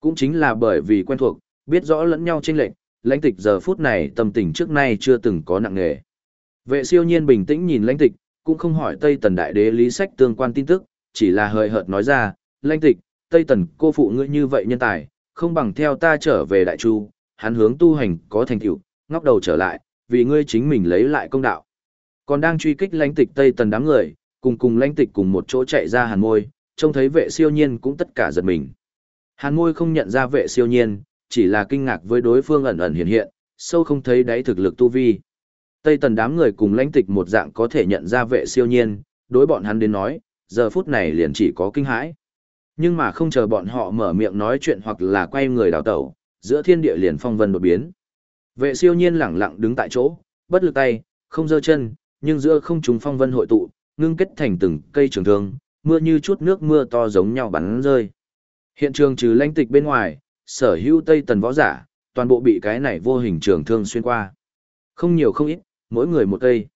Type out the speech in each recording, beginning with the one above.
Cũng chính là bởi vì quen thuộc, biết rõ lẫn nhau chênh lệch, lãnh tịch giờ phút này tâm tình trước nay chưa từng có nặng nề. Vệ siêu nhiên bình tĩnh nhìn lãnh tịch, cũng không hỏi Tây Tần Đại Đế lý sách tương quan tin tức, chỉ là hời hợt nói ra, lãnh tịch, Tây Tần cô phụ ngươi như vậy nhân tài, không bằng theo ta trở về Đại Chu, hắn hướng tu hành có thành tựu, ngóc đầu trở lại, vì ngươi chính mình lấy lại công đạo. Còn đang truy kích lãnh tịch Tây Tần đám người, cùng cùng lãnh tịch cùng một chỗ chạy ra hàn môi, trông thấy vệ siêu nhiên cũng tất cả giật mình. Hàn môi không nhận ra vệ siêu nhiên, chỉ là kinh ngạc với đối phương ẩn ẩn hiện hiện, sâu không thấy đáy thực lực tu vi. Tây tần đám người cùng lãnh tịch một dạng có thể nhận ra vệ siêu nhiên, đối bọn hắn đến nói, giờ phút này liền chỉ có kinh hãi. Nhưng mà không chờ bọn họ mở miệng nói chuyện hoặc là quay người đào tẩu, giữa thiên địa liền phong vân đột biến. Vệ siêu nhiên lẳng lặng đứng tại chỗ, bất lực tay, không giơ chân, nhưng giữa không trùng phong vân hội tụ, ngưng kết thành từng cây trường thương, mưa như chút nước mưa to giống nhau bắn rơi. Hiện trường trừ lãnh tịch bên ngoài, sở hữu Tây Tần võ giả, toàn bộ bị cái này vô hình trường thương xuyên qua. Không nhiều không ít, mỗi người một cây.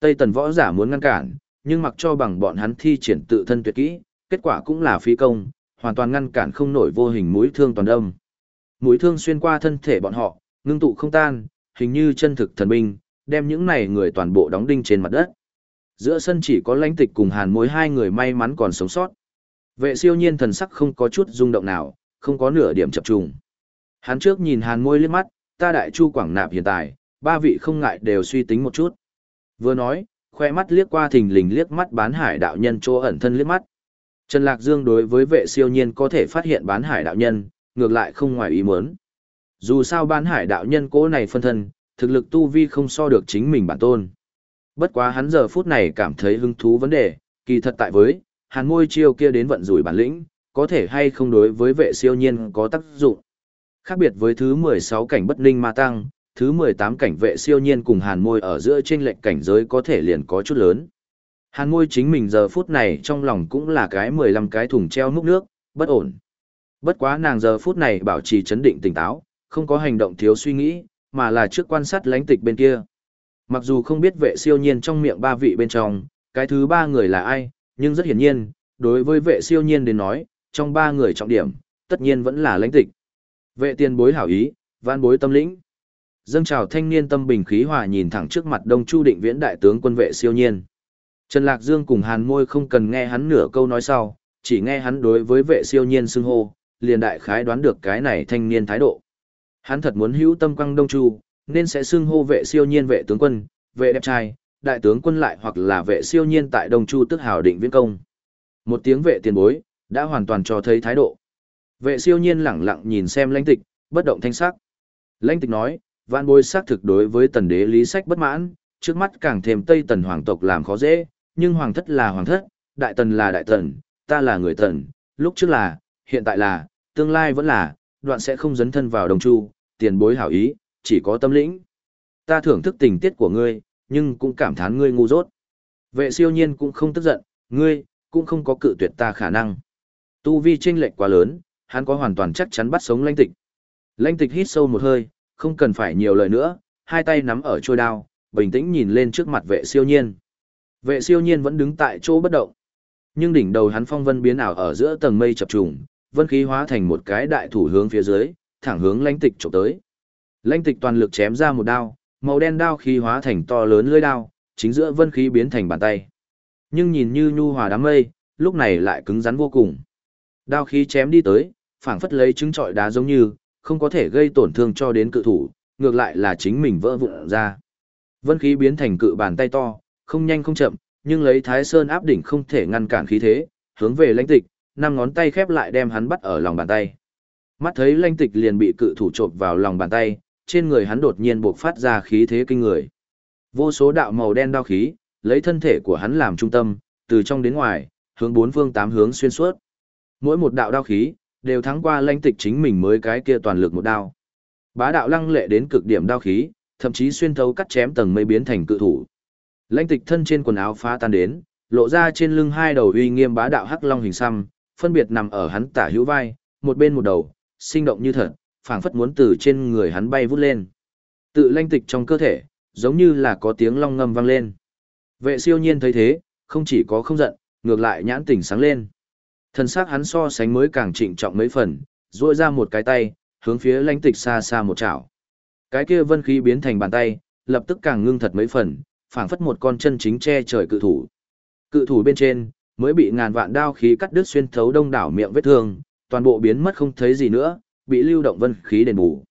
Tây Tần võ giả muốn ngăn cản, nhưng mặc cho bằng bọn hắn thi triển tự thân tuyệt kỹ, kết quả cũng là phí công, hoàn toàn ngăn cản không nổi vô hình mũi thương toàn đâm. Mũi thương xuyên qua thân thể bọn họ, ngưng tụ không tan, hình như chân thực thần binh, đem những này người toàn bộ đóng đinh trên mặt đất. Giữa sân chỉ có lãnh tịch cùng hàn mối hai người may mắn còn sống sót. Vệ siêu nhiên thần sắc không có chút rung động nào, không có nửa điểm chập trùng. Hắn trước nhìn hàn môi liếc mắt, ta đại chu quảng nạp hiện tại, ba vị không ngại đều suy tính một chút. Vừa nói, khoe mắt liếc qua thình lình liếc mắt bán hải đạo nhân chỗ ẩn thân liếc mắt. Trần Lạc Dương đối với vệ siêu nhiên có thể phát hiện bán hải đạo nhân, ngược lại không ngoài ý muốn. Dù sao bán hải đạo nhân cố này phân thân, thực lực tu vi không so được chính mình bản tôn. Bất quá hắn giờ phút này cảm thấy hứng thú vấn đề, kỳ thật tại với, hàn môi chiêu kia đến vận rủi bản lĩnh, có thể hay không đối với vệ siêu nhiên có tác dụng. Khác biệt với thứ 16 cảnh bất ninh ma tăng, thứ 18 cảnh vệ siêu nhiên cùng hàn môi ở giữa trên lệnh cảnh giới có thể liền có chút lớn. Hàn môi chính mình giờ phút này trong lòng cũng là cái 15 cái thùng treo múc nước, bất ổn. Bất quá nàng giờ phút này bảo trì chấn định tỉnh táo, không có hành động thiếu suy nghĩ, mà là trước quan sát lãnh tịch bên kia. Mặc dù không biết vệ siêu nhiên trong miệng ba vị bên trong, cái thứ ba người là ai, nhưng rất hiển nhiên, đối với vệ siêu nhiên đến nói, trong ba người trọng điểm, tất nhiên vẫn là lãnh tịch. Vệ tiền bối hảo ý, văn bối tâm lĩnh. Dâng chào thanh niên tâm bình khí hòa nhìn thẳng trước mặt Đông Chu Định Viễn đại tướng quân vệ siêu nhiên. Trần Lạc Dương cùng Hàn Môi không cần nghe hắn nửa câu nói sau, chỉ nghe hắn đối với vệ siêu nhiên xưng hô, liền đại khái đoán được cái này thanh niên thái độ. Hắn thật muốn hữu tâm quăng Đông Chu, nên sẽ xưng hô vệ siêu nhiên vệ tướng quân, vệ đẹp trai, đại tướng quân lại hoặc là vệ siêu nhiên tại Đông Chu tức hào định viễn công. Một tiếng vệ tiền bối, đã hoàn toàn cho thấy thái độ. Vệ siêu nhiên lẳng lặng nhìn xem lãnh tịch, bất động thanh sắc. Lãnh tịch nói, vạn bối xác thực đối với tần đế lý sách bất mãn, trước mắt càng thêm tây tần hoàng tộc làm khó dễ, nhưng hoàng thất là hoàng thất, đại tần là đại tần, ta là người tần, lúc trước là, hiện tại là, tương lai vẫn là, đoạn sẽ không dấn thân vào đồng chu, tiền bối hảo ý, chỉ có tâm lĩnh. Ta thưởng thức tình tiết của ngươi, nhưng cũng cảm thán ngươi ngu dốt. Vệ siêu nhiên cũng không tức giận, ngươi, cũng không có cự tuyệt ta khả năng. Tu vi chênh lệch quá lớn, hắn có hoàn toàn chắc chắn bắt sống lãnh tịch. Lãnh tịch hít sâu một hơi, không cần phải nhiều lời nữa, hai tay nắm ở trôi đao, bình tĩnh nhìn lên trước mặt vệ siêu nhiên. Vệ siêu nhiên vẫn đứng tại chỗ bất động. Nhưng đỉnh đầu hắn phong vân biến ảo ở giữa tầng mây chập trùng, vân khí hóa thành một cái đại thủ hướng phía dưới, thẳng hướng lãnh tịch chụp tới. Lãnh tịch toàn lực chém ra một đao, màu đen đao khí hóa thành to lớn lưỡi đao, chính giữa vân khí biến thành bàn tay. Nhưng nhìn như nhu hòa đám mây, lúc này lại cứng rắn vô cùng. Đao khí chém đi tới, phảng phất lấy trứng trọi đá giống như, không có thể gây tổn thương cho đến cự thủ, ngược lại là chính mình vỡ vụn ra. Vân khí biến thành cự bàn tay to, không nhanh không chậm, nhưng lấy Thái Sơn áp đỉnh không thể ngăn cản khí thế, hướng về lãnh tịch, năm ngón tay khép lại đem hắn bắt ở lòng bàn tay. Mắt thấy lãnh tịch liền bị cự thủ chộp vào lòng bàn tay, trên người hắn đột nhiên bộc phát ra khí thế kinh người. Vô số đạo màu đen đao khí, lấy thân thể của hắn làm trung tâm, từ trong đến ngoài, hướng bốn phương tám hướng xuyên suốt. Mỗi một đạo đao khí, đều thắng qua lãnh tịch chính mình mới cái kia toàn lực một đao. Bá đạo lăng lệ đến cực điểm đao khí, thậm chí xuyên thấu cắt chém tầng mây biến thành cự thủ. Lãnh tịch thân trên quần áo phá tan đến, lộ ra trên lưng hai đầu uy nghiêm bá đạo hắc long hình xăm, phân biệt nằm ở hắn tả hữu vai, một bên một đầu, sinh động như thật, phảng phất muốn từ trên người hắn bay vút lên. Tự lanh tịch trong cơ thể, giống như là có tiếng long ngâm vang lên. Vệ siêu nhiên thấy thế, không chỉ có không giận, ngược lại nhãn tỉnh sáng lên. Thần sắc hắn so sánh mới càng trịnh trọng mấy phần, duỗi ra một cái tay, hướng phía lãnh tịch xa xa một chảo. Cái kia vân khí biến thành bàn tay, lập tức càng ngưng thật mấy phần, phảng phất một con chân chính che trời cự thủ. Cự thủ bên trên, mới bị ngàn vạn đao khí cắt đứt xuyên thấu đông đảo miệng vết thương, toàn bộ biến mất không thấy gì nữa, bị lưu động vân khí đền bù.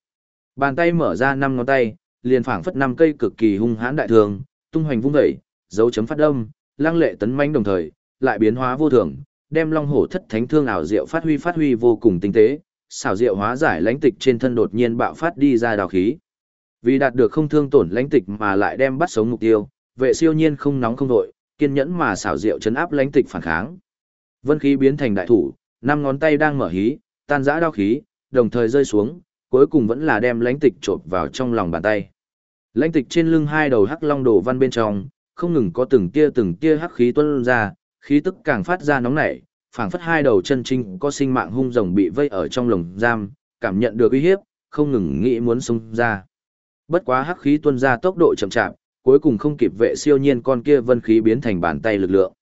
Bàn tay mở ra năm ngón tay, liền phảng phất năm cây cực kỳ hung hãn đại thường, tung hoành vung dậy, dấu chấm phát âm, lăng lệ tấn mãnh đồng thời, lại biến hóa vô thường, đem long hổ thất thánh thương ảo diệu phát huy phát huy vô cùng tinh tế, xảo diệu hóa giải lãnh tịch trên thân đột nhiên bạo phát đi ra đào khí. Vì đạt được không thương tổn lãnh tịch mà lại đem bắt sống mục tiêu, vệ siêu nhiên không nóng không đội, kiên nhẫn mà xảo diệu chấn áp lãnh tịch phản kháng. Vân khí biến thành đại thủ, năm ngón tay đang mở hí, tan rã đao khí, đồng thời rơi xuống, cuối cùng vẫn là đem lãnh tịch trộn vào trong lòng bàn tay. Lãnh tịch trên lưng hai đầu hắc long đồ văn bên trong, không ngừng có từng tia từng tia hắc khí tuôn ra, khí tức càng phát ra nóng nảy, phảng phất hai đầu chân trinh có sinh mạng hung rồng bị vây ở trong lồng giam, cảm nhận được uy hiếp, không ngừng nghĩ muốn xông ra. Bất quá hắc khí tuôn ra tốc độ chậm chạp, cuối cùng không kịp vệ siêu nhiên con kia vân khí biến thành bàn tay lực lượng.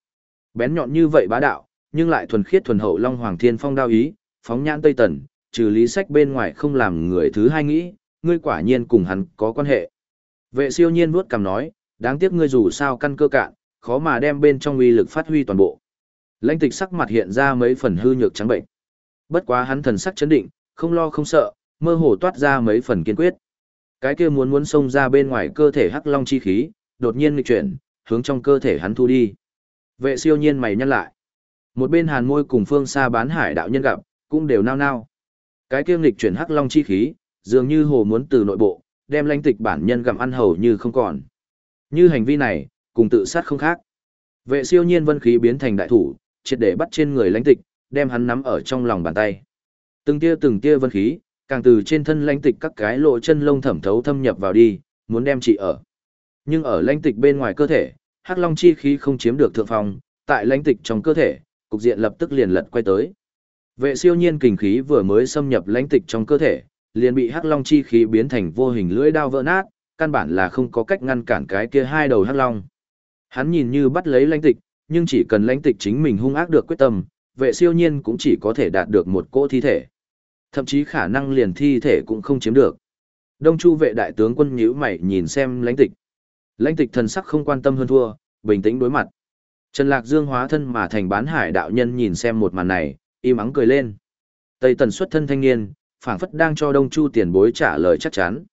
Bén nhọn như vậy bá đạo, nhưng lại thuần khiết thuần hậu Long Hoàng Thiên Phong đao ý, phóng nhãn Tây Tần, trừ lý sách bên ngoài không làm người thứ hai nghĩ, ngươi quả nhiên cùng hắn có quan hệ. Vệ siêu nhiên vuốt cằm nói, đáng tiếc ngươi dù sao căn cơ cạn, khó mà đem bên trong uy lực phát huy toàn bộ. Lãnh tịch sắc mặt hiện ra mấy phần hư nhược trắng bệnh. Bất quá hắn thần sắc chấn định, không lo không sợ, mơ hồ toát ra mấy phần kiên quyết. Cái kia muốn muốn xông ra bên ngoài cơ thể hắc long chi khí, đột nhiên nghịch chuyển, hướng trong cơ thể hắn thu đi. Vệ siêu nhiên mày nhăn lại. Một bên hàn môi cùng phương xa bán hải đạo nhân gặp, cũng đều nao nao. Cái kia lịch chuyển hắc long chi khí, dường như hồ muốn từ nội bộ, đem lãnh tịch bản nhân gặm ăn hầu như không còn. Như hành vi này, cùng tự sát không khác. Vệ siêu nhiên vân khí biến thành đại thủ, triệt để bắt trên người lãnh tịch, đem hắn nắm ở trong lòng bàn tay. Từng tia từng tia vân khí, càng từ trên thân lãnh tịch các cái lộ chân lông thẩm thấu thâm nhập vào đi, muốn đem trị ở. Nhưng ở lãnh tịch bên ngoài cơ thể, hắc long chi khí không chiếm được thượng phong, tại lãnh tịch trong cơ thể, cục diện lập tức liền lật quay tới. Vệ siêu nhiên kình khí vừa mới xâm nhập lãnh tịch trong cơ thể, liền bị hắc long chi khí biến thành vô hình lưỡi đao vỡ nát, căn bản là không có cách ngăn cản cái kia hai đầu hắc long. Hắn nhìn như bắt lấy lãnh tịch, nhưng chỉ cần lãnh tịch chính mình hung ác được quyết tâm, vệ siêu nhiên cũng chỉ có thể đạt được một cỗ thi thể. Thậm chí khả năng liền thi thể cũng không chiếm được. Đông Chu vệ đại tướng quân nhíu mày nhìn xem lãnh tịch. Lãnh tịch thần sắc không quan tâm hơn thua, bình tĩnh đối mặt. Trần Lạc Dương hóa thân mà thành bán hải đạo nhân nhìn xem một màn này, y mắng cười lên. Tây tần xuất thân thanh niên, phảng phất đang cho Đông Chu tiền bối trả lời chắc chắn.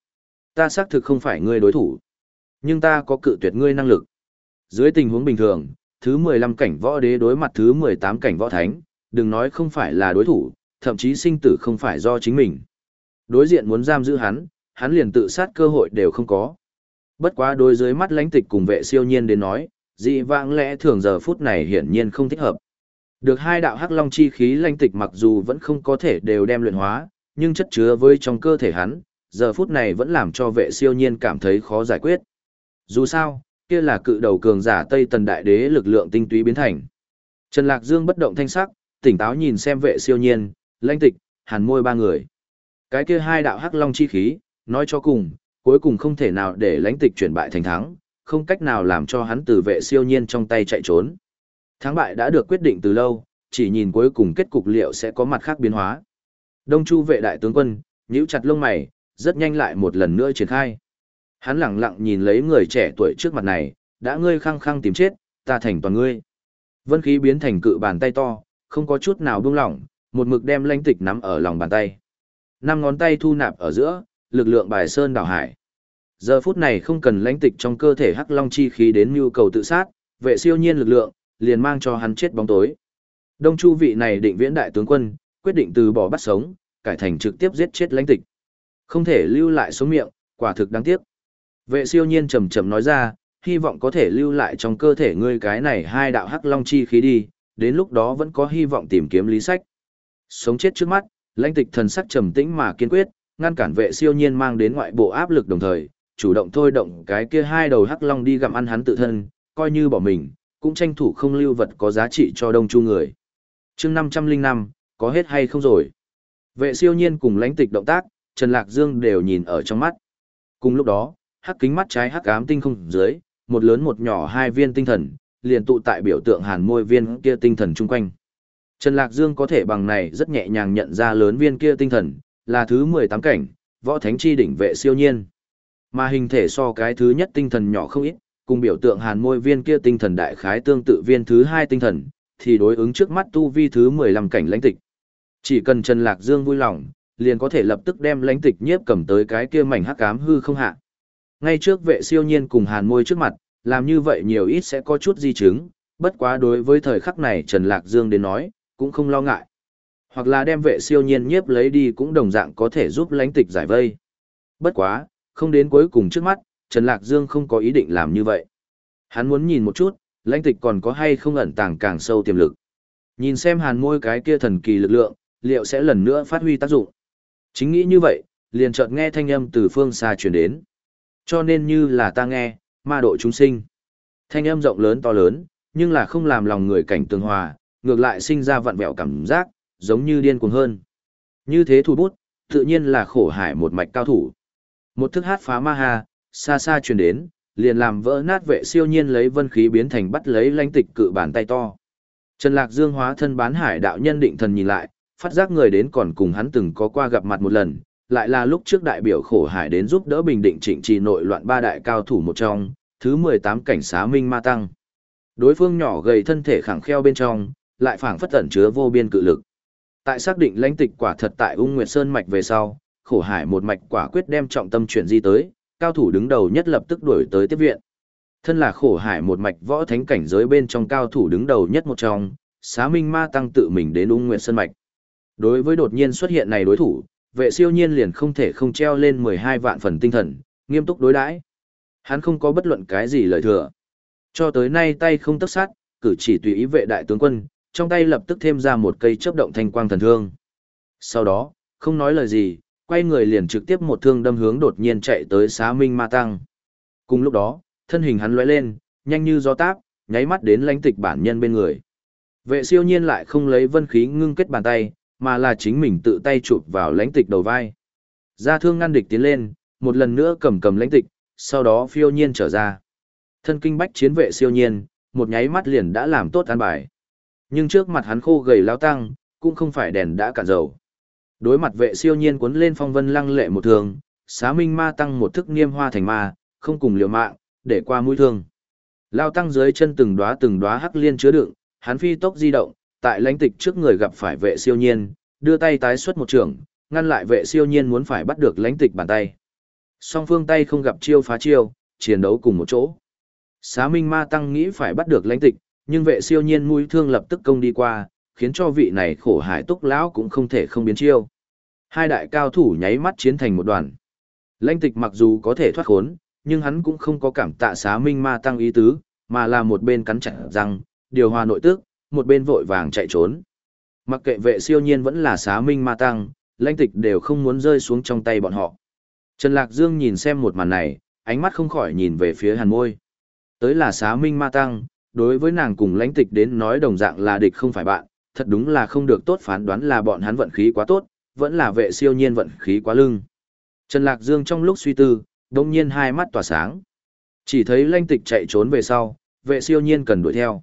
Ta xác thực không phải ngươi đối thủ, nhưng ta có cự tuyệt ngươi năng lực. Dưới tình huống bình thường, thứ 15 cảnh võ đế đối mặt thứ 18 cảnh võ thánh, đừng nói không phải là đối thủ, thậm chí sinh tử không phải do chính mình. Đối diện muốn giam giữ hắn, hắn liền tự sát cơ hội đều không có. Bất quá đối dưới mắt lãnh tịch cùng vệ siêu nhiên đến nói, dị vãng lẽ thường giờ phút này hiển nhiên không thích hợp. Được hai đạo hắc long chi khí lanh tịch mặc dù vẫn không có thể đều đem luyện hóa, nhưng chất chứa với trong cơ thể hắn, giờ phút này vẫn làm cho vệ siêu nhiên cảm thấy khó giải quyết. Dù sao, kia là cự đầu cường giả Tây Tần Đại Đế lực lượng tinh túy biến thành. Trần Lạc Dương bất động thanh sắc, tỉnh táo nhìn xem vệ siêu nhiên, lanh tịch, hàn môi ba người. Cái kia hai đạo hắc long chi khí, nói cho cùng, cuối cùng không thể nào để lãnh tịch chuyển bại thành thắng, không cách nào làm cho hắn từ vệ siêu nhiên trong tay chạy trốn. Thắng bại đã được quyết định từ lâu, chỉ nhìn cuối cùng kết cục liệu sẽ có mặt khác biến hóa. Đông Chu vệ đại tướng quân, nhíu chặt lông mày, rất nhanh lại một lần nữa triển khai. Hắn lặng lặng nhìn lấy người trẻ tuổi trước mặt này, đã ngươi khăng khăng tìm chết, ta thành toàn ngươi. Vân khí biến thành cự bàn tay to, không có chút nào buông lỏng, một mực đem lãnh tịch nắm ở lòng bàn tay. Năm ngón tay thu nạp ở giữa, lực lượng bài sơn đảo hải. Giờ phút này không cần lãnh tịch trong cơ thể hắc long chi khí đến nhu cầu tự sát, vệ siêu nhiên lực lượng, liền mang cho hắn chết bóng tối. Đông Chu vị này định viễn đại tướng quân, quyết định từ bỏ bắt sống, cải thành trực tiếp giết chết lãnh tịch. Không thể lưu lại số miệng, quả thực đáng tiếc. Vệ siêu nhiên trầm trầm nói ra, hy vọng có thể lưu lại trong cơ thể ngươi cái này hai đạo hắc long chi khí đi, đến lúc đó vẫn có hy vọng tìm kiếm lý sách. Sống chết trước mắt, lãnh tịch thần sắc trầm tĩnh mà kiên quyết, ngăn cản vệ siêu nhiên mang đến ngoại bộ áp lực đồng thời, chủ động thôi động cái kia hai đầu hắc long đi gặm ăn hắn tự thân, coi như bỏ mình, cũng tranh thủ không lưu vật có giá trị cho đông chu người. chương 505, có hết hay không rồi? Vệ siêu nhiên cùng lãnh tịch động tác, Trần Lạc Dương đều nhìn ở trong mắt. Cùng lúc đó, hắc kính mắt trái hắc ám tinh không dưới, một lớn một nhỏ hai viên tinh thần, liền tụ tại biểu tượng hàn môi viên kia tinh thần chung quanh. Trần Lạc Dương có thể bằng này rất nhẹ nhàng nhận ra lớn viên kia tinh thần, là thứ 18 cảnh, võ thánh chi đỉnh vệ siêu nhiên. Mà hình thể so cái thứ nhất tinh thần nhỏ không ít, cùng biểu tượng hàn môi viên kia tinh thần đại khái tương tự viên thứ hai tinh thần, thì đối ứng trước mắt tu vi thứ 15 cảnh lãnh tịch. Chỉ cần Trần Lạc Dương vui lòng, liền có thể lập tức đem lãnh tịch nhiếp cầm tới cái kia mảnh hắc ám hư không hạ. Ngay trước vệ siêu nhiên cùng hàn môi trước mặt, làm như vậy nhiều ít sẽ có chút di chứng, bất quá đối với thời khắc này Trần Lạc Dương đến nói, cũng không lo ngại. Hoặc là đem vệ siêu nhiên nhiếp lấy đi cũng đồng dạng có thể giúp lãnh tịch giải vây. Bất quá, không đến cuối cùng trước mắt, Trần Lạc Dương không có ý định làm như vậy. Hắn muốn nhìn một chút, lãnh tịch còn có hay không ẩn tàng càng sâu tiềm lực. Nhìn xem hàn môi cái kia thần kỳ lực lượng, liệu sẽ lần nữa phát huy tác dụng. Chính nghĩ như vậy, liền chợt nghe thanh âm từ phương xa truyền đến. Cho nên như là ta nghe, ma độ chúng sinh. Thanh âm rộng lớn to lớn, nhưng là không làm lòng người cảnh tường hòa, ngược lại sinh ra vặn vẹo cảm giác, giống như điên cuồng hơn. Như thế thủ bút, tự nhiên là khổ hải một mạch cao thủ. Một thức hát phá ma ha, xa xa truyền đến, liền làm vỡ nát vệ siêu nhiên lấy vân khí biến thành bắt lấy lãnh tịch cự bàn tay to. Trần Lạc Dương hóa thân bán hải đạo nhân định thần nhìn lại, phát giác người đến còn cùng hắn từng có qua gặp mặt một lần, lại là lúc trước đại biểu khổ hải đến giúp đỡ bình định trịnh trì nội loạn ba đại cao thủ một trong, thứ 18 cảnh xá minh ma tăng. Đối phương nhỏ gầy thân thể khẳng kheo bên trong, lại phảng phất ẩn chứa vô biên cự lực. Tại xác định lãnh tịch quả thật tại Ung Nguyệt Sơn mạch về sau, khổ hải một mạch quả quyết đem trọng tâm chuyển di tới, cao thủ đứng đầu nhất lập tức đuổi tới tiếp viện. Thân là khổ hải một mạch võ thánh cảnh giới bên trong cao thủ đứng đầu nhất một trong, xá minh ma tăng tự mình đến Ung Nguyệt sân mạch. Đối với đột nhiên xuất hiện này đối thủ, vệ siêu nhiên liền không thể không treo lên 12 vạn phần tinh thần, nghiêm túc đối đãi. Hắn không có bất luận cái gì lời thừa. Cho tới nay tay không tấp sát, cử chỉ tùy ý vệ đại tướng quân, trong tay lập tức thêm ra một cây chớp động thanh quang thần thương. Sau đó, không nói lời gì, quay người liền trực tiếp một thương đâm hướng đột nhiên chạy tới xá minh ma tăng. Cùng lúc đó, thân hình hắn lóe lên, nhanh như gió táp, nháy mắt đến lãnh tịch bản nhân bên người. Vệ siêu nhiên lại không lấy vân khí ngưng kết bàn tay, mà là chính mình tự tay chụp vào lãnh tịch đầu vai. Ra thương ngăn địch tiến lên, một lần nữa cầm cầm lãnh tịch, sau đó phiêu nhiên trở ra. Thân kinh bách chiến vệ siêu nhiên, một nháy mắt liền đã làm tốt an bài. Nhưng trước mặt hắn khô gầy lao tăng, cũng không phải đèn đã cạn dầu. Đối mặt vệ siêu nhiên cuốn lên phong vân lăng lệ một thường, xá minh ma tăng một thức niêm hoa thành ma, không cùng liều mạng, để qua mũi thương. Lao tăng dưới chân từng đóa từng đóa hắc liên chứa đựng, hắn phi tốc di động, tại lãnh tịch trước người gặp phải vệ siêu nhiên, đưa tay tái xuất một trường, ngăn lại vệ siêu nhiên muốn phải bắt được lãnh tịch bàn tay. Song phương tay không gặp chiêu phá chiêu, chiến đấu cùng một chỗ. Xá Minh Ma Tăng nghĩ phải bắt được lãnh tịch, nhưng vệ siêu nhiên mũi thương lập tức công đi qua, khiến cho vị này khổ hải túc lão cũng không thể không biến chiêu. Hai đại cao thủ nháy mắt chiến thành một đoàn. Lãnh tịch mặc dù có thể thoát khốn, nhưng hắn cũng không có cảm tạ xá Minh Ma Tăng ý tứ, mà là một bên cắn chặt răng, điều hòa nội tức, một bên vội vàng chạy trốn. Mặc kệ vệ siêu nhiên vẫn là xá minh ma tăng, lãnh tịch đều không muốn rơi xuống trong tay bọn họ. Trần Lạc Dương nhìn xem một màn này, ánh mắt không khỏi nhìn về phía hàn môi. Tới là xá minh ma tăng, đối với nàng cùng lãnh tịch đến nói đồng dạng là địch không phải bạn, thật đúng là không được tốt phán đoán là bọn hắn vận khí quá tốt, vẫn là vệ siêu nhiên vận khí quá lưng. Trần Lạc Dương trong lúc suy tư, đông nhiên hai mắt tỏa sáng. Chỉ thấy lanh tịch chạy trốn về sau, vệ siêu nhiên cần đuổi theo.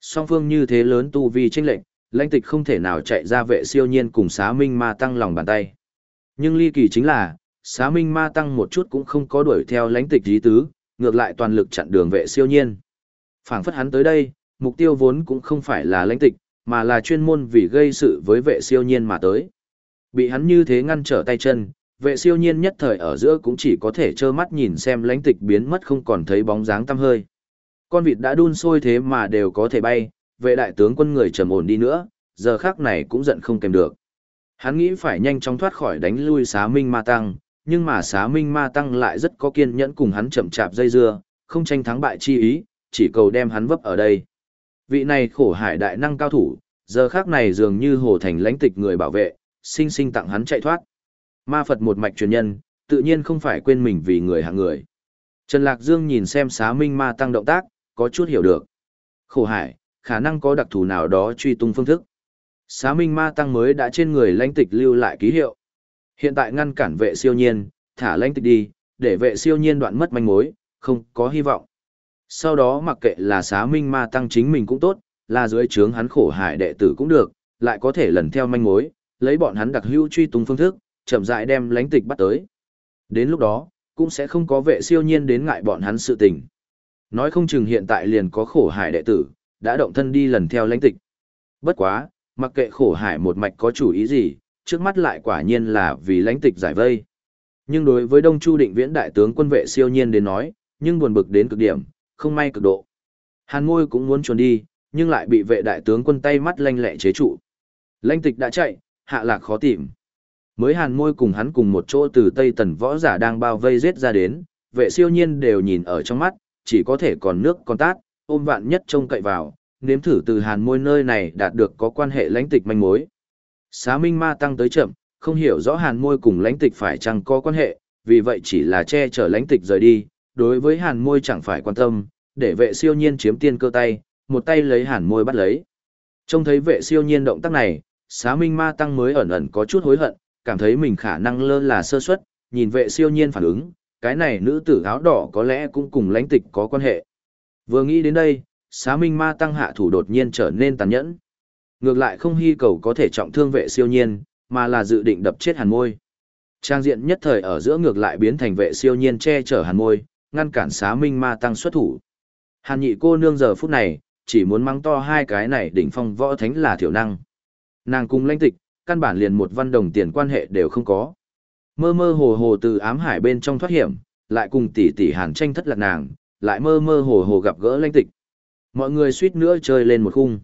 Song phương như thế lớn tu vi chênh lệnh, lanh tịch không thể nào chạy ra vệ siêu nhiên cùng xá minh ma tăng lòng bàn tay. Nhưng ly kỳ chính là, xá minh ma tăng một chút cũng không có đuổi theo lãnh tịch dí tứ, ngược lại toàn lực chặn đường vệ siêu nhiên. phảng phất hắn tới đây, mục tiêu vốn cũng không phải là lãnh tịch, mà là chuyên môn vì gây sự với vệ siêu nhiên mà tới. Bị hắn như thế ngăn trở tay chân, vệ siêu nhiên nhất thời ở giữa cũng chỉ có thể trơ mắt nhìn xem lãnh tịch biến mất không còn thấy bóng dáng tăm hơi. Con vịt đã đun sôi thế mà đều có thể bay, vệ đại tướng quân người trầm ổn đi nữa, giờ khác này cũng giận không kèm được. Hắn nghĩ phải nhanh chóng thoát khỏi đánh lui xá minh ma tăng, nhưng mà xá minh ma tăng lại rất có kiên nhẫn cùng hắn chậm chạp dây dưa, không tranh thắng bại chi ý, chỉ cầu đem hắn vấp ở đây. Vị này khổ hải đại năng cao thủ, giờ khác này dường như hồ thành lãnh tịch người bảo vệ, sinh sinh tặng hắn chạy thoát. Ma Phật một mạch truyền nhân, tự nhiên không phải quên mình vì người hạng người. Trần Lạc Dương nhìn xem xá minh ma tăng động tác, có chút hiểu được. Khổ hải, khả năng có đặc thù nào đó truy tung phương thức. Xá minh ma tăng mới đã trên người lãnh tịch lưu lại ký hiệu. Hiện tại ngăn cản vệ siêu nhiên, thả lãnh tịch đi, để vệ siêu nhiên đoạn mất manh mối, không có hy vọng. Sau đó mặc kệ là xá minh ma tăng chính mình cũng tốt, là dưới trướng hắn khổ hải đệ tử cũng được, lại có thể lần theo manh mối, lấy bọn hắn đặc hữu truy tung phương thức, chậm rãi đem lãnh tịch bắt tới. Đến lúc đó, cũng sẽ không có vệ siêu nhiên đến ngại bọn hắn sự tình. Nói không chừng hiện tại liền có khổ hải đệ tử, đã động thân đi lần theo lãnh tịch. Bất quá, mặc kệ khổ hải một mạch có chủ ý gì, trước mắt lại quả nhiên là vì lãnh tịch giải vây. Nhưng đối với Đông Chu định viễn đại tướng quân vệ siêu nhiên đến nói, nhưng buồn bực đến cực điểm, không may cực độ. Hàn Ngôi cũng muốn trốn đi, nhưng lại bị vệ đại tướng quân tay mắt lanh lẹ chế trụ. Lãnh tịch đã chạy, hạ lạc khó tìm. Mới Hàn môi cùng hắn cùng một chỗ từ Tây Tần võ giả đang bao vây giết ra đến, vệ siêu nhiên đều nhìn ở trong mắt, chỉ có thể còn nước còn tát, ôm vạn nhất trông cậy vào, nếm thử từ Hàn Môi nơi này đạt được có quan hệ lãnh tịch manh mối. Xá Minh Ma tăng tới chậm, không hiểu rõ Hàn Môi cùng lãnh tịch phải chăng có quan hệ, vì vậy chỉ là che chở lãnh tịch rời đi, đối với Hàn Môi chẳng phải quan tâm, để vệ siêu nhiên chiếm tiên cơ tay, một tay lấy Hàn Môi bắt lấy. Trông thấy vệ siêu nhiên động tác này, Xá Minh Ma tăng mới ẩn ẩn có chút hối hận, cảm thấy mình khả năng lơ là sơ suất, nhìn vệ siêu nhiên phản ứng, cái này nữ tử áo đỏ có lẽ cũng cùng lãnh tịch có quan hệ. Vừa nghĩ đến đây, xá minh ma tăng hạ thủ đột nhiên trở nên tàn nhẫn. Ngược lại không hy cầu có thể trọng thương vệ siêu nhiên, mà là dự định đập chết hàn môi. Trang diện nhất thời ở giữa ngược lại biến thành vệ siêu nhiên che chở hàn môi, ngăn cản xá minh ma tăng xuất thủ. Hàn nhị cô nương giờ phút này, chỉ muốn mắng to hai cái này đỉnh phong võ thánh là thiểu năng. Nàng cùng lãnh tịch, căn bản liền một văn đồng tiền quan hệ đều không có. Mơ mơ hồ hồ từ ám hải bên trong thoát hiểm, lại cùng tỷ tỷ hàn tranh thất lạc nàng, lại mơ mơ hồ hồ gặp gỡ lãnh tịch. Mọi người suýt nữa chơi lên một khung.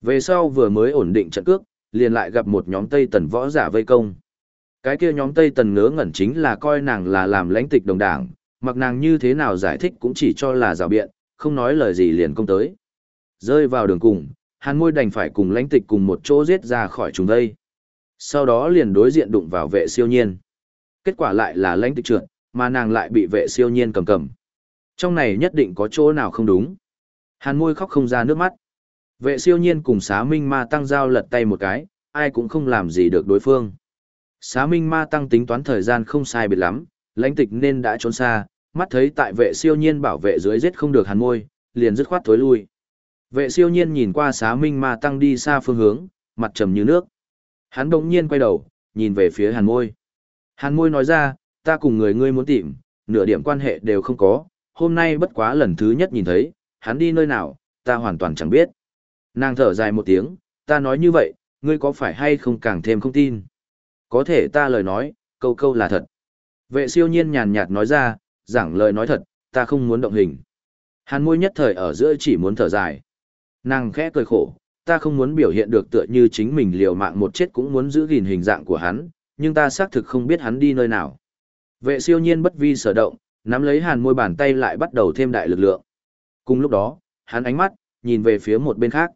Về sau vừa mới ổn định trận cước, liền lại gặp một nhóm Tây Tần võ giả vây công. Cái kia nhóm Tây Tần ngớ ngẩn chính là coi nàng là làm lãnh tịch đồng đảng, mặc nàng như thế nào giải thích cũng chỉ cho là rào biện, không nói lời gì liền công tới. Rơi vào đường cùng, hàn môi đành phải cùng lãnh tịch cùng một chỗ giết ra khỏi chúng đây. Sau đó liền đối diện đụng vào vệ siêu nhiên. Kết quả lại là lãnh tịch trượt, mà nàng lại bị vệ siêu nhiên cầm cầm. Trong này nhất định có chỗ nào không đúng. Hàn môi khóc không ra nước mắt. Vệ siêu nhiên cùng xá minh ma tăng giao lật tay một cái, ai cũng không làm gì được đối phương. Xá minh ma tăng tính toán thời gian không sai biệt lắm, lãnh tịch nên đã trốn xa, mắt thấy tại vệ siêu nhiên bảo vệ dưới giết không được hàn môi, liền dứt khoát thối lui. Vệ siêu nhiên nhìn qua xá minh ma tăng đi xa phương hướng, mặt trầm như nước. Hắn đồng nhiên quay đầu, nhìn về phía hàn môi. Hàn môi nói ra, ta cùng người ngươi muốn tìm, nửa điểm quan hệ đều không có, hôm nay bất quá lần thứ nhất nhìn thấy, hắn đi nơi nào, ta hoàn toàn chẳng biết. Nàng thở dài một tiếng, ta nói như vậy, ngươi có phải hay không càng thêm không tin. Có thể ta lời nói, câu câu là thật. Vệ siêu nhiên nhàn nhạt nói ra, giảng lời nói thật, ta không muốn động hình. Hàn môi nhất thời ở giữa chỉ muốn thở dài. Nàng khẽ cười khổ, ta không muốn biểu hiện được tựa như chính mình liều mạng một chết cũng muốn giữ gìn hình dạng của hắn, nhưng ta xác thực không biết hắn đi nơi nào. Vệ siêu nhiên bất vi sở động, nắm lấy hàn môi bàn tay lại bắt đầu thêm đại lực lượng. Cùng lúc đó, hắn ánh mắt, nhìn về phía một bên khác.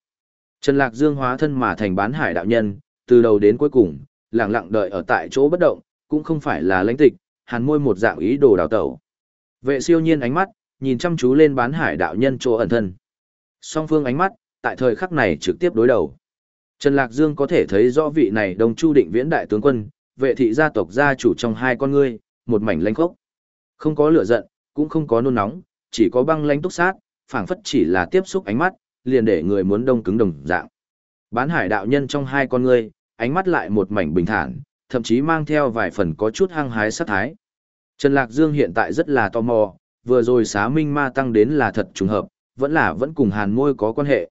Trần Lạc Dương hóa thân mà thành bán hải đạo nhân, từ đầu đến cuối cùng, lặng lặng đợi ở tại chỗ bất động, cũng không phải là lãnh tịch, hàn môi một dạng ý đồ đào tẩu. Vệ siêu nhiên ánh mắt, nhìn chăm chú lên bán hải đạo nhân chỗ ẩn thân. Song phương ánh mắt, tại thời khắc này trực tiếp đối đầu. Trần Lạc Dương có thể thấy rõ vị này đồng chu định viễn đại tướng quân, vệ thị gia tộc gia chủ trong hai con ngươi, một mảnh lãnh khốc. Không có lửa giận, cũng không có nôn nóng, chỉ có băng lãnh túc sát, phảng phất chỉ là tiếp xúc ánh mắt, liền để người muốn đông cứng đồng dạng. Bán hải đạo nhân trong hai con ngươi, ánh mắt lại một mảnh bình thản, thậm chí mang theo vài phần có chút hăng hái sát thái. Trần Lạc Dương hiện tại rất là tò mò, vừa rồi xá minh ma tăng đến là thật trùng hợp, vẫn là vẫn cùng hàn môi có quan hệ.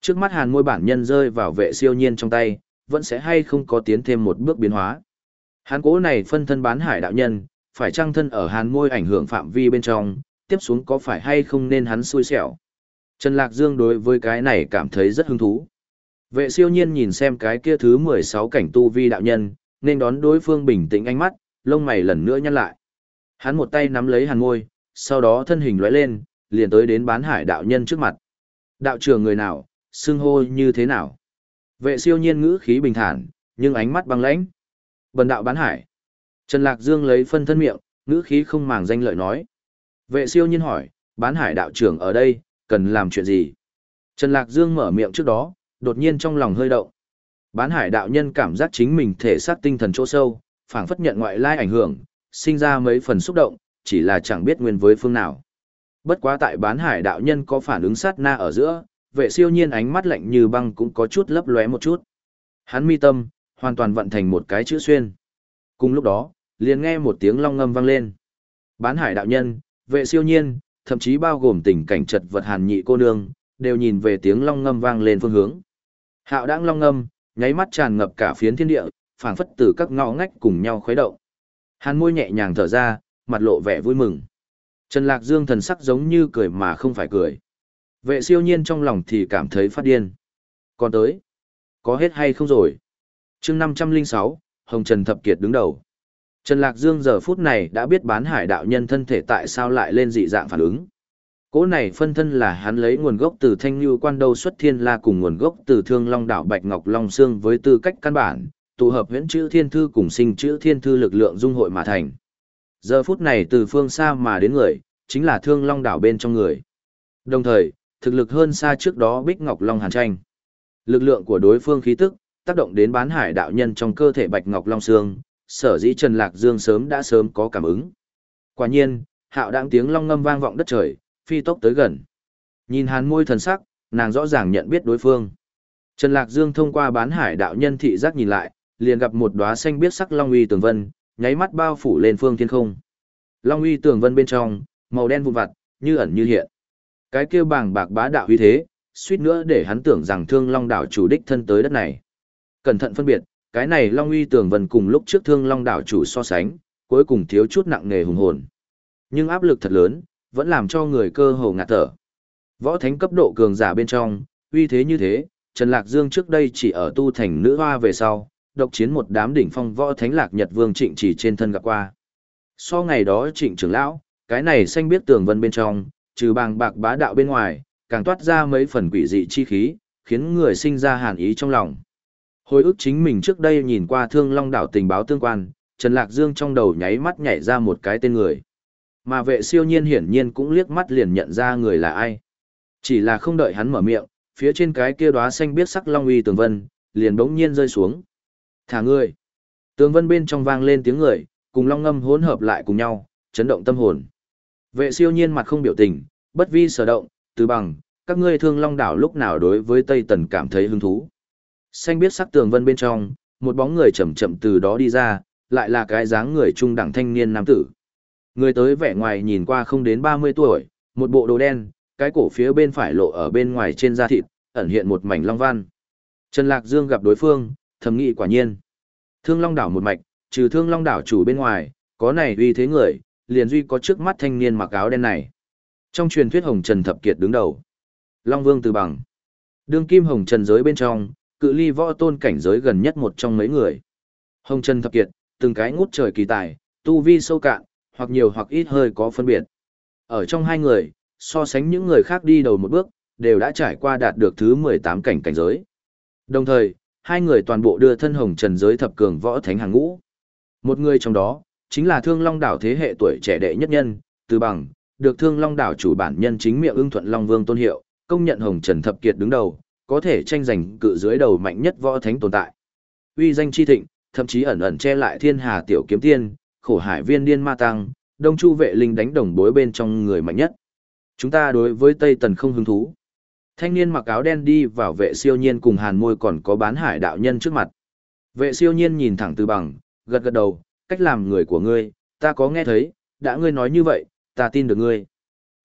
Trước mắt hàn môi bản nhân rơi vào vệ siêu nhiên trong tay, vẫn sẽ hay không có tiến thêm một bước biến hóa. Hàn cố này phân thân bán hải đạo nhân, phải trang thân ở hàn môi ảnh hưởng phạm vi bên trong, tiếp xuống có phải hay không nên hắn xui xẻo. Trần Lạc Dương đối với cái này cảm thấy rất hứng thú. Vệ siêu nhiên nhìn xem cái kia thứ 16 cảnh tu vi đạo nhân, nên đón đối phương bình tĩnh ánh mắt, lông mày lần nữa nhăn lại. Hắn một tay nắm lấy hàn môi, sau đó thân hình lóe lên, liền tới đến bán hải đạo nhân trước mặt. Đạo trưởng người nào, xưng hô như thế nào? Vệ siêu nhiên ngữ khí bình thản, nhưng ánh mắt băng lãnh. Bần đạo bán hải. Trần Lạc Dương lấy phân thân miệng, ngữ khí không màng danh lợi nói. Vệ siêu nhiên hỏi, bán hải đạo trưởng ở đây, cần làm chuyện gì? Trần Lạc Dương mở miệng trước đó, đột nhiên trong lòng hơi động. Bán hải đạo nhân cảm giác chính mình thể xác tinh thần chỗ sâu, phảng phất nhận ngoại lai ảnh hưởng, sinh ra mấy phần xúc động, chỉ là chẳng biết nguyên với phương nào. Bất quá tại bán hải đạo nhân có phản ứng sát na ở giữa, vệ siêu nhiên ánh mắt lạnh như băng cũng có chút lấp lóe một chút. Hắn mi tâm, hoàn toàn vận thành một cái chữ xuyên. Cùng lúc đó, liền nghe một tiếng long ngâm vang lên. Bán hải đạo nhân, vệ siêu nhiên, thậm chí bao gồm tình cảnh chật vật hàn nhị cô nương, đều nhìn về tiếng long ngâm vang lên phương hướng. Hạo đãng long ngâm, nháy mắt tràn ngập cả phiến thiên địa, phảng phất từ các ngõ ngách cùng nhau khuấy động. Hàn môi nhẹ nhàng thở ra, mặt lộ vẻ vui mừng. Trần Lạc Dương thần sắc giống như cười mà không phải cười. Vệ siêu nhiên trong lòng thì cảm thấy phát điên. Còn tới, có hết hay không rồi? chương 506, Hồng Trần Thập Kiệt đứng đầu. Trần Lạc Dương giờ phút này đã biết bán hải đạo nhân thân thể tại sao lại lên dị dạng phản ứng. Cố này phân thân là hắn lấy nguồn gốc từ thanh như quan đâu xuất thiên la cùng nguồn gốc từ thương long đảo Bạch Ngọc Long Sương với tư cách căn bản, tụ hợp huyễn chữ thiên thư cùng sinh chữ thiên thư lực lượng dung hội mà thành. Giờ phút này từ phương xa mà đến người, chính là thương long đảo bên trong người. Đồng thời, thực lực hơn xa trước đó Bích Ngọc Long Hàn tranh. Lực lượng của đối phương khí tức, tác động đến bán hải đạo nhân trong cơ thể Bạch Ngọc Long Sương, sở dĩ Trần Lạc Dương sớm đã sớm có cảm ứng. Quả nhiên, hạo đáng tiếng long ngâm vang vọng đất trời, phi tốc tới gần. Nhìn hàn môi thần sắc, nàng rõ ràng nhận biết đối phương. Trần Lạc Dương thông qua bán hải đạo nhân thị giác nhìn lại, liền gặp một đóa xanh biết sắc long uy tường vân, nháy mắt bao phủ lên phương thiên không. Long uy tường vân bên trong, màu đen vụn vặt, như ẩn như hiện. Cái kia bàng bạc bá đạo uy thế, suýt nữa để hắn tưởng rằng Thương Long đảo chủ đích thân tới đất này. Cẩn thận phân biệt, cái này Long uy tường vân cùng lúc trước Thương Long đảo chủ so sánh, cuối cùng thiếu chút nặng nề hùng hồn. Nhưng áp lực thật lớn, vẫn làm cho người cơ hồ ngạt thở. Võ thánh cấp độ cường giả bên trong, uy thế như thế, Trần Lạc Dương trước đây chỉ ở tu thành nữ hoa về sau, độc chiến một đám đỉnh phong võ thánh lạc nhật vương trịnh chỉ trên thân gặp qua. So ngày đó trịnh trưởng lão, cái này xanh biết tường vân bên trong, trừ bàng bạc bá đạo bên ngoài, càng toát ra mấy phần quỷ dị chi khí, khiến người sinh ra hàn ý trong lòng. Hồi ức chính mình trước đây nhìn qua thương long đảo tình báo tương quan, Trần Lạc Dương trong đầu nháy mắt nhảy ra một cái tên người. Mà vệ siêu nhiên hiển nhiên cũng liếc mắt liền nhận ra người là ai. Chỉ là không đợi hắn mở miệng, phía trên cái kia đóa xanh biết sắc long uy tường vân, liền bỗng nhiên rơi xuống. Thả ngươi. Tường vân bên trong vang lên tiếng người, cùng long ngâm hỗn hợp lại cùng nhau, chấn động tâm hồn. Vệ siêu nhiên mặt không biểu tình, bất vi sở động, từ bằng, các ngươi thương long đảo lúc nào đối với Tây Tần cảm thấy hứng thú. Xanh biết sắc tường vân bên trong, một bóng người chậm chậm từ đó đi ra, lại là cái dáng người trung đẳng thanh niên nam tử. Người tới vẻ ngoài nhìn qua không đến 30 tuổi, một bộ đồ đen, cái cổ phía bên phải lộ ở bên ngoài trên da thịt, ẩn hiện một mảnh long văn. Trần Lạc Dương gặp đối phương, thầm nghĩ quả nhiên. Thương Long đảo một mạch, trừ Thương Long đảo chủ bên ngoài, có này uy thế người, liền duy có trước mắt thanh niên mặc áo đen này. Trong truyền thuyết Hồng Trần Thập Kiệt đứng đầu. Long Vương từ bằng. Đương kim Hồng Trần giới bên trong, cự ly võ tôn cảnh giới gần nhất một trong mấy người. Hồng Trần Thập Kiệt, từng cái ngút trời kỳ tài, tu vi sâu cạn, hoặc nhiều hoặc ít hơi có phân biệt. Ở trong hai người, so sánh những người khác đi đầu một bước, đều đã trải qua đạt được thứ 18 cảnh cảnh giới. Đồng thời, hai người toàn bộ đưa thân hồng trần giới thập cường võ thánh hàng ngũ. Một người trong đó, chính là thương long đảo thế hệ tuổi trẻ đệ nhất nhân, từ bằng, được thương long đảo chủ bản nhân chính miệng ưng thuận long vương tôn hiệu, công nhận hồng trần thập kiệt đứng đầu, có thể tranh giành cự dưới đầu mạnh nhất võ thánh tồn tại. Uy danh chi thịnh, thậm chí ẩn ẩn che lại thiên hà tiểu kiếm tiên, khổ hải viên điên ma tăng, đông chu vệ linh đánh đồng bối bên trong người mạnh nhất. Chúng ta đối với Tây Tần không hứng thú. Thanh niên mặc áo đen đi vào vệ siêu nhiên cùng hàn môi còn có bán hải đạo nhân trước mặt. Vệ siêu nhiên nhìn thẳng từ bằng, gật gật đầu, cách làm người của ngươi, ta có nghe thấy, đã ngươi nói như vậy, ta tin được ngươi.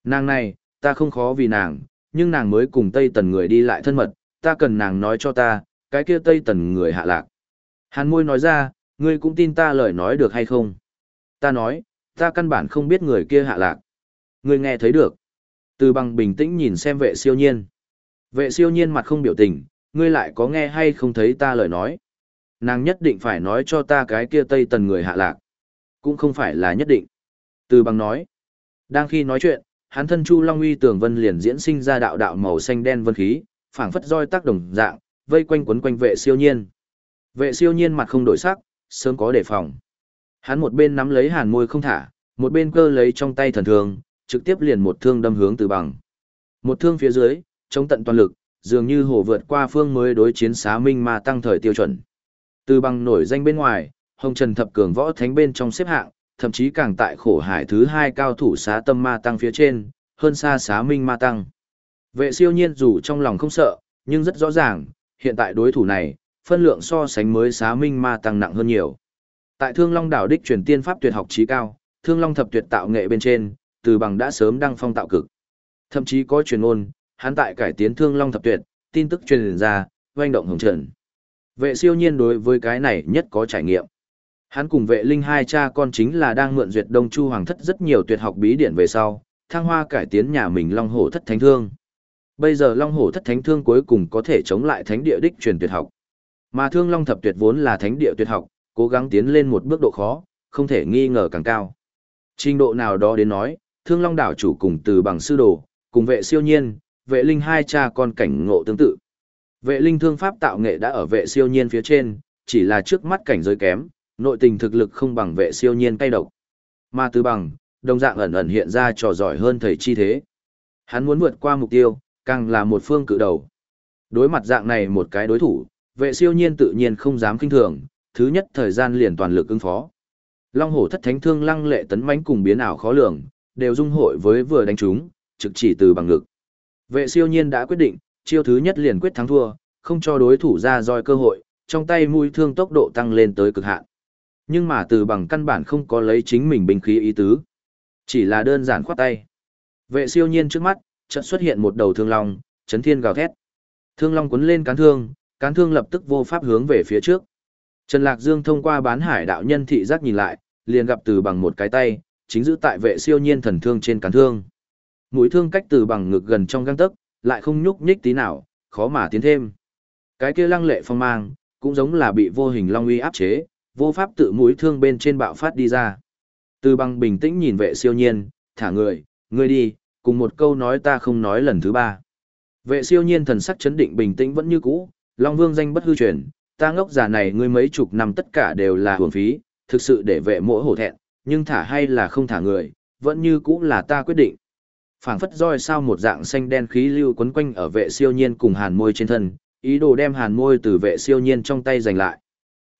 Nàng này, ta không khó vì nàng, nhưng nàng mới cùng Tây Tần người đi lại thân mật, ta cần nàng nói cho ta, cái kia Tây Tần người hạ lạc. Hàn môi nói ra, ngươi cũng tin ta lời nói được hay không? Ta nói, ta căn bản không biết người kia hạ lạc. Ngươi nghe thấy được. Từ bằng bình tĩnh nhìn xem vệ siêu nhiên. Vệ siêu nhiên mặt không biểu tình, ngươi lại có nghe hay không thấy ta lời nói. Nàng nhất định phải nói cho ta cái kia tây tần người hạ lạc. Cũng không phải là nhất định. Từ bằng nói. Đang khi nói chuyện, hắn thân Chu Long Uy tường vân liền diễn sinh ra đạo đạo màu xanh đen vân khí, phảng phất roi tác đồng dạng, vây quanh quấn quanh vệ siêu nhiên. Vệ siêu nhiên mặt không đổi sắc, sớm có đề phòng. Hắn một bên nắm lấy hàn môi không thả, một bên cơ lấy trong tay thần thương, trực tiếp liền một thương đâm hướng từ bằng. Một thương phía dưới, chống tận toàn lực, dường như hồ vượt qua phương mới đối chiến xá minh mà tăng thời tiêu chuẩn. Từ bằng nổi danh bên ngoài, Hồng Trần thập cường võ thánh bên trong xếp hạng, thậm chí càng tại khổ hải thứ hai cao thủ xá tâm ma tăng phía trên, hơn xa xá minh ma tăng. Vệ siêu nhiên dù trong lòng không sợ, nhưng rất rõ ràng, hiện tại đối thủ này, phân lượng so sánh mới xá minh ma tăng nặng hơn nhiều. Tại Thương Long đảo đích truyền tiên pháp tuyệt học trí cao, Thương Long thập tuyệt tạo nghệ bên trên, Từ Bằng đã sớm đăng phong tạo cực. Thậm chí có truyền ngôn, hắn tại cải tiến Thương Long thập tuyệt, tin tức truyền ra, oanh động hồng trần. Vệ siêu nhiên đối với cái này nhất có trải nghiệm. Hắn cùng vệ linh hai cha con chính là đang mượn duyệt Đông Chu Hoàng thất rất nhiều tuyệt học bí điển về sau, thăng hoa cải tiến nhà mình Long Hổ thất thánh thương. Bây giờ Long Hổ thất thánh thương cuối cùng có thể chống lại thánh địa đích truyền tuyệt học. Mà thương Long thập tuyệt vốn là thánh địa tuyệt học, cố gắng tiến lên một bước độ khó, không thể nghi ngờ càng cao. Trình độ nào đó đến nói, thương Long đảo chủ cùng từ bằng sư đồ, cùng vệ siêu nhiên, vệ linh hai cha con cảnh ngộ tương tự. Vệ linh thương pháp tạo nghệ đã ở vệ siêu nhiên phía trên, chỉ là trước mắt cảnh giới kém, nội tình thực lực không bằng vệ siêu nhiên cay độc. Mà tứ bằng, đồng dạng ẩn ẩn hiện ra trò giỏi hơn thầy chi thế. Hắn muốn vượt qua mục tiêu, càng là một phương cự đầu. Đối mặt dạng này một cái đối thủ, vệ siêu nhiên tự nhiên không dám kinh thường, thứ nhất thời gian liền toàn lực ứng phó. Long hổ thất thánh thương lăng lệ tấn mãnh cùng biến ảo khó lường, đều dung hội với vừa đánh chúng, trực chỉ từ bằng ngực. Vệ siêu nhiên đã quyết định, chiêu thứ nhất liền quyết thắng thua, không cho đối thủ ra roi cơ hội, trong tay mũi thương tốc độ tăng lên tới cực hạn. Nhưng mà từ bằng căn bản không có lấy chính mình binh khí ý tứ. Chỉ là đơn giản khoát tay. Vệ siêu nhiên trước mắt, chợt xuất hiện một đầu thương long, chấn thiên gào thét. Thương long cuốn lên cán thương, cán thương lập tức vô pháp hướng về phía trước. Trần Lạc Dương thông qua bán hải đạo nhân thị giác nhìn lại, liền gặp từ bằng một cái tay, chính giữ tại vệ siêu nhiên thần thương trên cán thương. Mũi thương cách từ bằng ngực gần trong găng tấc, lại không nhúc nhích tí nào, khó mà tiến thêm. Cái kia lăng lệ phong mang, cũng giống là bị vô hình long uy áp chế, vô pháp tự mũi thương bên trên bạo phát đi ra. Từ bằng bình tĩnh nhìn vệ siêu nhiên, thả người, ngươi đi, cùng một câu nói ta không nói lần thứ ba. Vệ siêu nhiên thần sắc chấn định bình tĩnh vẫn như cũ, Long Vương danh bất hư truyền, ta ngốc giả này ngươi mấy chục năm tất cả đều là hưởng phí, thực sự để vệ mỗi hổ thẹn, nhưng thả hay là không thả người, vẫn như cũ là ta quyết định phảng phất roi sao một dạng xanh đen khí lưu quấn quanh ở vệ siêu nhiên cùng hàn môi trên thân, ý đồ đem hàn môi từ vệ siêu nhiên trong tay giành lại.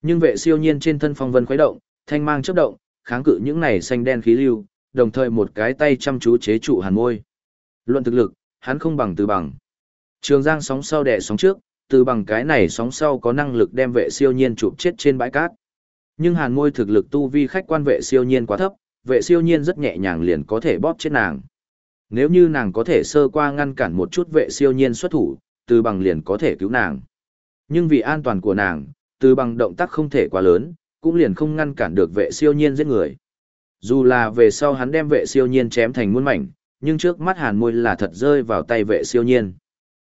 Nhưng vệ siêu nhiên trên thân phong vân khuấy động, thanh mang chớp động, kháng cự những này xanh đen khí lưu, đồng thời một cái tay chăm chú chế trụ hàn môi. Luận thực lực, hắn không bằng từ bằng. Trường Giang sóng sau đẻ sóng trước, từ bằng cái này sóng sau có năng lực đem vệ siêu nhiên chụp chết trên bãi cát. Nhưng hàn môi thực lực tu vi khách quan vệ siêu nhiên quá thấp, vệ siêu nhiên rất nhẹ nhàng liền có thể bóp chết nàng. Nếu như nàng có thể sơ qua ngăn cản một chút vệ siêu nhiên xuất thủ, từ bằng liền có thể cứu nàng. Nhưng vì an toàn của nàng, từ bằng động tác không thể quá lớn, cũng liền không ngăn cản được vệ siêu nhiên giết người. Dù là về sau hắn đem vệ siêu nhiên chém thành muôn mảnh, nhưng trước mắt hàn môi là thật rơi vào tay vệ siêu nhiên.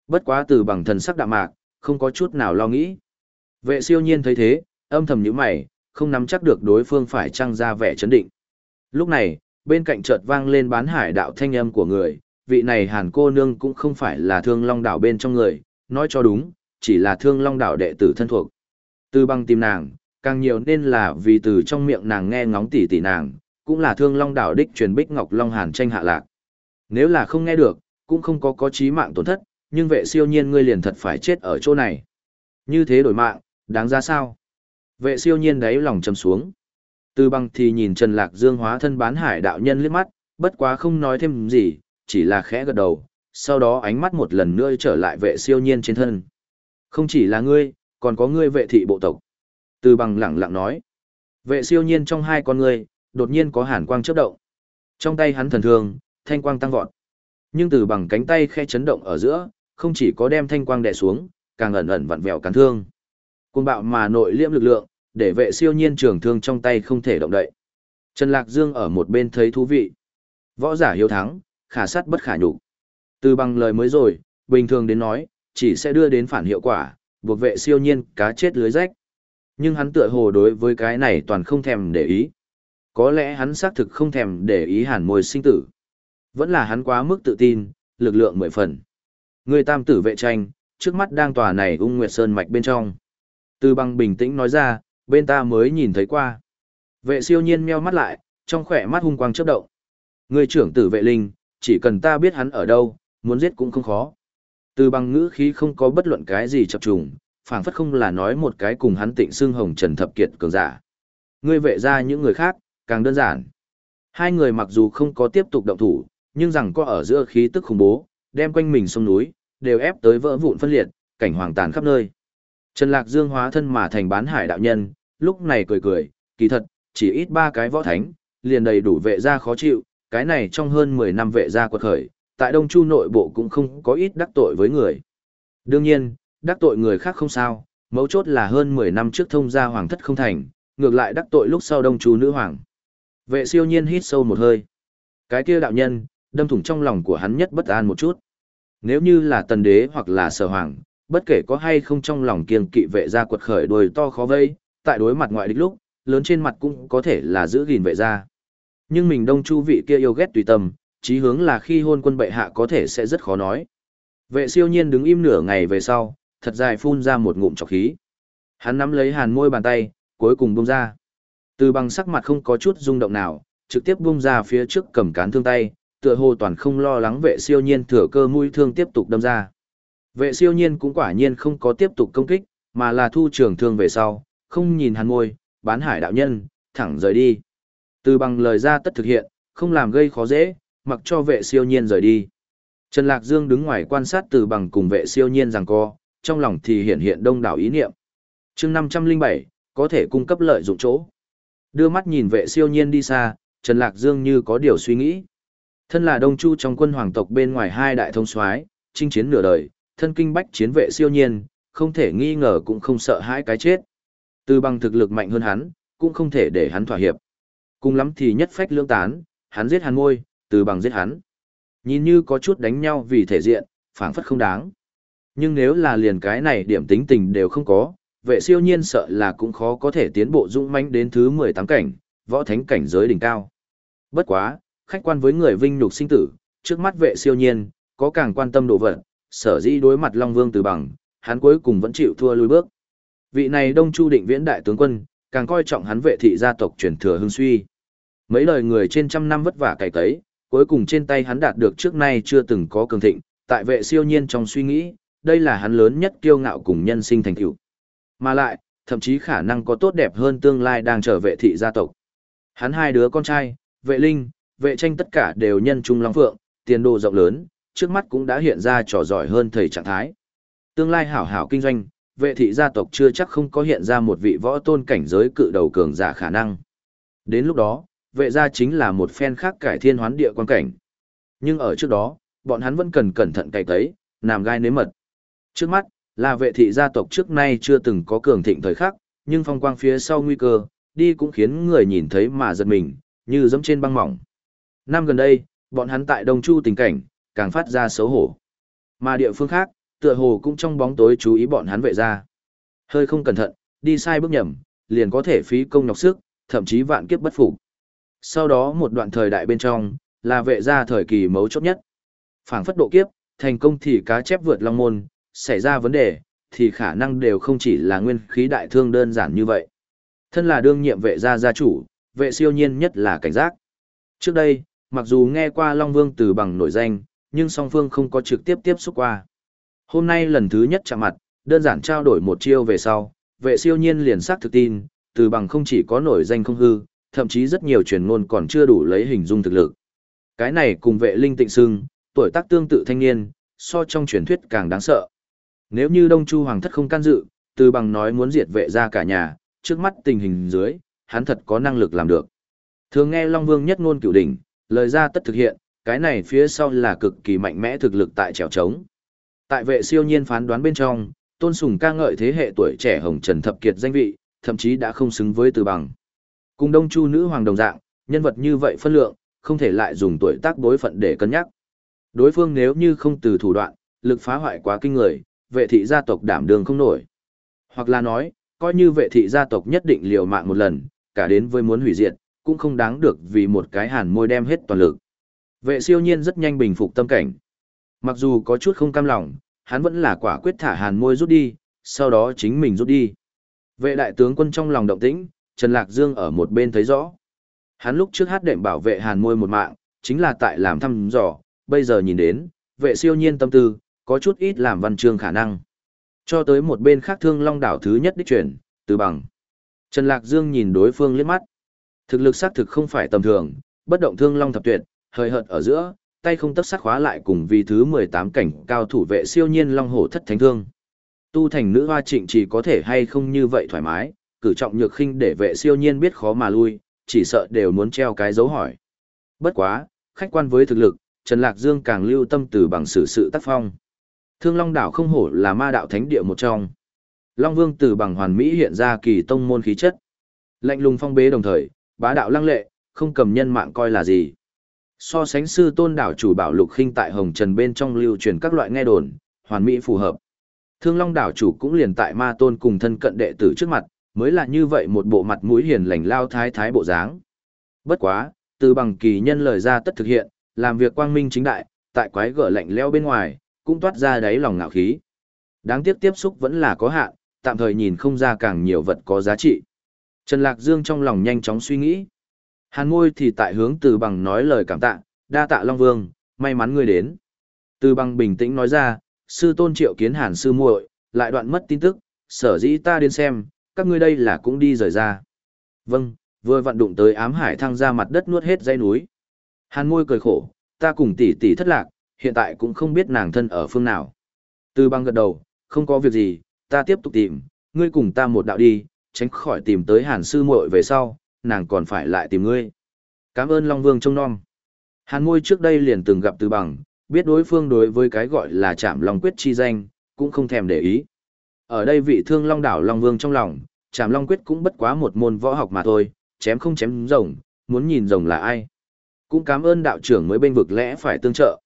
Bất quá từ bằng thần sắc đạm mạc, không có chút nào lo nghĩ. Vệ siêu nhiên thấy thế, âm thầm nhíu mày, không nắm chắc được đối phương phải trăng ra vẻ chấn định. Lúc này, bên cạnh chợt vang lên bán hải đạo thanh âm của người, vị này hàn cô nương cũng không phải là thương long đảo bên trong người, nói cho đúng, chỉ là thương long đảo đệ tử thân thuộc. Từ băng tìm nàng, càng nhiều nên là vì từ trong miệng nàng nghe ngóng tỉ tỉ nàng, cũng là thương long đảo đích truyền bích ngọc long hàn tranh hạ lạc. Nếu là không nghe được, cũng không có có chí mạng tổn thất, nhưng vệ siêu nhiên ngươi liền thật phải chết ở chỗ này. Như thế đổi mạng, đáng ra sao? Vệ siêu nhiên đáy lòng chầm xuống. Từ bằng thì nhìn Trần Lạc Dương hóa thân bán hải đạo nhân liếc mắt, bất quá không nói thêm gì, chỉ là khẽ gật đầu, sau đó ánh mắt một lần nữa trở lại vệ siêu nhiên trên thân. Không chỉ là ngươi, còn có ngươi vệ thị bộ tộc. Từ bằng lẳng lặng nói. Vệ siêu nhiên trong hai con ngươi, đột nhiên có hàn quang chớp động. Trong tay hắn thần thương, thanh quang tăng vọt. Nhưng từ bằng cánh tay khe chấn động ở giữa, không chỉ có đem thanh quang đè xuống, càng ẩn ẩn vặn vẹo cắn thương. Cuồng bạo mà nội liễm lực lượng, để vệ siêu nhiên trường thương trong tay không thể động đậy. Trần Lạc Dương ở một bên thấy thú vị. Võ giả hiếu thắng, khả sát bất khả nhục. Từ bằng lời mới rồi, bình thường đến nói, chỉ sẽ đưa đến phản hiệu quả, buộc vệ siêu nhiên cá chết lưới rách. Nhưng hắn tựa hồ đối với cái này toàn không thèm để ý. Có lẽ hắn xác thực không thèm để ý hàn môi sinh tử. Vẫn là hắn quá mức tự tin, lực lượng mười phần. Người tam tử vệ tranh, trước mắt đang tòa này ung nguyệt sơn mạch bên trong. Từ bằng bình tĩnh nói ra, bên ta mới nhìn thấy qua. Vệ siêu nhiên meo mắt lại, trong khỏe mắt hung quang chớp động. Người trưởng tử vệ linh, chỉ cần ta biết hắn ở đâu, muốn giết cũng không khó. Từ bằng ngữ khí không có bất luận cái gì chập trùng, phảng phất không là nói một cái cùng hắn tịnh xương hồng trần thập kiệt cường giả. Ngươi vệ ra những người khác, càng đơn giản. Hai người mặc dù không có tiếp tục động thủ, nhưng rằng có ở giữa khí tức khủng bố, đem quanh mình sông núi, đều ép tới vỡ vụn phân liệt, cảnh hoàng tàn khắp nơi. Trần Lạc Dương hóa thân mà thành bán hải đạo nhân, lúc này cười cười, kỳ thật, chỉ ít ba cái võ thánh, liền đầy đủ vệ gia khó chịu, cái này trong hơn 10 năm vệ gia quật khởi, tại Đông Chu nội bộ cũng không có ít đắc tội với người. Đương nhiên, đắc tội người khác không sao, mấu chốt là hơn 10 năm trước thông gia hoàng thất không thành, ngược lại đắc tội lúc sau Đông Chu nữ hoàng. Vệ siêu nhiên hít sâu một hơi. Cái kia đạo nhân, đâm thủng trong lòng của hắn nhất bất an một chút. Nếu như là tần đế hoặc là sở hoàng, bất kể có hay không trong lòng kiêng kỵ vệ gia quật khởi đuôi to khó vây, tại đối mặt ngoại địch lúc, lớn trên mặt cũng có thể là giữ gìn vệ gia. Nhưng mình đông chu vị kia yêu ghét tùy tâm, chí hướng là khi hôn quân bệ hạ có thể sẽ rất khó nói. Vệ siêu nhiên đứng im nửa ngày về sau, thật dài phun ra một ngụm trọc khí. Hắn nắm lấy hàn môi bàn tay, cuối cùng bung ra. Từ bằng sắc mặt không có chút rung động nào, trực tiếp bung ra phía trước cầm cán thương tay, tựa hồ toàn không lo lắng vệ siêu nhiên thừa cơ mũi thương tiếp tục đâm ra. Vệ siêu nhiên cũng quả nhiên không có tiếp tục công kích, mà là thu trường thương về sau, không nhìn hàn môi, bán hải đạo nhân, thẳng rời đi. Từ bằng lời ra tất thực hiện, không làm gây khó dễ, mặc cho vệ siêu nhiên rời đi. Trần Lạc Dương đứng ngoài quan sát từ bằng cùng vệ siêu nhiên rằng co, trong lòng thì hiện hiện đông đảo ý niệm. chương 507, có thể cung cấp lợi dụng chỗ. Đưa mắt nhìn vệ siêu nhiên đi xa, Trần Lạc Dương như có điều suy nghĩ. Thân là đông chu trong quân hoàng tộc bên ngoài hai đại thông soái chinh chiến nửa đời, thân kinh bách chiến vệ siêu nhiên, không thể nghi ngờ cũng không sợ hãi cái chết. Từ bằng thực lực mạnh hơn hắn, cũng không thể để hắn thỏa hiệp. Cùng lắm thì nhất phách lưỡng tán, hắn giết hắn ngôi, từ bằng giết hắn. Nhìn như có chút đánh nhau vì thể diện, phảng phất không đáng. Nhưng nếu là liền cái này điểm tính tình đều không có, vệ siêu nhiên sợ là cũng khó có thể tiến bộ dũng mãnh đến thứ 18 cảnh, võ thánh cảnh giới đỉnh cao. Bất quá, khách quan với người vinh nhục sinh tử, trước mắt vệ siêu nhiên, có càng quan tâm độ vật, sở dĩ đối mặt Long Vương từ bằng, hắn cuối cùng vẫn chịu thua lùi bước. Vị này Đông Chu định viễn đại tướng quân, càng coi trọng hắn vệ thị gia tộc truyền thừa hưng suy. Mấy lời người trên trăm năm vất vả cày cấy, cuối cùng trên tay hắn đạt được trước nay chưa từng có cường thịnh, tại vệ siêu nhiên trong suy nghĩ, đây là hắn lớn nhất kiêu ngạo cùng nhân sinh thành tựu. Mà lại, thậm chí khả năng có tốt đẹp hơn tương lai đang trở vệ thị gia tộc. Hắn hai đứa con trai, vệ linh, vệ tranh tất cả đều nhân trung long phượng, tiền đồ rộng lớn, trước mắt cũng đã hiện ra trò giỏi hơn thầy trạng thái. Tương lai hảo hảo kinh doanh, vệ thị gia tộc chưa chắc không có hiện ra một vị võ tôn cảnh giới cự đầu cường giả khả năng. Đến lúc đó, vệ gia chính là một phen khác cải thiên hoán địa quan cảnh. Nhưng ở trước đó, bọn hắn vẫn cần cẩn thận cày tấy, làm gai nếm mật. Trước mắt, là vệ thị gia tộc trước nay chưa từng có cường thịnh thời khắc, nhưng phong quang phía sau nguy cơ, đi cũng khiến người nhìn thấy mà giật mình, như giống trên băng mỏng. Năm gần đây, bọn hắn tại Đông Chu tình cảnh, càng phát ra xấu hổ. Mà địa phương khác, tựa hồ cũng trong bóng tối chú ý bọn hắn vệ ra. Hơi không cẩn thận, đi sai bước nhầm, liền có thể phí công nhọc sức, thậm chí vạn kiếp bất phục. Sau đó một đoạn thời đại bên trong, là vệ ra thời kỳ mấu chốt nhất. Phảng phất độ kiếp, thành công thì cá chép vượt long môn, xảy ra vấn đề, thì khả năng đều không chỉ là nguyên khí đại thương đơn giản như vậy. Thân là đương nhiệm vệ gia gia chủ, vệ siêu nhiên nhất là cảnh giác. Trước đây, mặc dù nghe qua Long Vương từ bằng nổi danh, nhưng song phương không có trực tiếp tiếp xúc qua. Hôm nay lần thứ nhất chạm mặt, đơn giản trao đổi một chiêu về sau, vệ siêu nhiên liền xác thực tin, từ bằng không chỉ có nổi danh không hư, thậm chí rất nhiều truyền ngôn còn chưa đủ lấy hình dung thực lực. Cái này cùng vệ linh tịnh sưng, tuổi tác tương tự thanh niên, so trong truyền thuyết càng đáng sợ. Nếu như Đông Chu Hoàng thất không can dự, từ bằng nói muốn diệt vệ ra cả nhà, trước mắt tình hình dưới, hắn thật có năng lực làm được. Thường nghe Long Vương nhất ngôn cửu đỉnh, lời ra tất thực hiện, cái này phía sau là cực kỳ mạnh mẽ thực lực tại trèo trống. Tại vệ siêu nhiên phán đoán bên trong, tôn sùng ca ngợi thế hệ tuổi trẻ hồng trần thập kiệt danh vị, thậm chí đã không xứng với từ bằng. Cùng đông chu nữ hoàng đồng dạng, nhân vật như vậy phân lượng, không thể lại dùng tuổi tác đối phận để cân nhắc. Đối phương nếu như không từ thủ đoạn, lực phá hoại quá kinh người, vệ thị gia tộc đảm đường không nổi. Hoặc là nói, coi như vệ thị gia tộc nhất định liều mạng một lần, cả đến với muốn hủy diệt, cũng không đáng được vì một cái hàn môi đem hết toàn lực. Vệ siêu nhiên rất nhanh bình phục tâm cảnh. Mặc dù có chút không cam lòng, hắn vẫn là quả quyết thả hàn môi rút đi, sau đó chính mình rút đi. Vệ đại tướng quân trong lòng động tĩnh, Trần Lạc Dương ở một bên thấy rõ. Hắn lúc trước hát đệm bảo vệ hàn môi một mạng, chính là tại làm thăm dò, bây giờ nhìn đến, vệ siêu nhiên tâm tư, có chút ít làm văn chương khả năng. Cho tới một bên khác thương long đảo thứ nhất đích chuyển, từ bằng. Trần Lạc Dương nhìn đối phương liếc mắt. Thực lực xác thực không phải tầm thường, bất động thương long thập tuyệt, hơi hợt ở giữa, tay không tấc sắc khóa lại cùng vì thứ 18 cảnh cao thủ vệ siêu nhiên long hổ thất thánh thương. Tu thành nữ hoa trịnh chỉ có thể hay không như vậy thoải mái, cử trọng nhược khinh để vệ siêu nhiên biết khó mà lui, chỉ sợ đều muốn treo cái dấu hỏi. Bất quá, khách quan với thực lực, Trần Lạc Dương càng lưu tâm từ bằng sự sự tác phong. Thương Long đảo không hổ là ma đạo thánh địa một trong. Long Vương từ bằng hoàn mỹ hiện ra kỳ tông môn khí chất. Lạnh lùng phong bế đồng thời, bá đạo lăng lệ, không cầm nhân mạng coi là gì. So sánh sư tôn đảo chủ bảo lục khinh tại Hồng Trần bên trong lưu truyền các loại nghe đồn, hoàn mỹ phù hợp. Thương Long đảo chủ cũng liền tại ma tôn cùng thân cận đệ tử trước mặt, mới là như vậy một bộ mặt mũi hiền lành lao thái thái bộ dáng. Bất quá, từ bằng kỳ nhân lời ra tất thực hiện, làm việc quang minh chính đại, tại quái gở lạnh leo bên ngoài, cũng toát ra đáy lòng ngạo khí. Đáng tiếc tiếp xúc vẫn là có hạn, tạm thời nhìn không ra càng nhiều vật có giá trị. Trần Lạc Dương trong lòng nhanh chóng suy nghĩ. Hàn Ngôi thì tại hướng từ bằng nói lời cảm tạ, đa tạ Long Vương, may mắn ngươi đến. Từ bằng bình tĩnh nói ra, sư tôn triệu kiến hàn sư muội, lại đoạn mất tin tức, sở dĩ ta đến xem, các ngươi đây là cũng đi rời ra. Vâng, vừa vận đụng tới ám hải thăng ra mặt đất nuốt hết dây núi. Hàn Ngôi cười khổ, ta cùng tỷ tỷ thất lạc, hiện tại cũng không biết nàng thân ở phương nào. Từ bằng gật đầu, không có việc gì, ta tiếp tục tìm, ngươi cùng ta một đạo đi, tránh khỏi tìm tới hàn sư muội về sau, nàng còn phải lại tìm ngươi. Cảm ơn Long Vương trông nom. Hàn môi trước đây liền từng gặp từ bằng, biết đối phương đối với cái gọi là chạm Long Quyết chi danh, cũng không thèm để ý. Ở đây vị thương Long đảo Long Vương trong lòng, chạm Long Quyết cũng bất quá một môn võ học mà thôi, chém không chém rồng, muốn nhìn rồng là ai. Cũng cảm ơn đạo trưởng mới bên vực lẽ phải tương trợ.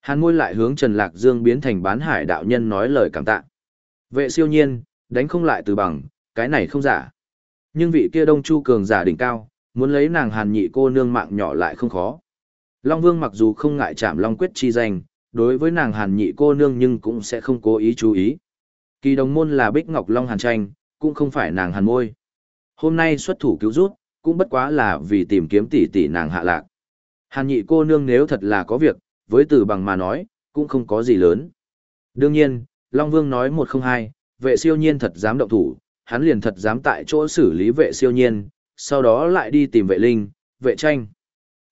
Hàn môi lại hướng Trần Lạc Dương biến thành bán hải đạo nhân nói lời cảm tạ. Vệ siêu nhiên, đánh không lại từ bằng, cái này không giả. Nhưng vị kia đông chu cường giả đỉnh cao, muốn lấy nàng hàn nhị cô nương mạng nhỏ lại không khó. Long Vương mặc dù không ngại chạm Long Quyết chi danh, đối với nàng hàn nhị cô nương nhưng cũng sẽ không cố ý chú ý. Kỳ đồng môn là Bích Ngọc Long Hàn Tranh, cũng không phải nàng hàn môi. Hôm nay xuất thủ cứu rút, cũng bất quá là vì tìm kiếm tỷ tỷ nàng hạ lạc. Hàn nhị cô nương nếu thật là có việc, với từ bằng mà nói, cũng không có gì lớn. Đương nhiên, Long Vương nói một không hai, vệ siêu nhiên thật dám động thủ, hắn liền thật dám tại chỗ xử lý vệ siêu nhiên, sau đó lại đi tìm vệ linh, vệ tranh.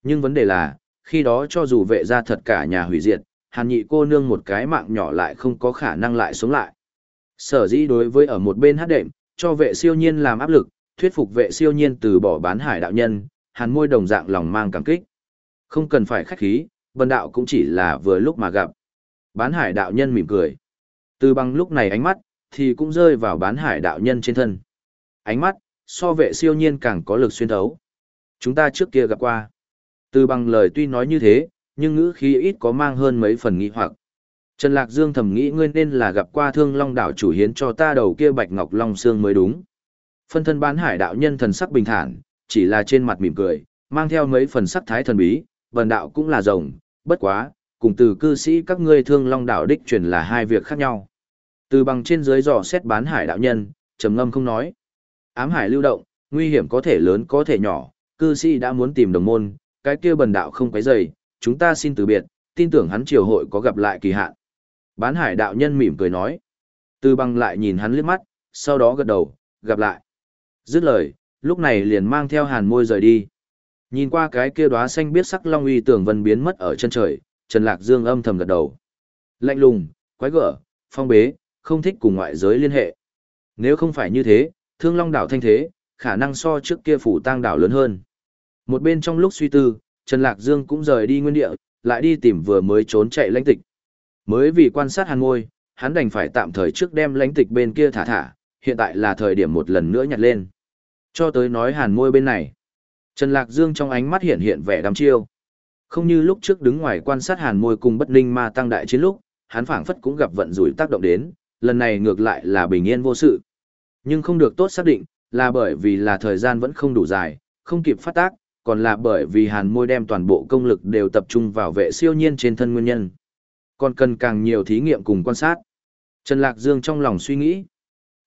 Nhưng vấn đề là, khi đó cho dù vệ ra thật cả nhà hủy diệt, hàn nhị cô nương một cái mạng nhỏ lại không có khả năng lại sống lại. Sở dĩ đối với ở một bên hát đệm, cho vệ siêu nhiên làm áp lực, thuyết phục vệ siêu nhiên từ bỏ bán hải đạo nhân, hàn môi đồng dạng lòng mang cảm kích. Không cần phải khách khí, bần đạo cũng chỉ là vừa lúc mà gặp. Bán hải đạo nhân mỉm cười. Từ bằng lúc này ánh mắt, thì cũng rơi vào bán hải đạo nhân trên thân. Ánh mắt, so vệ siêu nhiên càng có lực xuyên thấu. Chúng ta trước kia gặp qua. Từ bằng lời tuy nói như thế, nhưng ngữ khí ít có mang hơn mấy phần nghi hoặc. Trần Lạc Dương thầm nghĩ ngươi nên là gặp qua thương long đảo chủ hiến cho ta đầu kia bạch ngọc long xương mới đúng. Phân thân bán hải đạo nhân thần sắc bình thản, chỉ là trên mặt mỉm cười, mang theo mấy phần sắc thái thần bí, vần đạo cũng là rồng, bất quá, cùng từ cư sĩ các ngươi thương long đảo đích truyền là hai việc khác nhau. Từ bằng trên dưới dò xét bán hải đạo nhân, trầm ngâm không nói. Ám hải lưu động, nguy hiểm có thể lớn có thể nhỏ, cư sĩ đã muốn tìm đồng môn, cái kia bần đạo không quấy rầy, chúng ta xin từ biệt, tin tưởng hắn triều hội có gặp lại kỳ hạn. Bán hải đạo nhân mỉm cười nói. Từ bằng lại nhìn hắn liếc mắt, sau đó gật đầu, gặp lại. Dứt lời, lúc này liền mang theo hàn môi rời đi. Nhìn qua cái kia đóa xanh biết sắc long uy tưởng vân biến mất ở chân trời, Trần Lạc Dương âm thầm gật đầu. Lạnh lùng, quái gở, phong bế, không thích cùng ngoại giới liên hệ. Nếu không phải như thế, thương long đảo thanh thế, khả năng so trước kia phủ tang đảo lớn hơn. Một bên trong lúc suy tư, Trần Lạc Dương cũng rời đi nguyên địa, lại đi tìm vừa mới trốn chạy lãnh tịch. Mới vì quan sát hàn ngôi, hắn đành phải tạm thời trước đem lãnh tịch bên kia thả thả, hiện tại là thời điểm một lần nữa nhặt lên. Cho tới nói hàn môi bên này. Trần Lạc Dương trong ánh mắt hiện hiện vẻ đăm chiêu. Không như lúc trước đứng ngoài quan sát hàn môi cùng bất ninh ma tăng đại chiến lúc, hắn phảng phất cũng gặp vận rủi tác động đến, lần này ngược lại là bình yên vô sự. Nhưng không được tốt xác định, là bởi vì là thời gian vẫn không đủ dài, không kịp phát tác, còn là bởi vì hàn môi đem toàn bộ công lực đều tập trung vào vệ siêu nhiên trên thân nguyên nhân. Còn cần càng nhiều thí nghiệm cùng quan sát. Trần Lạc Dương trong lòng suy nghĩ.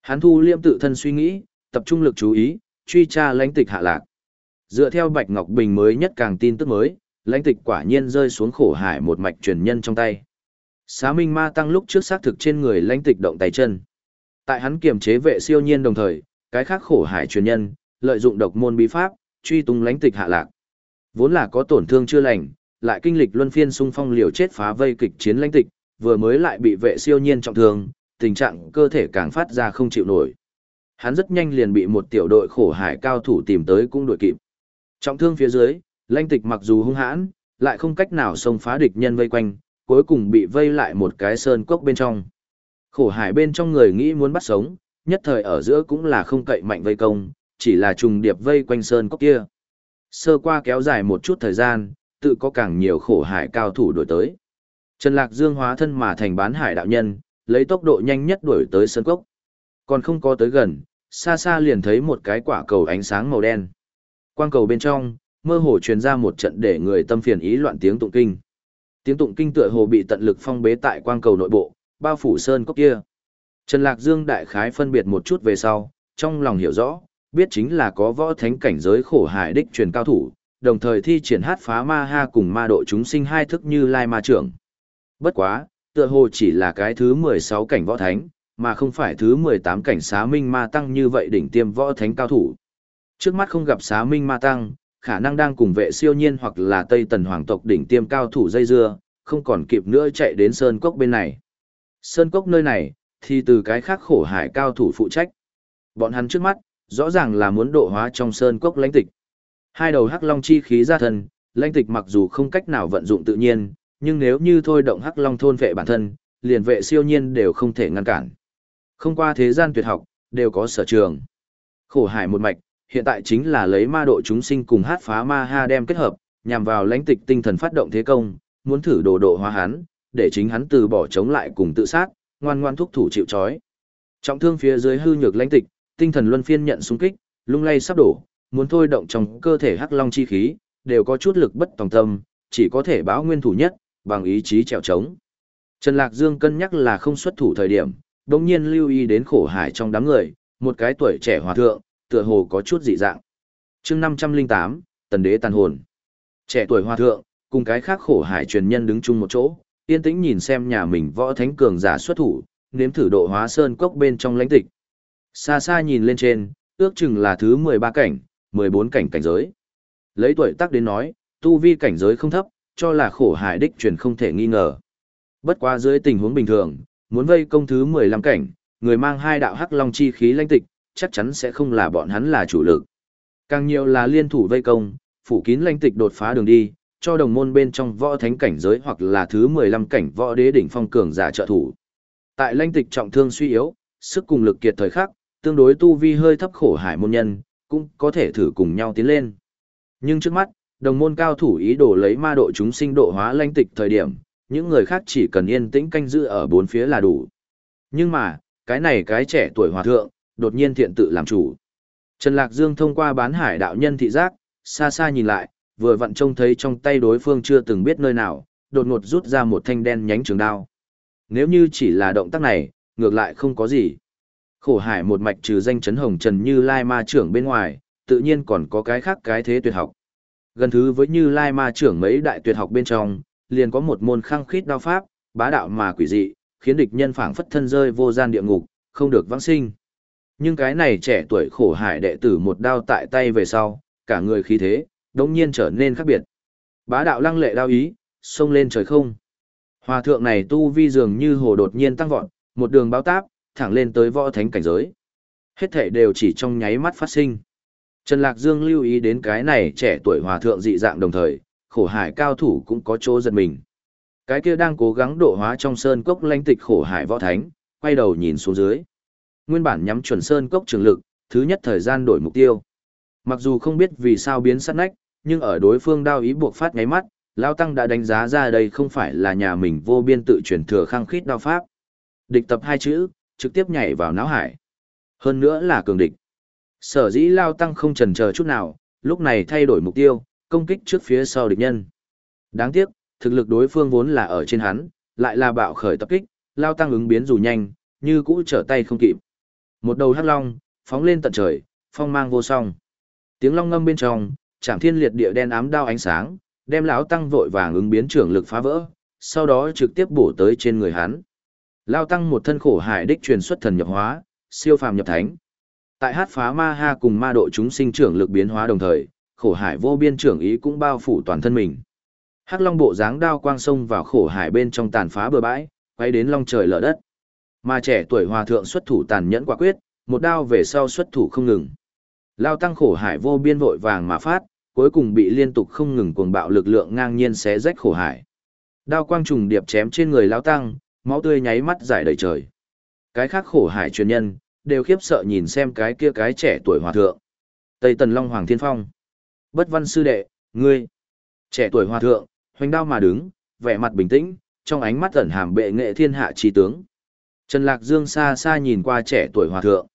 Hắn thu liêm tự thân suy nghĩ, tập trung lực chú ý, truy tra lãnh tịch hạ lạc. Dựa theo Bạch Ngọc Bình mới nhất càng tin tức mới, lãnh tịch quả nhiên rơi xuống khổ hải một mạch truyền nhân trong tay. Xá Minh Ma tăng lúc trước xác thực trên người lãnh tịch động tay chân. Tại hắn kiềm chế vệ siêu nhiên đồng thời, cái khác khổ hải truyền nhân, lợi dụng độc môn bí pháp, truy tung lãnh tịch hạ lạc. Vốn là có tổn thương chưa lành, lại kinh lịch luân phiên xung phong liều chết phá vây kịch chiến lãnh tịch, vừa mới lại bị vệ siêu nhiên trọng thương, tình trạng cơ thể càng phát ra không chịu nổi. Hắn rất nhanh liền bị một tiểu đội khổ hải cao thủ tìm tới cũng đuổi kịp. Trọng thương phía dưới, lãnh tịch mặc dù hung hãn, lại không cách nào xông phá địch nhân vây quanh, cuối cùng bị vây lại một cái sơn cốc bên trong. Khổ hải bên trong người nghĩ muốn bắt sống, nhất thời ở giữa cũng là không cậy mạnh vây công, chỉ là trùng điệp vây quanh sơn cốc kia. Sơ qua kéo dài một chút thời gian, tự có càng nhiều khổ hải cao thủ đổi tới. Trần Lạc Dương hóa thân mà thành bán hải đạo nhân, lấy tốc độ nhanh nhất đuổi tới sơn cốc. Còn không có tới gần, xa xa liền thấy một cái quả cầu ánh sáng màu đen. Quang cầu bên trong, mơ hồ truyền ra một trận để người tâm phiền ý loạn tiếng tụng kinh. Tiếng tụng kinh tựa hồ bị tận lực phong bế tại quang cầu nội bộ, bao phủ sơn cốc kia. Trần Lạc Dương đại khái phân biệt một chút về sau, trong lòng hiểu rõ, biết chính là có võ thánh cảnh giới khổ hải đích truyền cao thủ, đồng thời thi triển hát phá ma ha cùng ma độ chúng sinh hai thức như lai ma trưởng. Bất quá, tựa hồ chỉ là cái thứ 16 cảnh võ thánh, mà không phải thứ 18 cảnh xá minh ma tăng như vậy đỉnh tiêm võ thánh cao thủ. Trước mắt không gặp xá minh ma tăng, khả năng đang cùng vệ siêu nhiên hoặc là Tây Tần Hoàng tộc đỉnh tiêm cao thủ dây dưa, không còn kịp nữa chạy đến Sơn Cốc bên này. Sơn Cốc nơi này, thì từ cái khác khổ hải cao thủ phụ trách. Bọn hắn trước mắt, rõ ràng là muốn độ hóa trong Sơn Cốc lãnh tịch. Hai đầu hắc long chi khí ra thân, lãnh tịch mặc dù không cách nào vận dụng tự nhiên, nhưng nếu như thôi động hắc long thôn vệ bản thân, liền vệ siêu nhiên đều không thể ngăn cản. Không qua thế gian tuyệt học, đều có sở trường. Khổ hải một mạch, hiện tại chính là lấy ma độ chúng sinh cùng hát phá ma ha đem kết hợp, nhằm vào lãnh tịch tinh thần phát động thế công, muốn thử đồ độ hóa hắn, để chính hắn từ bỏ chống lại cùng tự sát, ngoan ngoan thúc thủ chịu trói. Trọng thương phía dưới hư nhược lãnh tịch, tinh thần luân phiên nhận xung kích, lung lay sắp đổ, muốn thôi động trong cơ thể hắc long chi khí, đều có chút lực bất tòng tâm, chỉ có thể báo nguyên thủ nhất, bằng ý chí trèo trống. Trần Lạc Dương cân nhắc là không xuất thủ thời điểm, đồng nhiên lưu ý đến khổ hải trong đám người, một cái tuổi trẻ hòa thượng, tựa hồ có chút dị dạng. chương 508, Tần Đế Tàn Hồn. Trẻ tuổi hòa thượng, cùng cái khác khổ hải truyền nhân đứng chung một chỗ, yên tĩnh nhìn xem nhà mình võ thánh cường giả xuất thủ, nếm thử độ hóa sơn cốc bên trong lãnh tịch. Xa xa nhìn lên trên, ước chừng là thứ 13 cảnh, 14 cảnh cảnh giới. Lấy tuổi tác đến nói, tu vi cảnh giới không thấp, cho là khổ hải đích truyền không thể nghi ngờ. Bất quá dưới tình huống bình thường, muốn vây công thứ 15 cảnh, người mang hai đạo hắc long chi khí lãnh tịch, chắc chắn sẽ không là bọn hắn là chủ lực. Càng nhiều là liên thủ vây công, phủ kín lãnh tịch đột phá đường đi, cho đồng môn bên trong võ thánh cảnh giới hoặc là thứ 15 cảnh võ đế đỉnh phong cường giả trợ thủ. Tại lãnh tịch trọng thương suy yếu, sức cùng lực kiệt thời khắc, tương đối tu vi hơi thấp khổ hải môn nhân, cũng có thể thử cùng nhau tiến lên. Nhưng trước mắt, đồng môn cao thủ ý đồ lấy ma độ chúng sinh độ hóa lãnh tịch thời điểm, những người khác chỉ cần yên tĩnh canh giữ ở bốn phía là đủ. Nhưng mà, cái này cái trẻ tuổi hòa thượng, đột nhiên thiện tự làm chủ. Trần Lạc Dương thông qua bán hải đạo nhân thị giác, xa xa nhìn lại, vừa vặn trông thấy trong tay đối phương chưa từng biết nơi nào, đột ngột rút ra một thanh đen nhánh trường đao. Nếu như chỉ là động tác này, ngược lại không có gì. Khổ hải một mạch trừ danh chấn hồng trần như lai ma trưởng bên ngoài, tự nhiên còn có cái khác cái thế tuyệt học. Gần thứ với như lai ma trưởng mấy đại tuyệt học bên trong, liền có một môn khăng khít đao pháp, bá đạo mà quỷ dị, khiến địch nhân phảng phất thân rơi vô gian địa ngục, không được vãng sinh. Nhưng cái này trẻ tuổi khổ hải đệ tử một đao tại tay về sau, cả người khí thế, đống nhiên trở nên khác biệt. Bá đạo lăng lệ đao ý, xông lên trời không. Hòa thượng này tu vi dường như hồ đột nhiên tăng vọt, một đường báo táp, thẳng lên tới võ thánh cảnh giới. Hết thể đều chỉ trong nháy mắt phát sinh. Trần Lạc Dương lưu ý đến cái này trẻ tuổi hòa thượng dị dạng đồng thời, khổ hải cao thủ cũng có chỗ giật mình. Cái kia đang cố gắng độ hóa trong sơn cốc lãnh tịch khổ hải võ thánh, quay đầu nhìn xuống dưới. Nguyên bản nhắm chuẩn sơn cốc trường lực, thứ nhất thời gian đổi mục tiêu. Mặc dù không biết vì sao biến sát nách, nhưng ở đối phương đao ý buộc phát ngáy mắt, Lao Tăng đã đánh giá ra đây không phải là nhà mình vô biên tự truyền thừa khăng khít đao pháp. Địch tập hai chữ, trực tiếp nhảy vào não hải. Hơn nữa là cường địch. Sở dĩ Lao Tăng không chần chờ chút nào, lúc này thay đổi mục tiêu, công kích trước phía sau địch nhân. Đáng tiếc, thực lực đối phương vốn là ở trên hắn, lại là bạo khởi tập kích, Lao Tăng ứng biến dù nhanh, như cũ trở tay không kịp. Một đầu hắc long, phóng lên tận trời, phong mang vô song. Tiếng long ngâm bên trong, chạm thiên liệt địa đen ám đao ánh sáng, đem lão tăng vội vàng ứng biến trưởng lực phá vỡ, sau đó trực tiếp bổ tới trên người hắn. Lao tăng một thân khổ hải đích truyền xuất thần nhập hóa, siêu phàm nhập thánh. Tại hát phá ma ha cùng ma độ chúng sinh trưởng lực biến hóa đồng thời, khổ hải vô biên trưởng ý cũng bao phủ toàn thân mình. Hắc long bộ dáng đao quang sông vào khổ hải bên trong tàn phá bờ bãi, quay đến long trời lở đất. Mà trẻ tuổi hòa thượng xuất thủ tàn nhẫn quả quyết, một đao về sau xuất thủ không ngừng. Lao tăng khổ hải vô biên vội vàng mà phát, cuối cùng bị liên tục không ngừng cuồng bạo lực lượng ngang nhiên xé rách khổ hải. Đao quang trùng điệp chém trên người Lao tăng, máu tươi nháy mắt giải đầy trời. Cái khác khổ hải truyền nhân, đều khiếp sợ nhìn xem cái kia cái trẻ tuổi hòa thượng. Tây Tần Long Hoàng Thiên Phong. Bất văn sư đệ, ngươi. Trẻ tuổi hòa thượng, hoành đao mà đứng, vẻ mặt bình tĩnh, trong ánh mắt ẩn hàm bệ nghệ thiên hạ trí tướng. Trần Lạc Dương xa xa nhìn qua trẻ tuổi hòa thượng.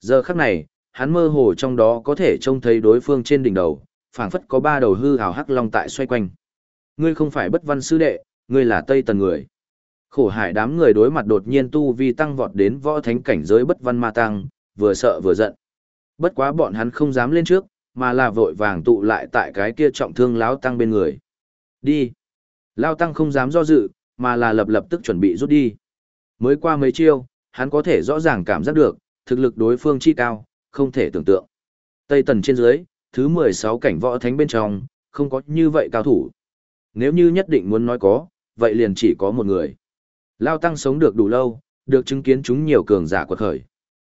Giờ khắc này, hắn mơ hồ trong đó có thể trông thấy đối phương trên đỉnh đầu, phảng phất có ba đầu hư hào hắc long tại xoay quanh. Ngươi không phải bất văn sư đệ, ngươi là Tây Tần người. Khổ hải đám người đối mặt đột nhiên tu vi tăng vọt đến võ thánh cảnh giới bất văn ma tăng, vừa sợ vừa giận. Bất quá bọn hắn không dám lên trước, mà là vội vàng tụ lại tại cái kia trọng thương lão tăng bên người. Đi. Lão tăng không dám do dự, mà là lập lập tức chuẩn bị rút đi. Mới qua mấy chiêu, hắn có thể rõ ràng cảm giác được, thực lực đối phương chi cao, không thể tưởng tượng. Tây tần trên dưới, thứ 16 cảnh võ thánh bên trong, không có như vậy cao thủ. Nếu như nhất định muốn nói có, vậy liền chỉ có một người. Lao Tăng sống được đủ lâu, được chứng kiến chúng nhiều cường giả quật khởi.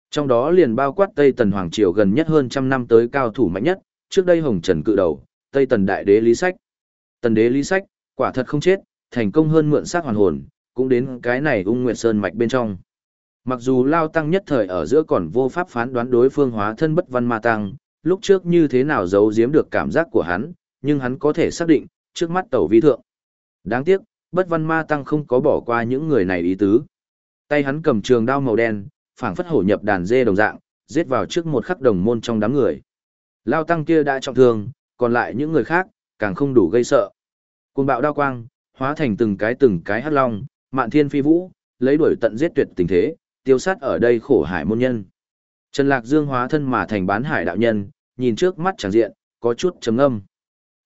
Trong đó liền bao quát Tây Tần Hoàng Triều gần nhất hơn trăm năm tới cao thủ mạnh nhất, trước đây Hồng Trần cự đầu, Tây Tần Đại Đế Lý Sách. Tần Đế Lý Sách, quả thật không chết, thành công hơn mượn xác hoàn hồn, cũng đến cái này ung nguyệt sơn mạch bên trong. Mặc dù Lao Tăng nhất thời ở giữa còn vô pháp phán đoán đối phương hóa thân bất văn ma tăng, lúc trước như thế nào giấu giếm được cảm giác của hắn, nhưng hắn có thể xác định, trước mắt tẩu vi thượng. Đáng tiếc, bất văn ma tăng không có bỏ qua những người này ý tứ. Tay hắn cầm trường đao màu đen, phảng phất hổ nhập đàn dê đồng dạng, giết vào trước một khắc đồng môn trong đám người. Lao tăng kia đã trọng thương, còn lại những người khác, càng không đủ gây sợ. Cùng bạo đao quang, hóa thành từng cái từng cái hắc long, mạn thiên phi vũ, lấy đuổi tận giết tuyệt tình thế, tiêu sát ở đây khổ hải môn nhân. Trần Lạc Dương hóa thân mà thành bán hải đạo nhân, nhìn trước mắt chẳng diện, có chút chấm âm.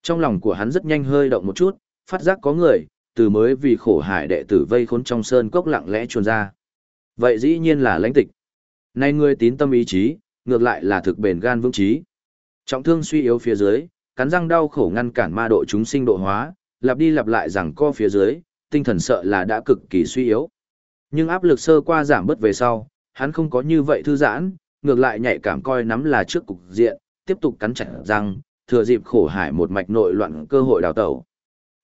Trong lòng của hắn rất nhanh hơi động một chút, phát giác có người, từ mới vì khổ hải đệ tử vây khốn trong sơn cốc lặng lẽ chuồn ra. Vậy dĩ nhiên là lãnh tịch. Nay ngươi tín tâm ý chí, ngược lại là thực bền gan vững chí. Trọng thương suy yếu phía dưới, cắn răng đau khổ ngăn cản ma độ chúng sinh độ hóa, lặp đi lặp lại rằng co phía dưới, tinh thần sợ là đã cực kỳ suy yếu. Nhưng áp lực sơ qua giảm bớt về sau, hắn không có như vậy thư giãn, ngược lại nhạy cảm coi nắm là trước cục diện, tiếp tục cắn chặt răng, thừa dịp khổ hải một mạch nội loạn cơ hội đào tẩu.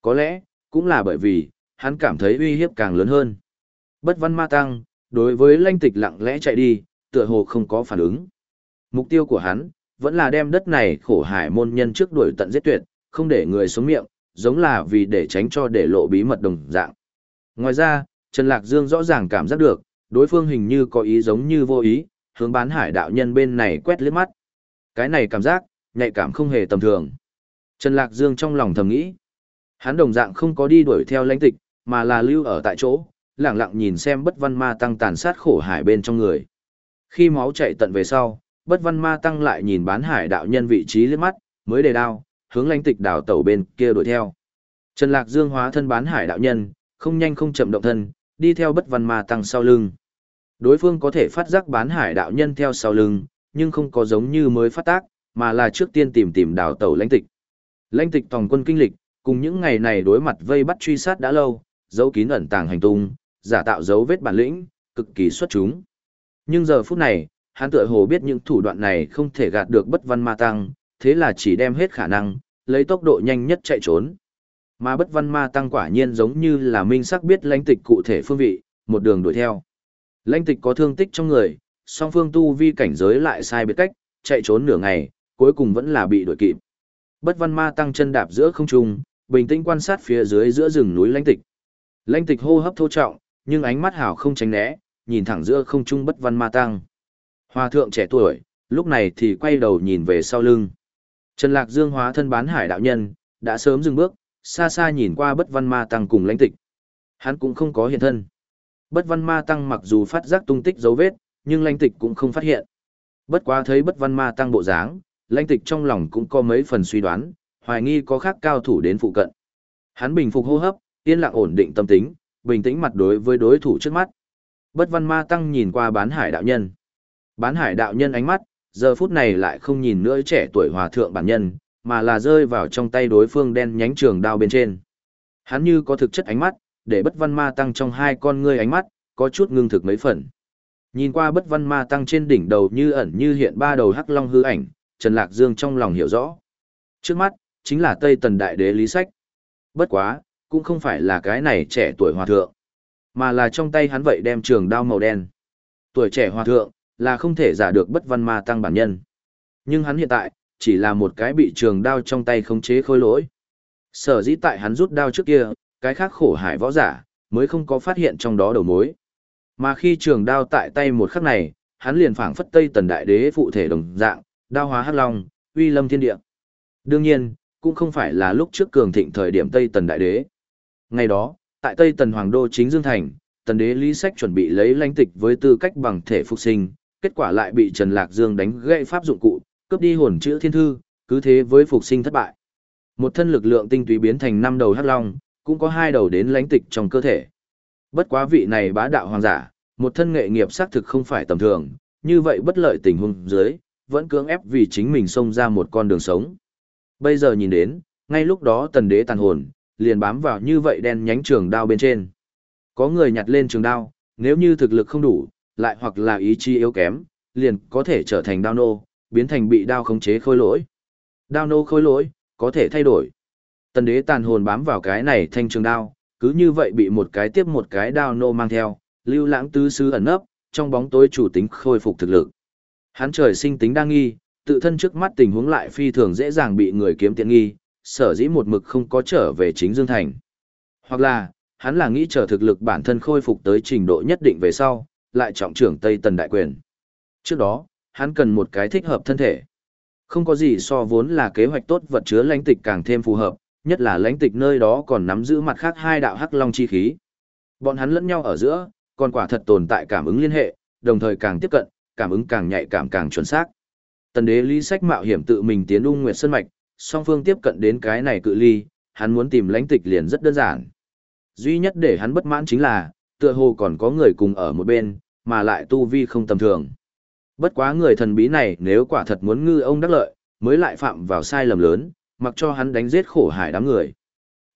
Có lẽ, cũng là bởi vì, hắn cảm thấy uy hiếp càng lớn hơn. Bất văn ma tăng, đối với lanh tịch lặng lẽ chạy đi, tựa hồ không có phản ứng. Mục tiêu của hắn, vẫn là đem đất này khổ hải môn nhân trước đuổi tận giết tuyệt, không để người sống miệng, giống là vì để tránh cho để lộ bí mật đồng dạng. Ngoài ra, Trần Lạc Dương rõ ràng cảm giác được, đối phương hình như có ý giống như vô ý, hướng bán hải đạo nhân bên này quét liếc mắt. Cái này cảm giác, nhạy cảm không hề tầm thường. Trần Lạc Dương trong lòng thầm nghĩ. Hắn đồng dạng không có đi đuổi theo lãnh tịch, mà là lưu ở tại chỗ, lặng lặng nhìn xem bất văn ma tăng tàn sát khổ hải bên trong người. Khi máu chạy tận về sau, bất văn ma tăng lại nhìn bán hải đạo nhân vị trí liếc mắt, mới đề đao, hướng lãnh tịch đảo tàu bên kia đuổi theo. Trần Lạc Dương hóa thân bán hải đạo nhân, không nhanh không chậm động thân, đi theo bất văn ma tăng sau lưng. Đối phương có thể phát giác bán hải đạo nhân theo sau lưng, nhưng không có giống như mới phát tác, mà là trước tiên tìm tìm đảo tàu lãnh tịch. Lãnh tịch tòng quân kinh lịch, cùng những ngày này đối mặt vây bắt truy sát đã lâu, dấu kín ẩn tàng hành tung, giả tạo dấu vết bản lĩnh, cực kỳ xuất chúng. Nhưng giờ phút này, hắn tựa hồ biết những thủ đoạn này không thể gạt được bất văn ma tăng, thế là chỉ đem hết khả năng, lấy tốc độ nhanh nhất chạy trốn. Mà bất văn ma tăng quả nhiên giống như là minh sắc biết lãnh tịch cụ thể phương vị, một đường đuổi theo. Lãnh tịch có thương tích trong người, song phương tu vi cảnh giới lại sai biệt cách, chạy trốn nửa ngày, cuối cùng vẫn là bị đuổi kịp. Bất văn ma tăng chân đạp giữa không trung, bình tĩnh quan sát phía dưới giữa rừng núi lãnh tịch. Lãnh tịch hô hấp thô trọng, nhưng ánh mắt hảo không tránh né, nhìn thẳng giữa không trung bất văn ma tăng. Hòa thượng trẻ tuổi, lúc này thì quay đầu nhìn về sau lưng. Trần Lạc Dương hóa thân bán hải đạo nhân, đã sớm dừng bước, xa xa nhìn qua bất văn ma tăng cùng lãnh tịch. Hắn cũng không có hiện thân. Bất văn ma tăng mặc dù phát giác tung tích dấu vết, nhưng lãnh tịch cũng không phát hiện. Bất quá thấy bất văn ma tăng bộ dáng, lãnh tịch trong lòng cũng có mấy phần suy đoán, hoài nghi có khác cao thủ đến phụ cận. Hắn bình phục hô hấp, yên lặng ổn định tâm tính, bình tĩnh mặt đối với đối thủ trước mắt. Bất văn ma tăng nhìn qua bán hải đạo nhân. Bán hải đạo nhân ánh mắt, giờ phút này lại không nhìn nữa trẻ tuổi hòa thượng bản nhân, mà là rơi vào trong tay đối phương đen nhánh trường đao bên trên. Hắn như có thực chất ánh mắt, để bất văn ma tăng trong hai con ngươi ánh mắt, có chút ngưng thực mấy phần. Nhìn qua bất văn ma tăng trên đỉnh đầu như ẩn như hiện ba đầu hắc long hư ảnh, Trần Lạc Dương trong lòng hiểu rõ. Trước mắt, chính là Tây Tần Đại Đế Lý Sách. Bất quá, cũng không phải là cái này trẻ tuổi hòa thượng, mà là trong tay hắn vậy đem trường đao màu đen. Tuổi trẻ hòa thượng, là không thể giả được bất văn ma tăng bản nhân. Nhưng hắn hiện tại, chỉ là một cái bị trường đao trong tay khống chế khôi lỗi. Sở dĩ tại hắn rút đao trước kia, cái khác khổ hải võ giả, mới không có phát hiện trong đó đầu mối. Mà khi trường đao tại tay một khắc này, hắn liền phảng phất Tây Tần Đại Đế phụ thể đồng dạng, đao hóa hắc long, uy lâm thiên địa. Đương nhiên, cũng không phải là lúc trước cường thịnh thời điểm Tây Tần Đại Đế. Ngày đó, tại Tây Tần Hoàng Đô chính Dương Thành, Tần Đế Lý Sách chuẩn bị lấy lãnh tịch với tư cách bằng thể phục sinh, kết quả lại bị Trần Lạc Dương đánh gãy pháp dụng cụ, cướp đi hồn chữ thiên thư, cứ thế với phục sinh thất bại. Một thân lực lượng tinh túy biến thành năm đầu hắc long, cũng có hai đầu đến lãnh tịch trong cơ thể. Bất quá vị này bá đạo hoàng giả, một thân nghệ nghiệp xác thực không phải tầm thường, như vậy bất lợi tình huống dưới, vẫn cưỡng ép vì chính mình xông ra một con đường sống. Bây giờ nhìn đến, ngay lúc đó tần đế tàn hồn, liền bám vào như vậy đen nhánh trường đao bên trên. Có người nhặt lên trường đao, nếu như thực lực không đủ, lại hoặc là ý chí yếu kém, liền có thể trở thành đao nô, biến thành bị đao khống chế khôi lỗi. Đao nô khôi lỗi, có thể thay đổi. Tần đế tàn hồn bám vào cái này thanh trường đao, cứ như vậy bị một cái tiếp một cái đao nô mang theo, lưu lãng tứ sứ ẩn nấp, trong bóng tối chủ tính khôi phục thực lực. Hắn trời sinh tính đa nghi, tự thân trước mắt tình huống lại phi thường dễ dàng bị người kiếm tiện nghi, sở dĩ một mực không có trở về chính Dương Thành. Hoặc là, hắn là nghĩ chờ thực lực bản thân khôi phục tới trình độ nhất định về sau, lại trọng trưởng Tây Tần Đại Quyền. Trước đó, hắn cần một cái thích hợp thân thể. Không có gì so vốn là kế hoạch tốt vật chứa lãnh tịch càng thêm phù hợp, nhất là lãnh tịch nơi đó còn nắm giữ mặt khác hai đạo hắc long chi khí. Bọn hắn lẫn nhau ở giữa, còn quả thật tồn tại cảm ứng liên hệ, đồng thời càng tiếp cận, cảm ứng càng nhạy cảm càng chuẩn xác. Tần đế lý sách mạo hiểm tự mình tiến ung nguyệt sơn mạch, song phương tiếp cận đến cái này cự ly, hắn muốn tìm lãnh tịch liền rất đơn giản. Duy nhất để hắn bất mãn chính là, tựa hồ còn có người cùng ở một bên, mà lại tu vi không tầm thường. Bất quá người thần bí này nếu quả thật muốn ngư ông đắc lợi, mới lại phạm vào sai lầm lớn, mặc cho hắn đánh giết khổ hải đám người.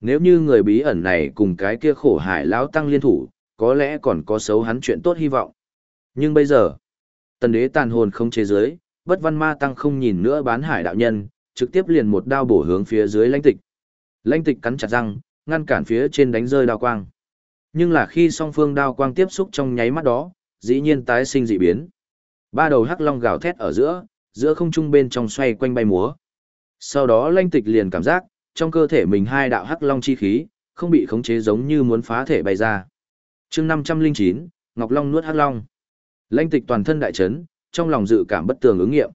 Nếu như người bí ẩn này cùng cái kia khổ hải lão tăng liên thủ, có lẽ còn có xấu hắn chuyện tốt hy vọng. Nhưng bây giờ, tần đế tàn hồn không chế giới, bất văn ma tăng không nhìn nữa bán hải đạo nhân, trực tiếp liền một đao bổ hướng phía dưới lãnh tịch. Lãnh tịch cắn chặt răng, ngăn cản phía trên đánh rơi đao quang. Nhưng là khi song phương đao quang tiếp xúc trong nháy mắt đó, dĩ nhiên tái sinh dị biến. Ba đầu hắc long gào thét ở giữa, giữa không trung bên trong xoay quanh bay múa. Sau đó lanh tịch liền cảm giác, trong cơ thể mình hai đạo hắc long chi khí, không bị khống chế giống như muốn phá thể bay ra. chương 509, Ngọc Long nuốt hắc long. lanh tịch toàn thân đại chấn, trong lòng dự cảm bất tường ứng nghiệm.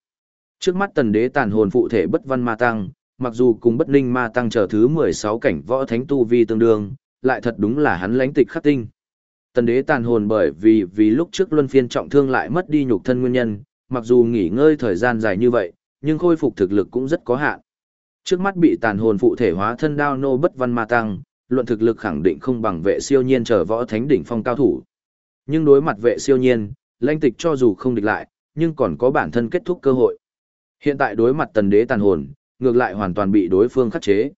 Trước mắt tần đế tàn hồn phụ thể bất văn ma tăng, mặc dù cùng bất ninh ma tăng trở thứ 16 cảnh võ thánh tu vi tương đương, lại thật đúng là hắn lãnh tịch khắc tinh. Tần đế tàn hồn bởi vì vì lúc trước luân phiên trọng thương lại mất đi nhục thân nguyên nhân, mặc dù nghỉ ngơi thời gian dài như vậy, nhưng khôi phục thực lực cũng rất có hạn. Trước mắt bị tàn hồn phụ thể hóa thân đao nô bất văn ma tăng, luận thực lực khẳng định không bằng vệ siêu nhiên trở võ thánh đỉnh phong cao thủ. Nhưng đối mặt vệ siêu nhiên, lãnh tịch cho dù không địch lại, nhưng còn có bản thân kết thúc cơ hội. Hiện tại đối mặt tần đế tàn hồn, ngược lại hoàn toàn bị đối phương khắc chế.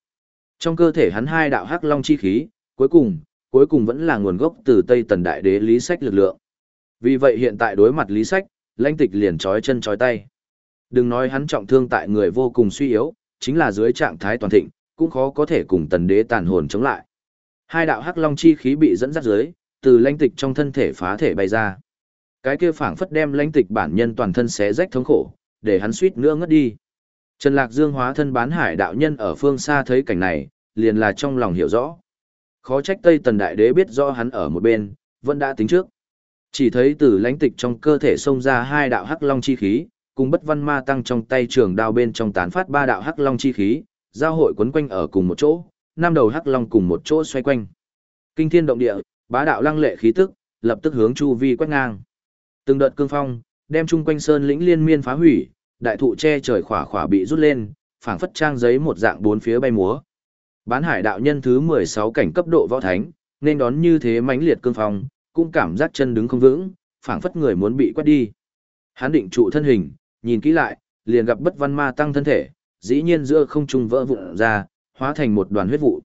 Trong cơ thể hắn hai đạo hắc long chi khí, cuối cùng, cuối cùng vẫn là nguồn gốc từ Tây Tần Đại Đế Lý Sách lực lượng. Vì vậy hiện tại đối mặt Lý Sách, lãnh tịch liền trói chân trói tay. Đừng nói hắn trọng thương tại người vô cùng suy yếu, chính là dưới trạng thái toàn thịnh, cũng khó có thể cùng tần đế tàn hồn chống lại. Hai đạo hắc long chi khí bị dẫn dắt dưới, từ lãnh tịch trong thân thể phá thể bay ra. Cái kia phảng phất đem lãnh tịch bản nhân toàn thân xé rách thống khổ, để hắn suýt nữa ngất đi. Trần Lạc Dương hóa thân bán hải đạo nhân ở phương xa thấy cảnh này, liền là trong lòng hiểu rõ. Khó trách Tây Tần Đại Đế biết rõ hắn ở một bên, vẫn đã tính trước. Chỉ thấy từ lãnh tịch trong cơ thể xông ra hai đạo hắc long chi khí, cùng bất văn ma tăng trong tay trường đao bên trong tán phát ba đạo hắc long chi khí, giao hội quấn quanh ở cùng một chỗ, năm đầu hắc long cùng một chỗ xoay quanh. Kinh thiên động địa, bá đạo lăng lệ khí tức, lập tức hướng chu vi quét ngang. Từng đợt cương phong, đem chung quanh sơn lĩnh liên miên phá hủy, đại thụ che trời khỏa khỏa bị rút lên, phảng phất trang giấy một dạng bốn phía bay múa. Bán hải đạo nhân thứ 16 cảnh cấp độ võ thánh, nên đón như thế mãnh liệt cương phong, cũng cảm giác chân đứng không vững, phảng phất người muốn bị quét đi. Hắn định trụ thân hình, nhìn kỹ lại, liền gặp bất văn ma tăng thân thể, dĩ nhiên giữa không trung vỡ vụn ra, hóa thành một đoàn huyết vụ.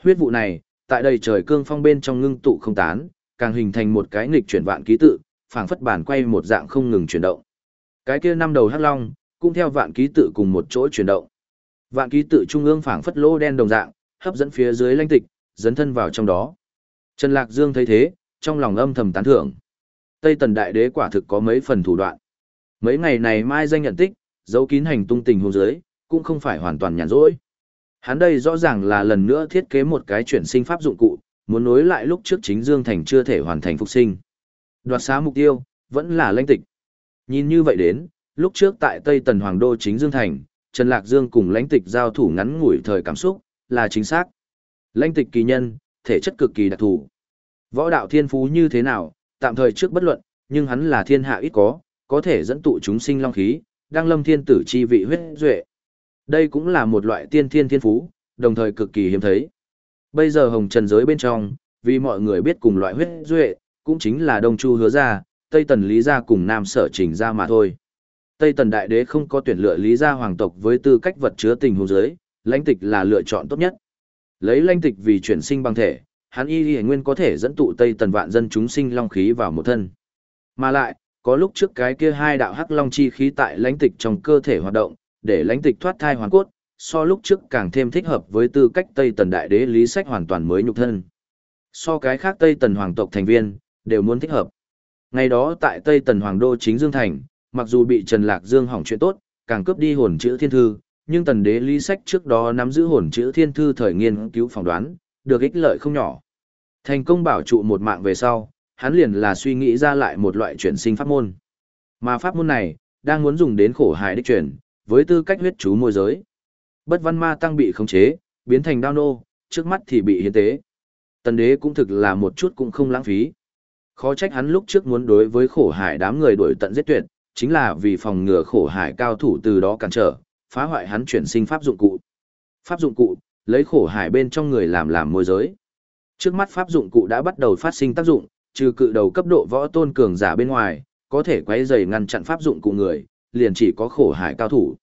Huyết vụ này, tại đây trời cương phong bên trong ngưng tụ không tán, càng hình thành một cái nghịch chuyển vạn ký tự, phảng phất bản quay một dạng không ngừng chuyển động. Cái kia năm đầu hắc long, cũng theo vạn ký tự cùng một chỗ chuyển động. Vạn ký tự trung ương phảng phất lô đen đồng dạng, hấp dẫn phía dưới lãnh tịch, dấn thân vào trong đó. Trần Lạc Dương thấy thế, trong lòng âm thầm tán thưởng. Tây Tần Đại Đế quả thực có mấy phần thủ đoạn. Mấy ngày này mai danh nhận tích, dấu kín hành tung tình hôn giới, cũng không phải hoàn toàn nhàn rỗi. Hắn đây rõ ràng là lần nữa thiết kế một cái chuyển sinh pháp dụng cụ, muốn nối lại lúc trước chính Dương Thành chưa thể hoàn thành phục sinh. Đoạt xá mục tiêu, vẫn là lãnh tịch. Nhìn như vậy đến, lúc trước tại Tây Tần Hoàng Đô chính Dương Thành, Trần Lạc Dương cùng lãnh tịch giao thủ ngắn ngủi thời cảm xúc, là chính xác. Lãnh tịch kỳ nhân, thể chất cực kỳ đặc thù. Võ đạo thiên phú như thế nào, tạm thời trước bất luận, nhưng hắn là thiên hạ ít có, có thể dẫn tụ chúng sinh long khí, đang lâm thiên tử chi vị huyết duệ. Đây cũng là một loại tiên thiên thiên phú, đồng thời cực kỳ hiếm thấy. Bây giờ hồng trần giới bên trong, vì mọi người biết cùng loại huyết duệ, cũng chính là Đông Chu hứa ra, Tây Tần Lý gia cùng Nam Sở Trình ra mà thôi. Tây Tần Đại Đế không có tuyển lựa Lý gia hoàng tộc với tư cách vật chứa tình huống giới, lãnh tịch là lựa chọn tốt nhất. Lấy lãnh tịch vì chuyển sinh bằng thể, hắn y y nguyên có thể dẫn tụ Tây Tần vạn dân chúng sinh long khí vào một thân. Mà lại, có lúc trước cái kia hai đạo hắc long chi khí tại lãnh tịch trong cơ thể hoạt động, để lãnh tịch thoát thai hoàn cốt, so lúc trước càng thêm thích hợp với tư cách Tây Tần Đại Đế lý sách hoàn toàn mới nhục thân. So cái khác Tây Tần hoàng tộc thành viên, đều muốn thích hợp. Ngày đó tại Tây Tần Hoàng Đô chính Dương Thành, mặc dù bị Trần Lạc Dương hỏng chuyện tốt, càng cướp đi hồn chữ thiên thư, nhưng tần đế lý sách trước đó nắm giữ hồn chữ thiên thư thời nghiên cứu phỏng đoán, được ích lợi không nhỏ. Thành công bảo trụ một mạng về sau, hắn liền là suy nghĩ ra lại một loại chuyển sinh pháp môn. Mà pháp môn này, đang muốn dùng đến khổ hải đích chuyển, với tư cách huyết chú môi giới. Bất văn ma tăng bị khống chế, biến thành đao nô, trước mắt thì bị hiến tế. Tần đế cũng thực là một chút cũng không lãng phí. Khó trách hắn lúc trước muốn đối với khổ hải đám người đuổi tận giết tuyệt, chính là vì phòng ngừa khổ hải cao thủ từ đó cản trở, phá hoại hắn chuyển sinh pháp dụng cụ. Pháp dụng cụ, lấy khổ hải bên trong người làm làm môi giới. Trước mắt pháp dụng cụ đã bắt đầu phát sinh tác dụng, trừ cự đầu cấp độ võ tôn cường giả bên ngoài, có thể quấy rầy ngăn chặn pháp dụng cụ người, liền chỉ có khổ hải cao thủ.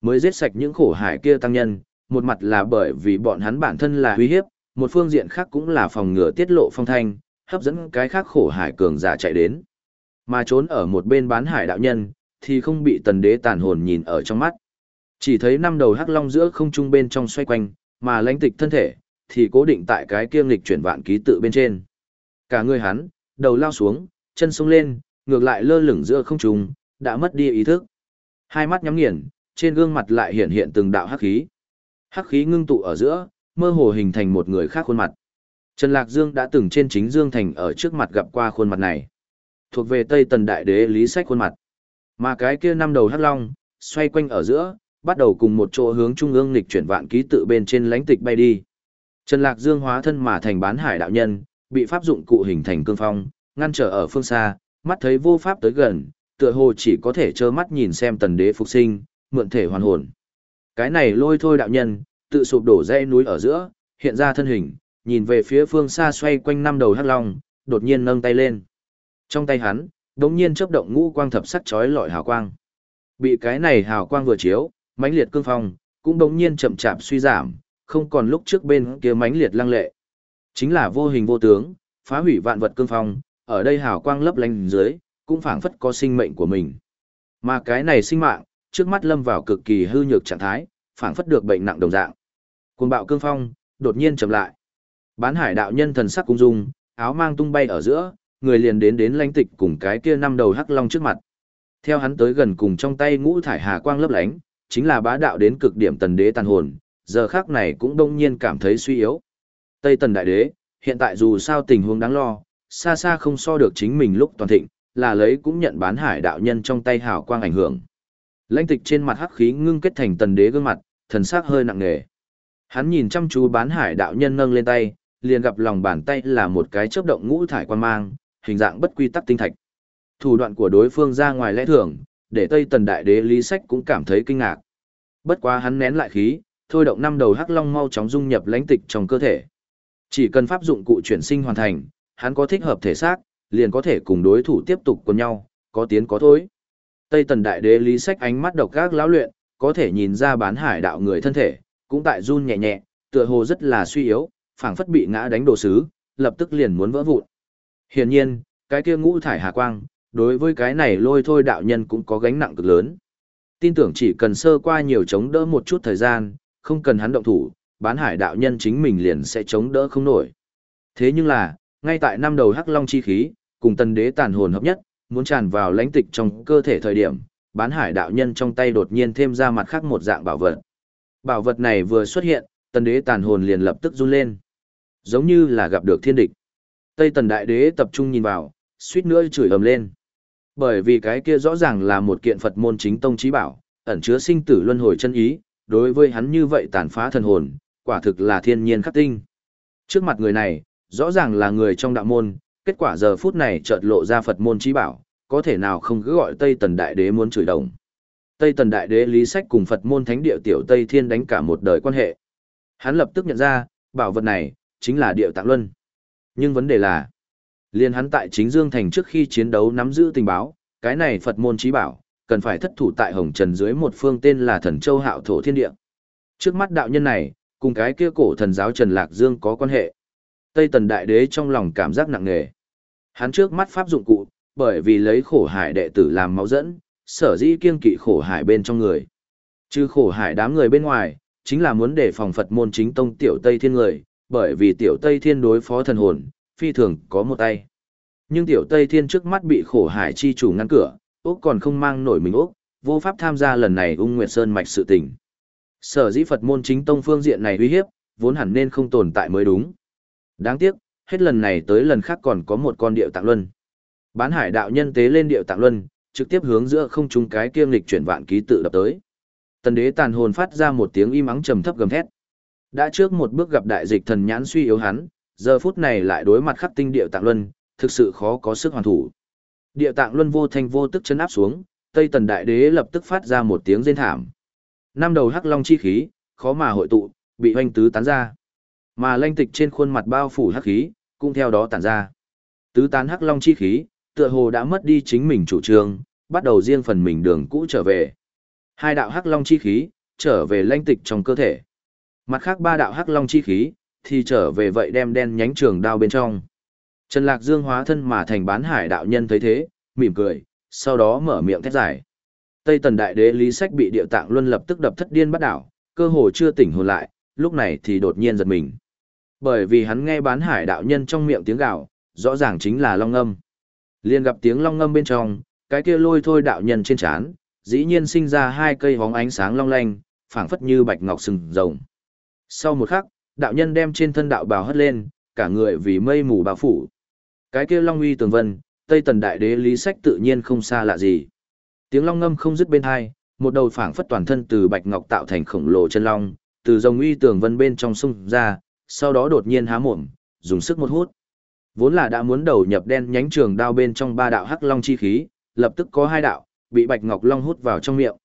Mới giết sạch những khổ hải kia tăng nhân, một mặt là bởi vì bọn hắn bản thân là uy hiếp, một phương diện khác cũng là phòng ngừa tiết lộ phong thanh, hấp dẫn cái khác khổ hải cường giả chạy đến. Mà trốn ở một bên bán hải đạo nhân, thì không bị tần đế tàn hồn nhìn ở trong mắt. Chỉ thấy năm đầu hắc long giữa không trung bên trong xoay quanh, mà lãnh tịch thân thể, thì cố định tại cái kiêm lịch chuyển vạn ký tự bên trên. Cả người hắn, đầu lao xuống, chân sung lên, ngược lại lơ lửng giữa không trung, đã mất đi ý thức. Hai mắt nhắm nghiền, trên gương mặt lại hiện hiện từng đạo hắc khí. Hắc khí ngưng tụ ở giữa, mơ hồ hình thành một người khác khuôn mặt. Trần Lạc Dương đã từng trên chính Dương Thành ở trước mặt gặp qua khuôn mặt này. Thuộc về Tây Tần Đại Đế Lý Sách khuôn mặt. Mà cái kia năm đầu hắc long, xoay quanh ở giữa, bắt đầu cùng một chỗ hướng trung ương lịch chuyển vạn ký tự bên trên lãnh tịch bay đi. Trần Lạc Dương hóa thân mà thành bán hải đạo nhân, bị pháp dụng cụ hình thành cương phong, ngăn trở ở phương xa, mắt thấy vô pháp tới gần, tựa hồ chỉ có thể trơ mắt nhìn xem tần đế phục sinh, mượn thể hoàn hồn. Cái này lôi thôi đạo nhân, tự sụp đổ dãy núi ở giữa, hiện ra thân hình, nhìn về phía phương xa xoay quanh năm đầu hắc long, đột nhiên nâng tay lên. Trong tay hắn, đống nhiên chớp động ngũ quang thập sắc chói lọi hào quang. Bị cái này hào quang vừa chiếu, mãnh liệt cương phong, cũng đống nhiên chậm chạp suy giảm, không còn lúc trước bên kia mãnh liệt lăng lệ. Chính là vô hình vô tướng, phá hủy vạn vật cương phong, ở đây hào quang lấp lánh dưới, cũng phảng phất có sinh mệnh của mình. Mà cái này sinh mạng, trước mắt lâm vào cực kỳ hư nhược trạng thái, phảng phất được bệnh nặng đồng dạng. Cuồng bạo cương phong, đột nhiên chậm lại. Bán hải đạo nhân thần sắc cung dung, áo mang tung bay ở giữa, người liền đến đến lãnh tịch cùng cái kia năm đầu hắc long trước mặt. Theo hắn tới gần cùng trong tay ngũ thải hà quang lấp lánh, chính là bá đạo đến cực điểm tần đế tàn hồn, giờ khác này cũng đông nhiên cảm thấy suy yếu. Tây tần đại đế, hiện tại dù sao tình huống đáng lo, xa xa không so được chính mình lúc toàn thịnh, là lấy cũng nhận bán hải đạo nhân trong tay hào quang ảnh hưởng. Lãnh tịch trên mặt hắc khí ngưng kết thành tần đế gương mặt, thần sắc hơi nặng nề. Hắn nhìn chăm chú bán hải đạo nhân nâng lên tay, liền gặp lòng bàn tay là một cái chớp động ngũ thải quan mang, hình dạng bất quy tắc tinh thạch. Thủ đoạn của đối phương ra ngoài lẽ thường, để Tây Tần Đại Đế Lý Sách cũng cảm thấy kinh ngạc. Bất quá hắn nén lại khí, thôi động năm đầu hắc long mau chóng dung nhập lãnh tịch trong cơ thể. Chỉ cần pháp dụng cụ chuyển sinh hoàn thành, hắn có thích hợp thể xác, liền có thể cùng đối thủ tiếp tục cùng nhau, có tiến có thối. Tây Tần Đại Đế Lý Sách ánh mắt độc ác lão luyện, có thể nhìn ra bán hải đạo người thân thể, cũng tại run nhẹ nhẹ, tựa hồ rất là suy yếu, phảng phất bị ngã đánh đồ sứ, lập tức liền muốn vỡ vụn. Hiển nhiên, cái kia ngũ thải hà quang, đối với cái này lôi thôi đạo nhân cũng có gánh nặng cực lớn. Tin tưởng chỉ cần sơ qua nhiều chống đỡ một chút thời gian, không cần hắn động thủ, bán hải đạo nhân chính mình liền sẽ chống đỡ không nổi. Thế nhưng là, ngay tại năm đầu hắc long chi khí, cùng tần đế tàn hồn hợp nhất, muốn tràn vào lãnh tịch trong cơ thể thời điểm, bán hải đạo nhân trong tay đột nhiên thêm ra mặt khác một dạng bảo vật. Bảo vật này vừa xuất hiện, tần đế tàn hồn liền lập tức run lên. Giống như là gặp được thiên địch. Tây tần đại đế tập trung nhìn vào, suýt nữa chửi ầm lên. Bởi vì cái kia rõ ràng là một kiện Phật môn chính tông trí bảo, ẩn chứa sinh tử luân hồi chân ý, đối với hắn như vậy tàn phá thần hồn, quả thực là thiên nhiên khắc tinh. Trước mặt người này, rõ ràng là người trong đạo môn, kết quả giờ phút này chợt lộ ra Phật môn trí bảo, có thể nào không cứ gọi Tây Tần Đại Đế muốn chửi đồng. Tây Tần Đại Đế lý sách cùng Phật môn thánh địa tiểu Tây Thiên đánh cả một đời quan hệ. Hắn lập tức nhận ra, bảo vật này, chính là điệu tạng luân. Nhưng vấn đề là, liên hắn tại chính Dương Thành trước khi chiến đấu nắm giữ tình báo, cái này Phật môn trí bảo, cần phải thất thủ tại Hồng Trần dưới một phương tên là Thần Châu Hạo Thổ Thiên Địa. Trước mắt đạo nhân này, cùng cái kia cổ thần giáo Trần Lạc Dương có quan hệ. Tây Tần Đại Đế trong lòng cảm giác nặng nề. Hắn trước mắt pháp dụng cụ, bởi vì lấy khổ hải đệ tử làm máu dẫn, sở dĩ kiêng kỵ khổ hải bên trong người. Chứ khổ hải đám người bên ngoài, chính là muốn để phòng Phật môn chính tông tiểu Tây Thiên người, bởi vì tiểu Tây Thiên đối phó thần hồn, phi thường có một tay. Nhưng tiểu Tây Thiên trước mắt bị khổ hải chi chủ ngăn cửa, Úc còn không mang nổi mình Úc, vô pháp tham gia lần này ung nguyệt sơn mạch sự tình. Sở dĩ Phật môn chính tông phương diện này uy hiếp, vốn hẳn nên không tồn tại mới đúng. Đáng tiếc, hết lần này tới lần khác còn có một con điệu tạng luân. Bán hải đạo nhân tế lên điệu tạng luân, trực tiếp hướng giữa không trung cái kiêm lịch chuyển vạn ký tự đập tới. Tần đế tàn hồn phát ra một tiếng im ắng trầm thấp gầm thét. Đã trước một bước gặp đại dịch thần nhãn suy yếu hắn, giờ phút này lại đối mặt khắc tinh điệu tạng luân, thực sự khó có sức hoàn thủ. Địa tạng luân vô thanh vô tức chấn áp xuống, Tây Tần Đại Đế lập tức phát ra một tiếng rên thảm. Năm đầu hắc long chi khí, khó mà hội tụ, bị hoanh tứ tán ra. Mà lanh tịch trên khuôn mặt bao phủ hắc khí, cũng theo đó tản ra. Tứ tán hắc long chi khí, tựa hồ đã mất đi chính mình chủ trương, bắt đầu riêng phần mình đường cũ trở về. Hai đạo hắc long chi khí, trở về lanh tịch trong cơ thể. Mặt khác ba đạo hắc long chi khí, thì trở về vậy đem đen nhánh trường đao bên trong. Trần Lạc Dương hóa thân mà thành bán hải đạo nhân thấy thế, mỉm cười, sau đó mở miệng thét giải. Tây Tần Đại Đế Lý Sách bị địa tạng luân lập tức đập thất điên bắt đảo, cơ hồ chưa tỉnh hồn lại, lúc này thì đột nhiên giật mình. Bởi vì hắn nghe bán hải đạo nhân trong miệng tiếng gạo, rõ ràng chính là long âm Liên gặp tiếng long âm bên trong, cái kia lôi thôi đạo nhân trên chán, dĩ nhiên sinh ra hai cây hóng ánh sáng long lanh, phảng phất như bạch ngọc sừng rồng. Sau một khắc, đạo nhân đem trên thân đạo bào hất lên, cả người vì mây mù bao phủ. Cái kia long uy tường vân, Tây Tần Đại Đế Lý Sách tự nhiên không xa lạ gì. Tiếng long ngâm không dứt bên hai, một đầu phảng phất toàn thân từ bạch ngọc tạo thành khổng lồ chân long, từ dòng uy tường vân bên trong sông ra, sau đó đột nhiên há mồm, dùng sức một hút. Vốn là đã muốn đầu nhập đen nhánh trường đao bên trong ba đạo hắc long chi khí, lập tức có hai đạo, bị bạch ngọc long hút vào trong miệng.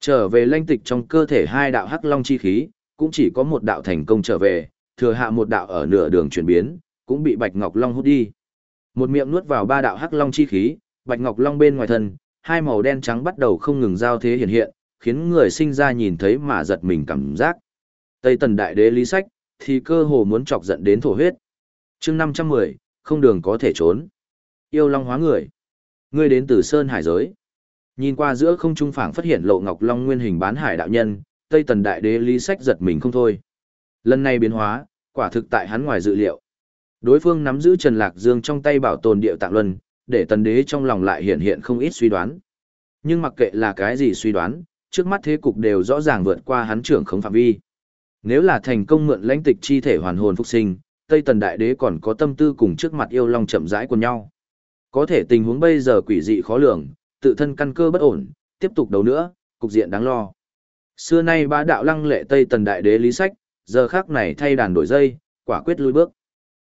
Trở về lanh tịch trong cơ thể hai đạo hắc long chi khí, cũng chỉ có một đạo thành công trở về, thừa hạ một đạo ở nửa đường chuyển biến, cũng bị bạch ngọc long hút đi. Một miệng nuốt vào ba đạo hắc long chi khí, bạch ngọc long bên ngoài thân, hai màu đen trắng bắt đầu không ngừng giao thế hiện hiện, khiến người sinh ra nhìn thấy mà giật mình cảm giác. Tây Tần Đại Đế Lý Sách, thì cơ hồ muốn chọc giận đến thổ huyết. chương 510, không đường có thể trốn. Yêu Long hóa người. Ngươi đến từ Sơn Hải giới. Nhìn qua giữa không trung phảng phát hiện lộ ngọc long nguyên hình bán hải đạo nhân, Tây Tần Đại Đế Lý Sách giật mình không thôi. Lần này biến hóa, quả thực tại hắn ngoài dự liệu. Đối phương nắm giữ Trần Lạc Dương trong tay bảo tồn điệu tạng luân, để tần đế trong lòng lại hiện hiện không ít suy đoán. Nhưng mặc kệ là cái gì suy đoán, trước mắt thế cục đều rõ ràng vượt qua hắn trưởng không phạm vi. Nếu là thành công mượn lãnh tịch chi thể hoàn hồn phục sinh, Tây Tần Đại Đế còn có tâm tư cùng trước mặt yêu long chậm rãi của nhau. Có thể tình huống bây giờ quỷ dị khó lường, tự thân căn cơ bất ổn, tiếp tục đấu nữa, cục diện đáng lo. Xưa nay ba đạo lăng lệ Tây Tần Đại Đế lý sách, giờ khác này thay đàn đổi dây, quả quyết lui bước.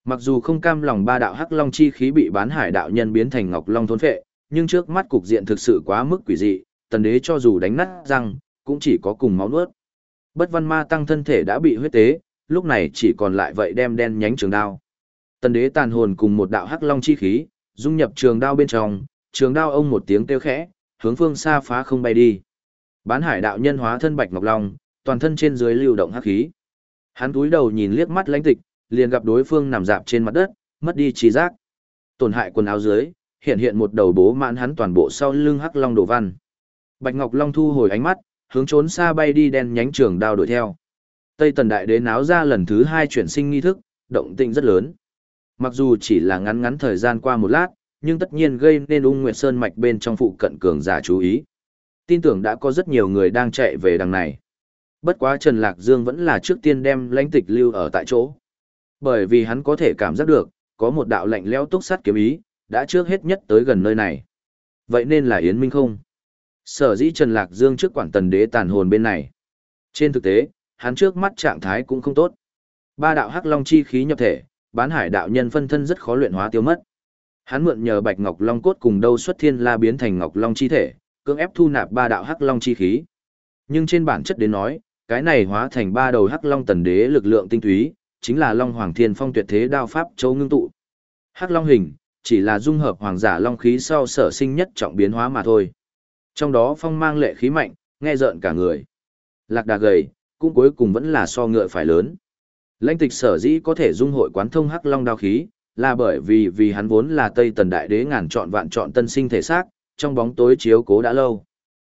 Mặc dù không cam lòng ba đạo hắc long chi khí bị bán hải đạo nhân biến thành ngọc long thôn phệ, nhưng trước mắt cục diện thực sự quá mức quỷ dị, tần đế cho dù đánh nát răng, cũng chỉ có cùng máu nuốt. Bất văn ma tăng thân thể đã bị huyết tế, lúc này chỉ còn lại vậy đem đen nhánh trường đao. Tần đế tàn hồn cùng một đạo hắc long chi khí, dung nhập trường đao bên trong, trường đao ông một tiếng kêu khẽ, hướng phương xa phá không bay đi. Bán hải đạo nhân hóa thân bạch ngọc long, toàn thân trên dưới lưu động hắc khí. Hắn túi đầu nhìn liếc mắt lãnh tịch, liền gặp đối phương nằm dạp trên mặt đất, mất đi trí giác. Tổn hại quần áo dưới, hiện hiện một đầu bố mãn hắn toàn bộ sau lưng hắc long đồ văn. Bạch Ngọc Long thu hồi ánh mắt, hướng trốn xa bay đi đen nhánh trường đao đuổi theo. Tây Tần Đại Đế náo ra lần thứ hai chuyển sinh nghi thức, động tĩnh rất lớn. Mặc dù chỉ là ngắn ngắn thời gian qua một lát, nhưng tất nhiên gây nên ung nguyệt sơn mạch bên trong phụ cận cường giả chú ý. Tin tưởng đã có rất nhiều người đang chạy về đằng này. Bất quá Trần Lạc Dương vẫn là trước tiên đem lãnh tịch lưu ở tại chỗ. Bởi vì hắn có thể cảm giác được, có một đạo lạnh leo túc sát kiếm ý, đã trước hết nhất tới gần nơi này. Vậy nên là Yến Minh không? Sở dĩ Trần Lạc Dương trước quản tần đế tàn hồn bên này. Trên thực tế, hắn trước mắt trạng thái cũng không tốt. Ba đạo hắc long chi khí nhập thể, bán hải đạo nhân phân thân rất khó luyện hóa tiêu mất. Hắn mượn nhờ bạch ngọc long cốt cùng đâu xuất thiên la biến thành ngọc long chi thể, cưỡng ép thu nạp ba đạo hắc long chi khí. Nhưng trên bản chất đến nói, cái này hóa thành ba đầu hắc long tần đế lực lượng tinh túy, chính là long hoàng thiên phong tuyệt thế đao pháp châu ngưng tụ. Hắc long hình, chỉ là dung hợp hoàng giả long khí sau sở sinh nhất trọng biến hóa mà thôi. Trong đó phong mang lệ khí mạnh, nghe rợn cả người. Lạc đà gầy, cũng cuối cùng vẫn là so ngựa phải lớn. Lãnh tịch sở dĩ có thể dung hội quán thông hắc long đao khí, là bởi vì vì hắn vốn là Tây Tần Đại Đế ngàn chọn vạn chọn tân sinh thể xác, trong bóng tối chiếu cố đã lâu.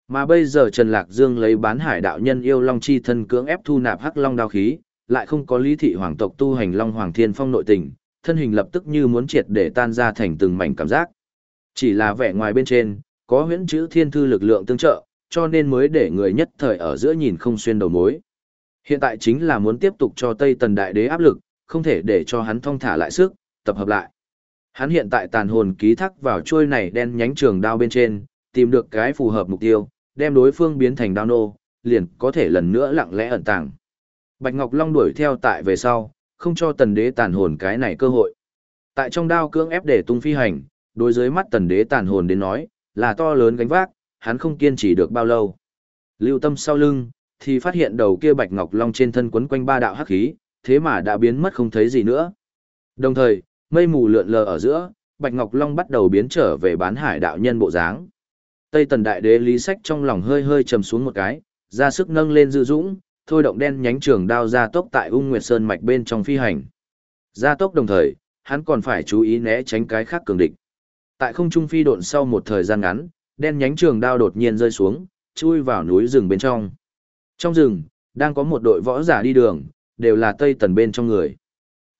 Mà bây giờ Trần Lạc Dương lấy bán hải đạo nhân yêu long chi thân cưỡng ép thu nạp hắc long đao khí, lại không có lý thị hoàng tộc tu hành long hoàng thiên phong nội tình, thân hình lập tức như muốn triệt để tan ra thành từng mảnh cảm giác. Chỉ là vẻ ngoài bên trên, có huyễn chữ thiên thư lực lượng tương trợ, cho nên mới để người nhất thời ở giữa nhìn không xuyên đầu mối. Hiện tại chính là muốn tiếp tục cho Tây Tần Đại Đế áp lực, không thể để cho hắn thong thả lại sức, tập hợp lại. Hắn hiện tại tàn hồn ký thắc vào chuôi này đen nhánh trường đao bên trên, tìm được cái phù hợp mục tiêu, đem đối phương biến thành đao nô, liền có thể lần nữa lặng lẽ ẩn tàng. Bạch Ngọc Long đuổi theo tại về sau, không cho tần đế tàn hồn cái này cơ hội. Tại trong đao cưỡng ép để tung phi hành, đối dưới mắt tần đế tàn hồn đến nói, là to lớn gánh vác, hắn không kiên trì được bao lâu. Lưu tâm sau lưng, thì phát hiện đầu kia Bạch Ngọc Long trên thân quấn quanh ba đạo hắc khí, thế mà đã biến mất không thấy gì nữa. Đồng thời, mây mù lượn lờ ở giữa, Bạch Ngọc Long bắt đầu biến trở về bán hải đạo nhân bộ dáng. Tây Tần Đại Đế Lý Sách trong lòng hơi hơi trầm xuống một cái, ra sức nâng lên dư dũng, thôi động đen nhánh trường đao ra tốc tại Ung Nguyệt Sơn mạch bên trong phi hành. Ra tốc đồng thời, hắn còn phải chú ý né tránh cái khác cường địch. Tại không trung phi độn sau một thời gian ngắn, đen nhánh trường đao đột nhiên rơi xuống, chui vào núi rừng bên trong. Trong rừng, đang có một đội võ giả đi đường, đều là Tây Tần bên trong người.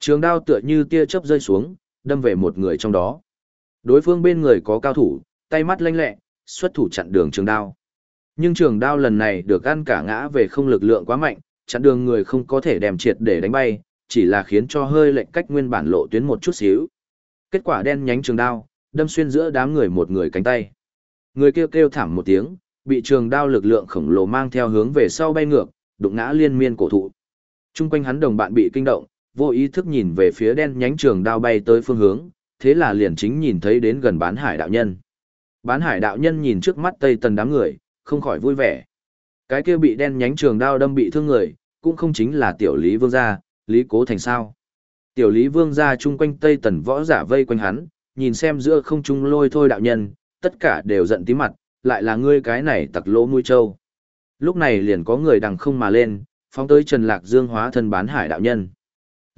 Trường đao tựa như tia chớp rơi xuống, đâm về một người trong đó. Đối phương bên người có cao thủ, tay mắt lanh lẹ, xuất thủ chặn đường trường đao. Nhưng trường đao lần này được ăn cả ngã về không lực lượng quá mạnh, chặn đường người không có thể đem triệt để đánh bay, chỉ là khiến cho hơi lệch cách nguyên bản lộ tuyến một chút xíu. Kết quả đen nhánh trường đao, đâm xuyên giữa đám người một người cánh tay. Người kêu kêu thảm một tiếng, bị trường đao lực lượng khổng lồ mang theo hướng về sau bay ngược, đụng ngã liên miên cổ thụ. Trung quanh hắn đồng bạn bị kinh động, vô ý thức nhìn về phía đen nhánh trường đao bay tới phương hướng, thế là liền chính nhìn thấy đến gần bán hải đạo nhân. Bán hải đạo nhân nhìn trước mắt tây tần đám người, không khỏi vui vẻ. Cái kia bị đen nhánh trường đao đâm bị thương người, cũng không chính là tiểu lý vương gia, lý cố thành sao. Tiểu lý vương gia chung quanh tây tần võ giả vây quanh hắn, nhìn xem giữa không trung lôi thôi đạo nhân, tất cả đều giận tí mặt, lại là ngươi cái này tặc lỗ mũi trâu. Lúc này liền có người đằng không mà lên, phóng tới Trần Lạc Dương hóa thân bán hải đạo nhân.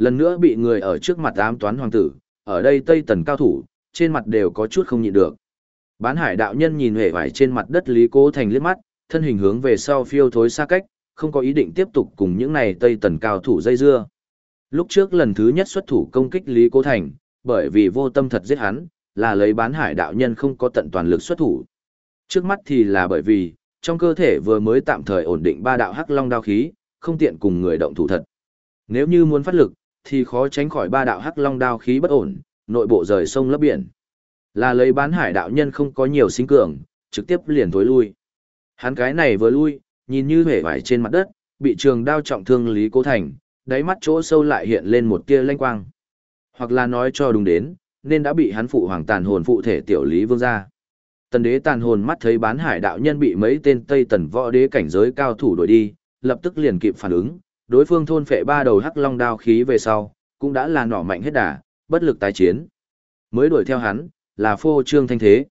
Lần nữa bị người ở trước mặt ám toán hoàng tử, ở đây Tây Tần cao thủ, trên mặt đều có chút không nhịn được. Bán hải đạo nhân nhìn hề vải trên mặt đất Lý Cố Thành liếc mắt, thân hình hướng về sau phiêu thối xa cách, không có ý định tiếp tục cùng những này Tây Tần cao thủ dây dưa. Lúc trước lần thứ nhất xuất thủ công kích Lý Cố Thành, bởi vì vô tâm thật giết hắn, là lấy bán hải đạo nhân không có tận toàn lực xuất thủ. Trước mắt thì là bởi vì, trong cơ thể vừa mới tạm thời ổn định ba đạo hắc long đao khí, không tiện cùng người động thủ thật. Nếu như muốn phát lực, thì khó tránh khỏi ba đạo hắc long đao khí bất ổn, nội bộ rời sông lấp biển. Là lấy bán hải đạo nhân không có nhiều sinh cường, trực tiếp liền thối lui. Hắn cái này vừa lui, nhìn như hề vải trên mặt đất, bị trường đao trọng thương Lý Cố Thành, đáy mắt chỗ sâu lại hiện lên một tia lanh quang. Hoặc là nói cho đúng đến, nên đã bị hắn phụ hoàng tàn hồn phụ thể tiểu Lý Vương ra. Tần đế tàn hồn mắt thấy bán hải đạo nhân bị mấy tên Tây Tần võ đế cảnh giới cao thủ đuổi đi, lập tức liền kịp phản ứng, đối phương thôn phệ ba đầu hắc long đao khí về sau, cũng đã là nỏ mạnh hết đà, bất lực tái chiến. Mới đuổi theo hắn, là phô trương thanh thế.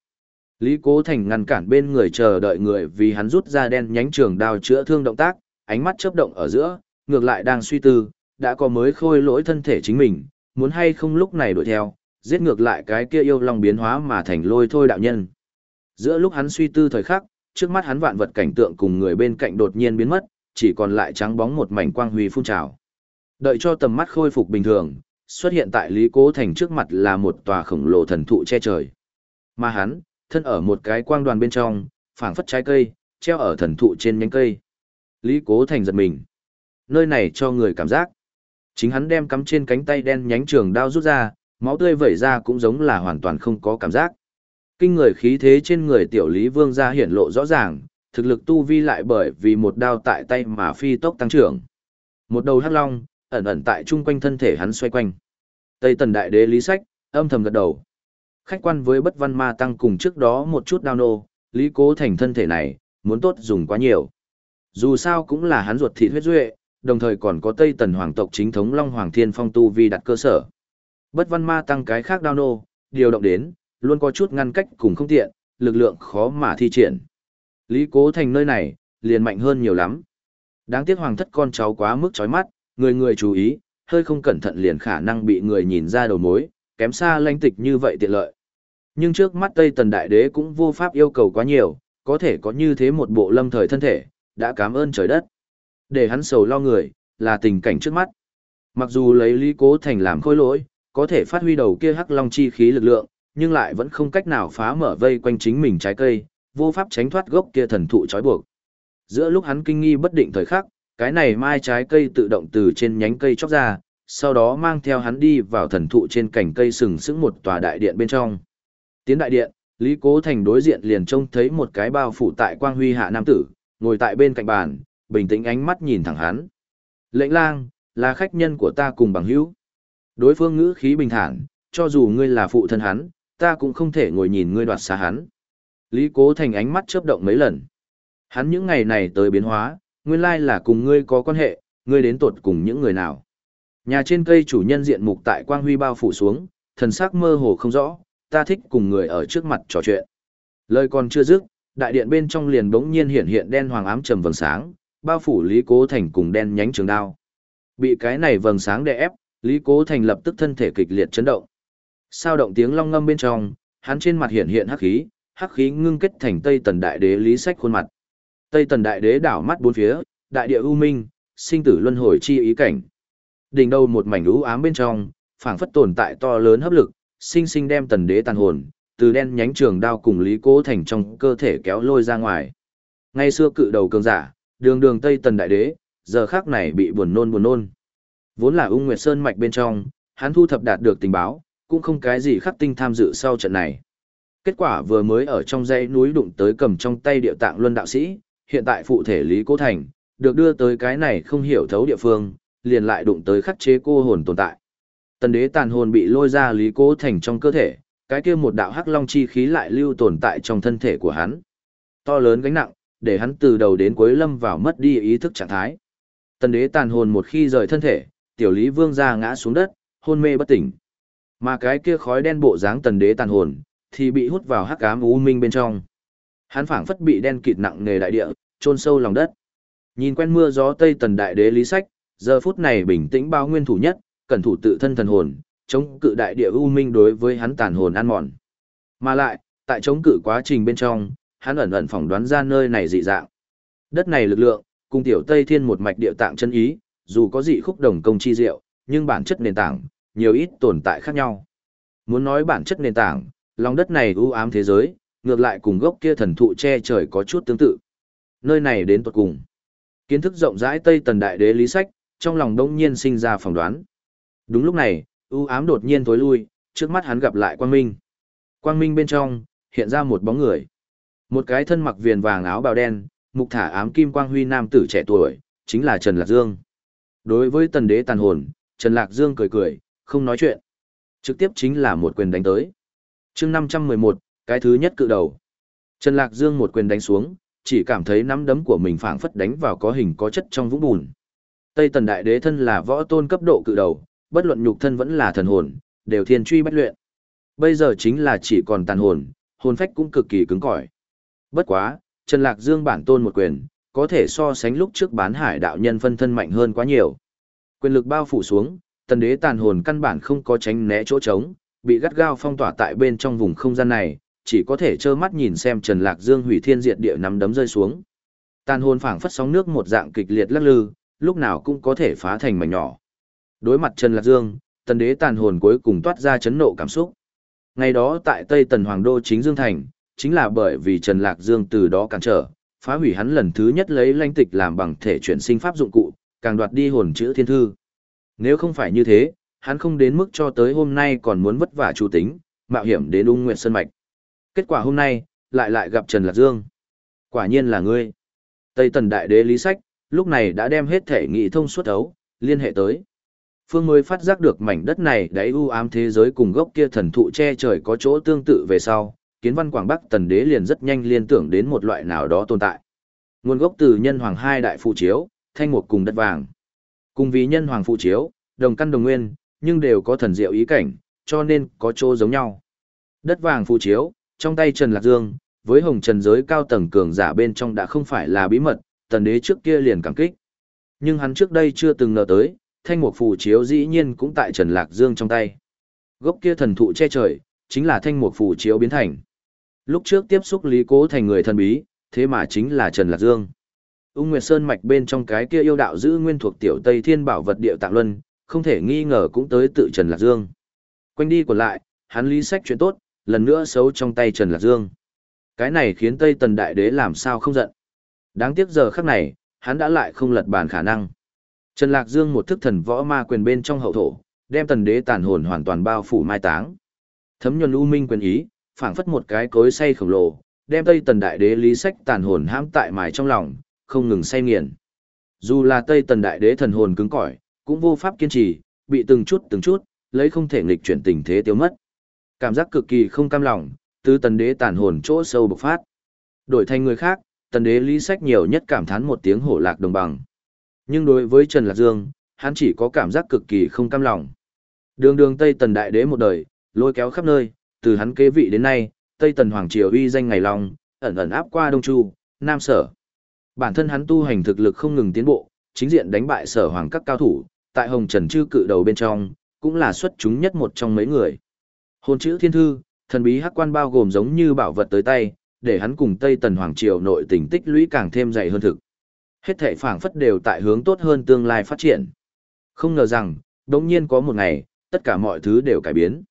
Lý Cố Thành ngăn cản bên người chờ đợi người vì hắn rút ra đen nhánh trường đao chữa thương động tác, ánh mắt chớp động ở giữa, ngược lại đang suy tư, đã có mới khôi lỗi thân thể chính mình, muốn hay không lúc này đuổi theo, giết ngược lại cái kia yêu long biến hóa mà thành lôi thôi đạo nhân. Giữa lúc hắn suy tư thời khắc, trước mắt hắn vạn vật cảnh tượng cùng người bên cạnh đột nhiên biến mất, chỉ còn lại trắng bóng một mảnh quang huy phun trào. Đợi cho tầm mắt khôi phục bình thường, xuất hiện tại Lý Cố Thành trước mặt là một tòa khổng lồ thần thụ che trời. Mà hắn, thân ở một cái quang đoàn bên trong, phảng phất trái cây, treo ở thần thụ trên nhánh cây. Lý Cố Thành giật mình. Nơi này cho người cảm giác. Chính hắn đem cắm trên cánh tay đen nhánh trường đao rút ra, máu tươi vẩy ra cũng giống là hoàn toàn không có cảm giác. Kinh người khí thế trên người tiểu Lý Vương ra hiển lộ rõ ràng, thực lực tu vi lại bởi vì một đao tại tay mà phi tốc tăng trưởng. Một đầu hắc long, ẩn ẩn tại chung quanh thân thể hắn xoay quanh. Tây Tần Đại Đế Lý Sách, âm thầm gật đầu. Khách quan với bất văn ma tăng cùng trước đó một chút đao nô, Lý Cố Thành thân thể này, muốn tốt dùng quá nhiều. Dù sao cũng là hắn ruột thịt huyết duệ, đồng thời còn có Tây Tần Hoàng tộc chính thống Long Hoàng Thiên Phong Tu Vi đặt cơ sở. Bất văn ma tăng cái khác đao nô, điều động đến, luôn có chút ngăn cách cùng không tiện, lực lượng khó mà thi triển. Lý Cố Thành nơi này, liền mạnh hơn nhiều lắm. Đáng tiếc hoàng thất con cháu quá mức chói mắt, người người chú ý, hơi không cẩn thận liền khả năng bị người nhìn ra đầu mối, kém xa lãnh tịch như vậy tiện lợi. Nhưng trước mắt Tây Tần Đại Đế cũng vô pháp yêu cầu quá nhiều, có thể có như thế một bộ lâm thời thân thể, đã cảm ơn trời đất. Để hắn sầu lo người, là tình cảnh trước mắt. Mặc dù lấy Lý Cố Thành làm khôi lỗi, có thể phát huy đầu kia hắc long chi khí lực lượng, nhưng lại vẫn không cách nào phá mở vây quanh chính mình trái cây, vô pháp tránh thoát gốc kia thần thụ trói buộc. Giữa lúc hắn kinh nghi bất định thời khắc, cái này mai trái cây tự động từ trên nhánh cây chóc ra, sau đó mang theo hắn đi vào thần thụ trên cành cây sừng sững một tòa đại điện bên trong. Tiến đại điện, Lý Cố Thành đối diện liền trông thấy một cái bao phủ tại quang huy hạ nam tử, ngồi tại bên cạnh bàn, bình tĩnh ánh mắt nhìn thẳng hắn. Lệnh lang, là khách nhân của ta cùng bằng hữu. Đối phương ngữ khí bình thản, cho dù ngươi là phụ thân hắn, ta cũng không thể ngồi nhìn ngươi đoạt xa hắn. Lý Cố Thành ánh mắt chớp động mấy lần. Hắn những ngày này tới biến hóa, nguyên lai là cùng ngươi có quan hệ, ngươi đến tột cùng những người nào. Nhà trên cây chủ nhân diện mục tại quang huy bao phủ xuống, thần sắc mơ hồ không rõ, ta thích cùng người ở trước mặt trò chuyện. Lời còn chưa dứt, đại điện bên trong liền bỗng nhiên hiện hiện đen hoàng ám trầm vầng sáng, bao phủ Lý Cố Thành cùng đen nhánh trường đao. Bị cái này vầng sáng đè ép, Lý Cố Thành lập tức thân thể kịch liệt chấn động. Sao động tiếng long ngâm bên trong, hắn trên mặt hiện hiện hắc khí, hắc khí ngưng kết thành Tây Tần Đại Đế Lý Sách khuôn mặt. Tây Tần Đại Đế đảo mắt bốn phía, đại địa u minh, sinh tử luân hồi chi ý cảnh. Đỉnh đầu một mảnh u ám bên trong, phảng phất tồn tại to lớn hấp lực, sinh sinh đem Tần Đế tàn hồn, từ đen nhánh trường đao cùng Lý Cố Thành trong cơ thể kéo lôi ra ngoài. Ngay xưa cự đầu cường giả, đường đường Tây Tần Đại Đế, giờ khác này bị buồn nôn buồn nôn. Vốn là ung nguyệt sơn mạch bên trong, hắn thu thập đạt được tình báo, cũng không cái gì khắc tinh tham dự sau trận này. Kết quả vừa mới ở trong dãy núi đụng tới cầm trong tay địa tạng luân đạo sĩ, hiện tại phụ thể Lý Cố Thành, được đưa tới cái này không hiểu thấu địa phương, liền lại đụng tới khắc chế cô hồn tồn tại. Tần đế tàn hồn bị lôi ra Lý Cố Thành trong cơ thể, cái kia một đạo hắc long chi khí lại lưu tồn tại trong thân thể của hắn. To lớn gánh nặng, để hắn từ đầu đến cuối lâm vào mất đi ý thức trạng thái. Tần đế tàn hồn một khi rời thân thể, tiểu lý vương ra ngã xuống đất, hôn mê bất tỉnh. Mà cái kia khói đen bộ dáng tần đế tàn hồn, thì bị hút vào hắc ám u minh bên trong. Hắn phảng phất bị đen kịt nặng nề đại địa, chôn sâu lòng đất. Nhìn quen mưa gió Tây Tần Đại Đế Lý Sách, giờ phút này bình tĩnh bao nguyên thủ nhất, cẩn thủ tự thân thần hồn, chống cự đại địa u minh đối với hắn tàn hồn ăn mòn. Mà lại, tại chống cự quá trình bên trong, hắn ẩn ẩn phỏng đoán ra nơi này dị dạng. Đất này lực lượng, cùng tiểu Tây Thiên một mạch địa tạng chân ý, dù có dị khúc đồng công chi diệu, nhưng bản chất nền tảng, nhiều ít tồn tại khác nhau. Muốn nói bản chất nền tảng, lòng đất này u ám thế giới, ngược lại cùng gốc kia thần thụ che trời có chút tương tự. Nơi này đến tuột cùng. Kiến thức rộng rãi Tây Tần Đại Đế lý sách, trong lòng đông nhiên sinh ra phỏng đoán. Đúng lúc này, u ám đột nhiên tối lui, trước mắt hắn gặp lại Quang Minh. Quang Minh bên trong, hiện ra một bóng người. Một cái thân mặc viền vàng áo bào đen, mục thả ám kim quang huy nam tử trẻ tuổi, chính là Trần Lạc Dương. Đối với tần đế tàn hồn, Trần Lạc Dương cười cười, không nói chuyện. Trực tiếp chính là một quyền đánh tới chương 511, cái thứ nhất cự đầu. Trần Lạc Dương một quyền đánh xuống, chỉ cảm thấy nắm đấm của mình phảng phất đánh vào có hình có chất trong vũng bùn. Tây Tần Đại Đế thân là võ tôn cấp độ cự đầu, bất luận nhục thân vẫn là thần hồn, đều thiên truy bách luyện. Bây giờ chính là chỉ còn tàn hồn, hồn phách cũng cực kỳ cứng cỏi. Bất quá, Trần Lạc Dương bản tôn một quyền, có thể so sánh lúc trước bán hải đạo nhân phân thân mạnh hơn quá nhiều. Quyền lực bao phủ xuống, tần đế tàn hồn căn bản không có tránh né chỗ trống, bị gắt gao phong tỏa tại bên trong vùng không gian này, chỉ có thể trơ mắt nhìn xem Trần Lạc Dương hủy thiên diệt địa nắm đấm rơi xuống. Tàn hồn phảng phất sóng nước một dạng kịch liệt lắc lư, lúc nào cũng có thể phá thành mảnh nhỏ. Đối mặt Trần Lạc Dương, tần đế tàn hồn cuối cùng toát ra chấn nộ cảm xúc. Ngày đó tại Tây Tần Hoàng Đô chính Dương Thành, chính là bởi vì Trần Lạc Dương từ đó cản trở, phá hủy hắn lần thứ nhất lấy lãnh tịch làm bằng thể chuyển sinh pháp dụng cụ, càng đoạt đi hồn chữ thiên thư. Nếu không phải như thế, hắn không đến mức cho tới hôm nay còn muốn vất vả chủ tính, mạo hiểm đến ung nguyệt sơn mạch. Kết quả hôm nay, lại lại gặp Trần Lạc Dương. Quả nhiên là ngươi. Tây Tần Đại Đế Lý Sách, lúc này đã đem hết thể nghị thông suốt ấu, liên hệ tới. Phương mới phát giác được mảnh đất này đáy u ám thế giới cùng gốc kia thần thụ che trời có chỗ tương tự về sau, kiến văn Quảng Bắc Tần Đế liền rất nhanh liên tưởng đến một loại nào đó tồn tại. Nguồn gốc từ nhân hoàng hai đại phụ chiếu, thanh mục cùng đất vàng. Cùng vì nhân hoàng phụ chiếu, đồng căn đồng nguyên, nhưng đều có thần diệu ý cảnh, cho nên có chỗ giống nhau. Đất vàng phù chiếu, trong tay Trần Lạc Dương, với hồng trần giới cao tầng cường giả bên trong đã không phải là bí mật, tần đế trước kia liền cảm kích. Nhưng hắn trước đây chưa từng ngờ tới, thanh mục phù chiếu dĩ nhiên cũng tại Trần Lạc Dương trong tay. Gốc kia thần thụ che trời, chính là thanh mục phù chiếu biến thành. Lúc trước tiếp xúc Lý Cố thành người thần bí, thế mà chính là Trần Lạc Dương. Ung Nguyệt Sơn mạch bên trong cái kia yêu đạo giữ nguyên thuộc tiểu Tây Thiên bảo vật địa tạng luân, không thể nghi ngờ cũng tới tự Trần Lạc Dương. Quanh đi còn lại, hắn lý sách chuyện tốt, lần nữa xấu trong tay Trần Lạc Dương. Cái này khiến Tây Tần Đại Đế làm sao không giận. Đáng tiếc giờ khắc này, hắn đã lại không lật bàn khả năng. Trần Lạc Dương một thức thần võ ma quyền bên trong hậu thổ, đem tần đế tàn hồn hoàn toàn bao phủ mai táng. Thấm nhuần u minh quyền ý, phảng phất một cái cối say khổng lồ, đem Tây Tần Đại Đế lý sách tàn hồn hãm tại mài trong lòng, không ngừng say nghiền. Dù là Tây Tần Đại Đế thần hồn cứng cỏi, cũng vô pháp kiên trì, bị từng chút từng chút, lấy không thể nghịch chuyển tình thế tiêu mất. Cảm giác cực kỳ không cam lòng, tứ Tần Đế tàn hồn chỗ sâu bộc phát. Đổi thành người khác, Tần Đế lý sách nhiều nhất cảm thán một tiếng hổ lạc đồng bằng. Nhưng đối với Trần Lạc Dương, hắn chỉ có cảm giác cực kỳ không cam lòng. Đường đường Tây Tần Đại Đế một đời, lôi kéo khắp nơi, từ hắn kế vị đến nay, Tây Tần Hoàng Triều uy danh ngày long, ẩn ẩn áp qua Đông Chu, Nam Sở. Bản thân hắn tu hành thực lực không ngừng tiến bộ, chính diện đánh bại Sở Hoàng các cao thủ, tại Hồng Trần Chư cự đầu bên trong, cũng là xuất chúng nhất một trong mấy người. Hồn chữ thiên thư, thần bí hắc quan bao gồm giống như bảo vật tới tay, để hắn cùng Tây Tần Hoàng Triều nội tình tích lũy càng thêm dày hơn thực. Hết thảy phảng phất đều tại hướng tốt hơn tương lai phát triển. Không ngờ rằng, đột nhiên có một ngày, tất cả mọi thứ đều cải biến.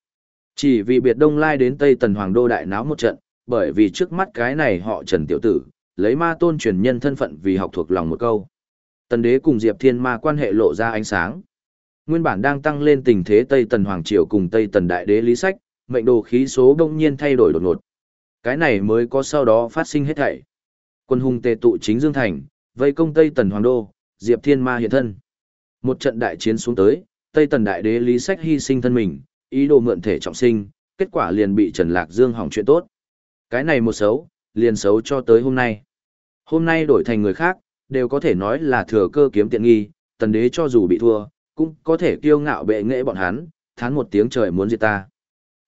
Chỉ vì biệt đông lai đến Tây Tần Hoàng Đô đại náo một trận, bởi vì trước mắt cái này họ Trần Tiểu Tử, lấy ma tôn truyền nhân thân phận vì học thuộc lòng một câu. Tần đế cùng Diệp Thiên Ma quan hệ lộ ra ánh sáng. Nguyên bản đang tăng lên tình thế Tây Tần Hoàng Triều cùng Tây Tần Đại Đế Lý Sách, mệnh đồ khí số đông nhiên thay đổi đột ngột. Cái này mới có sau đó phát sinh hết thảy. Quân hùng tề tụ chính Dương Thành, vây công Tây Tần Hoàng Đô, Diệp Thiên Ma hiện thân. Một trận đại chiến xuống tới, Tây Tần Đại Đế Lý Sách hy sinh thân mình, ý đồ mượn thể trọng sinh, kết quả liền bị Trần Lạc Dương hỏng chuyện tốt. Cái này một xấu, liền xấu cho tới hôm nay. Hôm nay đổi thành người khác, đều có thể nói là thừa cơ kiếm tiện nghi, tần đế cho dù bị thua, cũng có thể kiêu ngạo bệ nghệ bọn hắn, thán một tiếng trời muốn diệt ta.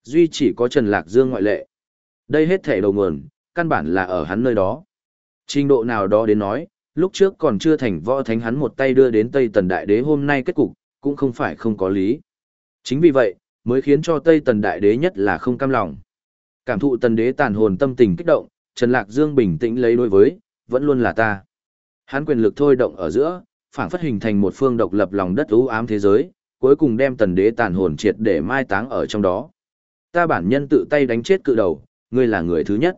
Duy chỉ có Trần Lạc Dương ngoại lệ. Đây hết thể đầu nguồn, căn bản là ở hắn nơi đó. Trình độ nào đó đến nói, lúc trước còn chưa thành võ thánh hắn một tay đưa đến Tây Tần Đại Đế hôm nay kết cục, cũng không phải không có lý. Chính vì vậy, mới khiến cho Tây Tần Đại Đế nhất là không cam lòng. Cảm thụ Tần Đế tàn hồn tâm tình kích động, Trần Lạc Dương bình tĩnh lấy đối với, vẫn luôn là ta. Hắn quyền lực thôi động ở giữa, phảng phất hình thành một phương độc lập lòng đất u ám thế giới, cuối cùng đem Tần Đế tàn hồn triệt để mai táng ở trong đó. Ta bản nhân tự tay đánh chết cự đầu, ngươi là người thứ nhất.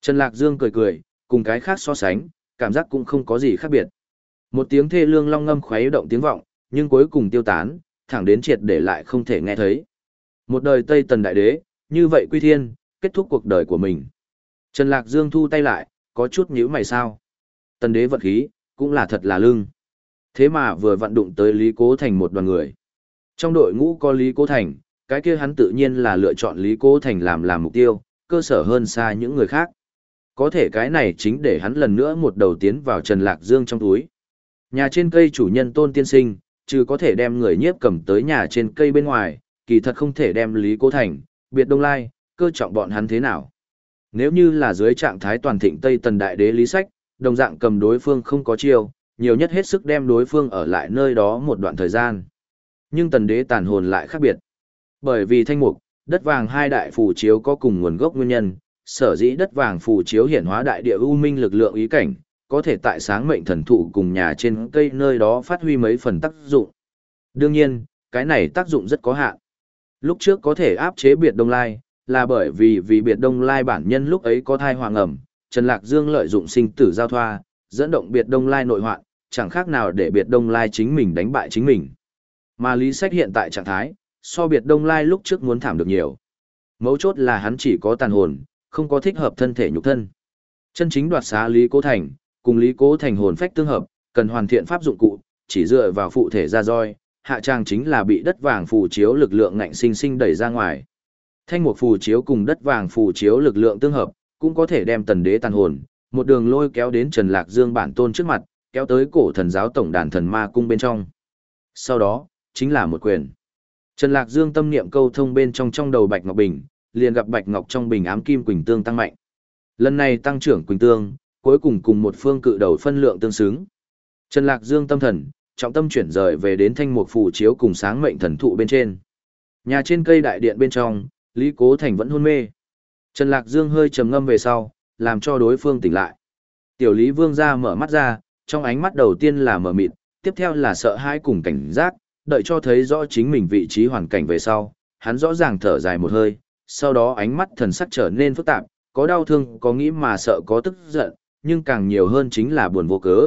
Trần Lạc Dương cười cười, cùng cái khác so sánh, cảm giác cũng không có gì khác biệt. Một tiếng thê lương long ngâm khuấy động tiếng vọng, nhưng cuối cùng tiêu tán, thẳng đến triệt để lại không thể nghe thấy. Một đời Tây Tần Đại Đế, như vậy quy thiên, kết thúc cuộc đời của mình. Trần Lạc Dương thu tay lại, có chút nhíu mày sao. Tần Đế vật khí, cũng là thật là lưng. Thế mà vừa vận đụng tới Lý Cố Thành một đoàn người. Trong đội ngũ có Lý Cố Thành, cái kia hắn tự nhiên là lựa chọn Lý Cố Thành làm làm mục tiêu, cơ sở hơn xa những người khác. Có thể cái này chính để hắn lần nữa một đầu tiến vào Trần Lạc Dương trong túi. Nhà trên cây chủ nhân tôn tiên sinh, chứ có thể đem người nhiếp cầm tới nhà trên cây bên ngoài, kỳ thật không thể đem Lý Cố Thành, biệt Đông Lai, cơ trọng bọn hắn thế nào. Nếu như là dưới trạng thái toàn thịnh Tây Tần Đại Đế Lý Sách, đồng dạng cầm đối phương không có chiêu, nhiều nhất hết sức đem đối phương ở lại nơi đó một đoạn thời gian. Nhưng Tần Đế tàn hồn lại khác biệt. Bởi vì thanh mục, Đất vàng hai đại phù chiếu có cùng nguồn gốc nguyên nhân, sở dĩ đất vàng phù chiếu hiển hóa đại địa ưu minh lực lượng ý cảnh, có thể tại sáng mệnh thần thụ cùng nhà trên cây nơi đó phát huy mấy phần tác dụng. Đương nhiên, cái này tác dụng rất có hạn. Lúc trước có thể áp chế biệt đông lai, là bởi vì vì biệt đông lai bản nhân lúc ấy có thai hoàng ẩm, Trần Lạc Dương lợi dụng sinh tử giao thoa, dẫn động biệt đông lai nội hoạn, chẳng khác nào để biệt đông lai chính mình đánh bại chính mình. Mà lý sách hiện tại trạng thái, so biệt đông lai lúc trước muốn thảm được nhiều. Mấu chốt là hắn chỉ có tàn hồn, không có thích hợp thân thể nhục thân. Chân chính đoạt xá Lý Cố Thành, cùng Lý Cố Thành hồn phách tương hợp, cần hoàn thiện pháp dụng cụ, chỉ dựa vào phụ thể ra roi, hạ trang chính là bị đất vàng phù chiếu lực lượng ngạnh sinh sinh đẩy ra ngoài. Thanh mục phù chiếu cùng đất vàng phù chiếu lực lượng tương hợp, cũng có thể đem tần đế tàn hồn, một đường lôi kéo đến Trần Lạc Dương bản tôn trước mặt, kéo tới cổ thần giáo tổng đàn thần ma cung bên trong. Sau đó, chính là một quyền. Trần Lạc Dương tâm niệm câu thông bên trong trong đầu Bạch Ngọc Bình, liền gặp Bạch Ngọc trong bình ám kim quỳnh tương tăng mạnh. Lần này tăng trưởng quỳnh tương, cuối cùng cùng một phương cự đầu phân lượng tương xứng. Trần Lạc Dương tâm thần, trọng tâm chuyển rời về đến thanh mục phù chiếu cùng sáng mệnh thần thụ bên trên. Nhà trên cây đại điện bên trong, Lý Cố Thành vẫn hôn mê. Trần Lạc Dương hơi trầm ngâm về sau, làm cho đối phương tỉnh lại. Tiểu Lý Vương ra mở mắt ra, trong ánh mắt đầu tiên là mở mịt, tiếp theo là sợ hãi cùng cảnh giác, đợi cho thấy rõ chính mình vị trí hoàn cảnh về sau, hắn rõ ràng thở dài một hơi, sau đó ánh mắt thần sắc trở nên phức tạp, có đau thương, có nghĩ mà sợ có tức giận, nhưng càng nhiều hơn chính là buồn vô cớ.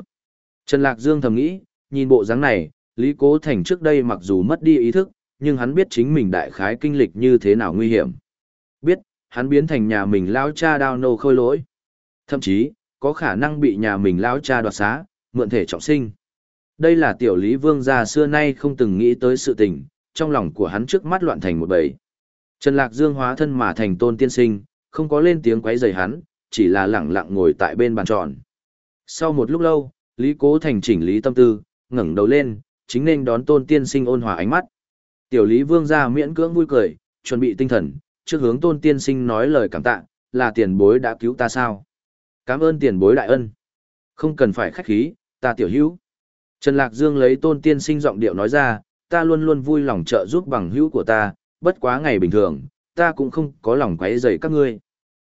Trần Lạc Dương thầm nghĩ, nhìn bộ dáng này, Lý Cố Thành trước đây mặc dù mất đi ý thức, nhưng hắn biết chính mình đại khái kinh lịch như thế nào nguy hiểm. Biết, hắn biến thành nhà mình lao cha đao nô khôi lỗi. Thậm chí, có khả năng bị nhà mình lao cha đoạt xá, mượn thể trọng sinh. Đây là tiểu lý vương gia xưa nay không từng nghĩ tới sự tình, trong lòng của hắn trước mắt loạn thành một bầy. Trần Lạc Dương hóa thân mà thành tôn tiên sinh, không có lên tiếng quấy rầy hắn, chỉ là lặng lặng ngồi tại bên bàn tròn. Sau một lúc lâu, Lý Cố Thành chỉnh lý tâm tư, ngẩng đầu lên, chính nên đón tôn tiên sinh ôn hòa ánh mắt. Tiểu Lý Vương gia miễn cưỡng vui cười, chuẩn bị tinh thần, trước hướng tôn tiên sinh nói lời cảm tạ, là tiền bối đã cứu ta sao. Cảm ơn tiền bối đại ân. Không cần phải khách khí, ta tiểu hữu. Trần Lạc Dương lấy tôn tiên sinh giọng điệu nói ra, ta luôn luôn vui lòng trợ giúp bằng hữu của ta, bất quá ngày bình thường, ta cũng không có lòng quấy rầy các ngươi.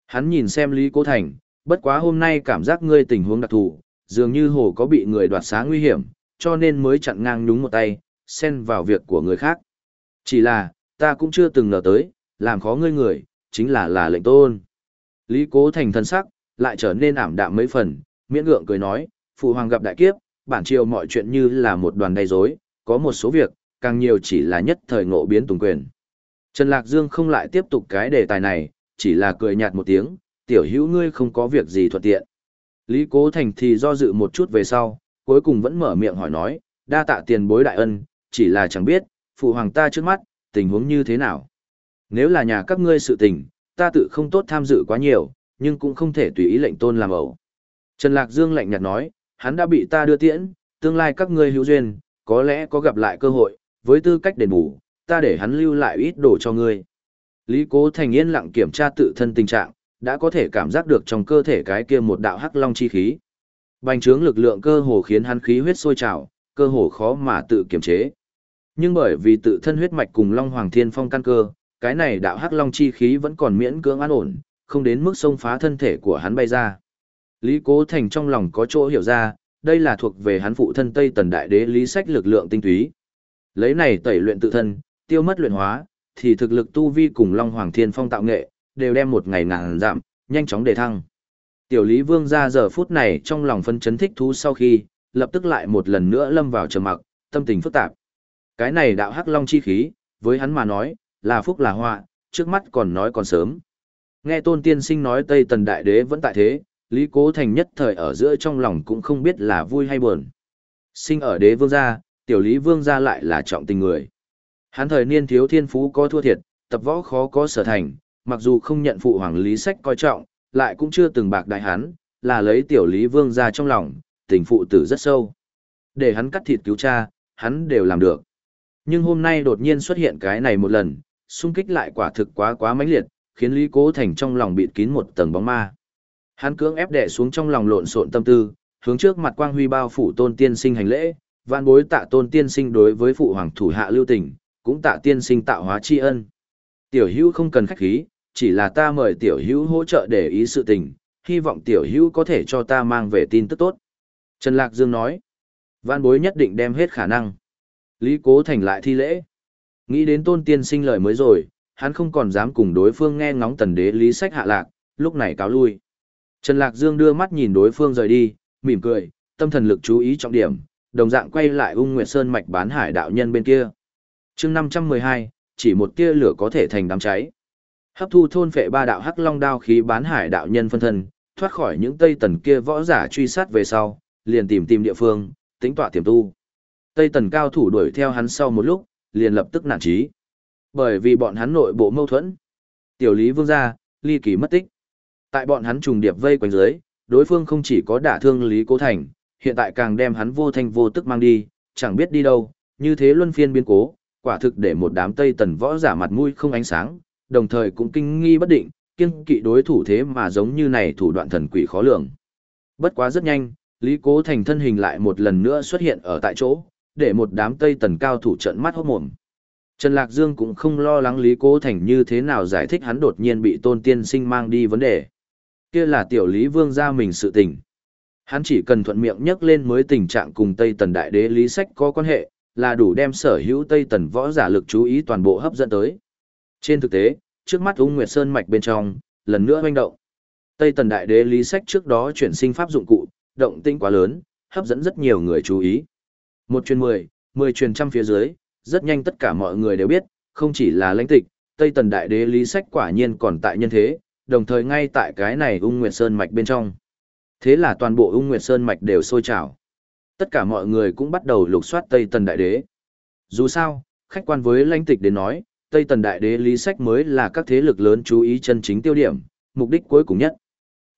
Hắn nhìn xem Lý Cố Thành, bất quá hôm nay cảm giác ngươi tình huống đặc thù, dường như hồ có bị người đoạt xá nguy hiểm, cho nên mới chặn ngang nhúng một tay, xen vào việc của người khác. Chỉ là, ta cũng chưa từng ngờ tới, làm khó ngươi người, chính là là lệnh tôn. Lý Cố Thành thân sắc, lại trở nên ảm đạm mấy phần, miễn ngượng cười nói, phụ hoàng gặp đại kiếp, bản triều mọi chuyện như là một đoàn đầy rối, có một số việc, càng nhiều chỉ là nhất thời ngộ biến tùng quyền. Trần Lạc Dương không lại tiếp tục cái đề tài này, chỉ là cười nhạt một tiếng, tiểu hữu ngươi không có việc gì thuận tiện. Lý Cố Thành thì do dự một chút về sau, cuối cùng vẫn mở miệng hỏi nói, đa tạ tiền bối đại ân, chỉ là chẳng biết, phụ hoàng ta trước mắt, tình huống như thế nào. Nếu là nhà các ngươi sự tình, ta tự không tốt tham dự quá nhiều, nhưng cũng không thể tùy ý lệnh tôn làm ẩu. Trần Lạc Dương lạnh nhạt nói, hắn đã bị ta đưa tiễn, tương lai các ngươi hữu duyên, có lẽ có gặp lại cơ hội, với tư cách đền bù, ta để hắn lưu lại ít đồ cho ngươi. Lý Cố Thành yên lặng kiểm tra tự thân tình trạng, đã có thể cảm giác được trong cơ thể cái kia một đạo hắc long chi khí. Bành trướng lực lượng cơ hồ khiến hắn khí huyết sôi trào, cơ hồ khó mà tự kiểm chế. Nhưng bởi vì tự thân huyết mạch cùng Long Hoàng Thiên Phong căn cơ, cái này đạo hắc long chi khí vẫn còn miễn cưỡng an ổn, không đến mức xông phá thân thể của hắn bay ra. Lý Cố Thành trong lòng có chỗ hiểu ra, đây là thuộc về hắn phụ thân Tây Tần Đại Đế Lý Sách lực lượng tinh túy. Lấy này tẩy luyện tự thân, tiêu mất luyện hóa, thì thực lực tu vi cùng Long Hoàng Thiên Phong tạo nghệ, đều đem một ngày ngàn giảm, nhanh chóng đề thăng. Tiểu Lý Vương ra giờ phút này trong lòng phân chấn thích thú sau khi, lập tức lại một lần nữa lâm vào trầm mặc, tâm tình phức tạp. Cái này đạo hắc long chi khí, với hắn mà nói, là phúc là họa, trước mắt còn nói còn sớm. Nghe Tôn Tiên Sinh nói Tây Tần Đại Đế vẫn tại thế, Lý Cố Thành nhất thời ở giữa trong lòng cũng không biết là vui hay buồn. Sinh ở đế vương gia, tiểu Lý Vương gia lại là trọng tình người. Hắn thời niên thiếu thiên phú có thua thiệt, tập võ khó có sở thành, mặc dù không nhận phụ hoàng lý sách coi trọng, lại cũng chưa từng bạc đại hán là lấy tiểu Lý Vương gia trong lòng, tình phụ tử rất sâu. Để hắn cắt thịt cứu cha, hắn đều làm được. Nhưng hôm nay đột nhiên xuất hiện cái này một lần, xung kích lại quả thực quá quá mãnh liệt, khiến Lý Cố Thành trong lòng bịt kín một tầng bóng ma. Hắn cưỡng ép đè xuống trong lòng lộn xộn tâm tư, hướng trước mặt Quang Huy bao phủ Tôn Tiên Sinh hành lễ, vạn bối tạ Tôn Tiên Sinh đối với phụ hoàng thủ hạ lưu tình, cũng tạ tiên sinh tạo hóa tri ân. Tiểu hữu không cần khách khí, chỉ là ta mời tiểu hữu hỗ trợ để ý sự tình, hy vọng tiểu hữu có thể cho ta mang về tin tức tốt. Trần Lạc Dương nói, văn bối nhất định đem hết khả năng. Lý Cố Thành lại thi lễ. Nghĩ đến tôn tiên sinh lời mới rồi, hắn không còn dám cùng đối phương nghe ngóng tần đế lý sách hạ lạc, lúc này cáo lui. Trần Lạc Dương đưa mắt nhìn đối phương rời đi, mỉm cười, tâm thần lực chú ý trọng điểm, đồng dạng quay lại ung nguyệt sơn mạch bán hải đạo nhân bên kia. chương 512, chỉ một tia lửa có thể thành đám cháy. Hấp thu thôn phệ ba đạo hắc long đao khí bán hải đạo nhân phân thân, thoát khỏi những tây tần kia võ giả truy sát về sau, liền tìm tìm địa phương, tính tọa tiềm tu. Tây tần cao thủ đuổi theo hắn sau một lúc, liền lập tức nản trí. Bởi vì bọn hắn nội bộ mâu thuẫn. Tiểu lý vương gia, ly kỳ mất tích. Tại bọn hắn trùng điệp vây quanh dưới, đối phương không chỉ có đả thương Lý Cố Thành, hiện tại càng đem hắn vô thanh vô tức mang đi, chẳng biết đi đâu, như thế luân phiên biến cố, quả thực để một đám Tây Tần võ giả mặt mũi không ánh sáng, đồng thời cũng kinh nghi bất định, kiêng kỵ đối thủ thế mà giống như này thủ đoạn thần quỷ khó lường. Bất quá rất nhanh, Lý Cố Thành thân hình lại một lần nữa xuất hiện ở tại chỗ, để một đám Tây Tần cao thủ trận mắt hốt mồm. Trần Lạc Dương cũng không lo lắng Lý Cố Thành như thế nào giải thích hắn đột nhiên bị tôn tiên sinh mang đi vấn đề. Kia là tiểu Lý Vương gia mình sự tình. Hắn chỉ cần thuận miệng nhắc lên mới tình trạng cùng Tây Tần Đại Đế Lý Sách có quan hệ, là đủ đem sở hữu Tây Tần võ giả lực chú ý toàn bộ hấp dẫn tới. Trên thực tế, trước mắt Ung Nguyệt Sơn mạch bên trong, lần nữa hoành động. Tây Tần Đại Đế Lý Sách trước đó chuyển sinh pháp dụng cụ, động tinh quá lớn, hấp dẫn rất nhiều người chú ý. Một truyền mười, mười truyền trăm phía dưới, rất nhanh tất cả mọi người đều biết, không chỉ là lãnh tịch, Tây Tần Đại Đế Lý Sách quả nhiên còn tại nhân thế, đồng thời ngay tại cái này ung nguyệt sơn mạch bên trong. Thế là toàn bộ ung nguyệt sơn mạch đều sôi trào. Tất cả mọi người cũng bắt đầu lục soát Tây Tần Đại Đế. Dù sao, khách quan với lãnh tịch đến nói, Tây Tần Đại Đế Lý Sách mới là các thế lực lớn chú ý chân chính tiêu điểm, mục đích cuối cùng nhất.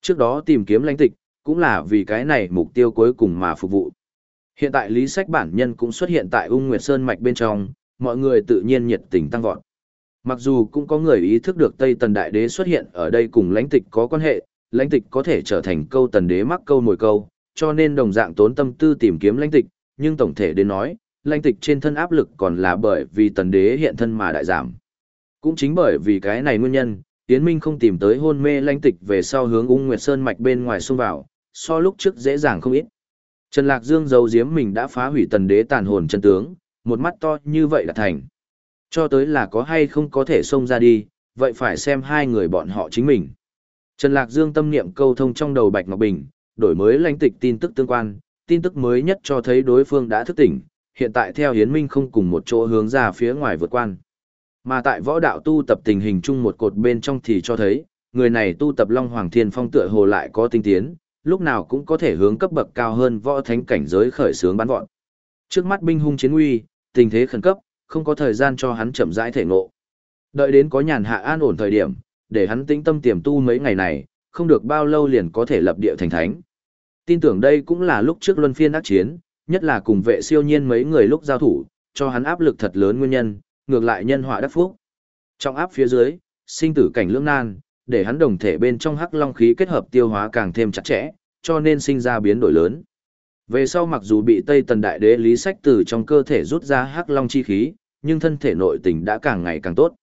Trước đó tìm kiếm lãnh tịch, cũng là vì cái này mục tiêu cuối cùng mà phục vụ. Hiện tại Lý Sách bản nhân cũng xuất hiện tại ung nguyệt sơn mạch bên trong, mọi người tự nhiên nhiệt tình tăng vọt. Mặc dù cũng có người ý thức được Tây Tần Đại Đế xuất hiện ở đây cùng lãnh tịch có quan hệ, lãnh tịch có thể trở thành câu Tần Đế mắc câu mồi câu, cho nên đồng dạng tốn tâm tư tìm kiếm lãnh tịch, nhưng tổng thể đến nói, lãnh tịch trên thân áp lực còn là bởi vì Tần Đế hiện thân mà đại giảm. Cũng chính bởi vì cái này nguyên nhân, Tiến Minh không tìm tới hôn mê lãnh tịch về sau hướng ung nguyệt sơn mạch bên ngoài xông vào, so lúc trước dễ dàng không ít. Trần Lạc Dương giấu giếm mình đã phá hủy Tần Đế tàn hồn chân tướng, một mắt to như vậy là thành. Cho tới là có hay không có thể xông ra đi, vậy phải xem hai người bọn họ chính mình. Trần Lạc Dương tâm niệm câu thông trong đầu Bạch Ngọc Bình, đổi mới lãnh tịch tin tức tương quan, tin tức mới nhất cho thấy đối phương đã thức tỉnh, hiện tại theo Hiến Minh không cùng một chỗ hướng ra phía ngoài vượt quan. Mà tại võ đạo tu tập tình hình chung một cột bên trong thì cho thấy, người này tu tập Long Hoàng Thiên Phong tựa hồ lại có tinh tiến, lúc nào cũng có thể hướng cấp bậc cao hơn võ thánh cảnh giới khởi sướng bắn vọt. Trước mắt binh hung chiến uy, tình thế khẩn cấp, không có thời gian cho hắn chậm rãi thể ngộ. Đợi đến có nhàn hạ an ổn thời điểm, để hắn tĩnh tâm tiềm tu mấy ngày này, không được bao lâu liền có thể lập địa thành thánh. Tin tưởng đây cũng là lúc trước luân phiên ác chiến, nhất là cùng vệ siêu nhiên mấy người lúc giao thủ, cho hắn áp lực thật lớn nguyên nhân, ngược lại nhân họa đắc phúc. Trong áp phía dưới, sinh tử cảnh lưỡng nan, để hắn đồng thể bên trong hắc long khí kết hợp tiêu hóa càng thêm chặt chẽ, cho nên sinh ra biến đổi lớn. Về sau mặc dù bị Tây Tần Đại Đế Lý Sách từ trong cơ thể rút ra hắc long chi khí, nhưng thân thể nội tình đã càng ngày càng tốt.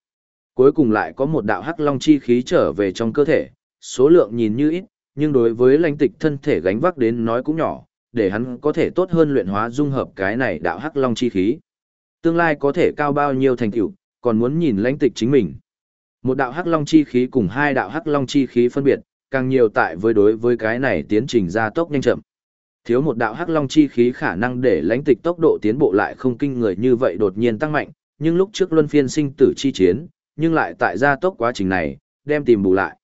Cuối cùng lại có một đạo hắc long chi khí trở về trong cơ thể, số lượng nhìn như ít, nhưng đối với lãnh tịch thân thể gánh vác đến nói cũng nhỏ, để hắn có thể tốt hơn luyện hóa dung hợp cái này đạo hắc long chi khí. Tương lai có thể cao bao nhiêu thành tựu, còn muốn nhìn lãnh tịch chính mình. Một đạo hắc long chi khí cùng hai đạo hắc long chi khí phân biệt, càng nhiều tại với đối với cái này tiến trình gia tốc nhanh chậm. Thiếu một đạo hắc long chi khí khả năng để lãnh tịch tốc độ tiến bộ lại không kinh người như vậy đột nhiên tăng mạnh, nhưng lúc trước luân phiên sinh tử chi chiến, nhưng lại tại gia tốc quá trình này, đem tìm bù lại.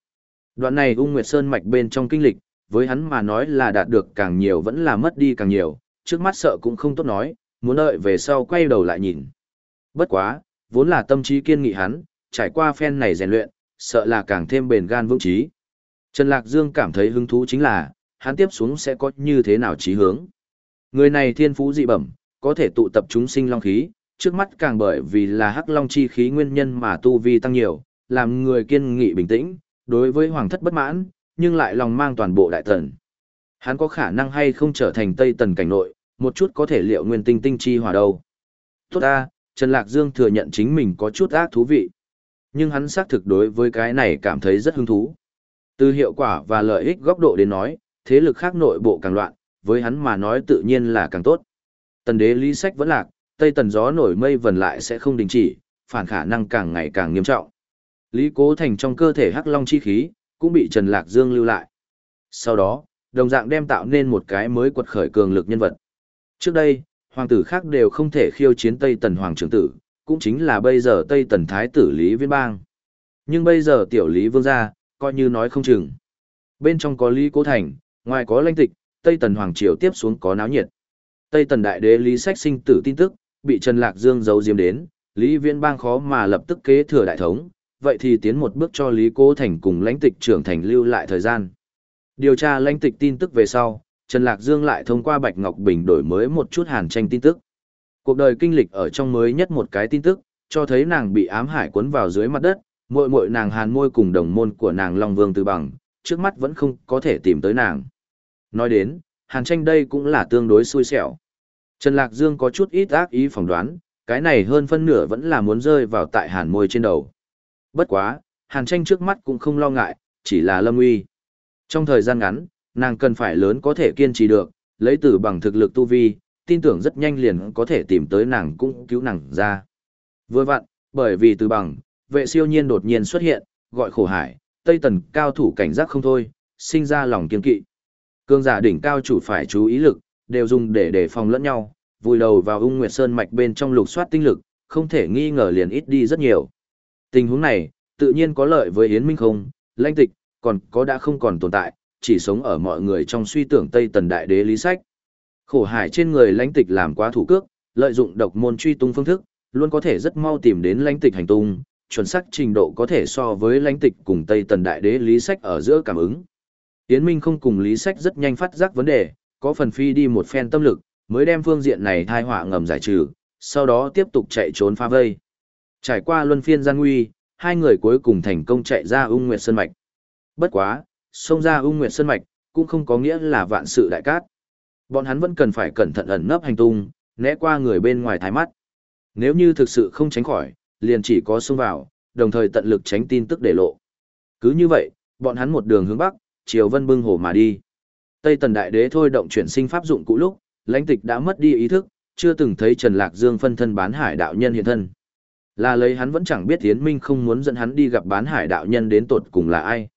Đoạn này ung nguyệt sơn mạch bên trong kinh lịch, với hắn mà nói là đạt được càng nhiều vẫn là mất đi càng nhiều, trước mắt sợ cũng không tốt nói, muốn đợi về sau quay đầu lại nhìn. Bất quá, vốn là tâm trí kiên nghị hắn, trải qua phen này rèn luyện, sợ là càng thêm bền gan vững trí. Trần Lạc Dương cảm thấy hứng thú chính là, hắn tiếp xuống sẽ có như thế nào chí hướng. Người này thiên phú dị bẩm, có thể tụ tập chúng sinh long khí, trước mắt càng bởi vì là hắc long chi khí nguyên nhân mà tu vi tăng nhiều, làm người kiên nghị bình tĩnh, đối với hoàng thất bất mãn, nhưng lại lòng mang toàn bộ đại thần. Hắn có khả năng hay không trở thành Tây Tần cảnh nội, một chút có thể liệu nguyên tinh tinh chi hòa đâu. Tốt ta, Trần Lạc Dương thừa nhận chính mình có chút ác thú vị. Nhưng hắn xác thực đối với cái này cảm thấy rất hứng thú. Từ hiệu quả và lợi ích góc độ đến nói, thế lực khác nội bộ càng loạn, với hắn mà nói tự nhiên là càng tốt. Tần đế lý sách vẫn lạc, Tây tần gió nổi mây vần lại sẽ không đình chỉ, phản khả năng càng ngày càng nghiêm trọng. Lý Cố Thành trong cơ thể hắc long chi khí, cũng bị Trần Lạc Dương lưu lại. Sau đó, đồng dạng đem tạo nên một cái mới quật khởi cường lực nhân vật. Trước đây, hoàng tử khác đều không thể khiêu chiến Tây Tần Hoàng trưởng tử, cũng chính là bây giờ Tây Tần Thái tử Lý Viên Bang. Nhưng bây giờ tiểu Lý Vương gia, coi như nói không chừng. Bên trong có Lý Cố Thành, ngoài có lãnh tịch, Tây Tần Hoàng Triều tiếp xuống có náo nhiệt. Tây Tần Đại Đế Lý Sách sinh tử tin tức, bị Trần Lạc Dương giấu diếm đến, Lý Viên Bang khó mà lập tức kế thừa đại thống, vậy thì tiến một bước cho Lý Cố Thành cùng lãnh tịch trưởng thành lưu lại thời gian. Điều tra lãnh tịch tin tức về sau, Trần Lạc Dương lại thông qua Bạch Ngọc Bình đổi mới một chút hàn tranh tin tức. Cuộc đời kinh lịch ở trong mới nhất một cái tin tức, cho thấy nàng bị ám hải cuốn vào dưới mặt đất, muội muội nàng hàn môi cùng đồng môn của nàng Long Vương Từ Bằng, trước mắt vẫn không có thể tìm tới nàng. Nói đến, hàn tranh đây cũng là tương đối xui xẻo. Trần Lạc Dương có chút ít ác ý phỏng đoán, cái này hơn phân nửa vẫn là muốn rơi vào tại hàn môi trên đầu. Bất quá, hàn tranh trước mắt cũng không lo ngại, chỉ là lâm uy. Trong thời gian ngắn, nàng cần phải lớn có thể kiên trì được, lấy từ bằng thực lực tu vi, tin tưởng rất nhanh liền có thể tìm tới nàng cũng cứu nàng ra. Vừa vặn, bởi vì từ bằng, vệ siêu nhiên đột nhiên xuất hiện, gọi khổ hải, Tây Tần cao thủ cảnh giác không thôi, sinh ra lòng kiên kỵ. Cương giả đỉnh cao chủ phải chú ý lực, đều dùng để đề phòng lẫn nhau, vùi đầu vào ung nguyệt sơn mạch bên trong lục soát tinh lực, không thể nghi ngờ liền ít đi rất nhiều. Tình huống này, tự nhiên có lợi với Yến Minh không, lãnh tịch, còn có đã không còn tồn tại, chỉ sống ở mọi người trong suy tưởng Tây Tần Đại Đế Lý Sách. Khổ hải trên người lãnh tịch làm quá thủ cước, lợi dụng độc môn truy tung phương thức, luôn có thể rất mau tìm đến lãnh tịch hành tung, chuẩn xác trình độ có thể so với lãnh tịch cùng Tây Tần Đại Đế Lý Sách ở giữa cảm ứng. Yến Minh không cùng Lý Sách rất nhanh phát giác vấn đề, có phần phi đi một phen tâm lực, mới đem phương diện này thai họa ngầm giải trừ, sau đó tiếp tục chạy trốn phá vây. Trải qua luân phiên gian nguy, hai người cuối cùng thành công chạy ra ung nguyệt sơn mạch. Bất quá, xông ra ung nguyệt sơn mạch, cũng không có nghĩa là vạn sự đại cát. Bọn hắn vẫn cần phải cẩn thận ẩn nấp hành tung, né qua người bên ngoài thái mắt. Nếu như thực sự không tránh khỏi, liền chỉ có xông vào, đồng thời tận lực tránh tin tức để lộ. Cứ như vậy, bọn hắn một đường hướng bắc, chiều vân bưng hồ mà đi. Tây Tần Đại Đế thôi động chuyển sinh pháp dụng cũ lúc, lãnh tịch đã mất đi ý thức, chưa từng thấy Trần Lạc Dương phân thân bán hải đạo nhân hiện thân. Là lấy hắn vẫn chẳng biết Yến Minh không muốn dẫn hắn đi gặp bán hải đạo nhân đến tột cùng là ai.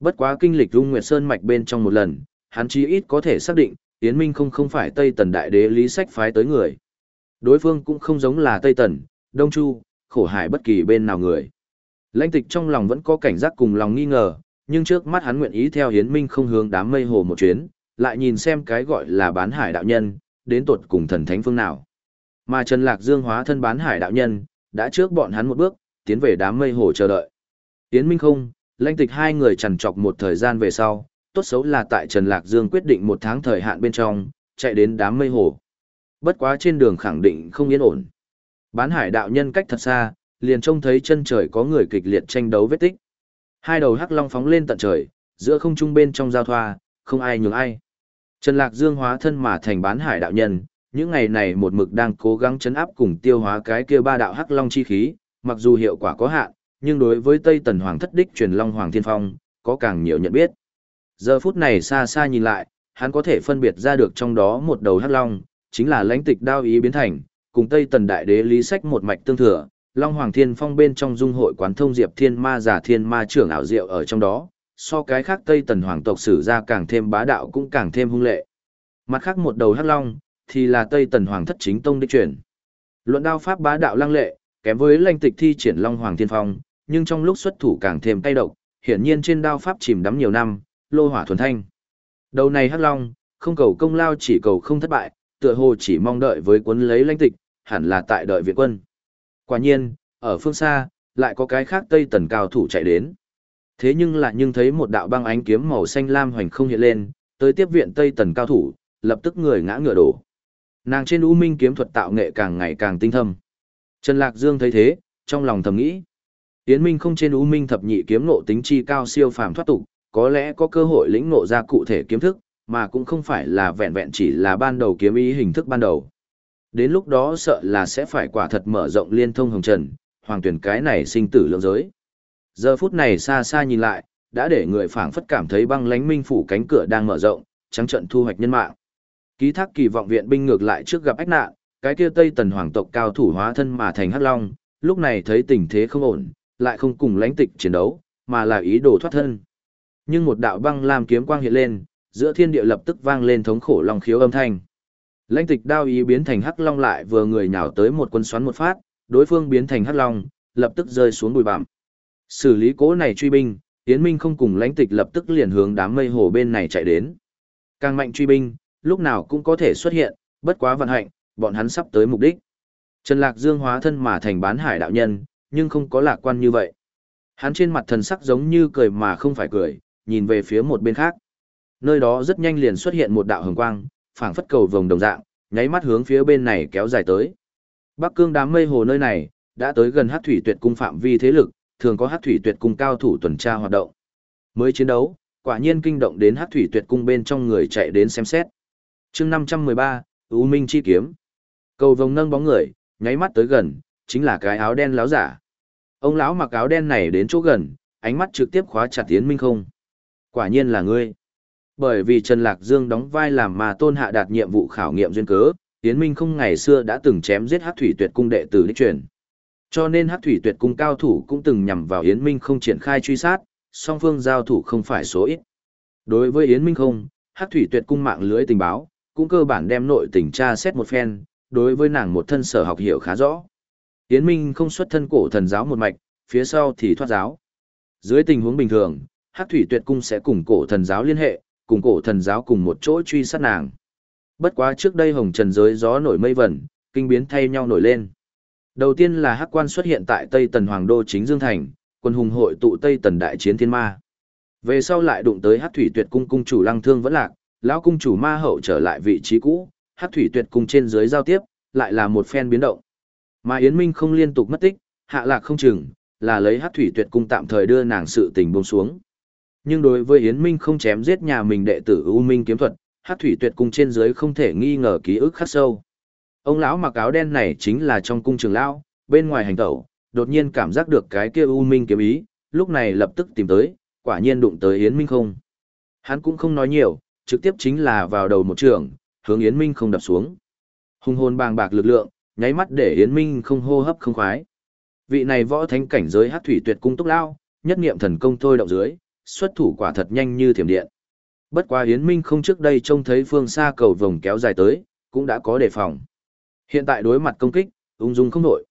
Bất quá kinh lịch Dung Nguyệt Sơn mạch bên trong một lần, hắn chí ít có thể xác định, Yến Minh không không phải Tây Tần Đại Đế lý sách phái tới người. Đối phương cũng không giống là Tây Tần, Đông Chu, khổ hải bất kỳ bên nào người. Lãnh tịch trong lòng vẫn có cảnh giác cùng lòng nghi ngờ, nhưng trước mắt hắn nguyện ý theo Yến Minh không hướng đám mây hồ một chuyến, lại nhìn xem cái gọi là bán hải đạo nhân, đến tột cùng thần thánh phương nào. Mà Trần Lạc Dương hóa thân bán hải đạo nhân, đã trước bọn hắn một bước, tiến về đám mây hồ chờ đợi. Yến Minh không, lãnh tịch hai người chằn chọc một thời gian về sau, tốt xấu là tại Trần Lạc Dương quyết định một tháng thời hạn bên trong, chạy đến đám mây hồ. Bất quá trên đường khẳng định không yên ổn. Bán hải đạo nhân cách thật xa, liền trông thấy chân trời có người kịch liệt tranh đấu vết tích. Hai đầu hắc long phóng lên tận trời, giữa không trung bên trong giao thoa, không ai nhường ai. Trần Lạc Dương hóa thân mà thành bán hải đạo nhân, những ngày này một mực đang cố gắng chấn áp cùng tiêu hóa cái kia ba đạo hắc long chi khí, mặc dù hiệu quả có hạn, nhưng đối với Tây Tần Hoàng thất đích truyền Long Hoàng Thiên Phong, có càng nhiều nhận biết. Giờ phút này xa xa nhìn lại, hắn có thể phân biệt ra được trong đó một đầu hắc long, chính là lãnh tịch đao ý biến thành, cùng Tây Tần Đại Đế Lý Sách một mạch tương thừa, Long Hoàng Thiên Phong bên trong dung hội quán thông Diệp Thiên Ma giả Thiên Ma trưởng ảo diệu ở trong đó, so cái khác Tây Tần Hoàng tộc sử ra càng thêm bá đạo cũng càng thêm hung lệ. Mặt khác một đầu hắc long, thì là Tây Tần Hoàng thất chính tông đích truyền. Luận đao pháp bá đạo lăng lệ, kém với lãnh tịch thi triển Long Hoàng Thiên Phong, nhưng trong lúc xuất thủ càng thêm tay độc, hiển nhiên trên đao pháp chìm đắm nhiều năm, lô hỏa thuần thanh. Đầu này hắc long, không cầu công lao chỉ cầu không thất bại, tựa hồ chỉ mong đợi với cuốn lấy lãnh tịch, hẳn là tại đợi viện quân. Quả nhiên, ở phương xa, lại có cái khác Tây Tần cao thủ chạy đến. Thế nhưng lại nhưng thấy một đạo băng ánh kiếm màu xanh lam hoành không hiện lên, tới tiếp viện Tây Tần cao thủ, lập tức người ngã ngựa đổ. Nàng trên U Minh kiếm thuật tạo nghệ càng ngày càng tinh thâm. Trần Lạc Dương thấy thế, trong lòng thầm nghĩ. Yến Minh không trên U Minh thập nhị kiếm ngộ tính chi cao siêu phàm thoát tục, có lẽ có cơ hội lĩnh ngộ ra cụ thể kiếm thức, mà cũng không phải là vẹn vẹn chỉ là ban đầu kiếm ý hình thức ban đầu. Đến lúc đó sợ là sẽ phải quả thật mở rộng liên thông hồng trần, hoàng tuyển cái này sinh tử lượng giới. Giờ phút này xa xa nhìn lại, đã để người phảng phất cảm thấy băng lánh minh phủ cánh cửa đang mở rộng, trắng trận thu hoạch nhân mạng. Ký thác kỳ vọng viện binh ngược lại trước gặp ách nạn, cái kia Tây Tần hoàng tộc cao thủ hóa thân mà thành Hắc Long, lúc này thấy tình thế không ổn, lại không cùng lãnh tịch chiến đấu, mà là ý đồ thoát thân. Nhưng một đạo băng lam kiếm quang hiện lên, giữa thiên địa lập tức vang lên thống khổ long khiếu âm thanh. Lãnh tịch đao ý biến thành Hắc Long lại vừa người nhào tới một quân xoắn một phát, đối phương biến thành Hắc Long, lập tức rơi xuống bụi bặm. Xử lý cố này truy binh, Yến Minh không cùng lãnh tịch lập tức liền hướng đám mây hồ bên này chạy đến. Càng mạnh truy binh, lúc nào cũng có thể xuất hiện, bất quá vận hạnh, bọn hắn sắp tới mục đích. Trần Lạc Dương hóa thân mà thành bán hải đạo nhân, nhưng không có lạc quan như vậy. Hắn trên mặt thần sắc giống như cười mà không phải cười, nhìn về phía một bên khác. Nơi đó rất nhanh liền xuất hiện một đạo hồng quang, phảng phất cầu vồng đồng dạng, nháy mắt hướng phía bên này kéo dài tới. Bắc Cương đám mây hồ nơi này, đã tới gần Hắc Thủy Tuyệt cung phạm vi thế lực, thường có Hắc Thủy Tuyệt cung cao thủ tuần tra hoạt động. Mới chiến đấu, quả nhiên kinh động đến Hắc Thủy Tuyệt cung bên trong người chạy đến xem xét. Chương 513, U Minh chi kiếm. Cầu vồng nâng bóng người, nháy mắt tới gần, chính là cái áo đen láo giả. Ông lão mặc áo đen này đến chỗ gần, ánh mắt trực tiếp khóa chặt Yến Minh không. Quả nhiên là ngươi. Bởi vì Trần Lạc Dương đóng vai làm mà tôn hạ đạt nhiệm vụ khảo nghiệm duyên cớ, Yến Minh không ngày xưa đã từng chém giết Hắc Thủy Tuyệt cung đệ tử đích truyền. Cho nên Hắc Thủy Tuyệt cung cao thủ cũng từng nhằm vào Yến Minh không triển khai truy sát, song phương giao thủ không phải số ít. Đối với Yến Minh không, Hắc Thủy Tuyệt cung mạng lưới tình báo, cũng cơ bản đem nội tình tra xét một phen, đối với nàng một thân sở học hiểu khá rõ. Yến Minh không xuất thân cổ thần giáo một mạch, phía sau thì thoát giáo. Dưới tình huống bình thường, Hắc Thủy Tuyệt cung sẽ cùng cổ thần giáo liên hệ, cùng cổ thần giáo cùng một chỗ truy sát nàng. Bất quá trước đây hồng trần giới gió nổi mây vẩn, kinh biến thay nhau nổi lên. Đầu tiên là Hắc quan xuất hiện tại Tây Tần Hoàng đô chính Dương Thành, quân hùng hội tụ Tây Tần đại chiến thiên ma. Về sau lại đụng tới Hắc Thủy Tuyệt cung cung chủ Lăng Thương vẫn lạc, lão cung chủ ma hậu trở lại vị trí cũ, Hắc Thủy Tuyệt cung trên dưới giao tiếp, lại là một phen biến động. Mà Yến Minh không liên tục mất tích, hạ lạc không chừng, là lấy Hắc Thủy Tuyệt cung tạm thời đưa nàng sự tình buông xuống. Nhưng đối với Yến Minh không chém giết nhà mình đệ tử U Minh kiếm thuật, Hắc Thủy Tuyệt cung trên dưới không thể nghi ngờ ký ức khắc sâu. Ông lão mặc áo đen này chính là trong cung trường lão, bên ngoài hành tẩu, đột nhiên cảm giác được cái kia U Minh kiếm ý, lúc này lập tức tìm tới, quả nhiên đụng tới Yến Minh không. Hắn cũng không nói nhiều, trực tiếp chính là vào đầu một trường, hướng Yến Minh không đập xuống. Hung hồn bàng bạc lực lượng, nháy mắt để Yến Minh không hô hấp không khoái. Vị này võ thánh cảnh giới Hắc Thủy Tuyệt cung túc lao, nhất niệm thần công thôi động dưới, xuất thủ quả thật nhanh như thiểm điện. Bất quá Yến Minh không trước đây trông thấy phương xa cầu vồng kéo dài tới, cũng đã có đề phòng. Hiện tại đối mặt công kích, ung dung không nổi.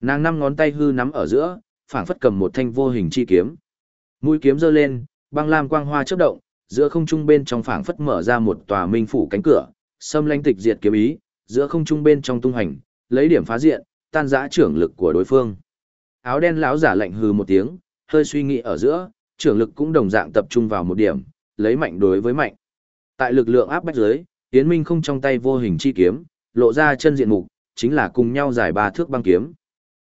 Nàng năm ngón tay hư nắm ở giữa, phảng phất cầm một thanh vô hình chi kiếm. Mũi kiếm giơ lên, băng lam quang hoa chớp động, giữa không trung bên trong phảng phất mở ra một tòa minh phủ cánh cửa, xâm lãnh tịch diệt kiếm ý, giữa không trung bên trong tung hành, lấy điểm phá diện, tan rã trưởng lực của đối phương. Áo đen lão giả lạnh hừ một tiếng, hơi suy nghĩ ở giữa, trưởng lực cũng đồng dạng tập trung vào một điểm, lấy mạnh đối với mạnh. Tại lực lượng áp bách dưới, Yến Minh không trong tay vô hình chi kiếm, lộ ra chân diện mục, chính là cùng nhau giải ba thước băng kiếm.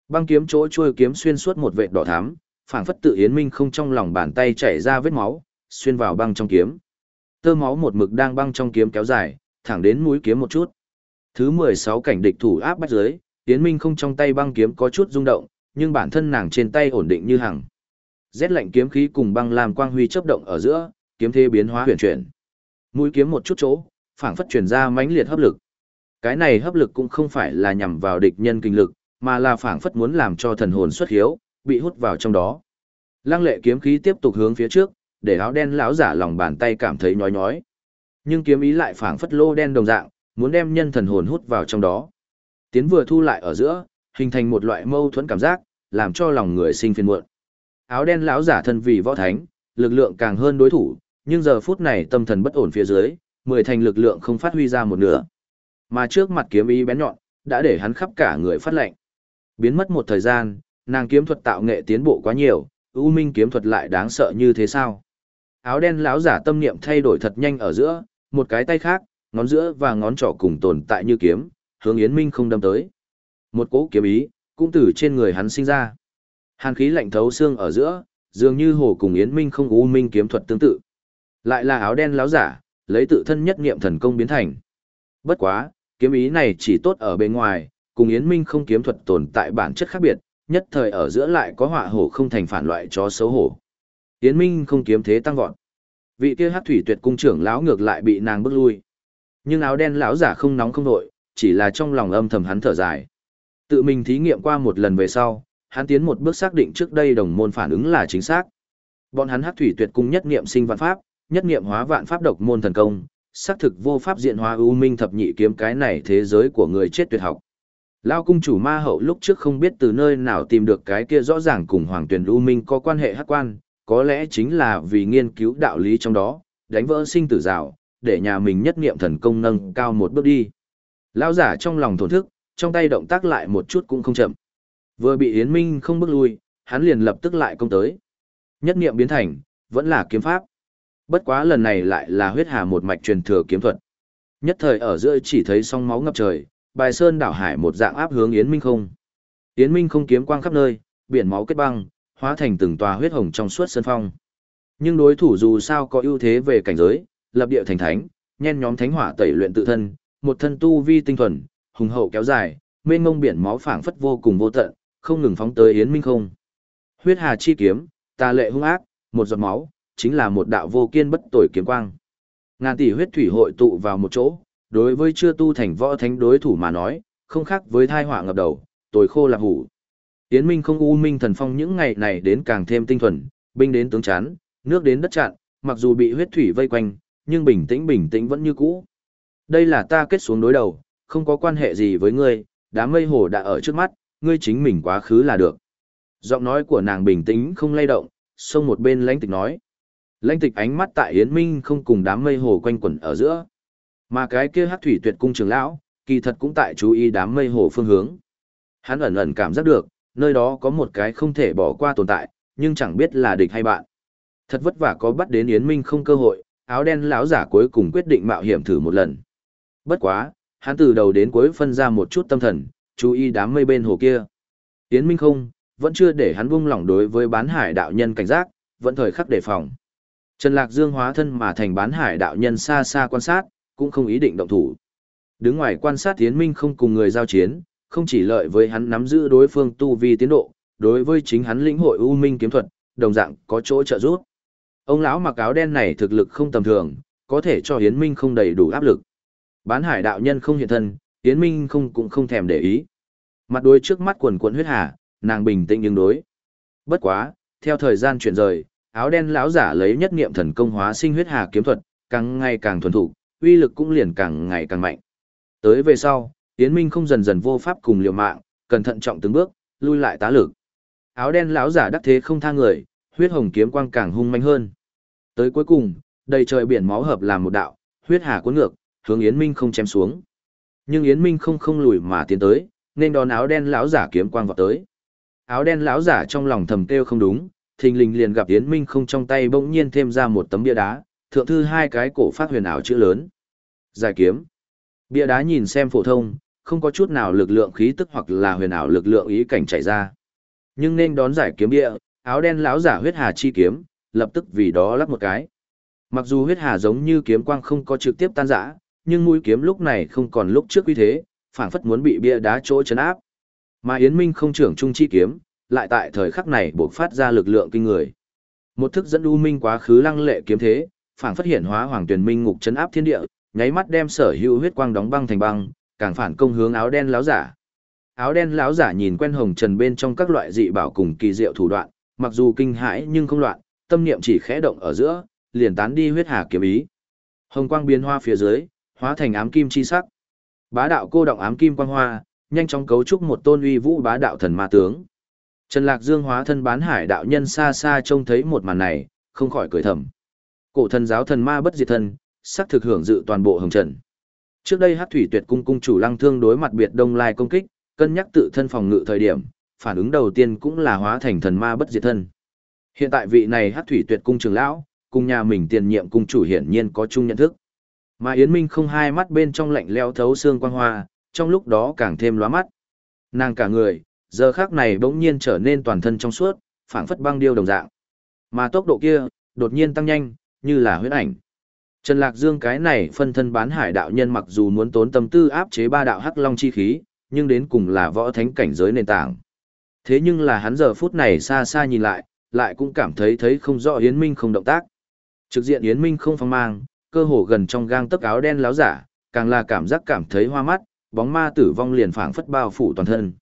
Băng kiếm chỗ chui kiếm xuyên suốt một vệt đỏ thắm, phảng phất tự Yến Minh không trong lòng bàn tay chảy ra vết máu, xuyên vào băng trong kiếm. Tơ máu một mực đang băng trong kiếm kéo dài, thẳng đến mũi kiếm một chút. Thứ 16 cảnh địch thủ áp bách dưới, Yến Minh không trong tay băng kiếm có chút rung động, nhưng bản thân nàng trên tay ổn định như hằng. Rét lạnh kiếm khí cùng băng làm quang huy chớp động ở giữa, kiếm thế biến hóa huyền chuyển. Mũi kiếm một chút chỗ, phảng phất truyền ra mãnh liệt hấp lực. Cái này hấp lực cũng không phải là nhằm vào địch nhân kinh lực, mà là phảng phất muốn làm cho thần hồn xuất hiếu, bị hút vào trong đó. Lăng lệ kiếm khí tiếp tục hướng phía trước, để áo đen lão giả lòng bàn tay cảm thấy nhói nhói. Nhưng kiếm ý lại phảng phất lô đen đồng dạng, muốn đem nhân thần hồn hút vào trong đó. Tiến vừa thu lại ở giữa, hình thành một loại mâu thuẫn cảm giác, làm cho lòng người sinh phiền muộn. Áo đen lão giả thân vì võ thánh, lực lượng càng hơn đối thủ, nhưng giờ phút này tâm thần bất ổn phía dưới, mười thành lực lượng không phát huy ra một nửa. Mà trước mặt kiếm ý bén nhọn, đã để hắn khắp cả người phát lệnh. Biến mất một thời gian, nàng kiếm thuật tạo nghệ tiến bộ quá nhiều, U Minh kiếm thuật lại đáng sợ như thế sao? Áo đen lão giả tâm niệm thay đổi thật nhanh ở giữa, một cái tay khác, ngón giữa và ngón trỏ cùng tồn tại như kiếm, hướng Yến Minh không đâm tới. Một cỗ kiếm ý, cũng từ trên người hắn sinh ra. Hàn khí lạnh thấu xương ở giữa, dường như hồ cùng Yến Minh không u minh kiếm thuật tương tự. Lại là áo đen láo giả, lấy tự thân nhất niệm thần công biến thành. Bất quá, kiếm ý này chỉ tốt ở bên ngoài, cùng Yến Minh không kiếm thuật tồn tại bản chất khác biệt, nhất thời ở giữa lại có họa hổ không thành phản loại chó xấu hổ. Yến Minh không kiếm thế tăng vọt. Vị kia Hắc thủy tuyệt cung trưởng lão ngược lại bị nàng bước lui. Nhưng áo đen lão giả không nóng không nội, chỉ là trong lòng âm thầm hắn thở dài. Tự mình thí nghiệm qua một lần về sau, hắn tiến một bước xác định trước đây đồng môn phản ứng là chính xác. Bọn hắn Hắc thủy tuyệt cung nhất niệm sinh vạn pháp, nhất niệm hóa vạn pháp độc môn thần công, xác thực vô pháp diện hóa ưu minh thập nhị kiếm cái này thế giới của người chết tuyệt học. Lao cung chủ ma hậu lúc trước không biết từ nơi nào tìm được cái kia rõ ràng cùng hoàng tuyển ưu minh có quan hệ hắc quan, có lẽ chính là vì nghiên cứu đạo lý trong đó, đánh vỡ sinh tử rào, để nhà mình nhất niệm thần công nâng cao một bước đi. Lao giả trong lòng thổn thức, trong tay động tác lại một chút cũng không chậm. Vừa bị Yến Minh không bước lui, hắn liền lập tức lại công tới. Nhất niệm biến thành, vẫn là kiếm pháp. Bất quá lần này lại là huyết hà một mạch truyền thừa kiếm thuật. Nhất thời ở giữa chỉ thấy song máu ngập trời, bài sơn đảo hải một dạng áp hướng Yến Minh không. Yến Minh không kiếm quang khắp nơi, biển máu kết băng, hóa thành từng tòa huyết hồng trong suốt sân phong. Nhưng đối thủ dù sao có ưu thế về cảnh giới, lập địa thành thánh, nhen nhóm thánh hỏa tẩy luyện tự thân, một thân tu vi tinh thuần, hùng hậu kéo dài, mênh mông biển máu phảng phất vô cùng vô tận, không ngừng phóng tới Yến Minh không. Huyết hà chi kiếm, tà lệ hung ác, một giọt máu, chính là một đạo vô kiên bất tồi kiếm quang. Ngàn tỷ huyết thủy hội tụ vào một chỗ, đối với chưa tu thành võ thánh đối thủ mà nói, không khác với thai họa ngập đầu, tồi khô là hủ. Yến Minh không u minh thần phong những ngày này đến càng thêm tinh thuần, binh đến tướng chán, nước đến đất chặn, mặc dù bị huyết thủy vây quanh, nhưng bình tĩnh bình tĩnh vẫn như cũ. Đây là ta kết xuống đối đầu, không có quan hệ gì với ngươi, đám mây hồ đã ở trước mắt, ngươi chính mình quá khứ là được. Giọng nói của nàng bình tĩnh không lay động, xông một bên lãnh tịch nói. Lãnh tịch ánh mắt tại Yến Minh không cùng đám mây hồ quanh quẩn ở giữa. Mà cái kia hắc thủy tuyệt cung trường lão, kỳ thật cũng tại chú ý đám mây hồ phương hướng. Hắn ẩn ẩn cảm giác được, nơi đó có một cái không thể bỏ qua tồn tại, nhưng chẳng biết là địch hay bạn. Thật vất vả có bắt đến Yến Minh không cơ hội, áo đen lão giả cuối cùng quyết định mạo hiểm thử một lần. Bất quá, hắn từ đầu đến cuối phân ra một chút tâm thần, chú ý đám mây bên hồ kia. Yến Minh không, vẫn chưa để hắn buông lỏng đối với bán hải đạo nhân cảnh giác, vẫn thời khắc đề phòng. Trần Lạc Dương hóa thân mà thành bán hải đạo nhân xa xa quan sát, cũng không ý định động thủ. Đứng ngoài quan sát Yến Minh không cùng người giao chiến, không chỉ lợi với hắn nắm giữ đối phương tu vi tiến độ, đối với chính hắn lĩnh hội u minh kiếm thuật, đồng dạng có chỗ trợ giúp. Ông lão mặc áo đen này thực lực không tầm thường, có thể cho Yến Minh không đầy đủ áp lực. Bán hải đạo nhân không hiện thân, Yến Minh không cũng không thèm để ý. Mặt đối trước mắt quần quần huyết hà, nàng bình tĩnh nhưng đối. Bất quá, theo thời gian chuyển rời, áo đen lão giả lấy nhất niệm thần công hóa sinh huyết hà kiếm thuật, càng ngày càng thuần thục, uy lực cũng liền càng ngày càng mạnh. Tới về sau, Yến Minh không dần dần vô pháp cùng liều mạng, cẩn thận trọng từng bước, lui lại tá lực. Áo đen lão giả đắc thế không tha người, huyết hồng kiếm quang càng hung manh hơn. Tới cuối cùng, đầy trời biển máu hợp làm một đạo, huyết hà cuốn ngược, hướng Yến Minh không chém xuống. Nhưng Yến Minh không không lùi mà tiến tới, nên đón áo đen lão giả kiếm quang vọt tới. Áo đen lão giả trong lòng thầm kêu không đúng, thình lình liền gặp Yến Minh không trong tay bỗng nhiên thêm ra một tấm bia đá, thượng thư hai cái cổ phát huyền ảo chữ lớn. Giải kiếm. Bia đá nhìn xem phổ thông, không có chút nào lực lượng khí tức hoặc là huyền ảo lực lượng ý cảnh chạy ra. Nhưng nên đón giải kiếm bia, áo đen lão giả huyết hà chi kiếm, lập tức vì đó lắp một cái. Mặc dù huyết hà giống như kiếm quang không có trực tiếp tan rã, nhưng mũi kiếm lúc này không còn lúc trước uy thế, phảng phất muốn bị bia đá chỗ chấn áp. Mà Yến Minh không trưởng trung chi kiếm, lại tại thời khắc này bộc phát ra lực lượng kinh người. Một thức dẫn U Minh quá khứ lăng lệ kiếm thế, phảng phất hiện hóa hoàng tuyển minh ngục chấn áp thiên địa, nháy mắt đem sở hữu huyết quang đóng băng thành băng, càng phản công hướng áo đen láo giả. Áo đen láo giả nhìn quen hồng trần bên trong các loại dị bảo cùng kỳ diệu thủ đoạn, mặc dù kinh hãi nhưng không loạn, tâm niệm chỉ khẽ động ở giữa, liền tán đi huyết hà kiếm ý. Hồng quang biến hoa phía dưới, hóa thành ám kim chi sắc. Bá đạo cô động ám kim quang hoa, nhanh chóng cấu trúc một tôn uy vũ bá đạo thần ma tướng. Trần Lạc Dương hóa thân bán hải đạo nhân xa xa trông thấy một màn này, không khỏi cười thầm. Cổ thần giáo thần ma bất diệt thân, sắc thực hưởng dự toàn bộ hồng trần. Trước đây Hắc Thủy Tuyệt cung cung chủ Lăng Thương đối mặt biệt Đông Lai công kích, cân nhắc tự thân phòng ngự thời điểm, phản ứng đầu tiên cũng là hóa thành thần ma bất diệt thân. Hiện tại vị này Hắc Thủy Tuyệt cung trưởng lão, cùng nhà mình tiền nhiệm cung chủ hiển nhiên có chung nhận thức. Mà Yến Minh không hai mắt bên trong lạnh leo thấu xương quang hoa, trong lúc đó càng thêm lóa mắt. Nàng cả người, giờ khác này bỗng nhiên trở nên toàn thân trong suốt, phảng phất băng điêu đồng dạng. Mà tốc độ kia, đột nhiên tăng nhanh, như là huyết ảnh. Trần Lạc Dương cái này phân thân bán hải đạo nhân mặc dù muốn tốn tâm tư áp chế ba đạo hắc long chi khí, nhưng đến cùng là võ thánh cảnh giới nền tảng. Thế nhưng là hắn giờ phút này xa xa nhìn lại, lại cũng cảm thấy thấy không rõ Yến Minh không động tác. Trực diện Yến Minh không phong mang, cơ hồ gần trong gang tấc áo đen láo giả, càng là cảm giác cảm thấy hoa mắt, bóng ma tử vong liền phảng phất bao phủ toàn thân.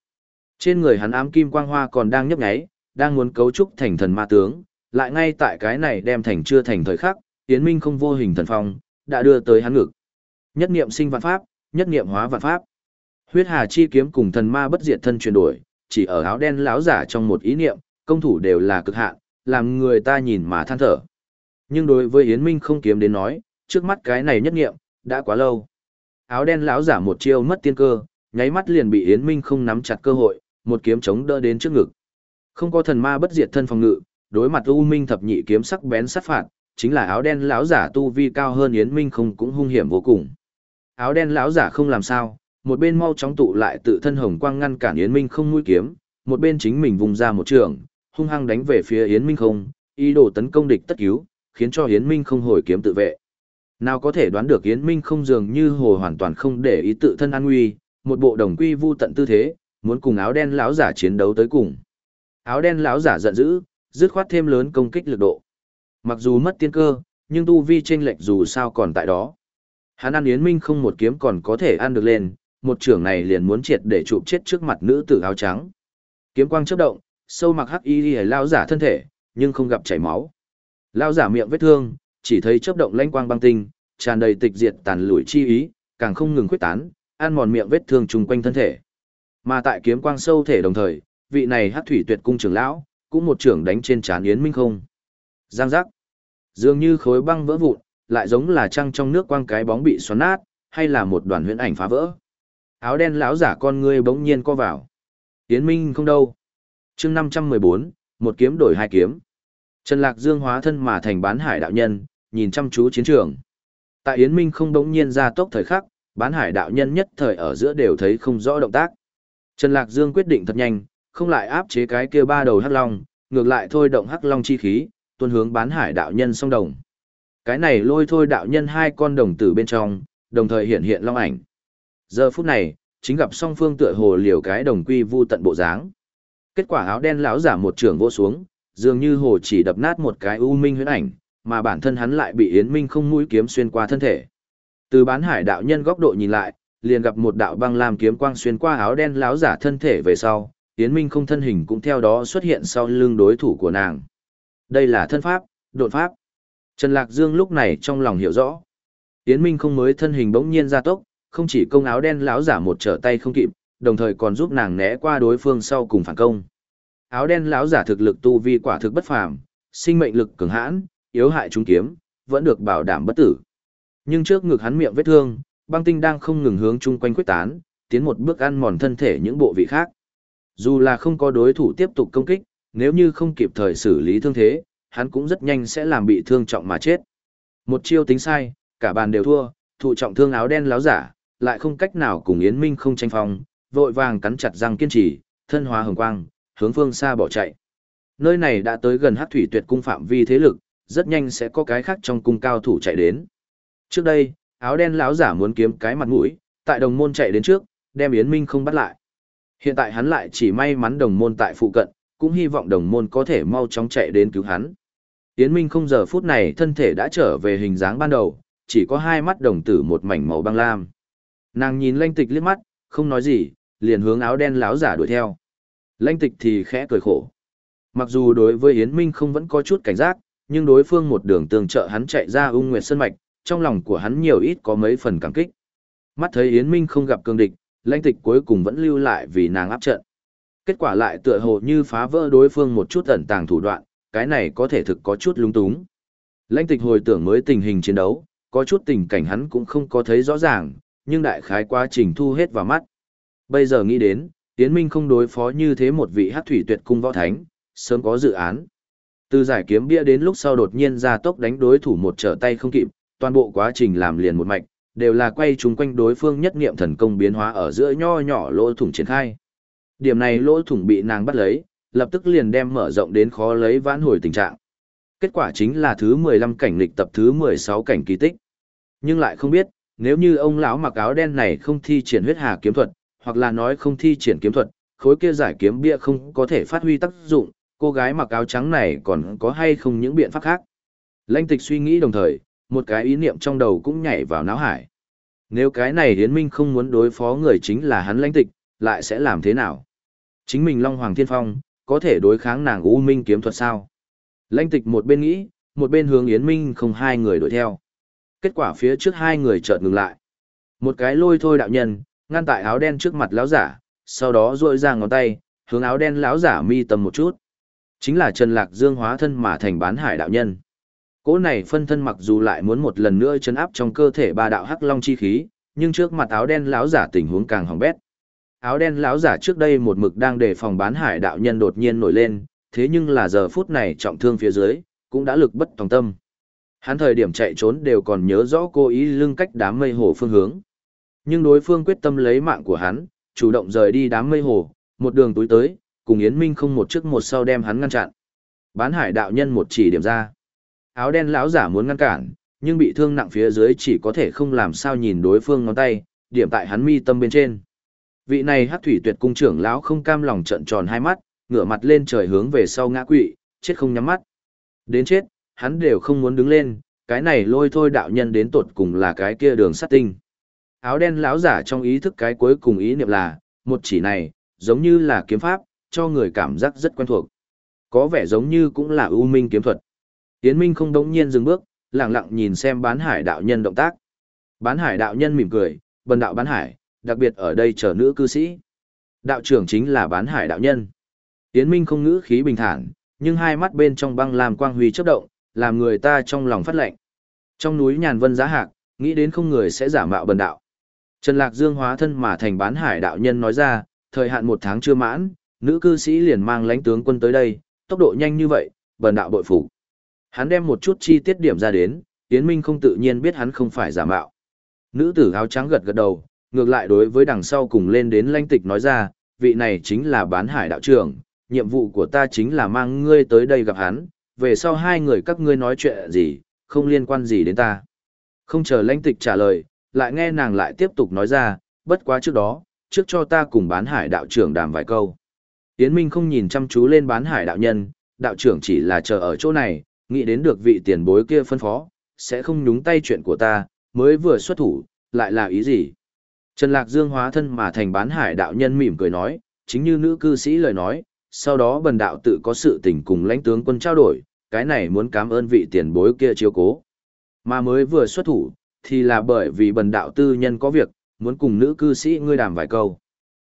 Trên người hắn ám kim quang hoa còn đang nhấp nháy, đang muốn cấu trúc thành thần ma tướng, lại ngay tại cái này đem thành chưa thành thời khắc, Yến Minh không vô hình thần phong, đã đưa tới hắn ngực. Nhất niệm sinh vạn pháp, nhất niệm hóa vạn pháp. Huyết Hà chi kiếm cùng thần ma bất diệt thân chuyển đổi, chỉ ở áo đen láo giả trong một ý niệm, công thủ đều là cực hạn, làm người ta nhìn mà than thở. Nhưng đối với Yến Minh không kiếm đến nói, trước mắt cái này nhất niệm, đã quá lâu. Áo đen lão giả một chiêu mất tiên cơ, nháy mắt liền bị Yến Minh không nắm chặt cơ hội, một kiếm chống đỡ đến trước ngực. Không có thần ma bất diệt thân phòng ngự, đối mặt U Minh thập nhị kiếm sắc bén sát phạt, chính là áo đen lão giả tu vi cao hơn Yến Minh không cũng hung hiểm vô cùng. Áo đen lão giả không làm sao, một bên mau chóng tụ lại tự thân hồng quang ngăn cản Yến Minh không mũi kiếm, một bên chính mình vùng ra một trường, hung hăng đánh về phía Yến Minh không, ý đồ tấn công địch tất cứu, khiến cho Yến Minh không hồi kiếm tự vệ. Nào có thể đoán được Yến Minh không dường như hồ hoàn toàn không để ý tự thân an nguy, một bộ đồng quy vu tận tư thế, muốn cùng áo đen lão giả chiến đấu tới cùng. Áo đen lão giả giận dữ, dứt khoát thêm lớn công kích lực độ. Mặc dù mất tiên cơ, nhưng tu vi chênh lệch dù sao còn tại đó. Hắn ăn Yến Minh không một kiếm còn có thể ăn được lên, một trưởng này liền muốn triệt để chụp chết trước mặt nữ tử áo trắng. Kiếm quang chớp động, sâu mặc hắc y lão giả thân thể, nhưng không gặp chảy máu. Lão giả miệng vết thương, chỉ thấy chớp động lanh quang băng tinh, tràn đầy tịch diệt tàn lủi chi ý, càng không ngừng khuếch tán, ăn mòn miệng vết thương trùng quanh thân thể. Mà tại kiếm quang sâu thể đồng thời, vị này hắc thủy tuyệt cung trưởng lão, cũng một trưởng đánh trên trán Yến Minh không. Giang giác. Dường như khối băng vỡ vụn, lại giống là trăng trong nước quang cái bóng bị xoắn nát, hay là một đoàn huyễn ảnh phá vỡ. Áo đen lão giả con ngươi bỗng nhiên co vào. Yến Minh không đâu. chương 514, một kiếm đổi hai kiếm. Trần Lạc Dương hóa thân mà thành bán hải đạo nhân, nhìn chăm chú chiến trường. Tại Yến Minh không đống nhiên ra tốc thời khắc, bán hải đạo nhân nhất thời ở giữa đều thấy không rõ động tác. Trần Lạc Dương quyết định thật nhanh, không lại áp chế cái kia ba đầu hắc long, ngược lại thôi động hắc long chi khí, tuôn hướng bán hải đạo nhân song đồng. Cái này lôi thôi đạo nhân hai con đồng tử bên trong, đồng thời hiện hiện long ảnh. Giờ phút này, chính gặp song phương tựa hồ liều cái đồng quy vu tận bộ dáng. Kết quả áo đen lão giả một trường vô xuống, dường như hồ chỉ đập nát một cái u minh huyễn ảnh, mà bản thân hắn lại bị Yến Minh không mũi kiếm xuyên qua thân thể. Từ bán hải đạo nhân góc độ nhìn lại, liền gặp một đạo băng lam kiếm quang xuyên qua áo đen lão giả thân thể về sau, Yến Minh không thân hình cũng theo đó xuất hiện sau lưng đối thủ của nàng. Đây là thân pháp, đột pháp. Trần Lạc Dương lúc này trong lòng hiểu rõ. Yến Minh không mới thân hình bỗng nhiên ra tốc, không chỉ công áo đen lão giả một trở tay không kịp, đồng thời còn giúp nàng né qua đối phương sau cùng phản công. Áo đen lão giả thực lực tu vi quả thực bất phàm, sinh mệnh lực cường hãn, yếu hại trung kiếm, vẫn được bảo đảm bất tử. Nhưng trước ngực hắn miệng vết thương, băng tinh đang không ngừng hướng chung quanh quyết tán, tiến một bước ăn mòn thân thể những bộ vị khác. Dù là không có đối thủ tiếp tục công kích, nếu như không kịp thời xử lý thương thế, hắn cũng rất nhanh sẽ làm bị thương trọng mà chết. Một chiêu tính sai, cả bàn đều thua, thụ trọng thương áo đen láo giả, lại không cách nào cùng Yến Minh không tranh phong, vội vàng cắn chặt răng kiên trì, thân hóa hồng quang, hướng phương xa bỏ chạy. Nơi này đã tới gần Hắc Thủy Tuyệt cung phạm vi thế lực, rất nhanh sẽ có cái khác trong cung cao thủ chạy đến. Trước đây, áo đen lão giả muốn kiếm cái mặt mũi, tại đồng môn chạy đến trước, đem Yến Minh không bắt lại. Hiện tại hắn lại chỉ may mắn đồng môn tại phụ cận, cũng hy vọng đồng môn có thể mau chóng chạy đến cứu hắn. Yến Minh không giờ phút này thân thể đã trở về hình dáng ban đầu, chỉ có hai mắt đồng tử một mảnh màu băng lam. Nàng nhìn lanh tịch liếc mắt, không nói gì, liền hướng áo đen láo giả đuổi theo. Lanh tịch thì khẽ cười khổ. Mặc dù đối với Yến Minh không vẫn có chút cảnh giác, nhưng đối phương một đường tường trợ hắn chạy ra ung nguyệt sân mạch, trong lòng của hắn nhiều ít có mấy phần cảm kích. Mắt thấy Yến Minh không gặp cương địch, lãnh tịch cuối cùng vẫn lưu lại vì nàng áp trận. Kết quả lại tựa hồ như phá vỡ đối phương một chút ẩn tàng thủ đoạn, cái này có thể thực có chút lung túng. Lãnh tịch hồi tưởng mới tình hình chiến đấu, có chút tình cảnh hắn cũng không có thấy rõ ràng, nhưng đại khái quá trình thu hết vào mắt. Bây giờ nghĩ đến, Yến Minh không đối phó như thế một vị hát thủy tuyệt cung võ thánh, sớm có dự án. Từ giải kiếm bia đến lúc sau đột nhiên ra tốc đánh đối thủ một trở tay không kịp, toàn bộ quá trình làm liền một mạch, đều là quay chúng quanh đối phương nhất niệm thần công biến hóa ở giữa nho nhỏ lỗ thủng triển khai. Điểm này lỗ thủng bị nàng bắt lấy, lập tức liền đem mở rộng đến khó lấy vãn hồi tình trạng. Kết quả chính là thứ 15 cảnh lịch tập thứ 16 cảnh kỳ tích. Nhưng lại không biết, nếu như ông lão mặc áo đen này không thi triển huyết hà kiếm thuật, hoặc là nói không thi triển kiếm thuật, khối kia giải kiếm bia không có thể phát huy tác dụng, cô gái mặc áo trắng này còn có hay không những biện pháp khác. Lanh tịch suy nghĩ đồng thời, một cái ý niệm trong đầu cũng nhảy vào não hải. Nếu cái này Yến Minh không muốn đối phó người chính là hắn lãnh tịch, lại sẽ làm thế nào? Chính mình Long Hoàng Thiên Phong, có thể đối kháng nàng U Minh kiếm thuật sao? Lãnh tịch một bên nghĩ, một bên hướng Yến Minh không hai người đuổi theo. Kết quả phía trước hai người chợt ngừng lại. Một cái lôi thôi đạo nhân, ngăn tại áo đen trước mặt lão giả, sau đó duỗi ra ngón tay, hướng áo đen lão giả mi tầm một chút. Chính là Trần Lạc Dương hóa thân mà thành bán hải đạo nhân. Cỗ này phân thân mặc dù lại muốn một lần nữa chấn áp trong cơ thể ba đạo hắc long chi khí, nhưng trước mặt áo đen lão giả tình huống càng hỏng bét. Áo đen lão giả trước đây một mực đang đề phòng bán hải đạo nhân đột nhiên nổi lên, thế nhưng là giờ phút này trọng thương phía dưới, cũng đã lực bất tòng tâm. Hắn thời điểm chạy trốn đều còn nhớ rõ cô ý lưng cách đám mây hồ phương hướng. Nhưng đối phương quyết tâm lấy mạng của hắn, chủ động rời đi đám mây hồ, một đường túi tới, cùng Yến Minh không một trước một sau đem hắn ngăn chặn. Bán hải đạo nhân một chỉ điểm ra. Áo đen lão giả muốn ngăn cản, nhưng bị thương nặng phía dưới chỉ có thể không làm sao nhìn đối phương ngón tay, điểm tại hắn mi tâm bên trên. Vị này Hắc thủy tuyệt cung trưởng lão không cam lòng trận tròn hai mắt, ngửa mặt lên trời hướng về sau ngã quỵ, chết không nhắm mắt. Đến chết, hắn đều không muốn đứng lên, cái này lôi thôi đạo nhân đến tột cùng là cái kia đường sát tinh. Áo đen lão giả trong ý thức cái cuối cùng ý niệm là, một chỉ này, giống như là kiếm pháp, cho người cảm giác rất quen thuộc. Có vẻ giống như cũng là ưu minh kiếm thuật. Yến Minh không đống nhiên dừng bước, lặng lặng nhìn xem bán hải đạo nhân động tác. Bán hải đạo nhân mỉm cười, bần đạo bán hải, đặc biệt ở đây chờ nữ cư sĩ. Đạo trưởng chính là bán hải đạo nhân. Yến Minh không ngữ khí bình thản, nhưng hai mắt bên trong băng làm quang huy chớp động, làm người ta trong lòng phát lệnh. Trong núi nhàn vân giá hạc, nghĩ đến không người sẽ giả mạo bần đạo. Trần Lạc Dương hóa thân mà thành bán hải đạo nhân nói ra, thời hạn một tháng chưa mãn, nữ cư sĩ liền mang lãnh tướng quân tới đây, tốc độ nhanh như vậy, bần đạo bội phục. Hắn đem một chút chi tiết điểm ra đến, Yến Minh không tự nhiên biết hắn không phải giả mạo. Nữ tử áo trắng gật gật đầu, ngược lại đối với đằng sau cùng lên đến lãnh tịch nói ra, vị này chính là bán hải đạo trưởng, nhiệm vụ của ta chính là mang ngươi tới đây gặp hắn, về sau hai người các ngươi nói chuyện gì, không liên quan gì đến ta. Không chờ lãnh tịch trả lời, lại nghe nàng lại tiếp tục nói ra, bất quá trước đó, trước cho ta cùng bán hải đạo trưởng đàm vài câu. Yến Minh không nhìn chăm chú lên bán hải đạo nhân, đạo trưởng chỉ là chờ ở chỗ này, nghĩ đến được vị tiền bối kia phân phó, sẽ không nhúng tay chuyện của ta, mới vừa xuất thủ, lại là ý gì? Trần Lạc Dương hóa thân mà thành bán hải đạo nhân mỉm cười nói, chính như nữ cư sĩ lời nói, sau đó bần đạo tự có sự tình cùng lãnh tướng quân trao đổi, cái này muốn cảm ơn vị tiền bối kia chiếu cố. Mà mới vừa xuất thủ, thì là bởi vì bần đạo tư nhân có việc, muốn cùng nữ cư sĩ ngươi đàm vài câu.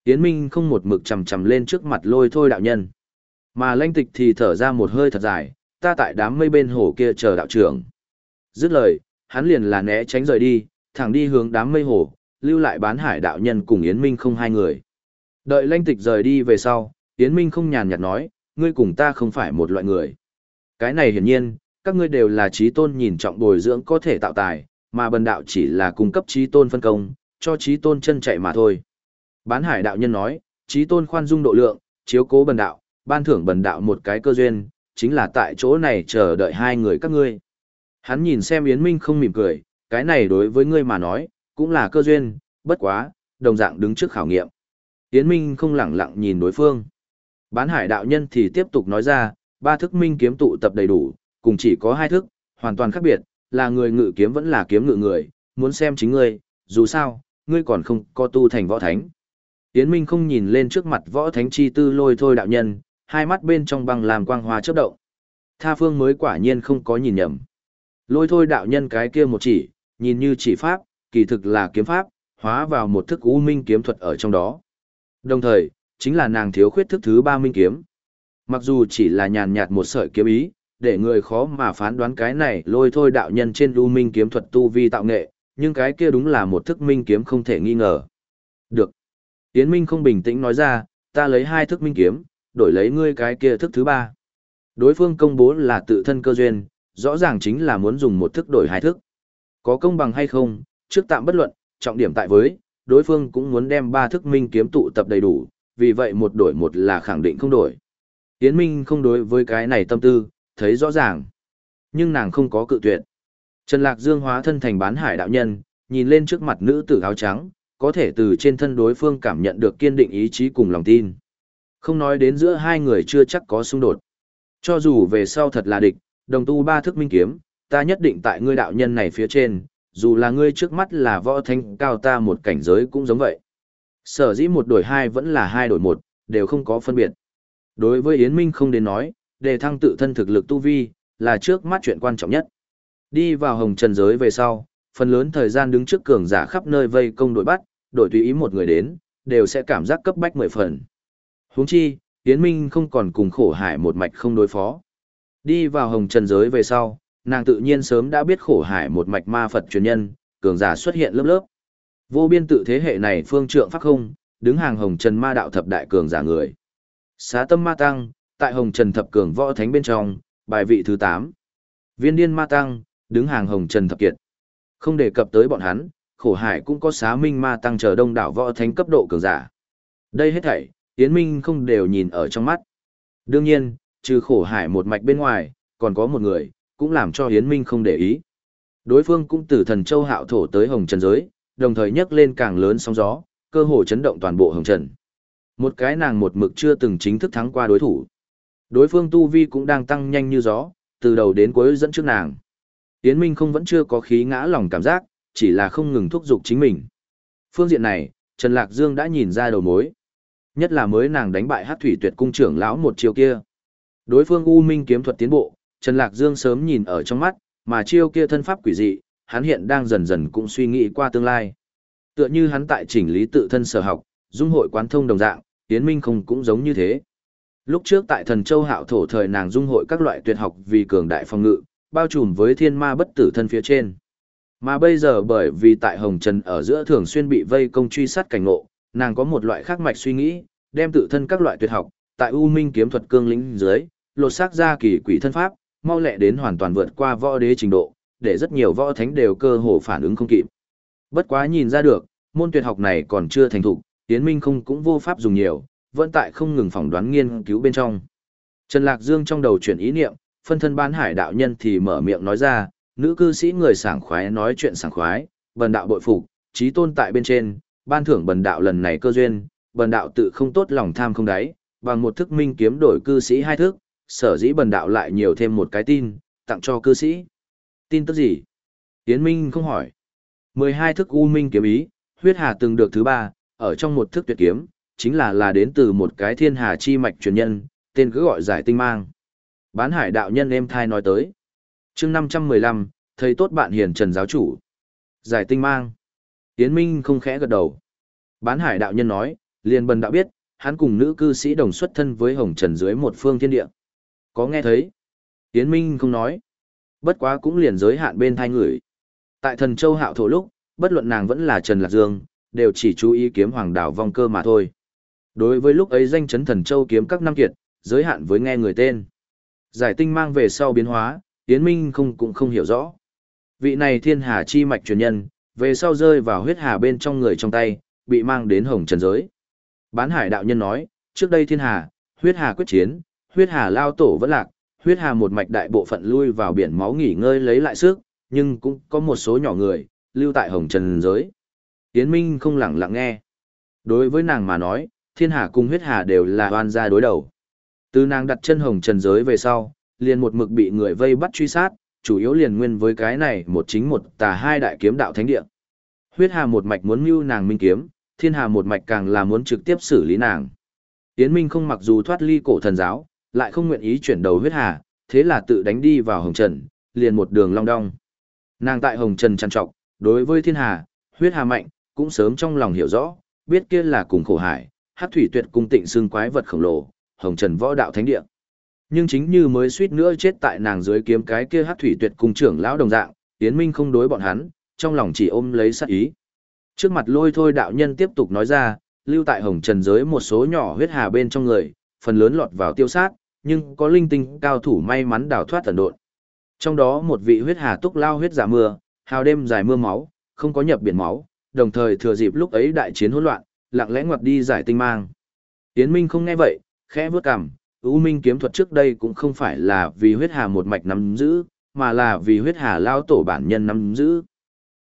Yến Minh không một mực chầm chầm lên trước mặt lôi thôi đạo nhân. Mà lãnh tịch thì thở ra một hơi thật dài, ta tại đám mây bên hồ kia chờ đạo trưởng. Dứt lời, hắn liền là né tránh rời đi, thẳng đi hướng đám mây hồ, lưu lại bán hải đạo nhân cùng Yến Minh không hai người. Đợi lãnh tịch rời đi về sau, Yến Minh không nhàn nhạt nói, ngươi cùng ta không phải một loại người. Cái này hiển nhiên, các ngươi đều là trí tôn nhìn trọng bồi dưỡng có thể tạo tài, mà bần đạo chỉ là cung cấp trí tôn phân công, cho trí tôn chân chạy mà thôi. Bán hải đạo nhân nói, trí tôn khoan dung độ lượng, chiếu cố bần đạo, ban thưởng bần đạo một cái cơ duyên, chính là tại chỗ này chờ đợi hai người các ngươi. Hắn nhìn xem Yến Minh không mỉm cười, cái này đối với ngươi mà nói, cũng là cơ duyên, bất quá, đồng dạng đứng trước khảo nghiệm. Yến Minh không lẳng lặng nhìn đối phương. Bán hải đạo nhân thì tiếp tục nói ra, ba thức minh kiếm tụ tập đầy đủ, cùng chỉ có hai thức, hoàn toàn khác biệt, là người ngự kiếm vẫn là kiếm ngự người, muốn xem chính ngươi, dù sao, ngươi còn không có tu thành võ thánh. Yến Minh không nhìn lên trước mặt võ thánh chi tư lôi thôi đạo nhân, hai mắt bên trong băng làm quang hoa chớp động. Tha phương mới quả nhiên không có nhìn nhầm. Lôi thôi đạo nhân cái kia một chỉ, nhìn như chỉ pháp, kỳ thực là kiếm pháp, hóa vào một thức u minh kiếm thuật ở trong đó. Đồng thời, chính là nàng thiếu khuyết thức thứ ba minh kiếm. Mặc dù chỉ là nhàn nhạt một sợi kiếm ý, để người khó mà phán đoán cái này lôi thôi đạo nhân trên u minh kiếm thuật tu vi tạo nghệ, nhưng cái kia đúng là một thức minh kiếm không thể nghi ngờ. Được. Yến Minh không bình tĩnh nói ra, ta lấy hai thức minh kiếm, đổi lấy ngươi cái kia thức thứ ba. Đối phương công bố là tự thân cơ duyên, rõ ràng chính là muốn dùng một thức đổi hai thức. Có công bằng hay không, trước tạm bất luận, trọng điểm tại với, đối phương cũng muốn đem ba thức minh kiếm tụ tập đầy đủ, vì vậy một đổi một là khẳng định không đổi. Yến Minh không đối với cái này tâm tư, thấy rõ ràng. Nhưng nàng không có cự tuyệt. Trần Lạc Dương hóa thân thành bán hải đạo nhân, nhìn lên trước mặt nữ tử áo trắng, có thể từ trên thân đối phương cảm nhận được kiên định ý chí cùng lòng tin. Không nói đến giữa hai người chưa chắc có xung đột. Cho dù về sau thật là địch, đồng tu ba thức minh kiếm, ta nhất định tại ngươi đạo nhân này phía trên, dù là ngươi trước mắt là võ thanh cao ta một cảnh giới cũng giống vậy. Sở dĩ một đổi hai vẫn là hai đổi một, đều không có phân biệt. Đối với Yến Minh không đến nói, đề thăng tự thân thực lực tu vi, là trước mắt chuyện quan trọng nhất. Đi vào hồng trần giới về sau, phần lớn thời gian đứng trước cường giả khắp nơi vây công đội bắt, đổi tùy ý một người đến, đều sẽ cảm giác cấp bách mười phần. Huống chi, Yến Minh không còn cùng khổ hải một mạch không đối phó. Đi vào hồng trần giới về sau, nàng tự nhiên sớm đã biết khổ hải một mạch ma Phật truyền nhân, cường giả xuất hiện lớp lớp. Vô biên tự thế hệ này phương trượng pháp không, đứng hàng hồng trần ma đạo thập đại cường giả người. Xá tâm ma tăng, tại hồng trần thập cường võ thánh bên trong, bài vị thứ 8. Viên điên ma tăng, đứng hàng hồng trần thập kiệt. Không đề cập tới bọn hắn, khổ hải cũng có xá minh ma tăng chờ đông đảo võ thánh cấp độ cường giả. Đây hết thảy, Yến Minh không đều nhìn ở trong mắt. Đương nhiên, trừ khổ hải một mạch bên ngoài, còn có một người, cũng làm cho Yến Minh không để ý. Đối phương cũng từ thần châu hạo thổ tới hồng trần giới, đồng thời nhấc lên càng lớn sóng gió, cơ hồ chấn động toàn bộ hồng trần. Một cái nàng một mực chưa từng chính thức thắng qua đối thủ. Đối phương tu vi cũng đang tăng nhanh như gió, từ đầu đến cuối dẫn trước nàng. Yến Minh không vẫn chưa có khí ngã lòng cảm giác, chỉ là không ngừng thúc giục chính mình. Phương diện này, Trần Lạc Dương đã nhìn ra đầu mối. Nhất là mới nàng đánh bại Hát Thủy Tuyệt cung trưởng lão một chiều kia. Đối phương U Minh kiếm thuật tiến bộ, Trần Lạc Dương sớm nhìn ở trong mắt, mà chiêu kia thân pháp quỷ dị, hắn hiện đang dần dần cũng suy nghĩ qua tương lai. Tựa như hắn tại chỉnh lý tự thân sở học, dung hội quán thông đồng dạng, Yến Minh không cũng giống như thế. Lúc trước tại Thần Châu Hạo thổ thời nàng dung hội các loại tuyệt học vì cường đại phòng ngự, bao trùm với thiên ma bất tử thân phía trên. Mà bây giờ bởi vì tại Hồng Trần ở giữa thường xuyên bị vây công truy sát cảnh ngộ, nàng có một loại khác mạch suy nghĩ, đem tự thân các loại tuyệt học, tại U Minh kiếm thuật cương lĩnh dưới, lột xác ra kỳ quỷ thân pháp, mau lẹ đến hoàn toàn vượt qua võ đế trình độ, để rất nhiều võ thánh đều cơ hồ phản ứng không kịp. Bất quá nhìn ra được, môn tuyệt học này còn chưa thành thục, Tiến Minh không cũng vô pháp dùng nhiều, vẫn tại không ngừng phỏng đoán nghiên cứu bên trong. Trần Lạc Dương trong đầu chuyển ý niệm, phân thân bán hải đạo nhân thì mở miệng nói ra, nữ cư sĩ người sảng khoái nói chuyện sảng khoái, bần đạo bội phục, trí tôn tại bên trên, ban thưởng bần đạo lần này cơ duyên, bần đạo tự không tốt lòng tham không đáy, bằng một thức minh kiếm đổi cư sĩ hai thức, sở dĩ bần đạo lại nhiều thêm một cái tin, tặng cho cư sĩ. Tin tức gì? Tiến Minh không hỏi. 12 thức U Minh kiếm ý, huyết hà từng được thứ ba, ở trong một thức tuyệt kiếm, chính là là đến từ một cái thiên hà chi mạch truyền nhân, tên cứ gọi giải tinh mang. Bán hải đạo nhân em thai nói tới chương 515, thầy tốt bạn hiền trần giáo chủ. Giải tinh mang. Tiến Minh không khẽ gật đầu. Bán hải đạo nhân nói, liền bần đạo biết, hắn cùng nữ cư sĩ đồng xuất thân với hồng trần dưới một phương thiên địa. Có nghe thấy? Tiến Minh không nói. Bất quá cũng liền giới hạn bên thai người. Tại thần châu hạo thổ lúc, bất luận nàng vẫn là Trần Lạc Dương, đều chỉ chú ý kiếm hoàng đảo vong cơ mà thôi. Đối với lúc ấy danh chấn thần châu kiếm các năm kiệt, giới hạn với nghe người tên. Giải tinh mang về sau biến hóa, Tiến Minh không cũng không hiểu rõ. Vị này thiên hà chi mạch truyền nhân, về sau rơi vào huyết hà bên trong người trong tay, bị mang đến hồng trần giới. Bán hải đạo nhân nói, trước đây thiên hà, huyết hà quyết chiến, huyết hà lao tổ vẫn lạc, huyết hà một mạch đại bộ phận lui vào biển máu nghỉ ngơi lấy lại sức, nhưng cũng có một số nhỏ người, lưu tại hồng trần giới. Yến Minh không lặng lặng nghe. Đối với nàng mà nói, thiên hà cùng huyết hà đều là oan gia đối đầu. Từ nàng đặt chân hồng trần giới về sau, liền một mực bị người vây bắt truy sát, chủ yếu liền nguyên với cái này một chính một tà hai đại kiếm đạo thánh địa. Huyết hà một mạch muốn mưu nàng minh kiếm, thiên hà một mạch càng là muốn trực tiếp xử lý nàng. Tiến Minh không mặc dù thoát ly cổ thần giáo, lại không nguyện ý chuyển đầu huyết hà, thế là tự đánh đi vào hồng trần, liền một đường long đong. Nàng tại hồng trần trăn trọc, đối với thiên hà, huyết hà mạnh, cũng sớm trong lòng hiểu rõ, biết kia là cùng khổ hải, hát thủy tuyệt cung tịnh xương quái vật khổng lồ, hồng trần võ đạo thánh địa. Nhưng chính như mới suýt nữa chết tại nàng dưới kiếm cái kia hát thủy tuyệt cung trưởng lão đồng dạng, Yến Minh không đối bọn hắn, trong lòng chỉ ôm lấy sát ý. Trước mặt lôi thôi đạo nhân tiếp tục nói ra, lưu tại hồng trần giới một số nhỏ huyết hà bên trong người, phần lớn lọt vào tiêu sát, nhưng có linh tinh cao thủ may mắn đào thoát tần độn. Trong đó một vị huyết hà túc lao huyết giả mưa, hào đêm dài mưa máu, không có nhập biển máu, đồng thời thừa dịp lúc ấy đại chiến hỗn loạn, lặng lẽ ngoặt đi giải tinh mang. tiến Minh không nghe vậy, khẽ bước cằm, U Minh kiếm thuật trước đây cũng không phải là vì huyết hà một mạch nắm giữ, mà là vì huyết hà lao tổ bản nhân nắm giữ.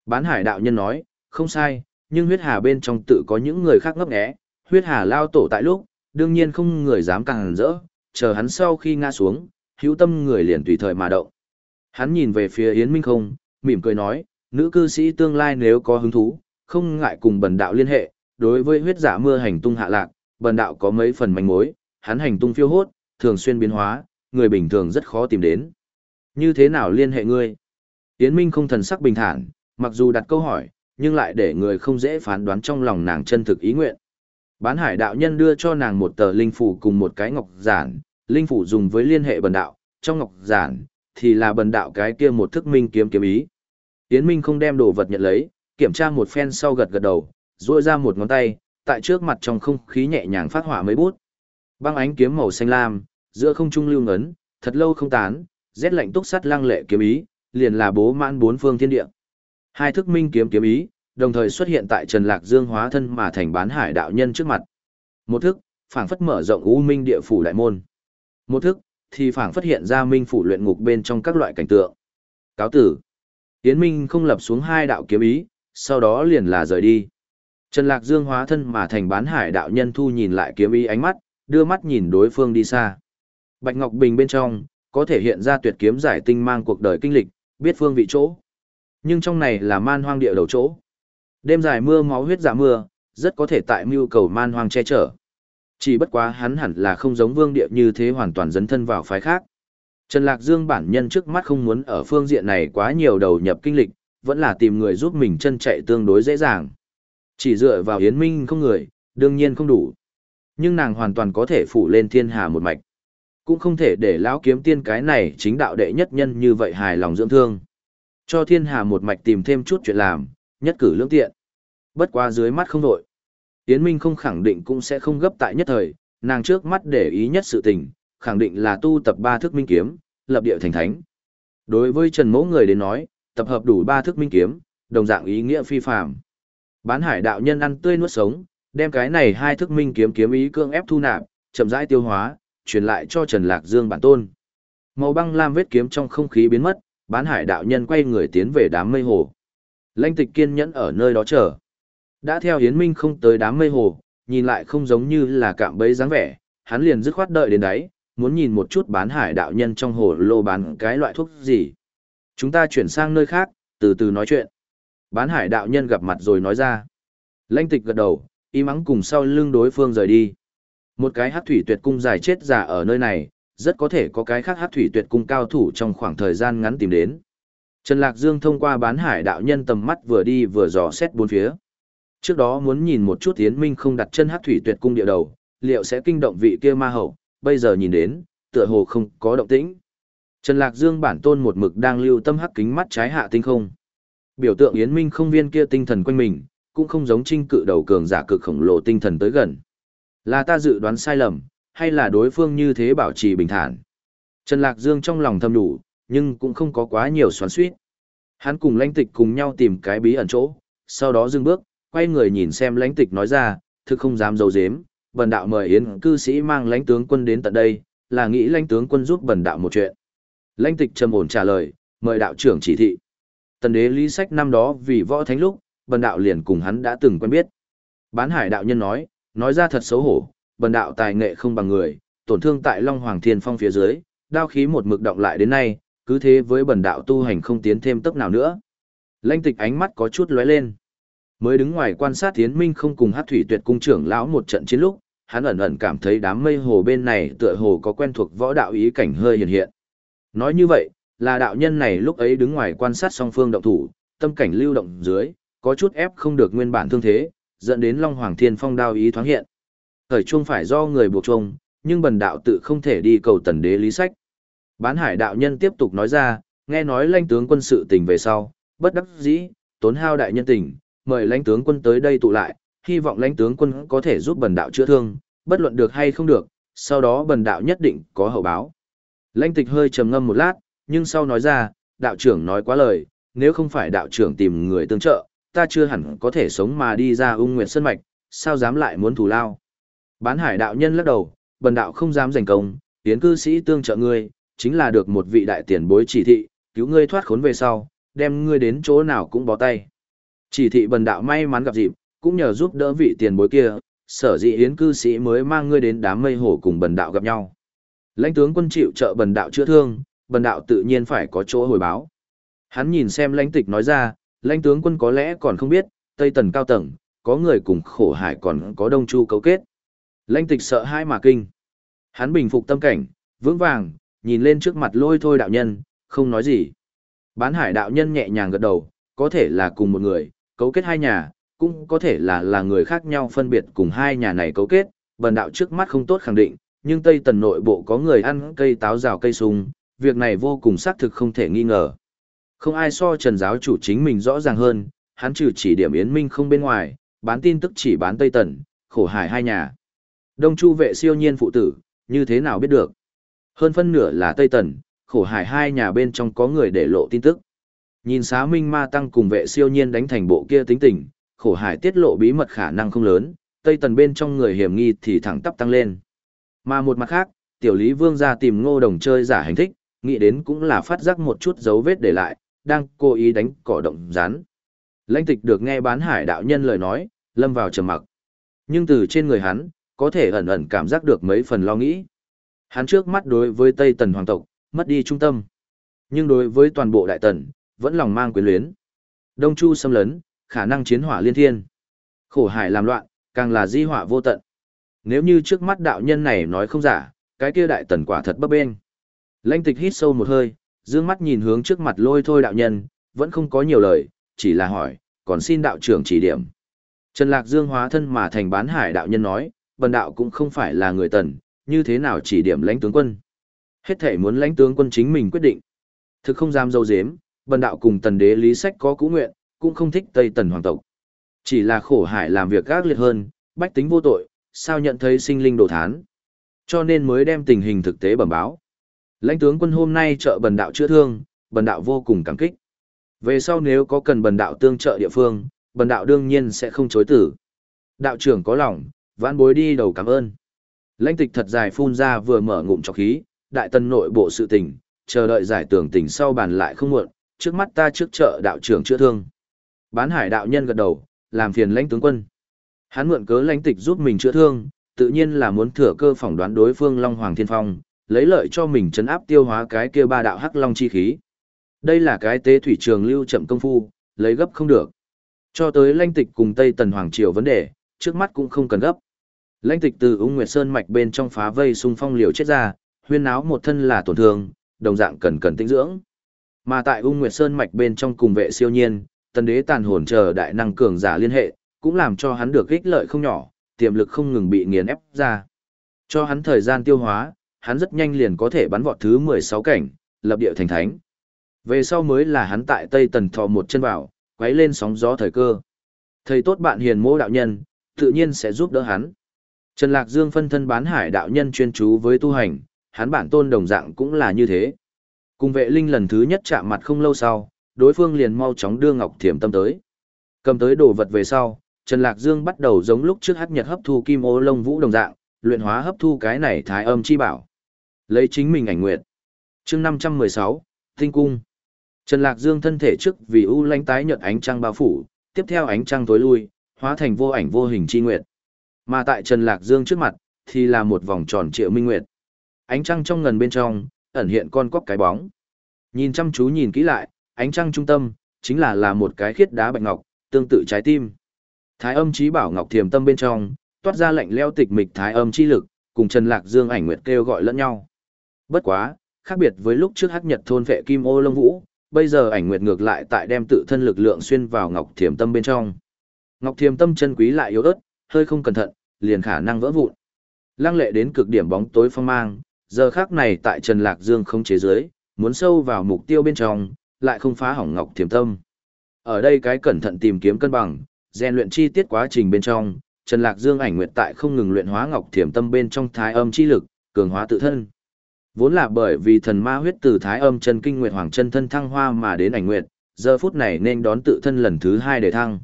Bán hải đạo nhân nói, không sai, nhưng huyết hà bên trong tự có những người khác ngấp nghé, huyết hà lao tổ tại lúc, đương nhiên không người dám càng rỡ, chờ hắn sau khi ngã xuống, hữu tâm người liền tùy thời mà động. Hắn nhìn về phía Yến Minh không, mỉm cười nói, nữ cư sĩ tương lai nếu có hứng thú, không ngại cùng bần đạo liên hệ, đối với huyết giả mưa hành tung hạ lạc, bần đạo có mấy phần manh mối, hắn hành tung phiêu hốt, thường xuyên biến hóa, người bình thường rất khó tìm đến. Như thế nào liên hệ ngươi? Yến Minh không thần sắc bình thản, mặc dù đặt câu hỏi, nhưng lại để người không dễ phán đoán trong lòng nàng chân thực ý nguyện. Bán hải đạo nhân đưa cho nàng một tờ linh phủ cùng một cái ngọc giản, linh phủ dùng với liên hệ bần đạo, trong ngọc giản, thì là bần đạo cái kia một thức minh kiếm kiếm ý. Yến Minh không đem đồ vật nhận lấy, kiểm tra một phen sau gật gật đầu, duỗi ra một ngón tay, tại trước mặt trong không khí nhẹ nhàng phát hỏa mấy bút. Băng ánh kiếm màu xanh lam, giữa không trung lưu ngấn, thật lâu không tán, rét lạnh túc sắt lăng lệ kiếm ý, liền là bố mãn bốn phương thiên địa. Hai thức minh kiếm kiếm ý, đồng thời xuất hiện tại Trần Lạc Dương hóa thân mà thành bán hải đạo nhân trước mặt. Một thức, phảng phất mở rộng u minh địa phủ đại môn. Một thức, thì phảng phất hiện ra minh phủ luyện ngục bên trong các loại cảnh tượng. Cáo tử. Yến Minh không lập xuống hai đạo kiếm ý, sau đó liền là rời đi. Trần Lạc Dương hóa thân mà thành bán hải đạo nhân thu nhìn lại kiếm ý ánh mắt, đưa mắt nhìn đối phương đi xa. Bạch Ngọc Bình bên trong, có thể hiện ra tuyệt kiếm giải tinh mang cuộc đời kinh lịch, biết phương vị chỗ. Nhưng trong này là man hoang địa đầu chỗ. Đêm dài mưa máu huyết giả mưa, rất có thể tại mưu cầu man hoang che chở. Chỉ bất quá hắn hẳn là không giống vương địa như thế hoàn toàn dấn thân vào phái khác. Trần Lạc Dương bản nhân trước mắt không muốn ở phương diện này quá nhiều đầu nhập kinh lịch, vẫn là tìm người giúp mình chân chạy tương đối dễ dàng. Chỉ dựa vào Yến Minh không người, đương nhiên không đủ. Nhưng nàng hoàn toàn có thể phủ lên thiên hà một mạch. Cũng không thể để lão kiếm tiên cái này chính đạo đệ nhất nhân như vậy hài lòng dưỡng thương. Cho thiên hà một mạch tìm thêm chút chuyện làm, nhất cử lương tiện. Bất qua dưới mắt không đội. Yến Minh không khẳng định cũng sẽ không gấp tại nhất thời, nàng trước mắt để ý nhất sự tình, khẳng định là tu tập ba thức minh kiếm, lập địa thành thánh. Đối với Trần Mỗ người đến nói, tập hợp đủ ba thức minh kiếm, đồng dạng ý nghĩa phi phàm. Bán hải đạo nhân ăn tươi nuốt sống, đem cái này hai thức minh kiếm kiếm ý cương ép thu nạp, chậm rãi tiêu hóa, truyền lại cho Trần Lạc Dương bản tôn. Màu băng lam vết kiếm trong không khí biến mất, bán hải đạo nhân quay người tiến về đám mây hồ. Lãnh tịch kiên nhẫn ở nơi đó chờ. Đã theo Hiến Minh không tới đám mây hồ, nhìn lại không giống như là cạm bẫy dáng vẻ, hắn liền dứt khoát đợi đến đấy, muốn nhìn một chút bán hải đạo nhân trong hồ lô bán cái loại thuốc gì. Chúng ta chuyển sang nơi khác, từ từ nói chuyện. Bán hải đạo nhân gặp mặt rồi nói ra. Lãnh tịch gật đầu, y mắng cùng sau lưng đối phương rời đi. Một cái hát thủy tuyệt cung dài chết giả ở nơi này, rất có thể có cái khác hát thủy tuyệt cung cao thủ trong khoảng thời gian ngắn tìm đến. Trần Lạc Dương thông qua bán hải đạo nhân tầm mắt vừa đi vừa dò xét bốn phía. Trước đó muốn nhìn một chút Yến Minh không đặt chân hát thủy tuyệt cung địa đầu, liệu sẽ kinh động vị kia ma hậu, bây giờ nhìn đến, tựa hồ không có động tĩnh. Trần Lạc Dương bản tôn một mực đang lưu tâm hắc kính mắt trái hạ tinh không. Biểu tượng Yến Minh không viên kia tinh thần quanh mình, cũng không giống trinh cự đầu cường giả cực khổng lồ tinh thần tới gần. Là ta dự đoán sai lầm, hay là đối phương như thế bảo trì bình thản. Trần Lạc Dương trong lòng thầm đủ, nhưng cũng không có quá nhiều xoắn suýt. Hắn cùng lãnh tịch cùng nhau tìm cái bí ẩn chỗ, sau đó dừng bước, quay người nhìn xem lãnh tịch nói ra, thực không dám dấu dếm, bần đạo mời yến cư sĩ mang lãnh tướng quân đến tận đây, là nghĩ lãnh tướng quân giúp bần đạo một chuyện. Lãnh tịch trầm ổn trả lời, mời đạo trưởng chỉ thị. Tần đế lý sách năm đó vì võ thánh lúc, bần đạo liền cùng hắn đã từng quen biết. Bán hải đạo nhân nói, nói ra thật xấu hổ, bần đạo tài nghệ không bằng người, tổn thương tại Long Hoàng Thiên Phong phía dưới, đao khí một mực động lại đến nay, cứ thế với bần đạo tu hành không tiến thêm tốc nào nữa. Lanh tịch ánh mắt có chút lóe lên. Mới đứng ngoài quan sát Tiến Minh không cùng hát thủy tuyệt cung trưởng lão một trận chiến lúc, hắn ẩn ẩn cảm thấy đám mây hồ bên này tựa hồ có quen thuộc võ đạo ý cảnh hơi hiện hiện. Nói như vậy, là đạo nhân này lúc ấy đứng ngoài quan sát song phương động thủ, tâm cảnh lưu động dưới, có chút ép không được nguyên bản thương thế, dẫn đến Long Hoàng Thiên Phong đao ý thoáng hiện. Thời chuông phải do người buộc chuông, nhưng bần đạo tự không thể đi cầu tần đế lý sách. Bán hải đạo nhân tiếp tục nói ra, nghe nói lãnh tướng quân sự tình về sau, bất đắc dĩ, tốn hao đại nhân tình, mời lãnh tướng quân tới đây tụ lại, hy vọng lãnh tướng quân có thể giúp bần đạo chữa thương, bất luận được hay không được, sau đó bần đạo nhất định có hậu báo. Lãnh tịch hơi trầm ngâm một lát, nhưng sau nói ra, đạo trưởng nói quá lời, nếu không phải đạo trưởng tìm người tương trợ, ta chưa hẳn có thể sống mà đi ra ung nguyệt sân mạch, sao dám lại muốn thù lao. Bán hải đạo nhân lắc đầu, bần đạo không dám giành công, tiến cư sĩ tương trợ ngươi, chính là được một vị đại tiền bối chỉ thị, cứu ngươi thoát khốn về sau, đem ngươi đến chỗ nào cũng bó tay. Chỉ thị bần đạo may mắn gặp dịp, cũng nhờ giúp đỡ vị tiền bối kia, sở dĩ yến cư sĩ mới mang ngươi đến đám mây hồ cùng bần đạo gặp nhau. Lãnh tướng quân chịu trợ bần đạo chữa thương, bần đạo tự nhiên phải có chỗ hồi báo. Hắn nhìn xem lãnh tịch nói ra, lãnh tướng quân có lẽ còn không biết, Tây Tần cao tầng, có người cùng khổ hải còn có đông chu cấu kết. Lãnh tịch sợ hai mà kinh. Hắn bình phục tâm cảnh, vững vàng, nhìn lên trước mặt lôi thôi đạo nhân, không nói gì. Bán hải đạo nhân nhẹ nhàng gật đầu, có thể là cùng một người, cấu kết hai nhà, cũng có thể là là người khác nhau phân biệt cùng hai nhà này cấu kết, bần đạo trước mắt không tốt khẳng định, nhưng Tây Tần nội bộ có người ăn cây táo rào cây sung, việc này vô cùng xác thực không thể nghi ngờ. Không ai so Trần giáo chủ chính mình rõ ràng hơn, hắn trừ chỉ điểm Yến Minh không bên ngoài, bán tin tức chỉ bán Tây Tần, khổ hải hai nhà. Đông Chu vệ siêu nhiên phụ tử, như thế nào biết được? Hơn phân nửa là Tây Tần, khổ hải hai nhà bên trong có người để lộ tin tức. Nhìn xá minh ma tăng cùng vệ siêu nhiên đánh thành bộ kia tính tình, khổ hải tiết lộ bí mật khả năng không lớn, Tây Tần bên trong người hiểm nghi thì thẳng tắp tăng lên. Mà một mặt khác, tiểu lý vương ra tìm ngô đồng chơi giả hành thích, nghĩ đến cũng là phát giác một chút dấu vết để lại, đang cố ý đánh cỏ động rán. Lãnh tịch được nghe bán hải đạo nhân lời nói, lâm vào trầm mặc. Nhưng từ trên người hắn, có thể ẩn ẩn cảm giác được mấy phần lo nghĩ. Hắn trước mắt đối với Tây Tần hoàng tộc, mất đi trung tâm. Nhưng đối với toàn bộ đại tần, vẫn lòng mang quyến luyến. Đông Chu xâm lấn, khả năng chiến hỏa liên thiên. Khổ hải làm loạn, càng là di họa vô tận. Nếu như trước mắt đạo nhân này nói không giả, cái kia đại tần quả thật bấp bênh. Lãnh tịch hít sâu một hơi, dương mắt nhìn hướng trước mặt lôi thôi đạo nhân, vẫn không có nhiều lời, chỉ là hỏi, còn xin đạo trưởng chỉ điểm. Trần Lạc Dương hóa thân mà thành bán hải đạo nhân nói, bần đạo cũng không phải là người tần, như thế nào chỉ điểm lãnh tướng quân. Hết thể muốn lãnh tướng quân chính mình quyết định. Thực không dám dâu dếm, bần đạo cùng tần đế lý sách có cũ nguyện, cũng không thích Tây Tần hoàng tộc. Chỉ là khổ hải làm việc gác liệt hơn, bách tính vô tội, sao nhận thấy sinh linh đồ thán. Cho nên mới đem tình hình thực tế bẩm báo. Lãnh tướng quân hôm nay trợ bần đạo chữa thương, bần đạo vô cùng cảm kích. Về sau nếu có cần bần đạo tương trợ địa phương, bần đạo đương nhiên sẽ không chối tử. Đạo trưởng có lòng, vãn bối đi đầu cảm ơn. Lãnh tịch thật dài phun ra vừa mở ngụm trọc khí, đại tân nội bộ sự tình, chờ đợi giải tưởng tình sau bàn lại không muộn, trước mắt ta trước trợ đạo trưởng chữa thương. Bán hải đạo nhân gật đầu, làm phiền lãnh tướng quân. Hắn mượn cớ lãnh tịch giúp mình chữa thương, tự nhiên là muốn thừa cơ phỏng đoán đối phương Long Hoàng Thiên Phong, lấy lợi cho mình chấn áp tiêu hóa cái kia ba đạo hắc long chi khí. Đây là cái tế thủy trường lưu chậm công phu, lấy gấp không được. Cho tới lãnh tịch cùng Tây Tần Hoàng Triều vấn đề, trước mắt cũng không cần gấp. Lãnh tịch từ ung nguyệt sơn mạch bên trong phá vây xung phong liều chết ra, huyên náo một thân là tổn thương, đồng dạng cần cần tĩnh dưỡng. Mà tại ung nguyệt sơn mạch bên trong cùng vệ siêu nhiên, tần đế tàn hồn chờ đại năng cường giả liên hệ, cũng làm cho hắn được ích lợi không nhỏ, tiềm lực không ngừng bị nghiền ép ra. Cho hắn thời gian tiêu hóa, hắn rất nhanh liền có thể bắn vọt thứ 16 cảnh, lập địa thành thánh. Về sau mới là hắn tại Tây Tần thò một chân vào, quấy lên sóng gió thời cơ. Thầy tốt bạn hiền mô đạo nhân, tự nhiên sẽ giúp đỡ hắn. Trần Lạc Dương phân thân bán hải đạo nhân chuyên chú với tu hành, hắn bản tôn đồng dạng cũng là như thế. Cùng vệ linh lần thứ nhất chạm mặt không lâu sau, đối phương liền mau chóng đưa Ngọc Thiểm Tâm tới. Cầm tới đồ vật về sau, Trần Lạc Dương bắt đầu giống lúc trước hắc nhật hấp thu kim ô lông vũ đồng dạng, luyện hóa hấp thu cái này thái âm chi bảo. Lấy chính mình ảnh nguyệt. chương 516, Tinh Cung. Trần Lạc Dương thân thể trước vì u lánh tái nhợt ánh trăng bao phủ, tiếp theo ánh trăng tối lui, hóa thành vô ảnh vô hình chi nguyệt. Mà tại Trần Lạc Dương trước mặt, thì là một vòng tròn triệu minh nguyệt. Ánh trăng trong ngần bên trong, ẩn hiện con cóc cái bóng. Nhìn chăm chú nhìn kỹ lại, ánh trăng trung tâm, chính là là một cái khiết đá bạch ngọc, tương tự trái tim. Thái âm trí bảo ngọc thiềm tâm bên trong, toát ra lạnh leo tịch mịch thái âm chi lực, cùng Trần Lạc Dương ảnh nguyệt kêu gọi lẫn nhau. Bất quá, khác biệt với lúc trước hắc nhật thôn vệ kim ô lông vũ, bây giờ ảnh nguyệt ngược lại tại đem tự thân lực lượng xuyên vào ngọc thiềm tâm bên trong. Ngọc thiềm tâm chân quý lại yếu ớt, hơi không cẩn thận, liền khả năng vỡ vụn. Lăng lệ đến cực điểm bóng tối phong mang, giờ khác này tại Trần Lạc Dương không chế giới, muốn sâu vào mục tiêu bên trong, lại không phá hỏng ngọc thiềm tâm. Ở đây cái cẩn thận tìm kiếm cân bằng, rèn luyện chi tiết quá trình bên trong, Trần Lạc Dương ảnh nguyệt tại không ngừng luyện hóa ngọc thiềm tâm bên trong thái âm chi lực, cường hóa tự thân. Vốn là bởi vì thần ma huyết từ thái âm chân kinh nguyệt hoàng chân thân thăng hoa mà đến ảnh nguyệt, giờ phút này nên đón tự thân lần thứ hai để thăng.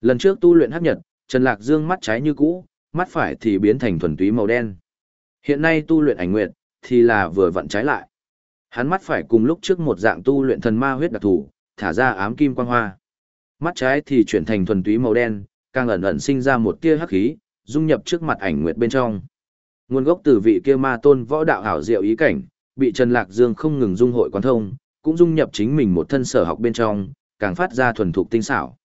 Lần trước tu luyện hấp nhật, Trần Lạc Dương mắt trái như cũ, mắt phải thì biến thành thuần túy màu đen. Hiện nay tu luyện ảnh nguyệt, thì là vừa vặn trái lại. Hắn mắt phải cùng lúc trước một dạng tu luyện thần ma huyết đặc thủ, thả ra ám kim quang hoa. Mắt trái thì chuyển thành thuần túy màu đen, càng ẩn ẩn sinh ra một tia hắc khí, dung nhập trước mặt ảnh nguyệt bên trong. Nguồn gốc từ vị kia ma tôn võ đạo hảo diệu ý cảnh, bị Trần Lạc Dương không ngừng dung hội quán thông, cũng dung nhập chính mình một thân sở học bên trong, càng phát ra thuần thục tinh xảo.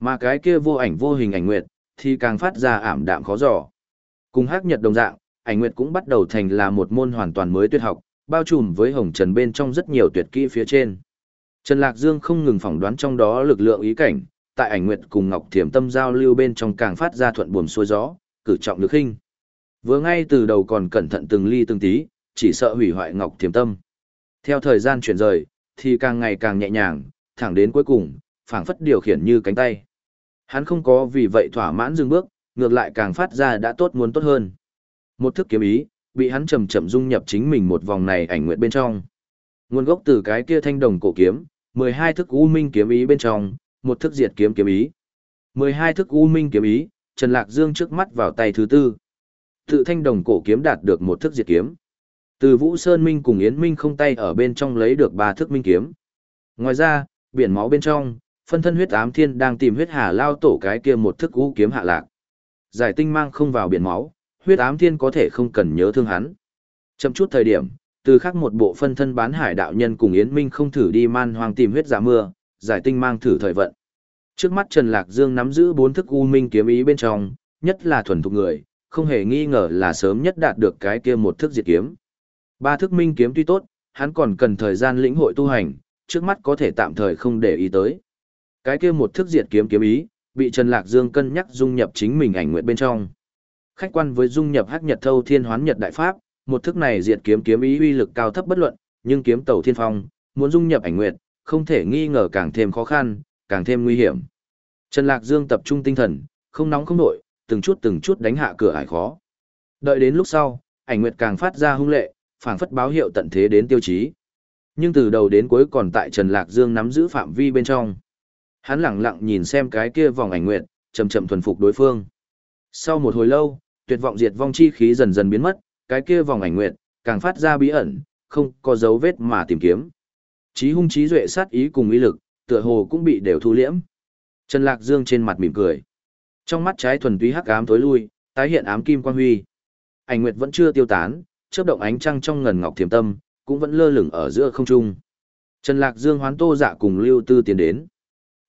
Mà cái kia vô ảnh vô hình ảnh nguyệt, thì càng phát ra ảm đạm khó dò. Cùng hắc nhật đồng dạng, ảnh nguyệt cũng bắt đầu thành là một môn hoàn toàn mới tuyệt học, bao trùm với hồng trần bên trong rất nhiều tuyệt kỹ phía trên. Trần Lạc Dương không ngừng phỏng đoán trong đó lực lượng ý cảnh, tại ảnh nguyệt cùng Ngọc Thiểm Tâm giao lưu bên trong càng phát ra thuận buồm xuôi gió, cử trọng lực khinh. Vừa ngay từ đầu còn cẩn thận từng ly từng tí, chỉ sợ hủy hoại Ngọc thiềm Tâm. Theo thời gian chuyển rời, thì càng ngày càng nhẹ nhàng, thẳng đến cuối cùng, phảng phất điều khiển như cánh tay. Hắn không có vì vậy thỏa mãn dừng bước, ngược lại càng phát ra đã tốt muốn tốt hơn. Một thức kiếm ý, bị hắn chậm chậm dung nhập chính mình một vòng này ảnh nguyện bên trong. Nguồn gốc từ cái kia thanh đồng cổ kiếm, 12 thức u minh kiếm ý bên trong, một thức diệt kiếm kiếm ý. 12 thức u minh kiếm ý, Trần Lạc Dương trước mắt vào tay thứ tư. Tự thanh đồng cổ kiếm đạt được một thức diệt kiếm. Từ Vũ Sơn Minh cùng Yến Minh không tay ở bên trong lấy được ba thức minh kiếm. Ngoài ra, biển máu bên trong, phân thân huyết ám thiên đang tìm huyết hà lao tổ cái kia một thức u kiếm hạ lạc. Giải tinh mang không vào biển máu, huyết ám thiên có thể không cần nhớ thương hắn. Chậm chút thời điểm, từ khác một bộ phân thân bán hải đạo nhân cùng Yến Minh không thử đi man hoang tìm huyết giả mưa, giải tinh mang thử thời vận. Trước mắt Trần Lạc Dương nắm giữ bốn thức u minh kiếm ý bên trong, nhất là thuần thục người, không hề nghi ngờ là sớm nhất đạt được cái kia một thức diệt kiếm. Ba thức minh kiếm tuy tốt, hắn còn cần thời gian lĩnh hội tu hành, trước mắt có thể tạm thời không để ý tới. Cái kia một thức diệt kiếm kiếm ý, bị Trần Lạc Dương cân nhắc dung nhập chính mình ảnh nguyện bên trong. Khách quan với dung nhập hắc nhật thâu thiên hoán nhật đại pháp, một thức này diệt kiếm kiếm ý uy lực cao thấp bất luận, nhưng kiếm tẩu thiên phong, muốn dung nhập ảnh nguyện, không thể nghi ngờ càng thêm khó khăn, càng thêm nguy hiểm. Trần Lạc Dương tập trung tinh thần, không nóng không nổi, từng chút từng chút đánh hạ cửa ải khó. Đợi đến lúc sau, ảnh nguyệt càng phát ra hung lệ, phảng phất báo hiệu tận thế đến tiêu chí. Nhưng từ đầu đến cuối còn tại Trần Lạc Dương nắm giữ phạm vi bên trong. Hắn lặng lặng nhìn xem cái kia vòng ảnh nguyệt, chậm chậm thuần phục đối phương. Sau một hồi lâu, tuyệt vọng diệt vong chi khí dần dần biến mất, cái kia vòng ảnh nguyệt càng phát ra bí ẩn, không có dấu vết mà tìm kiếm. Chí hung chí duệ sát ý cùng ý lực, tựa hồ cũng bị đều thu liễm. Trần Lạc Dương trên mặt mỉm cười. Trong mắt trái thuần túy hắc ám tối lui, tái hiện ám kim quang huy. Ảnh nguyệt vẫn chưa tiêu tán, chớp động ánh trăng trong ngần ngọc thiềm tâm, cũng vẫn lơ lửng ở giữa không trung. Trần Lạc Dương hoán Tô Dạ cùng Lưu Tư tiến đến.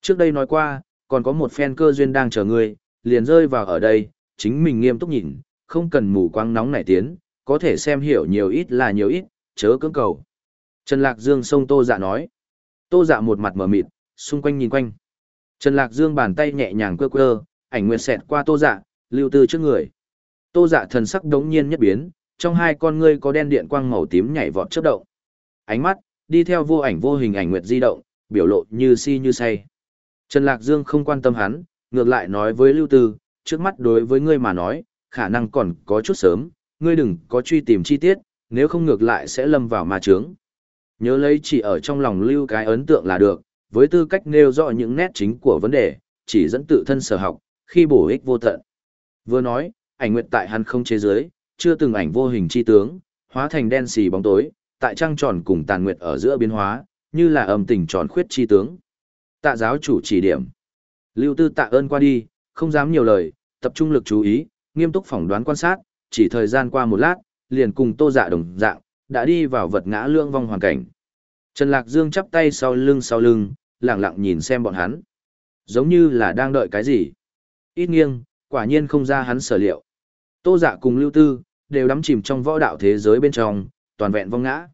Trước đây nói qua, còn có một phen cơ duyên đang chờ ngươi, liền rơi vào ở đây, chính mình nghiêm túc nhìn, không cần mù quáng nóng nảy tiến, có thể xem hiểu nhiều ít là nhiều ít, chớ cưỡng cầu. Trần Lạc Dương xông Tô Dạ nói. Tô Dạ một mặt mở mịt, xung quanh nhìn quanh. Trần Lạc Dương bàn tay nhẹ nhàng quơ quơ, ảnh nguyệt xẹt qua Tô Dạ, lưu tư trước người. Tô Dạ thần sắc đống nhiên nhất biến, trong hai con ngươi có đen điện quang màu tím nhảy vọt chớp động. Ánh mắt đi theo vô ảnh vô hình ảnh nguyệt di động, biểu lộ như si như say. Trần Lạc Dương không quan tâm hắn, ngược lại nói với Lưu Tư, trước mắt đối với ngươi mà nói, khả năng còn có chút sớm, ngươi đừng có truy tìm chi tiết, nếu không ngược lại sẽ lâm vào ma trướng. Nhớ lấy chỉ ở trong lòng lưu cái ấn tượng là được, với tư cách nêu rõ những nét chính của vấn đề, chỉ dẫn tự thân sở học, khi bổ ích vô tận. Vừa nói, ảnh nguyệt tại hắn không chế giới, chưa từng ảnh vô hình chi tướng, hóa thành đen xì bóng tối, tại trăng tròn cùng tàn nguyệt ở giữa biến hóa, như là âm tình tròn khuyết chi tướng. Tạ giáo chủ chỉ điểm. Lưu Tư tạ ơn qua đi, không dám nhiều lời, tập trung lực chú ý, nghiêm túc phỏng đoán quan sát, chỉ thời gian qua một lát, liền cùng Tô Dạ đồng dạng, đã đi vào vật ngã lương vong hoàn cảnh. Trần Lạc Dương chắp tay sau lưng sau lưng, lặng lặng nhìn xem bọn hắn. Giống như là đang đợi cái gì. Ít nghiêng, quả nhiên không ra hắn sở liệu. Tô Dạ cùng Lưu Tư, đều đắm chìm trong võ đạo thế giới bên trong, toàn vẹn vong ngã.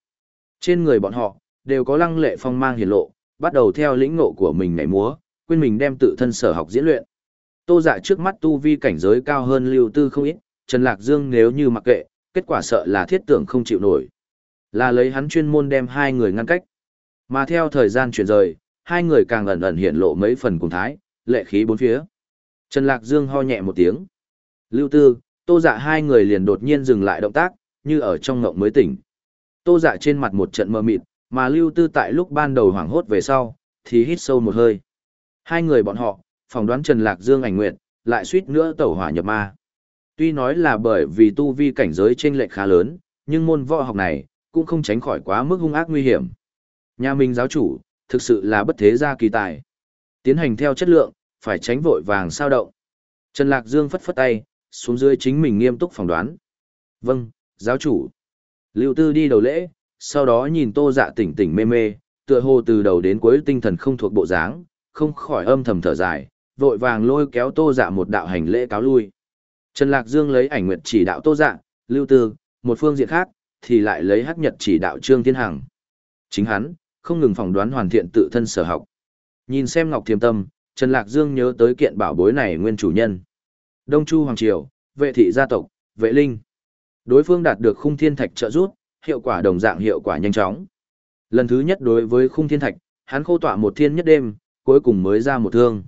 Trên người bọn họ, đều có lăng lệ phong mang hiển lộ, bắt đầu theo lĩnh ngộ của mình nhảy múa, quên mình đem tự thân sở học diễn luyện. Tô Dạ trước mắt tu vi cảnh giới cao hơn Lưu Tư không ít, Trần Lạc Dương nếu như mặc kệ, kết quả sợ là thiết tưởng không chịu nổi. Là lấy hắn chuyên môn đem hai người ngăn cách. Mà theo thời gian chuyển rời, hai người càng ẩn ẩn hiện lộ mấy phần cùng thái, lệ khí bốn phía. Trần Lạc Dương ho nhẹ một tiếng. Lưu Tư, Tô Dạ hai người liền đột nhiên dừng lại động tác, như ở trong ngộng mới tỉnh. Tô Dạ trên mặt một trận mơ mịt, mà Lưu Tư tại lúc ban đầu hoảng hốt về sau, thì hít sâu một hơi. Hai người bọn họ, phỏng đoán Trần Lạc Dương ảnh nguyện lại suýt nữa tẩu hỏa nhập ma. Tuy nói là bởi vì tu vi cảnh giới trên lệch khá lớn, nhưng môn võ học này, cũng không tránh khỏi quá mức hung ác nguy hiểm. Nhà mình giáo chủ, thực sự là bất thế gia kỳ tài. Tiến hành theo chất lượng, phải tránh vội vàng sao động. Trần Lạc Dương phất phất tay, xuống dưới chính mình nghiêm túc phỏng đoán. Vâng, giáo chủ. Lưu Tư đi đầu lễ, sau đó nhìn tô dạ tỉnh tỉnh mê mê, tựa hồ từ đầu đến cuối tinh thần không thuộc bộ dáng, không khỏi âm thầm thở dài, vội vàng lôi kéo tô dạ một đạo hành lễ cáo lui. Trần Lạc Dương lấy ảnh nguyệt chỉ đạo tô dạ, Lưu Tư, một phương diện khác, thì lại lấy hắc nhật chỉ đạo Trương Thiên Hằng. Chính hắn, không ngừng phỏng đoán hoàn thiện tự thân sở học. Nhìn xem Ngọc Thiềm Tâm, Trần Lạc Dương nhớ tới kiện bảo bối này nguyên chủ nhân. Đông Chu Hoàng Triều, vệ thị gia tộc, vệ linh. Đối phương đạt được khung thiên thạch trợ rút hiệu quả đồng dạng hiệu quả nhanh chóng. Lần thứ nhất đối với khung thiên thạch, hắn khô tọa một thiên nhất đêm, cuối cùng mới ra một thương.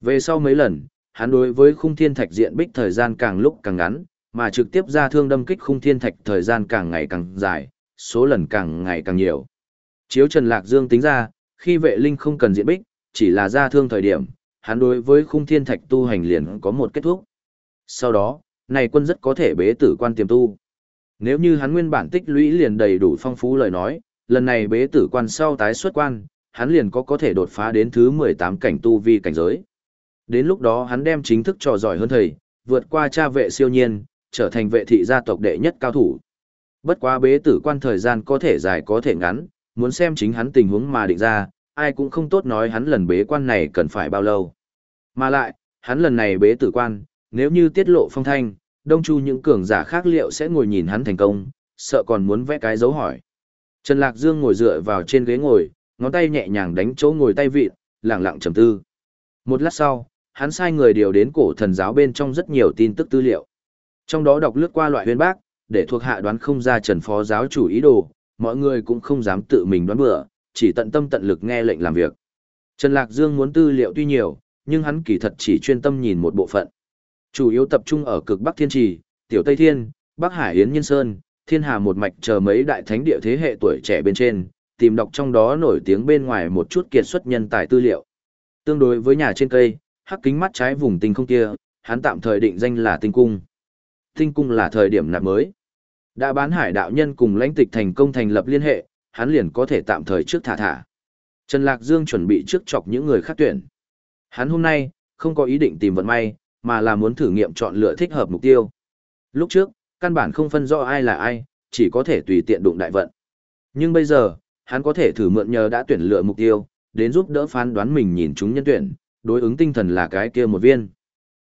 Về sau mấy lần, hắn đối với khung thiên thạch diện bích thời gian càng lúc càng ngắn, mà trực tiếp ra thương đâm kích khung thiên thạch thời gian càng ngày càng dài, số lần càng ngày càng nhiều. Chiếu Trần Lạc Dương tính ra, khi vệ linh không cần diện bích, chỉ là ra thương thời điểm, hắn đối với khung thiên thạch tu hành liền có một kết thúc. Sau đó, này quân rất có thể bế tử quan tiềm tu. Nếu như hắn nguyên bản tích lũy liền đầy đủ phong phú lời nói, lần này bế tử quan sau tái xuất quan, hắn liền có có thể đột phá đến thứ 18 cảnh tu vi cảnh giới. Đến lúc đó hắn đem chính thức trò giỏi hơn thầy, vượt qua cha vệ siêu nhiên, trở thành vệ thị gia tộc đệ nhất cao thủ. Bất quá bế tử quan thời gian có thể dài có thể ngắn, muốn xem chính hắn tình huống mà định ra, ai cũng không tốt nói hắn lần bế quan này cần phải bao lâu. Mà lại, hắn lần này bế tử quan, nếu như tiết lộ phong thanh, đông chu những cường giả khác liệu sẽ ngồi nhìn hắn thành công, sợ còn muốn vẽ cái dấu hỏi. Trần Lạc Dương ngồi dựa vào trên ghế ngồi, ngón tay nhẹ nhàng đánh chỗ ngồi tay vịt, lặng lặng trầm tư. Một lát sau, hắn sai người điều đến cổ thần giáo bên trong rất nhiều tin tức tư liệu. Trong đó đọc lướt qua loại huyền bác, để thuộc hạ đoán không ra Trần Phó giáo chủ ý đồ, mọi người cũng không dám tự mình đoán bừa, chỉ tận tâm tận lực nghe lệnh làm việc. Trần Lạc Dương muốn tư liệu tuy nhiều, nhưng hắn kỳ thật chỉ chuyên tâm nhìn một bộ phận. Chủ yếu tập trung ở cực Bắc Thiên Trì, Tiểu Tây Thiên, Bắc Hải Yến Nhân Sơn, Thiên Hà một mạch chờ mấy đại thánh địa thế hệ tuổi trẻ bên trên, tìm đọc trong đó nổi tiếng bên ngoài một chút kiệt xuất nhân tài tư liệu. Tương đối với nhà trên cây, hắc kính mắt trái vùng tinh không kia, hắn tạm thời định danh là tinh cung. Tinh cung là thời điểm nạp mới. Đã bán hải đạo nhân cùng lãnh tịch thành công thành lập liên hệ, hắn liền có thể tạm thời trước thả thả. Trần Lạc Dương chuẩn bị trước chọc những người khác tuyển. Hắn hôm nay, không có ý định tìm vận may, mà là muốn thử nghiệm chọn lựa thích hợp mục tiêu. Lúc trước, căn bản không phân rõ ai là ai, chỉ có thể tùy tiện đụng đại vận. Nhưng bây giờ, hắn có thể thử mượn nhờ đã tuyển lựa mục tiêu, đến giúp đỡ phán đoán mình nhìn chúng nhân tuyển, đối ứng tinh thần là cái kia một viên.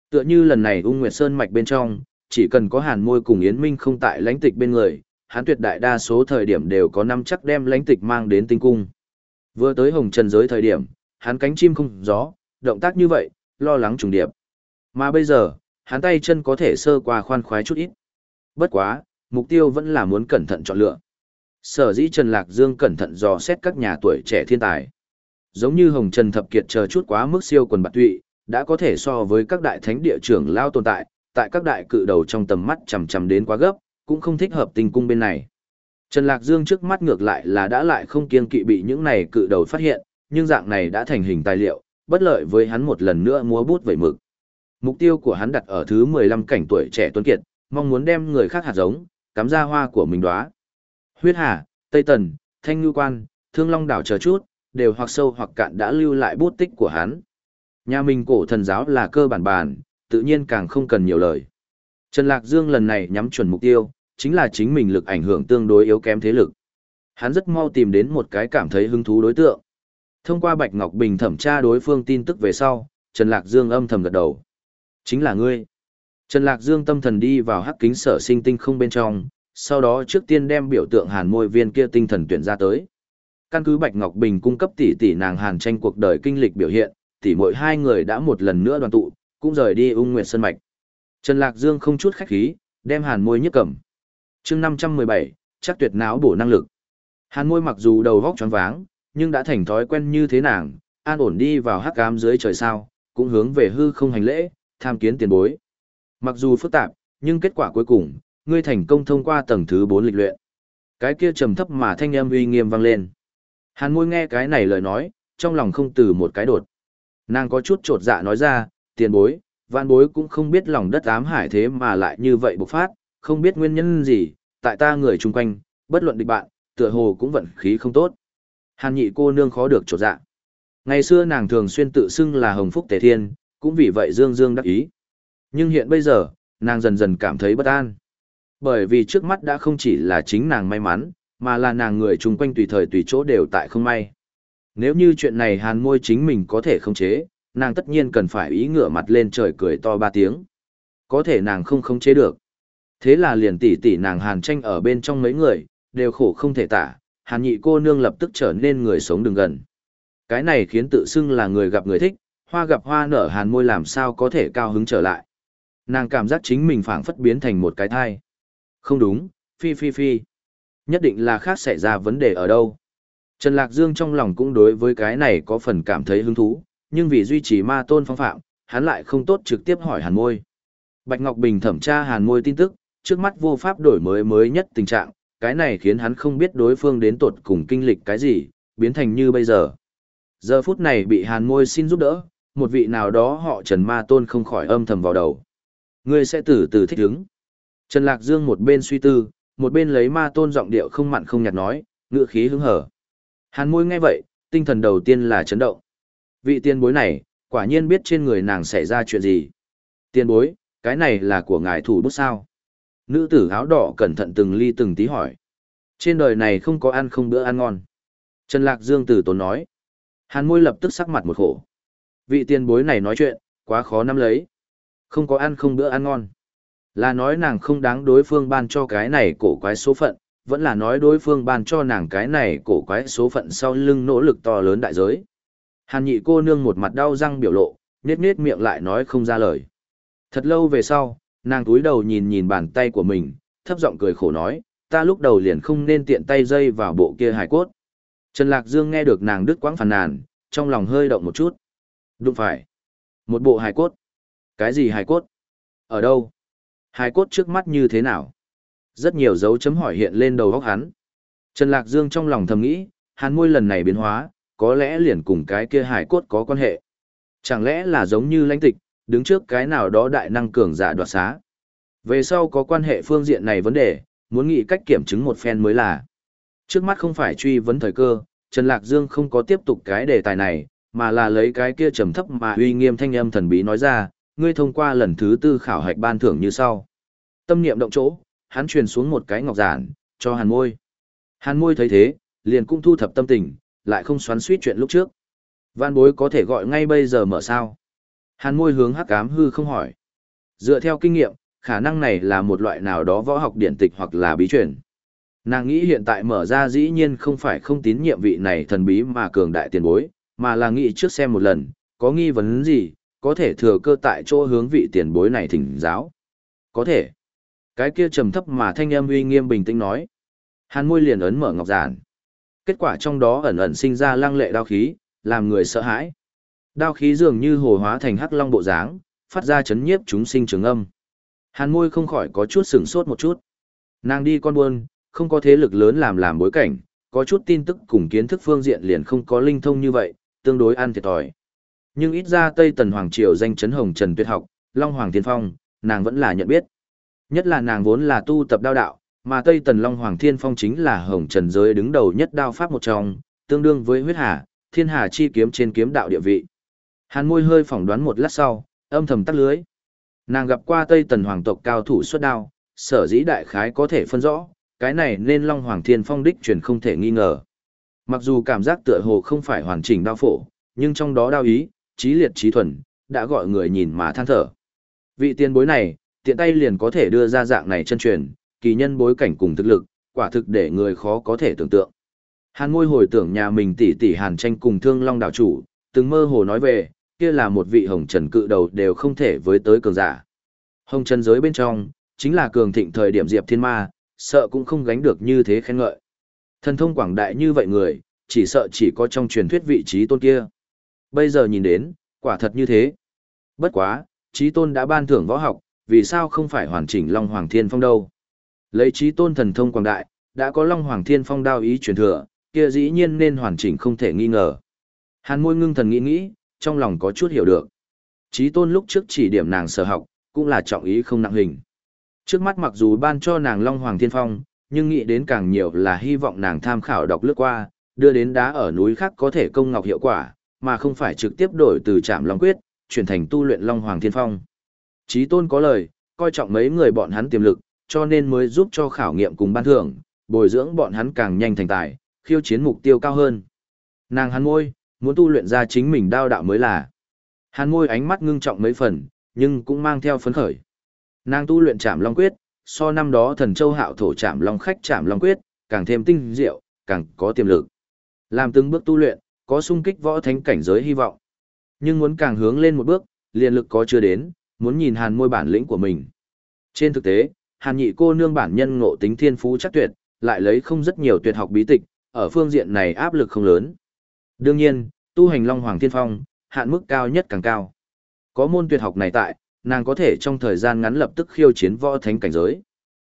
Tựa như lần này Ung Nguyệt Sơn mạch bên trong, chỉ cần có Hàn Môi cùng Yến Minh không tại lãnh tịch bên người, hắn tuyệt đại đa số thời điểm đều có năm chắc đem lãnh tịch mang đến tinh cung. Vừa tới Hồng Trần giới thời điểm, hắn cánh chim không gió, động tác như vậy, lo lắng trùng điệp. Mà bây giờ, hắn tay chân có thể sơ qua khoan khoái chút ít. Bất quá, mục tiêu vẫn là muốn cẩn thận chọn lựa. Sở dĩ Trần Lạc Dương cẩn thận dò xét các nhà tuổi trẻ thiên tài. Giống như Hồng Trần Thập Kiệt chờ chút quá mức siêu quần bạc tụy, đã có thể so với các đại thánh địa trưởng lao tồn tại, tại các đại cự đầu trong tầm mắt chầm chầm đến quá gấp, cũng không thích hợp tình cung bên này. Trần Lạc Dương trước mắt ngược lại là đã lại không kiên kỵ bị những này cự đầu phát hiện, nhưng dạng này đã thành hình tài liệu, bất lợi với hắn một lần nữa múa bút vẩy mực. Mục tiêu của hắn đặt ở thứ 15 cảnh tuổi trẻ tuấn kiệt, mong muốn đem người khác hạt giống, cắm ra hoa của mình đóa. Huyết Hà, Tây Tần, Thanh Ngư Quan, Thương Long Đảo chờ chút, đều hoặc sâu hoặc cạn đã lưu lại bút tích của hắn. Nhà mình cổ thần giáo là cơ bản bản, tự nhiên càng không cần nhiều lời. Trần Lạc Dương lần này nhắm chuẩn mục tiêu, chính là chính mình lực ảnh hưởng tương đối yếu kém thế lực. Hắn rất mau tìm đến một cái cảm thấy hứng thú đối tượng. Thông qua Bạch Ngọc Bình thẩm tra đối phương tin tức về sau, Trần Lạc Dương âm thầm gật đầu. Chính là ngươi. Trần Lạc Dương tâm thần đi vào hắc kính sở sinh tinh không bên trong, sau đó trước tiên đem biểu tượng hàn môi viên kia tinh thần tuyển ra tới. Căn cứ Bạch Ngọc Bình cung cấp tỷ tỷ nàng hàn tranh cuộc đời kinh lịch biểu hiện, tỷ mỗi hai người đã một lần nữa đoàn tụ, cũng rời đi ung nguyệt sân mạch. Trần Lạc Dương không chút khách khí, đem hàn môi nhức cầm. chương 517, chắc tuyệt não bổ năng lực. Hàn môi mặc dù đầu vóc tròn váng, nhưng đã thành thói quen như thế nàng, an ổn đi vào hắc ám dưới trời sao, cũng hướng về hư không hành lễ, tham kiến tiền bối. Mặc dù phức tạp, nhưng kết quả cuối cùng, ngươi thành công thông qua tầng thứ 4 lịch luyện. Cái kia trầm thấp mà thanh âm uy nghiêm vang lên. Hàn môi nghe cái này lời nói, trong lòng không từ một cái đột. Nàng có chút trột dạ nói ra, tiền bối, vạn bối cũng không biết lòng đất ám hải thế mà lại như vậy bộc phát, không biết nguyên nhân gì, tại ta người chung quanh, bất luận địch bạn, tựa hồ cũng vận khí không tốt. Hàn nhị cô nương khó được trột dạ. Ngày xưa nàng thường xuyên tự xưng là hồng phúc tề thiên, cũng vì vậy dương dương đắc ý. Nhưng hiện bây giờ, nàng dần dần cảm thấy bất an. Bởi vì trước mắt đã không chỉ là chính nàng may mắn, mà là nàng người chung quanh tùy thời tùy chỗ đều tại không may. Nếu như chuyện này hàn môi chính mình có thể không chế, nàng tất nhiên cần phải ý ngửa mặt lên trời cười to ba tiếng. Có thể nàng không khống chế được. Thế là liền tỷ tỷ nàng hàn tranh ở bên trong mấy người, đều khổ không thể tả, hàn nhị cô nương lập tức trở nên người sống đừng gần. Cái này khiến tự xưng là người gặp người thích, hoa gặp hoa nở hàn môi làm sao có thể cao hứng trở lại. Nàng cảm giác chính mình phảng phất biến thành một cái thai. Không đúng, phi phi phi. Nhất định là khác xảy ra vấn đề ở đâu. Trần Lạc Dương trong lòng cũng đối với cái này có phần cảm thấy hứng thú, nhưng vì duy trì ma tôn phong phạm, hắn lại không tốt trực tiếp hỏi hàn môi. Bạch Ngọc Bình thẩm tra hàn môi tin tức, trước mắt vô pháp đổi mới mới nhất tình trạng, cái này khiến hắn không biết đối phương đến tột cùng kinh lịch cái gì, biến thành như bây giờ. Giờ phút này bị hàn môi xin giúp đỡ, một vị nào đó họ Trần Ma Tôn không khỏi âm thầm vào đầu. Ngươi sẽ từ từ thích ứng. Trần Lạc Dương một bên suy tư, một bên lấy Ma Tôn giọng điệu không mặn không nhạt nói, ngựa khí hứng hở. Hàn môi nghe vậy, tinh thần đầu tiên là chấn động. Vị tiên bối này, quả nhiên biết trên người nàng xảy ra chuyện gì. Tiên bối, cái này là của ngài thủ bút sao? Nữ tử áo đỏ cẩn thận từng ly từng tí hỏi. Trên đời này không có ăn không bữa ăn ngon. Trần Lạc Dương tử tốn nói. Hàn môi lập tức sắc mặt một khổ. Vị tiền bối này nói chuyện, quá khó nắm lấy. Không có ăn không bữa ăn ngon. Là nói nàng không đáng đối phương ban cho cái này cổ quái số phận, vẫn là nói đối phương ban cho nàng cái này cổ quái số phận sau lưng nỗ lực to lớn đại giới. Hàn nhị cô nương một mặt đau răng biểu lộ, nết nết miệng lại nói không ra lời. Thật lâu về sau, nàng túi đầu nhìn nhìn bàn tay của mình, thấp giọng cười khổ nói, ta lúc đầu liền không nên tiện tay dây vào bộ kia hải cốt. Trần Lạc Dương nghe được nàng đứt quãng phàn nàn, trong lòng hơi động một chút. Đúng phải. Một bộ hải cốt. Cái gì hải cốt? Ở đâu? Hải cốt trước mắt như thế nào? Rất nhiều dấu chấm hỏi hiện lên đầu góc hắn. Trần Lạc Dương trong lòng thầm nghĩ, hắn môi lần này biến hóa, có lẽ liền cùng cái kia hải cốt có quan hệ. Chẳng lẽ là giống như lãnh tịch, đứng trước cái nào đó đại năng cường giả đoạt xá. Về sau có quan hệ phương diện này vấn đề, muốn nghĩ cách kiểm chứng một phen mới là. Trước mắt không phải truy vấn thời cơ, Trần Lạc Dương không có tiếp tục cái đề tài này, mà là lấy cái kia trầm thấp mà uy nghiêm thanh âm thần bí nói ra, ngươi thông qua lần thứ tư khảo hạch ban thưởng như sau. Tâm niệm động chỗ, hắn truyền xuống một cái ngọc giản, cho hàn môi. Hàn môi thấy thế, liền cũng thu thập tâm tình, lại không xoắn suýt chuyện lúc trước. Văn bối có thể gọi ngay bây giờ mở sao. Hàn môi hướng hắc ám hư không hỏi. Dựa theo kinh nghiệm, khả năng này là một loại nào đó võ học điển tịch hoặc là bí truyền. Nàng nghĩ hiện tại mở ra dĩ nhiên không phải không tín nhiệm vị này thần bí mà cường đại tiền bối, mà là nghĩ trước xem một lần, có nghi vấn gì, có thể thừa cơ tại chỗ hướng vị tiền bối này thỉnh giáo. Có thể. Cái kia trầm thấp mà thanh âm uy nghiêm bình tĩnh nói. Hàn môi liền ấn mở ngọc giản. Kết quả trong đó ẩn ẩn sinh ra lăng lệ đao khí, làm người sợ hãi. Đao khí dường như hồ hóa thành hắc long bộ dáng, phát ra chấn nhiếp chúng sinh trường âm. Hàn môi không khỏi có chút sửng sốt một chút. Nàng đi con buôn, không có thế lực lớn làm làm bối cảnh, có chút tin tức cùng kiến thức phương diện liền không có linh thông như vậy, tương đối ăn thiệt thòi. Nhưng ít ra Tây Tần Hoàng Triều danh chấn hồng Trần Tuyệt học, Long Hoàng Thiên Phong, nàng vẫn là nhận biết. Nhất là nàng vốn là tu tập đao đạo, mà Tây Tần Long Hoàng Thiên Phong chính là hồng trần giới đứng đầu nhất đao pháp một trong, tương đương với huyết hà, thiên hà chi kiếm trên kiếm đạo địa vị. Hàn môi hơi phỏng đoán một lát sau, âm thầm tắt lưới. Nàng gặp qua Tây Tần Hoàng tộc cao thủ xuất đao, sở dĩ đại khái có thể phân rõ, cái này nên Long Hoàng Thiên Phong đích truyền không thể nghi ngờ. Mặc dù cảm giác tựa hồ không phải hoàn chỉnh đao phổ, nhưng trong đó đao ý, trí liệt trí thuần, đã gọi người nhìn mà than thở. Vị tiền bối này, tiện tay liền có thể đưa ra dạng này chân truyền, kỳ nhân bối cảnh cùng thực lực, quả thực để người khó có thể tưởng tượng. Hàn Ngôi hồi tưởng nhà mình tỷ tỷ Hàn Tranh cùng Thương Long đạo chủ, từng mơ hồ nói về, kia là một vị hồng trần cự đầu đều không thể với tới cường giả. Hồng trần giới bên trong, chính là cường thịnh thời điểm Diệp Thiên Ma, sợ cũng không gánh được như thế khen ngợi. Thần thông quảng đại như vậy người, chỉ sợ chỉ có trong truyền thuyết vị trí tôn kia. Bây giờ nhìn đến, quả thật như thế. Bất quá, trí tôn đã ban thưởng võ học, vì sao không phải hoàn chỉnh Long Hoàng Thiên Phong đâu? Lấy trí tôn thần thông quảng đại, đã có Long Hoàng Thiên Phong đao ý truyền thừa, kia dĩ nhiên nên hoàn chỉnh không thể nghi ngờ. Hàn môi ngưng thần nghĩ nghĩ, trong lòng có chút hiểu được. Trí tôn lúc trước chỉ điểm nàng sở học, cũng là trọng ý không nặng hình. Trước mắt mặc dù ban cho nàng Long Hoàng Thiên Phong, nhưng nghĩ đến càng nhiều là hy vọng nàng tham khảo đọc lướt qua, đưa đến đá ở núi khác có thể công ngọc hiệu quả, mà không phải trực tiếp đổi từ trạm Long Quyết, chuyển thành tu luyện Long Hoàng Thiên Phong. Chí tôn có lời, coi trọng mấy người bọn hắn tiềm lực, cho nên mới giúp cho khảo nghiệm cùng ban thưởng, bồi dưỡng bọn hắn càng nhanh thành tài, khiêu chiến mục tiêu cao hơn. Nàng hắn môi, muốn tu luyện ra chính mình đao đạo mới là. hắn môi ánh mắt ngưng trọng mấy phần, nhưng cũng mang theo phấn khởi. Nàng tu luyện chạm long quyết, so năm đó thần châu hạo thổ chạm long khách chạm long quyết, càng thêm tinh diệu, càng có tiềm lực. Làm từng bước tu luyện, có sung kích võ thánh cảnh giới hy vọng. Nhưng muốn càng hướng lên một bước, liền lực có chưa đến, muốn nhìn hàn môi bản lĩnh của mình. Trên thực tế, hàn nhị cô nương bản nhân ngộ tính thiên phú chắc tuyệt, lại lấy không rất nhiều tuyệt học bí tịch, ở phương diện này áp lực không lớn. Đương nhiên, tu hành Long Hoàng Thiên Phong, hạn mức cao nhất càng cao. Có môn tuyệt học này tại, nàng có thể trong thời gian ngắn lập tức khiêu chiến võ thánh cảnh giới.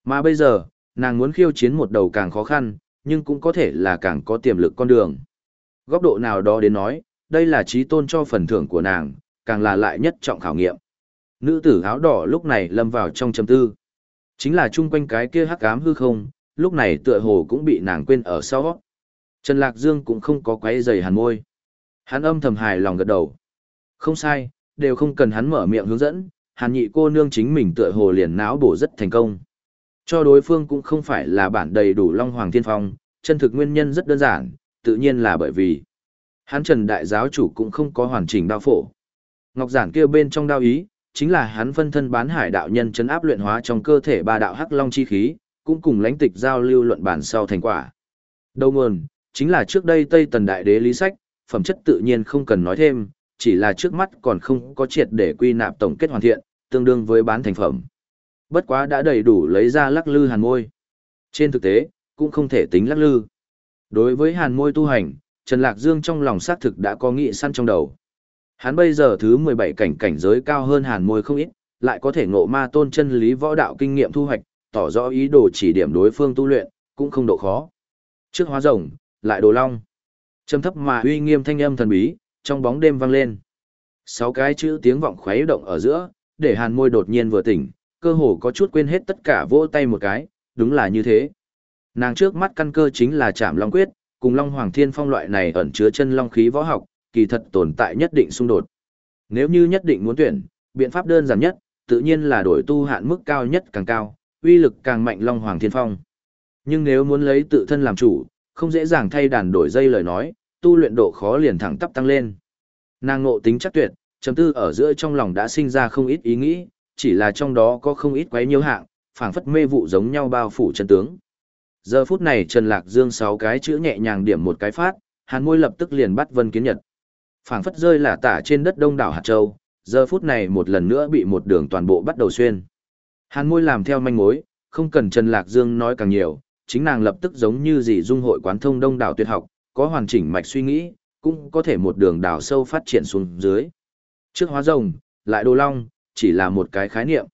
Mà bây giờ, nàng muốn khiêu chiến một đầu càng khó khăn, nhưng cũng có thể là càng có tiềm lực con đường. Góc độ nào đó đến nói, đây là trí tôn cho phần thưởng của nàng, càng là lại nhất trọng khảo nghiệm. Nữ tử áo đỏ lúc này lâm vào trong châm tư. Chính là chung quanh cái kia hắc ám hư không, lúc này tựa hồ cũng bị nàng quên ở sau. Trần Lạc Dương cũng không có quấy dày hàn môi. Hắn âm thầm hài lòng gật đầu. Không sai, đều không cần hắn mở miệng hướng dẫn, hàn nhị cô nương chính mình tựa hồ liền não bổ rất thành công. Cho đối phương cũng không phải là bản đầy đủ Long Hoàng Thiên Phong, chân thực nguyên nhân rất đơn giản, tự nhiên là bởi vì hắn Trần Đại Giáo chủ cũng không có hoàn chỉnh đao phổ. Ngọc giản kia bên trong đao ý, chính là hắn phân thân bán hải đạo nhân chấn áp luyện hóa trong cơ thể ba đạo hắc long chi khí, cũng cùng lãnh tịch giao lưu luận bản sau thành quả. Đầu nguồn, chính là trước đây Tây Tần Đại Đế Lý Sách, phẩm chất tự nhiên không cần nói thêm, chỉ là trước mắt còn không có triệt để quy nạp tổng kết hoàn thiện, tương đương với bán thành phẩm. Bất quá đã đầy đủ lấy ra lắc lư hàn môi. Trên thực tế, cũng không thể tính lắc lư. Đối với hàn môi tu hành, Trần Lạc Dương trong lòng xác thực đã có nghị săn trong đầu. Hắn bây giờ thứ 17 cảnh cảnh giới cao hơn hàn môi không ít, lại có thể ngộ ma tôn chân lý võ đạo kinh nghiệm thu hoạch, tỏ rõ ý đồ chỉ điểm đối phương tu luyện, cũng không độ khó. Trước hóa rồng, lại đồ long. Trầm thấp mà uy nghiêm thanh âm thần bí, trong bóng đêm vang lên. Sáu cái chữ tiếng vọng khuấy động ở giữa, để hàn môi đột nhiên vừa tỉnh, cơ hồ có chút quên hết tất cả vỗ tay một cái, đúng là như thế. Nàng trước mắt căn cơ chính là chạm long quyết, cùng long hoàng thiên phong loại này ẩn chứa chân long khí võ học, kỳ thật tồn tại nhất định xung đột. Nếu như nhất định muốn tuyển, biện pháp đơn giản nhất, tự nhiên là đổi tu hạn mức cao nhất càng cao, uy lực càng mạnh long hoàng thiên phong. Nhưng nếu muốn lấy tự thân làm chủ, không dễ dàng thay đàn đổi dây lời nói, tu luyện độ khó liền thẳng tắp tăng lên. Nàng ngộ tính chắc tuyệt, chấm tư ở giữa trong lòng đã sinh ra không ít ý nghĩ, chỉ là trong đó có không ít quấy nhiều hạng, phảng phất mê vụ giống nhau bao phủ chân tướng. Giờ phút này Trần Lạc Dương sáu cái chữ nhẹ nhàng điểm một cái phát, hàn môi lập tức liền bắt Vân Kiến Nhật. Phảng phất rơi là tả trên đất đông đảo hạt châu, giờ phút này một lần nữa bị một đường toàn bộ bắt đầu xuyên. Hàn môi làm theo manh mối, không cần Trần Lạc Dương nói càng nhiều, chính nàng lập tức giống như dị dung hội quán thông đông đảo tuyệt học, có hoàn chỉnh mạch suy nghĩ, cũng có thể một đường đào sâu phát triển xuống dưới. Trước hóa rồng, lại đồ long, chỉ là một cái khái niệm.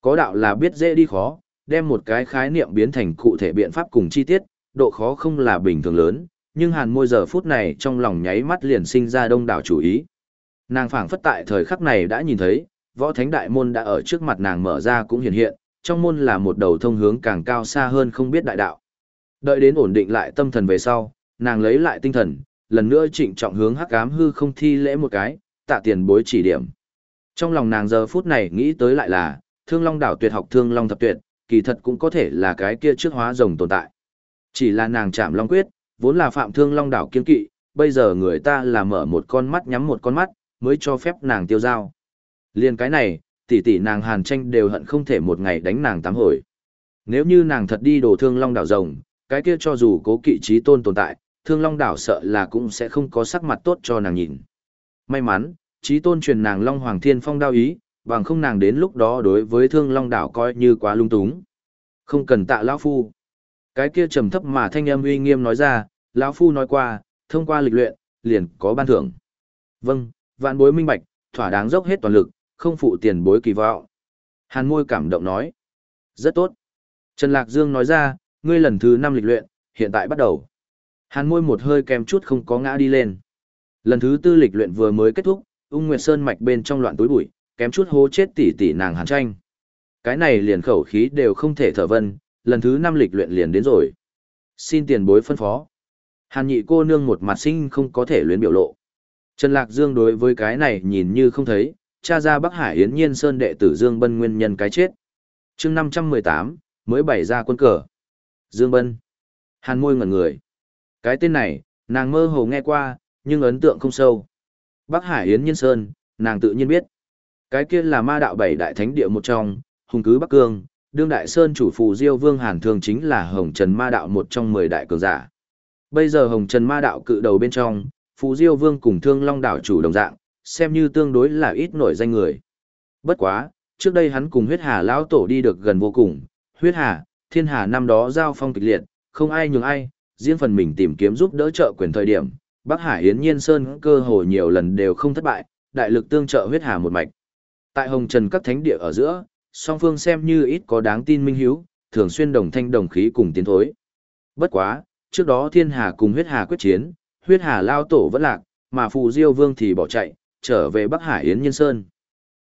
Có đạo là biết dễ đi khó, đem một cái khái niệm biến thành cụ thể biện pháp cùng chi tiết, độ khó không là bình thường lớn, nhưng hàn môi giờ phút này trong lòng nháy mắt liền sinh ra đông đảo chủ ý. Nàng phảng phất tại thời khắc này đã nhìn thấy, võ thánh đại môn đã ở trước mặt nàng mở ra cũng hiện hiện, trong môn là một đầu thông hướng càng cao xa hơn không biết đại đạo. Đợi đến ổn định lại tâm thần về sau, nàng lấy lại tinh thần, lần nữa trịnh trọng hướng hắc ám hư không thi lễ một cái, tạ tiền bối chỉ điểm. Trong lòng nàng giờ phút này nghĩ tới lại là, thương long đảo tuyệt học thương long thập tuyệt, kỳ thật cũng có thể là cái kia trước hóa rồng tồn tại. Chỉ là nàng chạm long quyết, vốn là phạm thương long đảo kiên kỵ, bây giờ người ta là mở một con mắt nhắm một con mắt, mới cho phép nàng tiêu dao. Liên cái này, tỷ tỷ nàng hàn tranh đều hận không thể một ngày đánh nàng tám hồi. Nếu như nàng thật đi đổ thương long đảo rồng, cái kia cho dù cố kỵ trí tôn tồn tại, thương long đảo sợ là cũng sẽ không có sắc mặt tốt cho nàng nhìn. May mắn, trí tôn truyền nàng long hoàng thiên phong đao ý, bằng không nàng đến lúc đó đối với thương long đảo coi như quá lung túng. Không cần tạ lão phu. Cái kia trầm thấp mà thanh âm uy nghiêm nói ra, lão phu nói qua, thông qua lịch luyện, liền có ban thưởng. Vâng, vạn bối minh bạch, thỏa đáng dốc hết toàn lực, không phụ tiền bối kỳ vọng. Hàn môi cảm động nói. Rất tốt. Trần Lạc Dương nói ra, ngươi lần thứ năm lịch luyện, hiện tại bắt đầu. Hàn môi một hơi kèm chút không có ngã đi lên. Lần thứ tư lịch luyện vừa mới kết thúc, ung nguyệt sơn mạch bên trong loạn túi bụi, kém chút hố chết tỷ tỷ nàng hàn tranh. Cái này liền khẩu khí đều không thể thở vân, lần thứ năm lịch luyện liền đến rồi. Xin tiền bối phân phó. Hàn nhị cô nương một mặt sinh không có thể luyến biểu lộ. Trần Lạc Dương đối với cái này nhìn như không thấy, Cha ra Bắc Hải Yến Nhiên Sơn đệ tử Dương Bân nguyên nhân cái chết. chương 518, mới bày ra quân cờ. Dương Bân. Hàn môi ngẩn người. Cái tên này, nàng mơ hồ nghe qua, nhưng ấn tượng không sâu. Bắc Hải Yến Nhiên Sơn, nàng tự nhiên biết. Cái kia là ma đạo bảy đại thánh địa một trong, hùng cứ Bắc Cương, đương đại sơn chủ phù Diêu Vương Hàn Thương chính là Hồng Trần Ma đạo một trong mười đại cường giả. Bây giờ Hồng Trần Ma đạo cự đầu bên trong, phù Diêu Vương cùng Thương Long đạo chủ đồng dạng, xem như tương đối là ít nổi danh người. Bất quá, trước đây hắn cùng huyết hà lão tổ đi được gần vô cùng, huyết hà, thiên hà năm đó giao phong kịch liệt, không ai nhường ai, riêng phần mình tìm kiếm giúp đỡ trợ quyền thời điểm, Bắc Hải Yến Nhiên Sơn cơ hồ nhiều lần đều không thất bại, đại lực tương trợ huyết hà một mạch. Tại Hồng Trần các thánh địa ở giữa, song phương xem như ít có đáng tin minh hiếu, thường xuyên đồng thanh đồng khí cùng tiến thối. Bất quá, trước đó Thiên Hà cùng huyết hà quyết chiến, huyết hà lao tổ vẫn lạc, mà Phù Diêu Vương thì bỏ chạy, trở về Bắc Hải Yến nhân Sơn.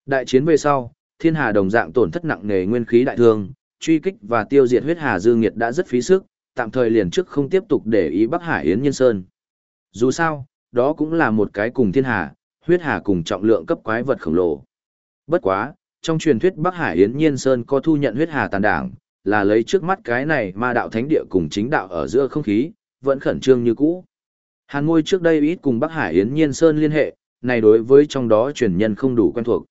Đại chiến về sau, Thiên Hà đồng dạng tổn thất nặng nề nguyên khí đại thương, truy kích và tiêu diệt huyết hà dư nghiệt đã rất phí sức, tạm thời liền trước không tiếp tục để ý Bắc Hải Yến nhân Sơn. Dù sao, đó cũng là một cái cùng Thiên Hà, huyết hà cùng trọng lượng cấp quái vật khổng lồ. Bất quá, trong truyền thuyết Bắc Hải Yến Nhiên Sơn có thu nhận huyết hà tàn đảng, là lấy trước mắt cái này ma đạo thánh địa cùng chính đạo ở giữa không khí, vẫn khẩn trương như cũ. Hàn Ngôi trước đây ít cùng Bắc Hải Yến Nhiên Sơn liên hệ, này đối với trong đó truyền nhân không đủ quen thuộc.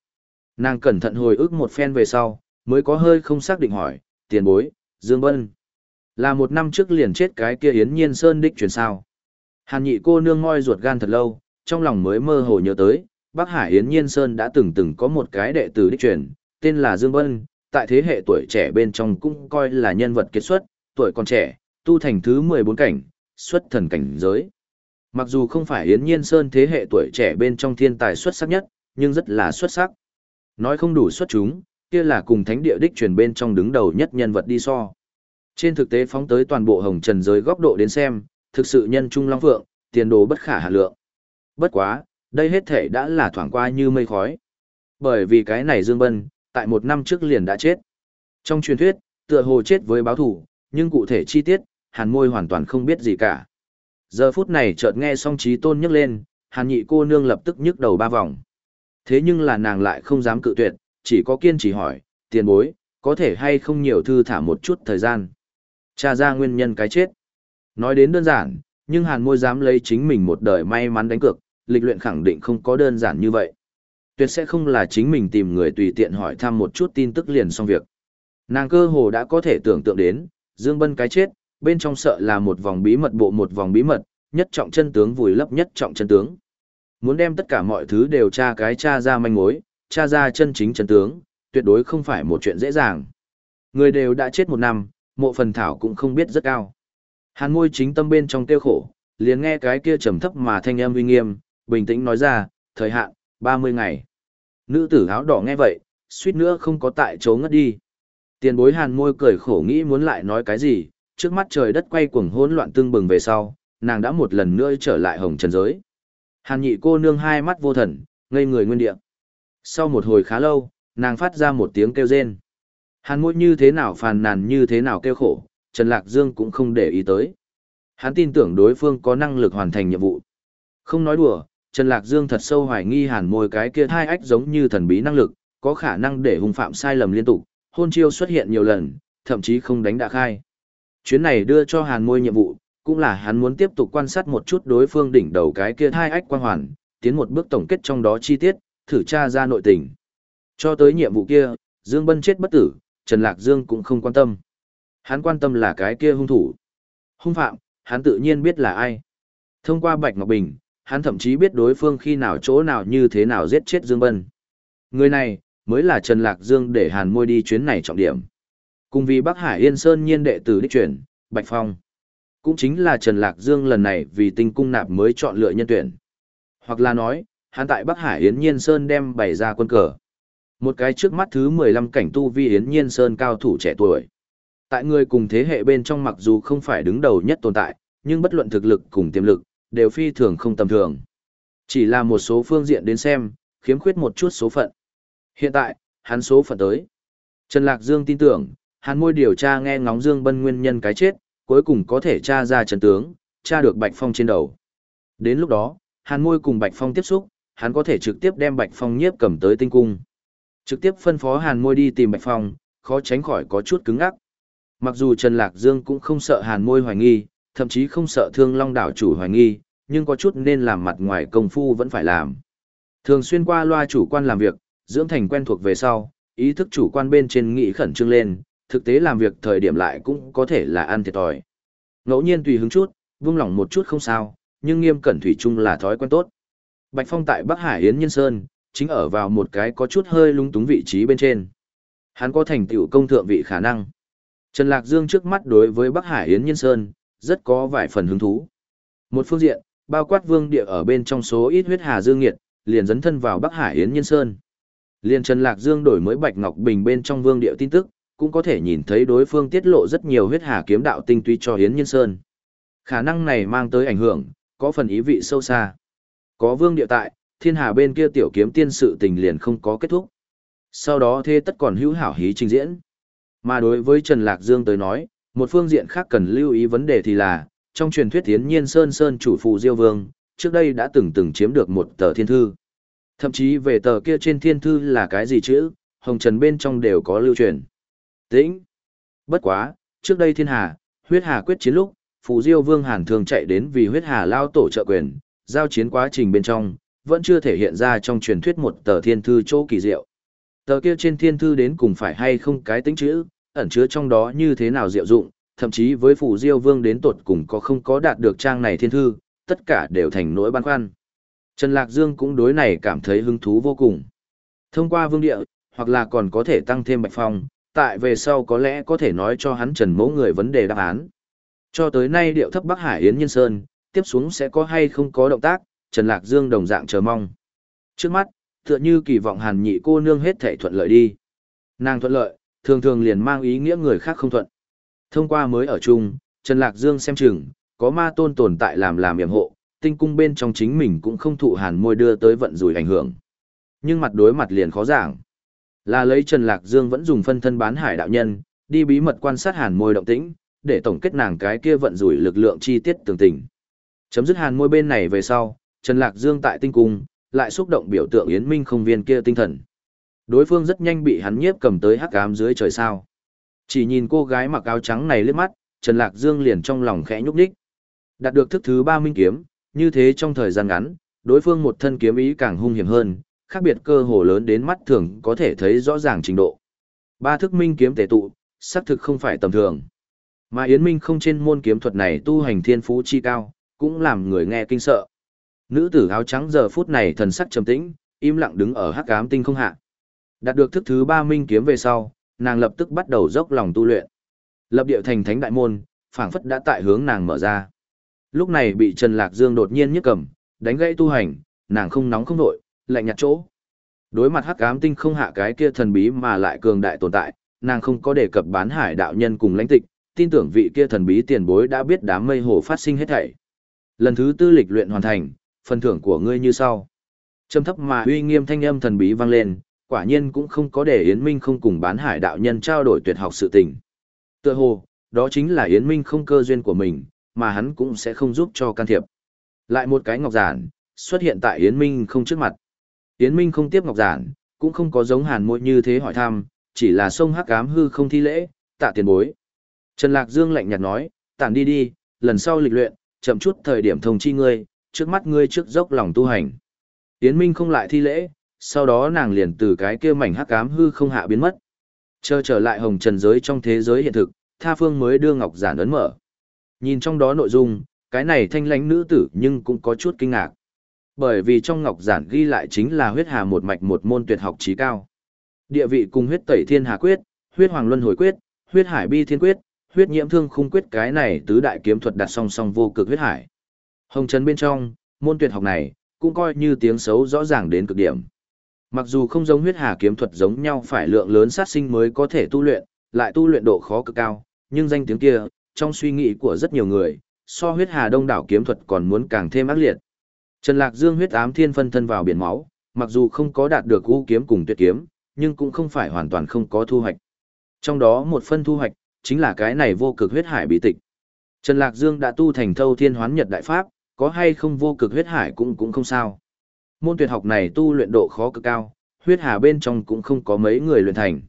Nàng cẩn thận hồi ức một phen về sau, mới có hơi không xác định hỏi, tiền bối, Dương Bân. Là một năm trước liền chết cái kia Yến Nhiên Sơn đích truyền sao. Hàn nhị cô nương ngoi ruột gan thật lâu, trong lòng mới mơ hồ nhớ tới, Bắc Hải Yến Nhiên Sơn đã từng từng có một cái đệ tử đích truyền, tên là Dương Vân, tại thế hệ tuổi trẻ bên trong cũng coi là nhân vật kiệt xuất, tuổi còn trẻ, tu thành thứ 14 cảnh, xuất thần cảnh giới. Mặc dù không phải Yến Nhiên Sơn thế hệ tuổi trẻ bên trong thiên tài xuất sắc nhất, nhưng rất là xuất sắc. Nói không đủ xuất chúng, kia là cùng thánh địa đích truyền bên trong đứng đầu nhất nhân vật đi so. Trên thực tế phóng tới toàn bộ hồng trần giới góc độ đến xem, thực sự nhân trung long phượng, tiền đồ bất khả hạ lượng. Bất quá, đây hết thể đã là thoảng qua như mây khói. Bởi vì cái này Dương Bân, tại một năm trước liền đã chết. Trong truyền thuyết, tựa hồ chết với báo thủ, nhưng cụ thể chi tiết, hàn môi hoàn toàn không biết gì cả. Giờ phút này chợt nghe song trí tôn nhấc lên, hàn nhị cô nương lập tức nhức đầu ba vòng. Thế nhưng là nàng lại không dám cự tuyệt, chỉ có kiên trì hỏi, tiền bối, có thể hay không nhiều thư thả một chút thời gian. Cha ra nguyên nhân cái chết. Nói đến đơn giản, nhưng hàn môi dám lấy chính mình một đời may mắn đánh cược, lịch luyện khẳng định không có đơn giản như vậy. Tuyệt sẽ không là chính mình tìm người tùy tiện hỏi thăm một chút tin tức liền xong việc. Nàng cơ hồ đã có thể tưởng tượng đến, Dương Bân cái chết, bên trong sợ là một vòng bí mật bộ một vòng bí mật, nhất trọng chân tướng vùi lấp nhất trọng chân tướng. Muốn đem tất cả mọi thứ đều tra cái tra ra manh mối, tra ra chân chính chân tướng, tuyệt đối không phải một chuyện dễ dàng. Người đều đã chết một năm, mộ phần thảo cũng không biết rất cao. Hàn môi chính tâm bên trong tiêu khổ, liền nghe cái kia trầm thấp mà thanh âm uy nghiêm, bình tĩnh nói ra, thời hạn, 30 ngày. Nữ tử áo đỏ nghe vậy, suýt nữa không có tại chỗ ngất đi. Tiền bối hàn môi cười khổ nghĩ muốn lại nói cái gì, trước mắt trời đất quay cuồng hỗn loạn tương bừng về sau, nàng đã một lần nữa trở lại hồng trần giới. Hàn nhị cô nương hai mắt vô thần, ngây người nguyên địa. Sau một hồi khá lâu, nàng phát ra một tiếng kêu rên. Hàn môi như thế nào phàn nàn như thế nào kêu khổ, Trần Lạc Dương cũng không để ý tới. Hắn tin tưởng đối phương có năng lực hoàn thành nhiệm vụ. Không nói đùa, Trần Lạc Dương thật sâu hoài nghi hàn môi cái kia hai ách giống như thần bí năng lực, có khả năng để hung phạm sai lầm liên tục, hôn chiêu xuất hiện nhiều lần, thậm chí không đánh đã khai. Chuyến này đưa cho hàn môi nhiệm vụ, cũng là hắn muốn tiếp tục quan sát một chút đối phương đỉnh đầu cái kia hai ách quan hoàn, tiến một bước tổng kết trong đó chi tiết, thử tra ra nội tình. Cho tới nhiệm vụ kia, Dương Bân chết bất tử, Trần Lạc Dương cũng không quan tâm. Hắn quan tâm là cái kia hung thủ. Hung phạm, hắn tự nhiên biết là ai. Thông qua Bạch Ngọc Bình, hắn thậm chí biết đối phương khi nào chỗ nào như thế nào giết chết Dương Bân. Người này, mới là Trần Lạc Dương để hàn môi đi chuyến này trọng điểm. Cùng vì Bắc Hải Yên Sơn nhiên đệ tử đích chuyển, Bạch Phong. Cũng chính là Trần Lạc Dương lần này vì tinh cung nạp mới chọn lựa nhân tuyển. Hoặc là nói, hắn tại Bắc Hải Yến Nhiên Sơn đem bày ra quân cờ. Một cái trước mắt thứ 15 cảnh tu vi Yến Nhiên Sơn cao thủ trẻ tuổi. Tại người cùng thế hệ bên trong mặc dù không phải đứng đầu nhất tồn tại, nhưng bất luận thực lực cùng tiềm lực, đều phi thường không tầm thường. Chỉ là một số phương diện đến xem, khiếm khuyết một chút số phận. Hiện tại, hắn số phận tới. Trần Lạc Dương tin tưởng, hắn môi điều tra nghe ngóng Dương Bân nguyên nhân cái chết, cuối cùng có thể tra ra Trần tướng, tra được Bạch Phong trên đầu. Đến lúc đó, Hàn Môi cùng Bạch Phong tiếp xúc, hắn có thể trực tiếp đem Bạch Phong nhiếp cầm tới tinh cung. Trực tiếp phân phó Hàn Môi đi tìm Bạch Phong, khó tránh khỏi có chút cứng ngắc. Mặc dù Trần Lạc Dương cũng không sợ Hàn Môi hoài nghi, thậm chí không sợ Thương Long đảo chủ hoài nghi, nhưng có chút nên làm mặt ngoài công phu vẫn phải làm. Thường xuyên qua loa chủ quan làm việc, dưỡng thành quen thuộc về sau, ý thức chủ quan bên trên nghị khẩn trương lên, thực tế làm việc thời điểm lại cũng có thể là ăn thiệt thòi. Ngẫu nhiên tùy hứng chút, vung lòng một chút không sao, nhưng nghiêm cẩn thủy chung là thói quen tốt. Bạch Phong tại Bắc Hải Yến Nhân Sơn, chính ở vào một cái có chút hơi lung túng vị trí bên trên. Hắn có thành tựu công thượng vị khả năng. Trần Lạc Dương trước mắt đối với Bắc Hải Yến Nhân Sơn, rất có vài phần hứng thú. Một phương diện, bao quát vương địa ở bên trong số ít huyết hà dương nghiệt, liền dấn thân vào Bắc Hải Yến Nhân Sơn. Liên Trần Lạc Dương đổi mới Bạch Ngọc Bình bên trong vương địa tin tức, cũng có thể nhìn thấy đối phương tiết lộ rất nhiều huyết hà kiếm đạo tinh túy cho Yến Nhân Sơn. Khả năng này mang tới ảnh hưởng, có phần ý vị sâu xa. Có vương địa tại, thiên hà bên kia tiểu kiếm tiên sự tình liền không có kết thúc. Sau đó thế tất còn hữu hảo hí trình diễn. Mà đối với Trần Lạc Dương tới nói, một phương diện khác cần lưu ý vấn đề thì là, trong truyền thuyết Tiến Nhiên Sơn Sơn chủ phụ Diêu Vương, trước đây đã từng từng chiếm được một tờ thiên thư. Thậm chí về tờ kia trên thiên thư là cái gì chữ, hồng trần bên trong đều có lưu truyền. Tĩnh. Bất quá, trước đây thiên hà, huyết hà quyết chiến lúc, phụ Diêu Vương Hàn thường chạy đến vì huyết hà lao tổ trợ quyền, giao chiến quá trình bên trong, vẫn chưa thể hiện ra trong truyền thuyết một tờ thiên thư chỗ kỳ diệu. Tờ kia trên thiên thư đến cùng phải hay không cái tính chữ, ẩn chứa trong đó như thế nào diệu dụng, thậm chí với phủ diêu vương đến tột cùng có không có đạt được trang này thiên thư, tất cả đều thành nỗi băn khoăn. Trần Lạc Dương cũng đối này cảm thấy hứng thú vô cùng. Thông qua vương địa, hoặc là còn có thể tăng thêm bạch phong, tại về sau có lẽ có thể nói cho hắn Trần mẫu người vấn đề đáp án. Cho tới nay điệu thấp Bắc Hải Yến Nhân Sơn, tiếp xuống sẽ có hay không có động tác, Trần Lạc Dương đồng dạng chờ mong. Trước mắt, tựa như kỳ vọng hàn nhị cô nương hết thể thuận lợi đi. Nàng thuận lợi, thường thường liền mang ý nghĩa người khác không thuận. Thông qua mới ở chung, Trần Lạc Dương xem chừng, có ma tôn tồn tại làm làm yểm hộ, tinh cung bên trong chính mình cũng không thụ hàn môi đưa tới vận rủi ảnh hưởng. Nhưng mặt đối mặt liền khó giảng. Là lấy Trần Lạc Dương vẫn dùng phân thân bán hải đạo nhân, đi bí mật quan sát hàn môi động tĩnh, để tổng kết nàng cái kia vận rủi lực lượng chi tiết tường tình. Chấm dứt hàn môi bên này về sau, Trần Lạc Dương tại tinh cung, lại xúc động biểu tượng Yến Minh không viên kia tinh thần. Đối phương rất nhanh bị hắn nhiếp cầm tới hắc ám dưới trời sao. Chỉ nhìn cô gái mặc áo trắng này liếc mắt, Trần Lạc Dương liền trong lòng khẽ nhúc nhích. Đạt được thức thứ ba minh kiếm, như thế trong thời gian ngắn, đối phương một thân kiếm ý càng hung hiểm hơn, khác biệt cơ hồ lớn đến mắt thường có thể thấy rõ ràng trình độ. Ba thức minh kiếm tề tụ, xác thực không phải tầm thường. Mà Yến Minh không trên môn kiếm thuật này tu hành thiên phú chi cao, cũng làm người nghe kinh sợ. Nữ tử áo trắng giờ phút này thần sắc trầm tĩnh, im lặng đứng ở hắc ám tinh không hạ. Đạt được thức thứ ba minh kiếm về sau, nàng lập tức bắt đầu dốc lòng tu luyện. Lập địa thành thánh đại môn, phảng phất đã tại hướng nàng mở ra. Lúc này bị Trần Lạc Dương đột nhiên nhức cầm, đánh gãy tu hành, nàng không nóng không nổi, lạnh nhạt chỗ. Đối mặt hắc ám tinh không hạ cái kia thần bí mà lại cường đại tồn tại, nàng không có đề cập bán hải đạo nhân cùng lãnh tịch, tin tưởng vị kia thần bí tiền bối đã biết đám mây hồ phát sinh hết thảy. Lần thứ tư lịch luyện hoàn thành, phần thưởng của ngươi như sau. Trầm thấp mà uy nghiêm thanh âm thần bí vang lên, quả nhiên cũng không có để Yến Minh không cùng bán hải đạo nhân trao đổi tuyệt học sự tình. Tựa hồ, đó chính là Yến Minh không cơ duyên của mình, mà hắn cũng sẽ không giúp cho can thiệp. Lại một cái ngọc giản, xuất hiện tại Yến Minh không trước mặt. Yến Minh không tiếp ngọc giản, cũng không có giống hàn môi như thế hỏi thăm, chỉ là sông hắc ám hư không thi lễ, tạ tiền bối. Trần Lạc Dương lạnh nhạt nói, tản đi đi, lần sau lịch luyện, chậm chút thời điểm thông chi ngươi, trước mắt ngươi trước dốc lòng tu hành. Yến Minh không lại thi lễ, sau đó nàng liền từ cái kia mảnh hắc ám hư không hạ biến mất. Chờ trở lại hồng trần giới trong thế giới hiện thực, Tha Phương mới đưa ngọc giản ấn mở. Nhìn trong đó nội dung, cái này thanh lãnh nữ tử nhưng cũng có chút kinh ngạc. Bởi vì trong ngọc giản ghi lại chính là huyết hà một mạch một môn tuyệt học trí cao. Địa vị cùng huyết tẩy thiên hà quyết, huyết hoàng luân hồi quyết, huyết hải bi thiên quyết, huyết nhiễm thương khung quyết cái này tứ đại kiếm thuật đặt song song vô cực huyết hải. Hồng trần bên trong, môn tuyệt học này, cũng coi như tiếng xấu rõ ràng đến cực điểm. Mặc dù không giống huyết hà kiếm thuật giống nhau phải lượng lớn sát sinh mới có thể tu luyện, lại tu luyện độ khó cực cao, nhưng danh tiếng kia, trong suy nghĩ của rất nhiều người, so huyết hà đông đảo kiếm thuật còn muốn càng thêm ác liệt. Trần Lạc Dương huyết ám thiên phân thân vào biển máu, mặc dù không có đạt được u kiếm cùng tuyệt kiếm, nhưng cũng không phải hoàn toàn không có thu hoạch. Trong đó một phân thu hoạch, chính là cái này vô cực huyết hải bí tịch. Trần Lạc Dương đã tu thành thâu thiên hoán nhật đại pháp, có hay không vô cực huyết hải cũng cũng không sao. Môn tuyệt học này tu luyện độ khó cực cao, huyết hà bên trong cũng không có mấy người luyện thành.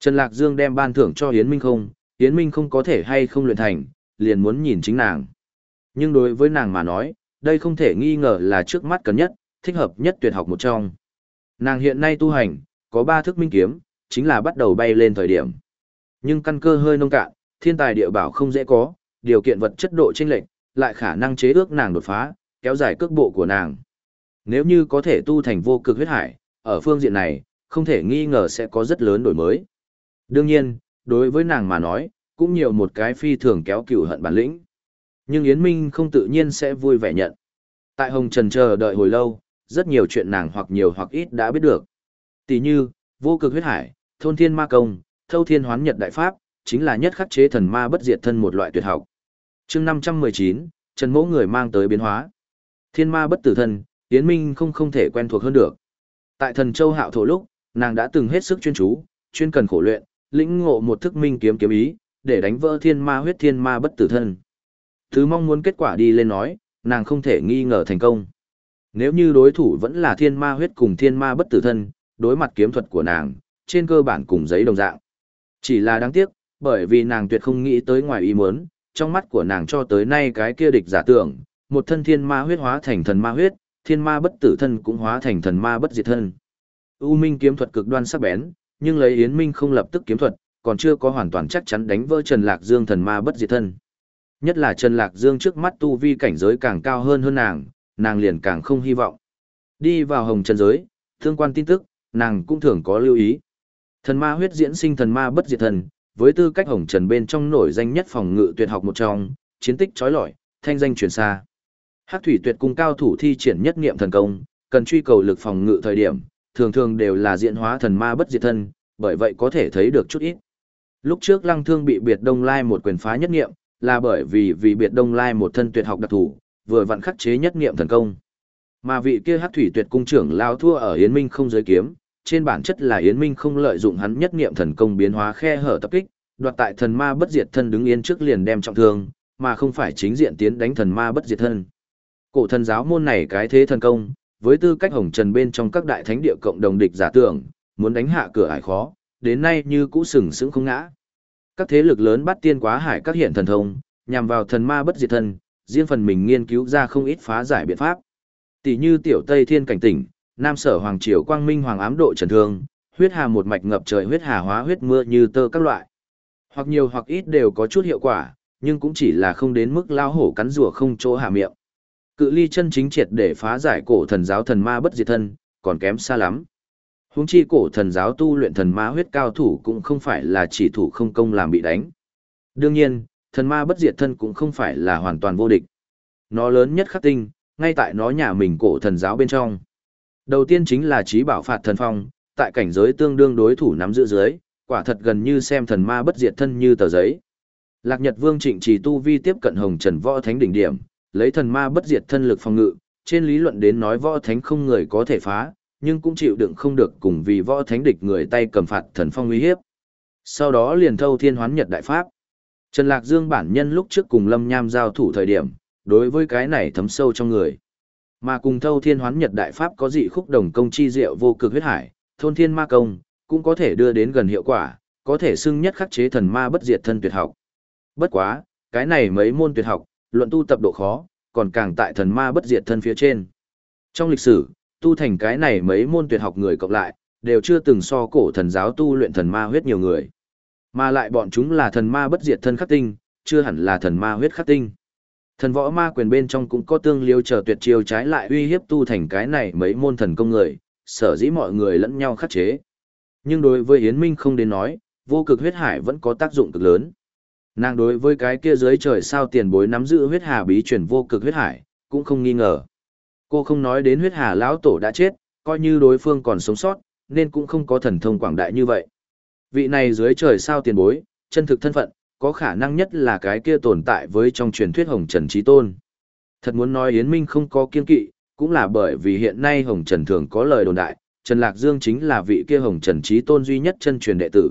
Trần Lạc Dương đem ban thưởng cho Yến Minh không, Yến Minh không có thể hay không luyện thành, liền muốn nhìn chính nàng. Nhưng đối với nàng mà nói, đây không thể nghi ngờ là trước mắt cần nhất, thích hợp nhất tuyệt học một trong. Nàng hiện nay tu hành, có ba thức minh kiếm, chính là bắt đầu bay lên thời điểm. Nhưng căn cơ hơi nông cạn, thiên tài địa bảo không dễ có, điều kiện vật chất độ chênh lệch, lại khả năng chế ước nàng đột phá, kéo dài cước bộ của nàng. Nếu như có thể tu thành vô cực huyết hải, ở phương diện này, không thể nghi ngờ sẽ có rất lớn đổi mới. Đương nhiên, đối với nàng mà nói, cũng nhiều một cái phi thường kéo cựu hận bản lĩnh. Nhưng Yến Minh không tự nhiên sẽ vui vẻ nhận. Tại Hồng Trần chờ đợi hồi lâu, rất nhiều chuyện nàng hoặc nhiều hoặc ít đã biết được. Tỷ như, vô cực huyết hải, thôn thiên ma công, thâu thiên hoán nhật đại pháp, chính là nhất khắc chế thần ma bất diệt thân một loại tuyệt học. chương 519, Trần Mỗ người mang tới biến hóa. Thiên ma bất tử thân, Yến Minh không không thể quen thuộc hơn được. Tại thần châu hạo thổ lúc, nàng đã từng hết sức chuyên chú, chuyên cần khổ luyện, lĩnh ngộ một thức minh kiếm kiếm ý, để đánh vỡ thiên ma huyết thiên ma bất tử thân. Thứ mong muốn kết quả đi lên nói, nàng không thể nghi ngờ thành công. Nếu như đối thủ vẫn là thiên ma huyết cùng thiên ma bất tử thân, đối mặt kiếm thuật của nàng, trên cơ bản cùng giấy đồng dạng. Chỉ là đáng tiếc, bởi vì nàng tuyệt không nghĩ tới ngoài ý muốn, trong mắt của nàng cho tới nay cái kia địch giả tưởng, một thân thiên ma huyết hóa thành thần ma huyết, thiên ma bất tử thân cũng hóa thành thần ma bất diệt thân. U Minh kiếm thuật cực đoan sắc bén, nhưng lấy Yến Minh không lập tức kiếm thuật, còn chưa có hoàn toàn chắc chắn đánh vỡ Trần Lạc Dương thần ma bất diệt thân. Nhất là Trần Lạc Dương trước mắt tu vi cảnh giới càng cao hơn hơn nàng, nàng liền càng không hy vọng. Đi vào hồng trần giới, thương quan tin tức, nàng cũng thường có lưu ý. Thần ma huyết diễn sinh thần ma bất diệt thần, với tư cách hồng trần bên trong nổi danh nhất phòng ngự tuyệt học một trong, chiến tích chói lọi, thanh danh truyền xa. Hắc thủy tuyệt cung cao thủ thi triển nhất niệm thần công, cần truy cầu lực phòng ngự thời điểm, thường thường đều là diễn hóa thần ma bất diệt thân, bởi vậy có thể thấy được chút ít. Lúc trước Lăng Thương bị Biệt Đông Lai một quyền phá nhất niệm, là bởi vì vì Biệt Đông Lai một thân tuyệt học đặc thủ, vừa vặn khắc chế nhất niệm thần công. Mà vị kia Hắc thủy tuyệt cung trưởng lao thua ở Yến Minh không giới kiếm, trên bản chất là Yến Minh không lợi dụng hắn nhất niệm thần công biến hóa khe hở tập kích, đoạt tại thần ma bất diệt thân đứng yên trước liền đem trọng thương, mà không phải chính diện tiến đánh thần ma bất diệt thân. Cổ thần giáo môn này cái thế thần công, với tư cách hồng trần bên trong các đại thánh địa cộng đồng địch giả tưởng, muốn đánh hạ cửa ải khó, đến nay như cũ sừng sững không ngã. Các thế lực lớn bắt tiên quá hải các hiện thần thông, nhằm vào thần ma bất diệt thân, riêng phần mình nghiên cứu ra không ít phá giải biện pháp. Tỷ như tiểu Tây Thiên cảnh tỉnh, Nam Sở Hoàng Triều Quang Minh Hoàng ám độ trần thương, huyết hà một mạch ngập trời huyết hà hóa huyết mưa như tơ các loại. Hoặc nhiều hoặc ít đều có chút hiệu quả, nhưng cũng chỉ là không đến mức lao hổ cắn rùa không chỗ hạ miệng. Cự ly chân chính triệt để phá giải cổ thần giáo thần ma bất diệt thân, còn kém xa lắm. Huống chi cổ thần giáo tu luyện thần ma huyết cao thủ cũng không phải là chỉ thủ không công làm bị đánh. Đương nhiên, thần ma bất diệt thân cũng không phải là hoàn toàn vô địch. Nó lớn nhất khắc tinh, ngay tại nó nhà mình cổ thần giáo bên trong. Đầu tiên chính là trí bảo phạt thần phong, tại cảnh giới tương đương đối thủ nắm giữ dưới, quả thật gần như xem thần ma bất diệt thân như tờ giấy. Lạc Nhật Vương Trịnh Trì tu vi tiếp cận Hồng Trần Võ Thánh đỉnh điểm, lấy thần ma bất diệt thân lực phòng ngự, trên lý luận đến nói võ thánh không người có thể phá, nhưng cũng chịu đựng không được cùng vì võ thánh địch người tay cầm phạt thần phong uy hiếp. Sau đó liền thâu thiên hoán nhật đại pháp. Trần Lạc Dương bản nhân lúc trước cùng Lâm Nham giao thủ thời điểm, đối với cái này thấm sâu trong người. Mà cùng thâu thiên hoán nhật đại pháp có dị khúc đồng công chi diệu vô cực huyết hải, thôn thiên ma công, cũng có thể đưa đến gần hiệu quả, có thể xưng nhất khắc chế thần ma bất diệt thân tuyệt học. Bất quá, cái này mấy môn tuyệt học, luận tu tập độ khó, còn càng tại thần ma bất diệt thân phía trên. Trong lịch sử, tu thành cái này mấy môn tuyệt học người cộng lại, đều chưa từng so cổ thần giáo tu luyện thần ma huyết nhiều người. Mà lại bọn chúng là thần ma bất diệt thân khắc tinh, chưa hẳn là thần ma huyết khắc tinh. Thần võ ma quyền bên trong cũng có tương liêu chờ tuyệt chiêu trái lại uy hiếp tu thành cái này mấy môn thần công người, sở dĩ mọi người lẫn nhau khắc chế. Nhưng đối với Yến Minh không đến nói, vô cực huyết hải vẫn có tác dụng cực lớn. Nàng đối với cái kia dưới trời sao tiền bối nắm giữ huyết hà bí truyền vô cực huyết hải, cũng không nghi ngờ. Cô không nói đến huyết hà lão tổ đã chết, coi như đối phương còn sống sót, nên cũng không có thần thông quảng đại như vậy. Vị này dưới trời sao tiền bối, chân thực thân phận, có khả năng nhất là cái kia tồn tại với trong truyền thuyết Hồng Trần Trí Tôn. Thật muốn nói Yến Minh không có kiên kỵ, cũng là bởi vì hiện nay Hồng Trần thường có lời đồn đại, Trần Lạc Dương chính là vị kia Hồng Trần Trí Tôn duy nhất chân truyền đệ tử.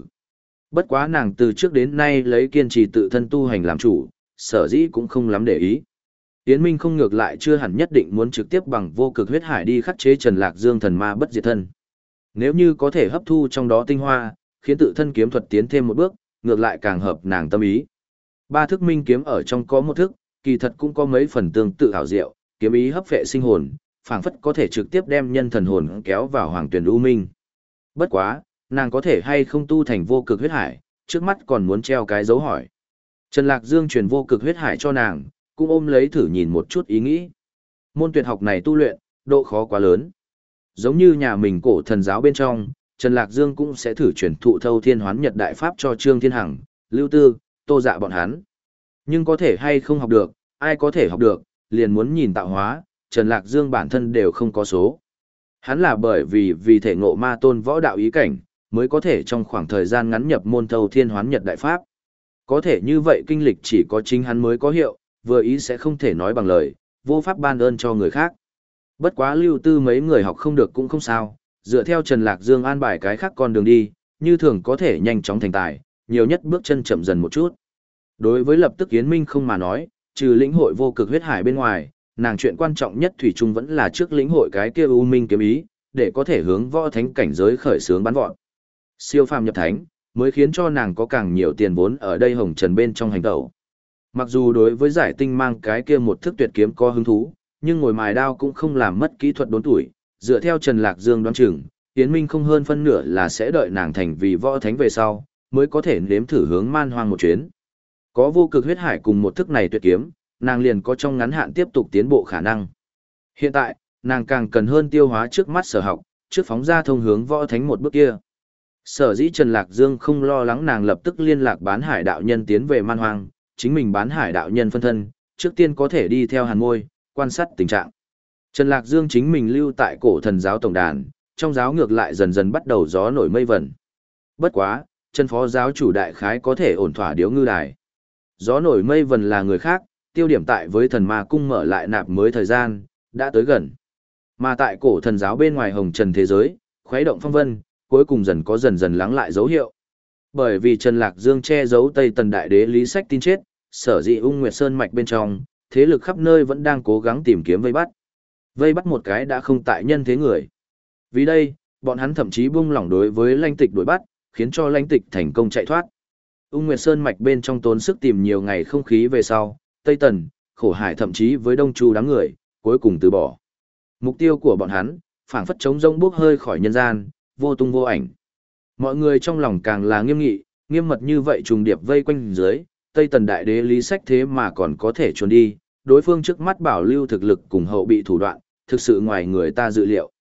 Bất quá nàng từ trước đến nay lấy kiên trì tự thân tu hành làm chủ, sở dĩ cũng không lắm để ý. Yến Minh không ngược lại chưa hẳn nhất định muốn trực tiếp bằng vô cực huyết hải đi khắc chế Trần Lạc Dương thần ma bất diệt thân. Nếu như có thể hấp thu trong đó tinh hoa, khiến tự thân kiếm thuật tiến thêm một bước, ngược lại càng hợp nàng tâm ý. Ba thức minh kiếm ở trong có một thức, kỳ thật cũng có mấy phần tương tự ảo diệu, kiếm ý hấp phệ sinh hồn, phảng phất có thể trực tiếp đem nhân thần hồn kéo vào hoàng tuyển u minh. Bất quá, nàng có thể hay không tu thành vô cực huyết hải, trước mắt còn muốn treo cái dấu hỏi. Trần Lạc Dương truyền vô cực huyết hải cho nàng, cũng ôm lấy thử nhìn một chút ý nghĩ. Môn tuyệt học này tu luyện, độ khó quá lớn. Giống như nhà mình cổ thần giáo bên trong, Trần Lạc Dương cũng sẽ thử truyền thụ thâu thiên hoán nhật đại pháp cho Trương Thiên Hằng, Lưu Tư, Tô Dạ bọn hắn. Nhưng có thể hay không học được, ai có thể học được, liền muốn nhìn tạo hóa, Trần Lạc Dương bản thân đều không có số. Hắn là bởi vì vì thể ngộ ma tôn võ đạo ý cảnh, mới có thể trong khoảng thời gian ngắn nhập môn thâu thiên hoán nhật đại pháp. Có thể như vậy kinh lịch chỉ có chính hắn mới có hiệu, vừa ý sẽ không thể nói bằng lời, vô pháp ban ơn cho người khác. Bất quá lưu tư mấy người học không được cũng không sao, dựa theo Trần Lạc Dương an bài cái khác con đường đi, như thường có thể nhanh chóng thành tài, nhiều nhất bước chân chậm dần một chút. Đối với lập tức Yến Minh không mà nói, trừ lĩnh hội vô cực huyết hải bên ngoài, nàng chuyện quan trọng nhất thủy chung vẫn là trước lĩnh hội cái kia u minh kiếm ý, để có thể hướng võ thánh cảnh giới khởi sướng bắn vọt. Siêu phàm nhập thánh, mới khiến cho nàng có càng nhiều tiền vốn ở đây hồng trần bên trong hành tẩu. Mặc dù đối với giải tinh mang cái kia một thức tuyệt kiếm có hứng thú, nhưng ngồi mài đao cũng không làm mất kỹ thuật đốn tuổi, dựa theo Trần Lạc Dương đoán chừng, Yến Minh không hơn phân nửa là sẽ đợi nàng thành vì võ thánh về sau, mới có thể nếm thử hướng man hoang một chuyến. Có vô cực huyết hải cùng một thức này tuyệt kiếm, nàng liền có trong ngắn hạn tiếp tục tiến bộ khả năng. Hiện tại, nàng càng cần hơn tiêu hóa trước mắt sở học, trước phóng ra thông hướng võ thánh một bước kia. Sở dĩ Trần Lạc Dương không lo lắng nàng lập tức liên lạc bán hải đạo nhân tiến về man hoang, chính mình bán hải đạo nhân phân thân, trước tiên có thể đi theo hàn môi, quan sát tình trạng. Trần Lạc Dương chính mình lưu tại cổ thần giáo tổng đàn, trong giáo ngược lại dần dần bắt đầu gió nổi mây vẩn. Bất quá, chân phó giáo chủ đại khái có thể ổn thỏa điếu ngư đài. Gió nổi mây vần là người khác, tiêu điểm tại với thần ma cung mở lại nạp mới thời gian, đã tới gần. Mà tại cổ thần giáo bên ngoài hồng trần thế giới, khuấy động phong vân, cuối cùng dần có dần dần lắng lại dấu hiệu. Bởi vì Trần Lạc Dương che giấu Tây Tần Đại Đế Lý Sách tin chết, sở Dị ung nguyệt sơn mạch bên trong, thế lực khắp nơi vẫn đang cố gắng tìm kiếm vây bắt. Vây bắt một cái đã không tại nhân thế người. Vì đây, bọn hắn thậm chí buông lỏng đối với lãnh tịch đuổi bắt, khiến cho lãnh tịch thành công chạy thoát. Ung Nguyệt Sơn mạch bên trong tốn sức tìm nhiều ngày không khí về sau, Tây Tần, Khổ Hải thậm chí với Đông Chu đám người, cuối cùng từ bỏ. Mục tiêu của bọn hắn, phảng phất chống rông bước hơi khỏi nhân gian, vô tung vô ảnh. Mọi người trong lòng càng là nghiêm nghị, nghiêm mật như vậy trùng điệp vây quanh dưới, Tây Tần Đại Đế lý sách thế mà còn có thể trốn đi, đối phương trước mắt bảo lưu thực lực cùng hậu bị thủ đoạn, thực sự ngoài người ta dự liệu.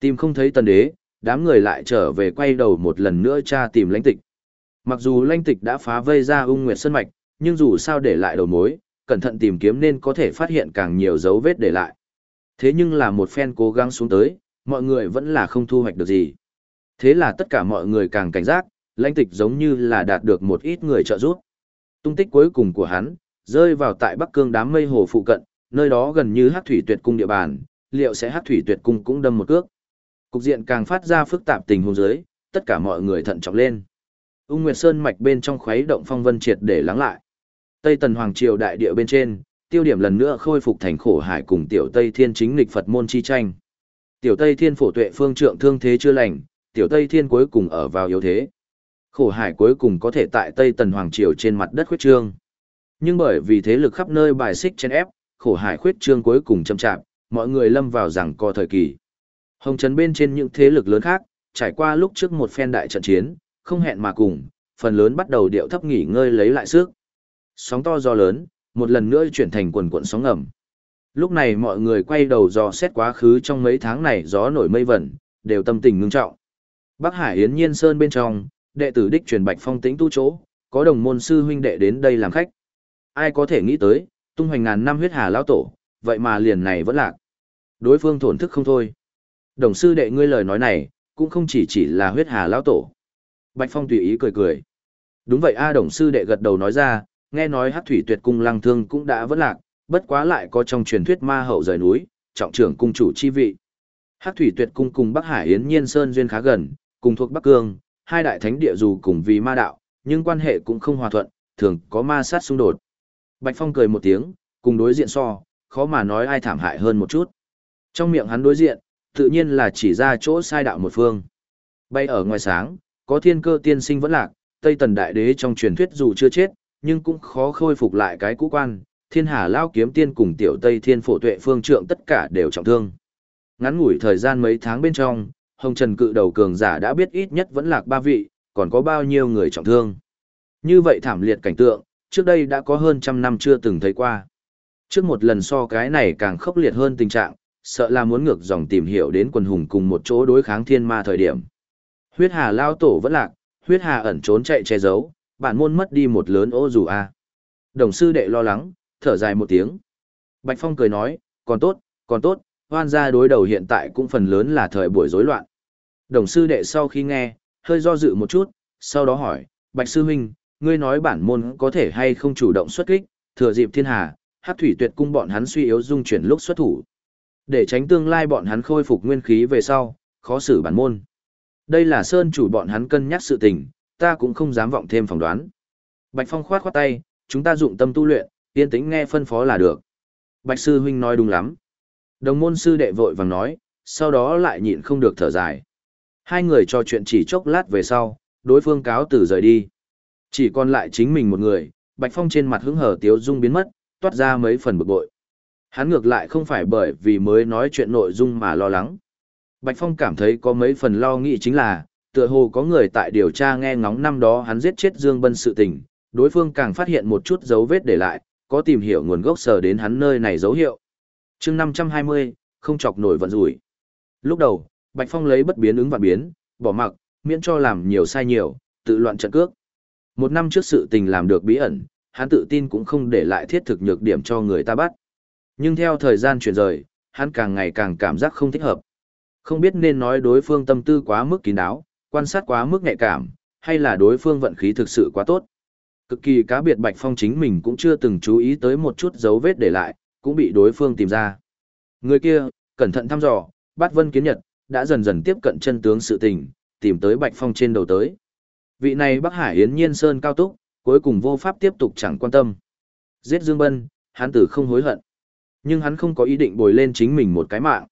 Tìm không thấy Tần Đế, đám người lại trở về quay đầu một lần nữa tra tìm lãnh tịch. Mặc dù lãnh tịch đã phá vây ra ung nguyệt sơn mạch, nhưng dù sao để lại đầu mối, cẩn thận tìm kiếm nên có thể phát hiện càng nhiều dấu vết để lại. Thế nhưng là một phen cố gắng xuống tới, mọi người vẫn là không thu hoạch được gì. Thế là tất cả mọi người càng cảnh giác, lãnh tịch giống như là đạt được một ít người trợ giúp. Tung tích cuối cùng của hắn, rơi vào tại Bắc Cương đám mây hồ phụ cận, nơi đó gần như hát Thủy Tuyệt cung địa bàn, liệu sẽ hát Thủy Tuyệt cung cũng đâm một cước. Cục diện càng phát ra phức tạp tình huống dưới, tất cả mọi người thận trọng lên. Ung Nguyệt Sơn mạch bên trong khuấy động phong vân triệt để lắng lại. Tây Tần Hoàng triều đại địa bên trên, tiêu điểm lần nữa khôi phục thành khổ hải cùng Tiểu Tây Thiên chính lịch Phật môn chi tranh. Tiểu Tây Thiên phổ tuệ phương trượng thương thế chưa lành, Tiểu Tây Thiên cuối cùng ở vào yếu thế. Khổ hải cuối cùng có thể tại Tây Tần Hoàng triều trên mặt đất khuyết trương. Nhưng bởi vì thế lực khắp nơi bài xích chen ép, khổ hải khuyết trương cuối cùng chậm chạm, mọi người lâm vào rằng co thời kỳ. Hồng trấn bên trên những thế lực lớn khác, trải qua lúc trước một phen đại trận chiến, không hẹn mà cùng, phần lớn bắt đầu điệu thấp nghỉ ngơi lấy lại sức. Sóng to gió lớn, một lần nữa chuyển thành quần cuộn sóng ngầm. Lúc này mọi người quay đầu dò xét quá khứ trong mấy tháng này gió nổi mây vẩn, đều tâm tình ngưng trọng. Bắc Hải Yến Nhiên Sơn bên trong, đệ tử đích truyền bạch phong tĩnh tu chỗ, có đồng môn sư huynh đệ đến đây làm khách. Ai có thể nghĩ tới, tung hoành ngàn năm huyết hà lão tổ, vậy mà liền này vẫn lạc. Đối phương thổn thức không thôi. Đồng sư đệ ngươi lời nói này, cũng không chỉ chỉ là huyết hà lão tổ. Bạch Phong tùy ý cười cười. Đúng vậy A đồng sư đệ gật đầu nói ra, nghe nói Hắc thủy tuyệt cung lăng thương cũng đã vẫn lạc, bất quá lại có trong truyền thuyết ma hậu rời núi, trọng trưởng cung chủ chi vị. Hắc thủy tuyệt cung cùng Bắc Hải Yến Nhiên Sơn duyên khá gần, cùng thuộc Bắc Cương, hai đại thánh địa dù cùng vì ma đạo, nhưng quan hệ cũng không hòa thuận, thường có ma sát xung đột. Bạch Phong cười một tiếng, cùng đối diện so, khó mà nói ai thảm hại hơn một chút. Trong miệng hắn đối diện, tự nhiên là chỉ ra chỗ sai đạo một phương. Bay ở ngoài sáng, có thiên cơ tiên sinh vẫn lạc, Tây Tần Đại Đế trong truyền thuyết dù chưa chết, nhưng cũng khó khôi phục lại cái cũ quan, thiên hà lao kiếm tiên cùng tiểu Tây Thiên phổ tuệ phương trượng tất cả đều trọng thương. Ngắn ngủi thời gian mấy tháng bên trong, Hồng Trần cự đầu cường giả đã biết ít nhất vẫn lạc ba vị, còn có bao nhiêu người trọng thương. Như vậy thảm liệt cảnh tượng, trước đây đã có hơn trăm năm chưa từng thấy qua. Trước một lần so cái này càng khốc liệt hơn tình trạng, sợ là muốn ngược dòng tìm hiểu đến quần hùng cùng một chỗ đối kháng thiên ma thời điểm. Huyết hà lao tổ vẫn lạc, huyết hà ẩn trốn chạy che giấu, bản môn mất đi một lớn ô dù a. Đồng sư đệ lo lắng, thở dài một tiếng. Bạch Phong cười nói, còn tốt, còn tốt, hoan gia đối đầu hiện tại cũng phần lớn là thời buổi rối loạn. Đồng sư đệ sau khi nghe, hơi do dự một chút, sau đó hỏi, Bạch sư huynh, ngươi nói bản môn có thể hay không chủ động xuất kích, thừa dịp thiên hà, hát thủy tuyệt cung bọn hắn suy yếu dung chuyển lúc xuất thủ. Để tránh tương lai bọn hắn khôi phục nguyên khí về sau, khó xử bản môn. Đây là sơn chủ bọn hắn cân nhắc sự tình, ta cũng không dám vọng thêm phỏng đoán. Bạch Phong khoát khoát tay, chúng ta dụng tâm tu luyện, yên tĩnh nghe phân phó là được. Bạch sư huynh nói đúng lắm. Đồng môn sư đệ vội vàng nói, sau đó lại nhịn không được thở dài. Hai người trò chuyện chỉ chốc lát về sau, đối phương cáo từ rời đi. Chỉ còn lại chính mình một người, Bạch Phong trên mặt hứng hở tiếu dung biến mất, toát ra mấy phần bực bội. Hắn ngược lại không phải bởi vì mới nói chuyện nội dung mà lo lắng. Bạch Phong cảm thấy có mấy phần lo nghĩ chính là, tựa hồ có người tại điều tra nghe ngóng năm đó hắn giết chết Dương Bân sự tình, đối phương càng phát hiện một chút dấu vết để lại, có tìm hiểu nguồn gốc sở đến hắn nơi này dấu hiệu chương 520, không chọc nổi vận rủi. Lúc đầu, Bạch Phong lấy bất biến ứng vạn biến, bỏ mặc, miễn cho làm nhiều sai nhiều, tự loạn trận cước. Một năm trước sự tình làm được bí ẩn, hắn tự tin cũng không để lại thiết thực nhược điểm cho người ta bắt. Nhưng theo thời gian chuyển rời, hắn càng ngày càng cảm giác không thích hợp. Không biết nên nói đối phương tâm tư quá mức kín đáo, quan sát quá mức nhạy cảm, hay là đối phương vận khí thực sự quá tốt. Cực kỳ cá biệt Bạch Phong chính mình cũng chưa từng chú ý tới một chút dấu vết để lại, cũng bị đối phương tìm ra. Người kia, cẩn thận thăm dò, bắt vân kiến nhật, đã dần dần tiếp cận chân tướng sự tình, tìm tới Bạch Phong trên đầu tới. Vị này Bắc Hải Yến Nhiên Sơn cao túc, cuối cùng vô pháp tiếp tục chẳng quan tâm. Giết Dương Bân, hắn tử không hối hận. Nhưng hắn không có ý định bồi lên chính mình một cái mạng.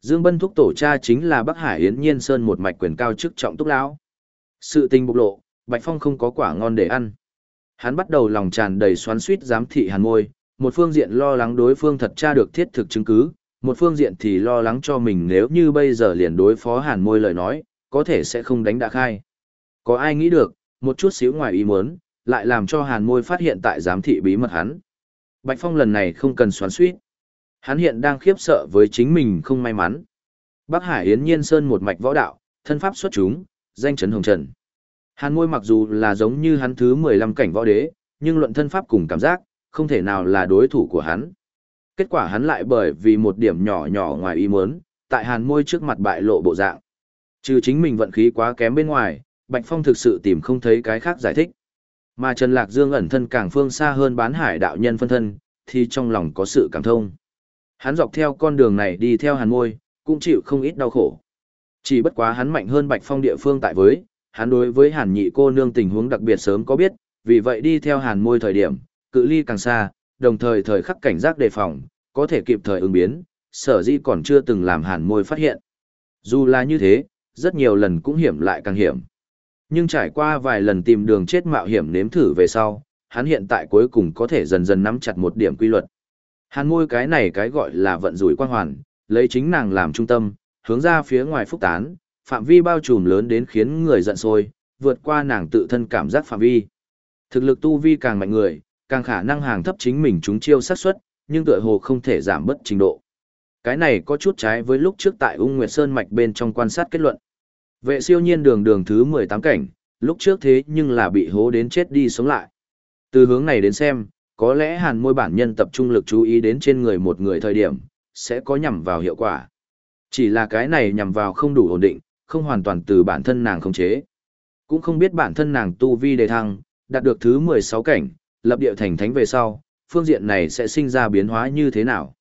Dương Bân thúc tổ cha chính là Bắc Hải Yến Nhiên Sơn một mạch quyền cao chức trọng túc lão. Sự tình bộc lộ, Bạch Phong không có quả ngon để ăn. Hắn bắt đầu lòng tràn đầy xoắn xuýt giám thị hàn môi, một phương diện lo lắng đối phương thật tra được thiết thực chứng cứ, một phương diện thì lo lắng cho mình nếu như bây giờ liền đối phó hàn môi lời nói, có thể sẽ không đánh đã khai. Có ai nghĩ được, một chút xíu ngoài ý muốn, lại làm cho hàn môi phát hiện tại giám thị bí mật hắn. Bạch Phong lần này không cần xoắn suýt. Hắn hiện đang khiếp sợ với chính mình không may mắn. Bắc Hải Yến Nhiên Sơn một mạch võ đạo, thân pháp xuất chúng, danh chấn hồng trần. Hàn Ngôi mặc dù là giống như hắn thứ 15 cảnh võ đế, nhưng luận thân pháp cùng cảm giác, không thể nào là đối thủ của hắn. Kết quả hắn lại bởi vì một điểm nhỏ nhỏ ngoài ý muốn, tại Hàn Môi trước mặt bại lộ bộ dạng. Trừ chính mình vận khí quá kém bên ngoài, Bạch Phong thực sự tìm không thấy cái khác giải thích. Mà Trần Lạc Dương ẩn thân càng phương xa hơn bán hải đạo nhân phân thân, thì trong lòng có sự cảm thông. Hắn dọc theo con đường này đi theo hàn môi, cũng chịu không ít đau khổ. Chỉ bất quá hắn mạnh hơn Bạch Phong địa phương tại với, hắn đối với hàn nhị cô nương tình huống đặc biệt sớm có biết, vì vậy đi theo hàn môi thời điểm, cự ly càng xa, đồng thời thời khắc cảnh giác đề phòng, có thể kịp thời ứng biến, sở Dĩ còn chưa từng làm hàn môi phát hiện. Dù là như thế, rất nhiều lần cũng hiểm lại càng hiểm. Nhưng trải qua vài lần tìm đường chết mạo hiểm nếm thử về sau, hắn hiện tại cuối cùng có thể dần dần nắm chặt một điểm quy luật. Hàn môi cái này cái gọi là vận rủi quang hoàn, lấy chính nàng làm trung tâm, hướng ra phía ngoài phúc tán, phạm vi bao trùm lớn đến khiến người giận sôi, vượt qua nàng tự thân cảm giác phạm vi. Thực lực tu vi càng mạnh người, càng khả năng hàng thấp chính mình chúng chiêu sát suất, nhưng tựa hồ không thể giảm bất trình độ. Cái này có chút trái với lúc trước tại Ung Nguyệt Sơn mạch bên trong quan sát kết luận. Vệ siêu nhiên đường đường thứ 18 cảnh, lúc trước thế nhưng là bị hố đến chết đi sống lại. Từ hướng này đến xem, có lẽ hàn môi bản nhân tập trung lực chú ý đến trên người một người thời điểm, sẽ có nhằm vào hiệu quả. Chỉ là cái này nhằm vào không đủ ổn định, không hoàn toàn từ bản thân nàng khống chế. Cũng không biết bản thân nàng tu vi đề thăng, đạt được thứ 16 cảnh, lập địa thành thánh về sau, phương diện này sẽ sinh ra biến hóa như thế nào.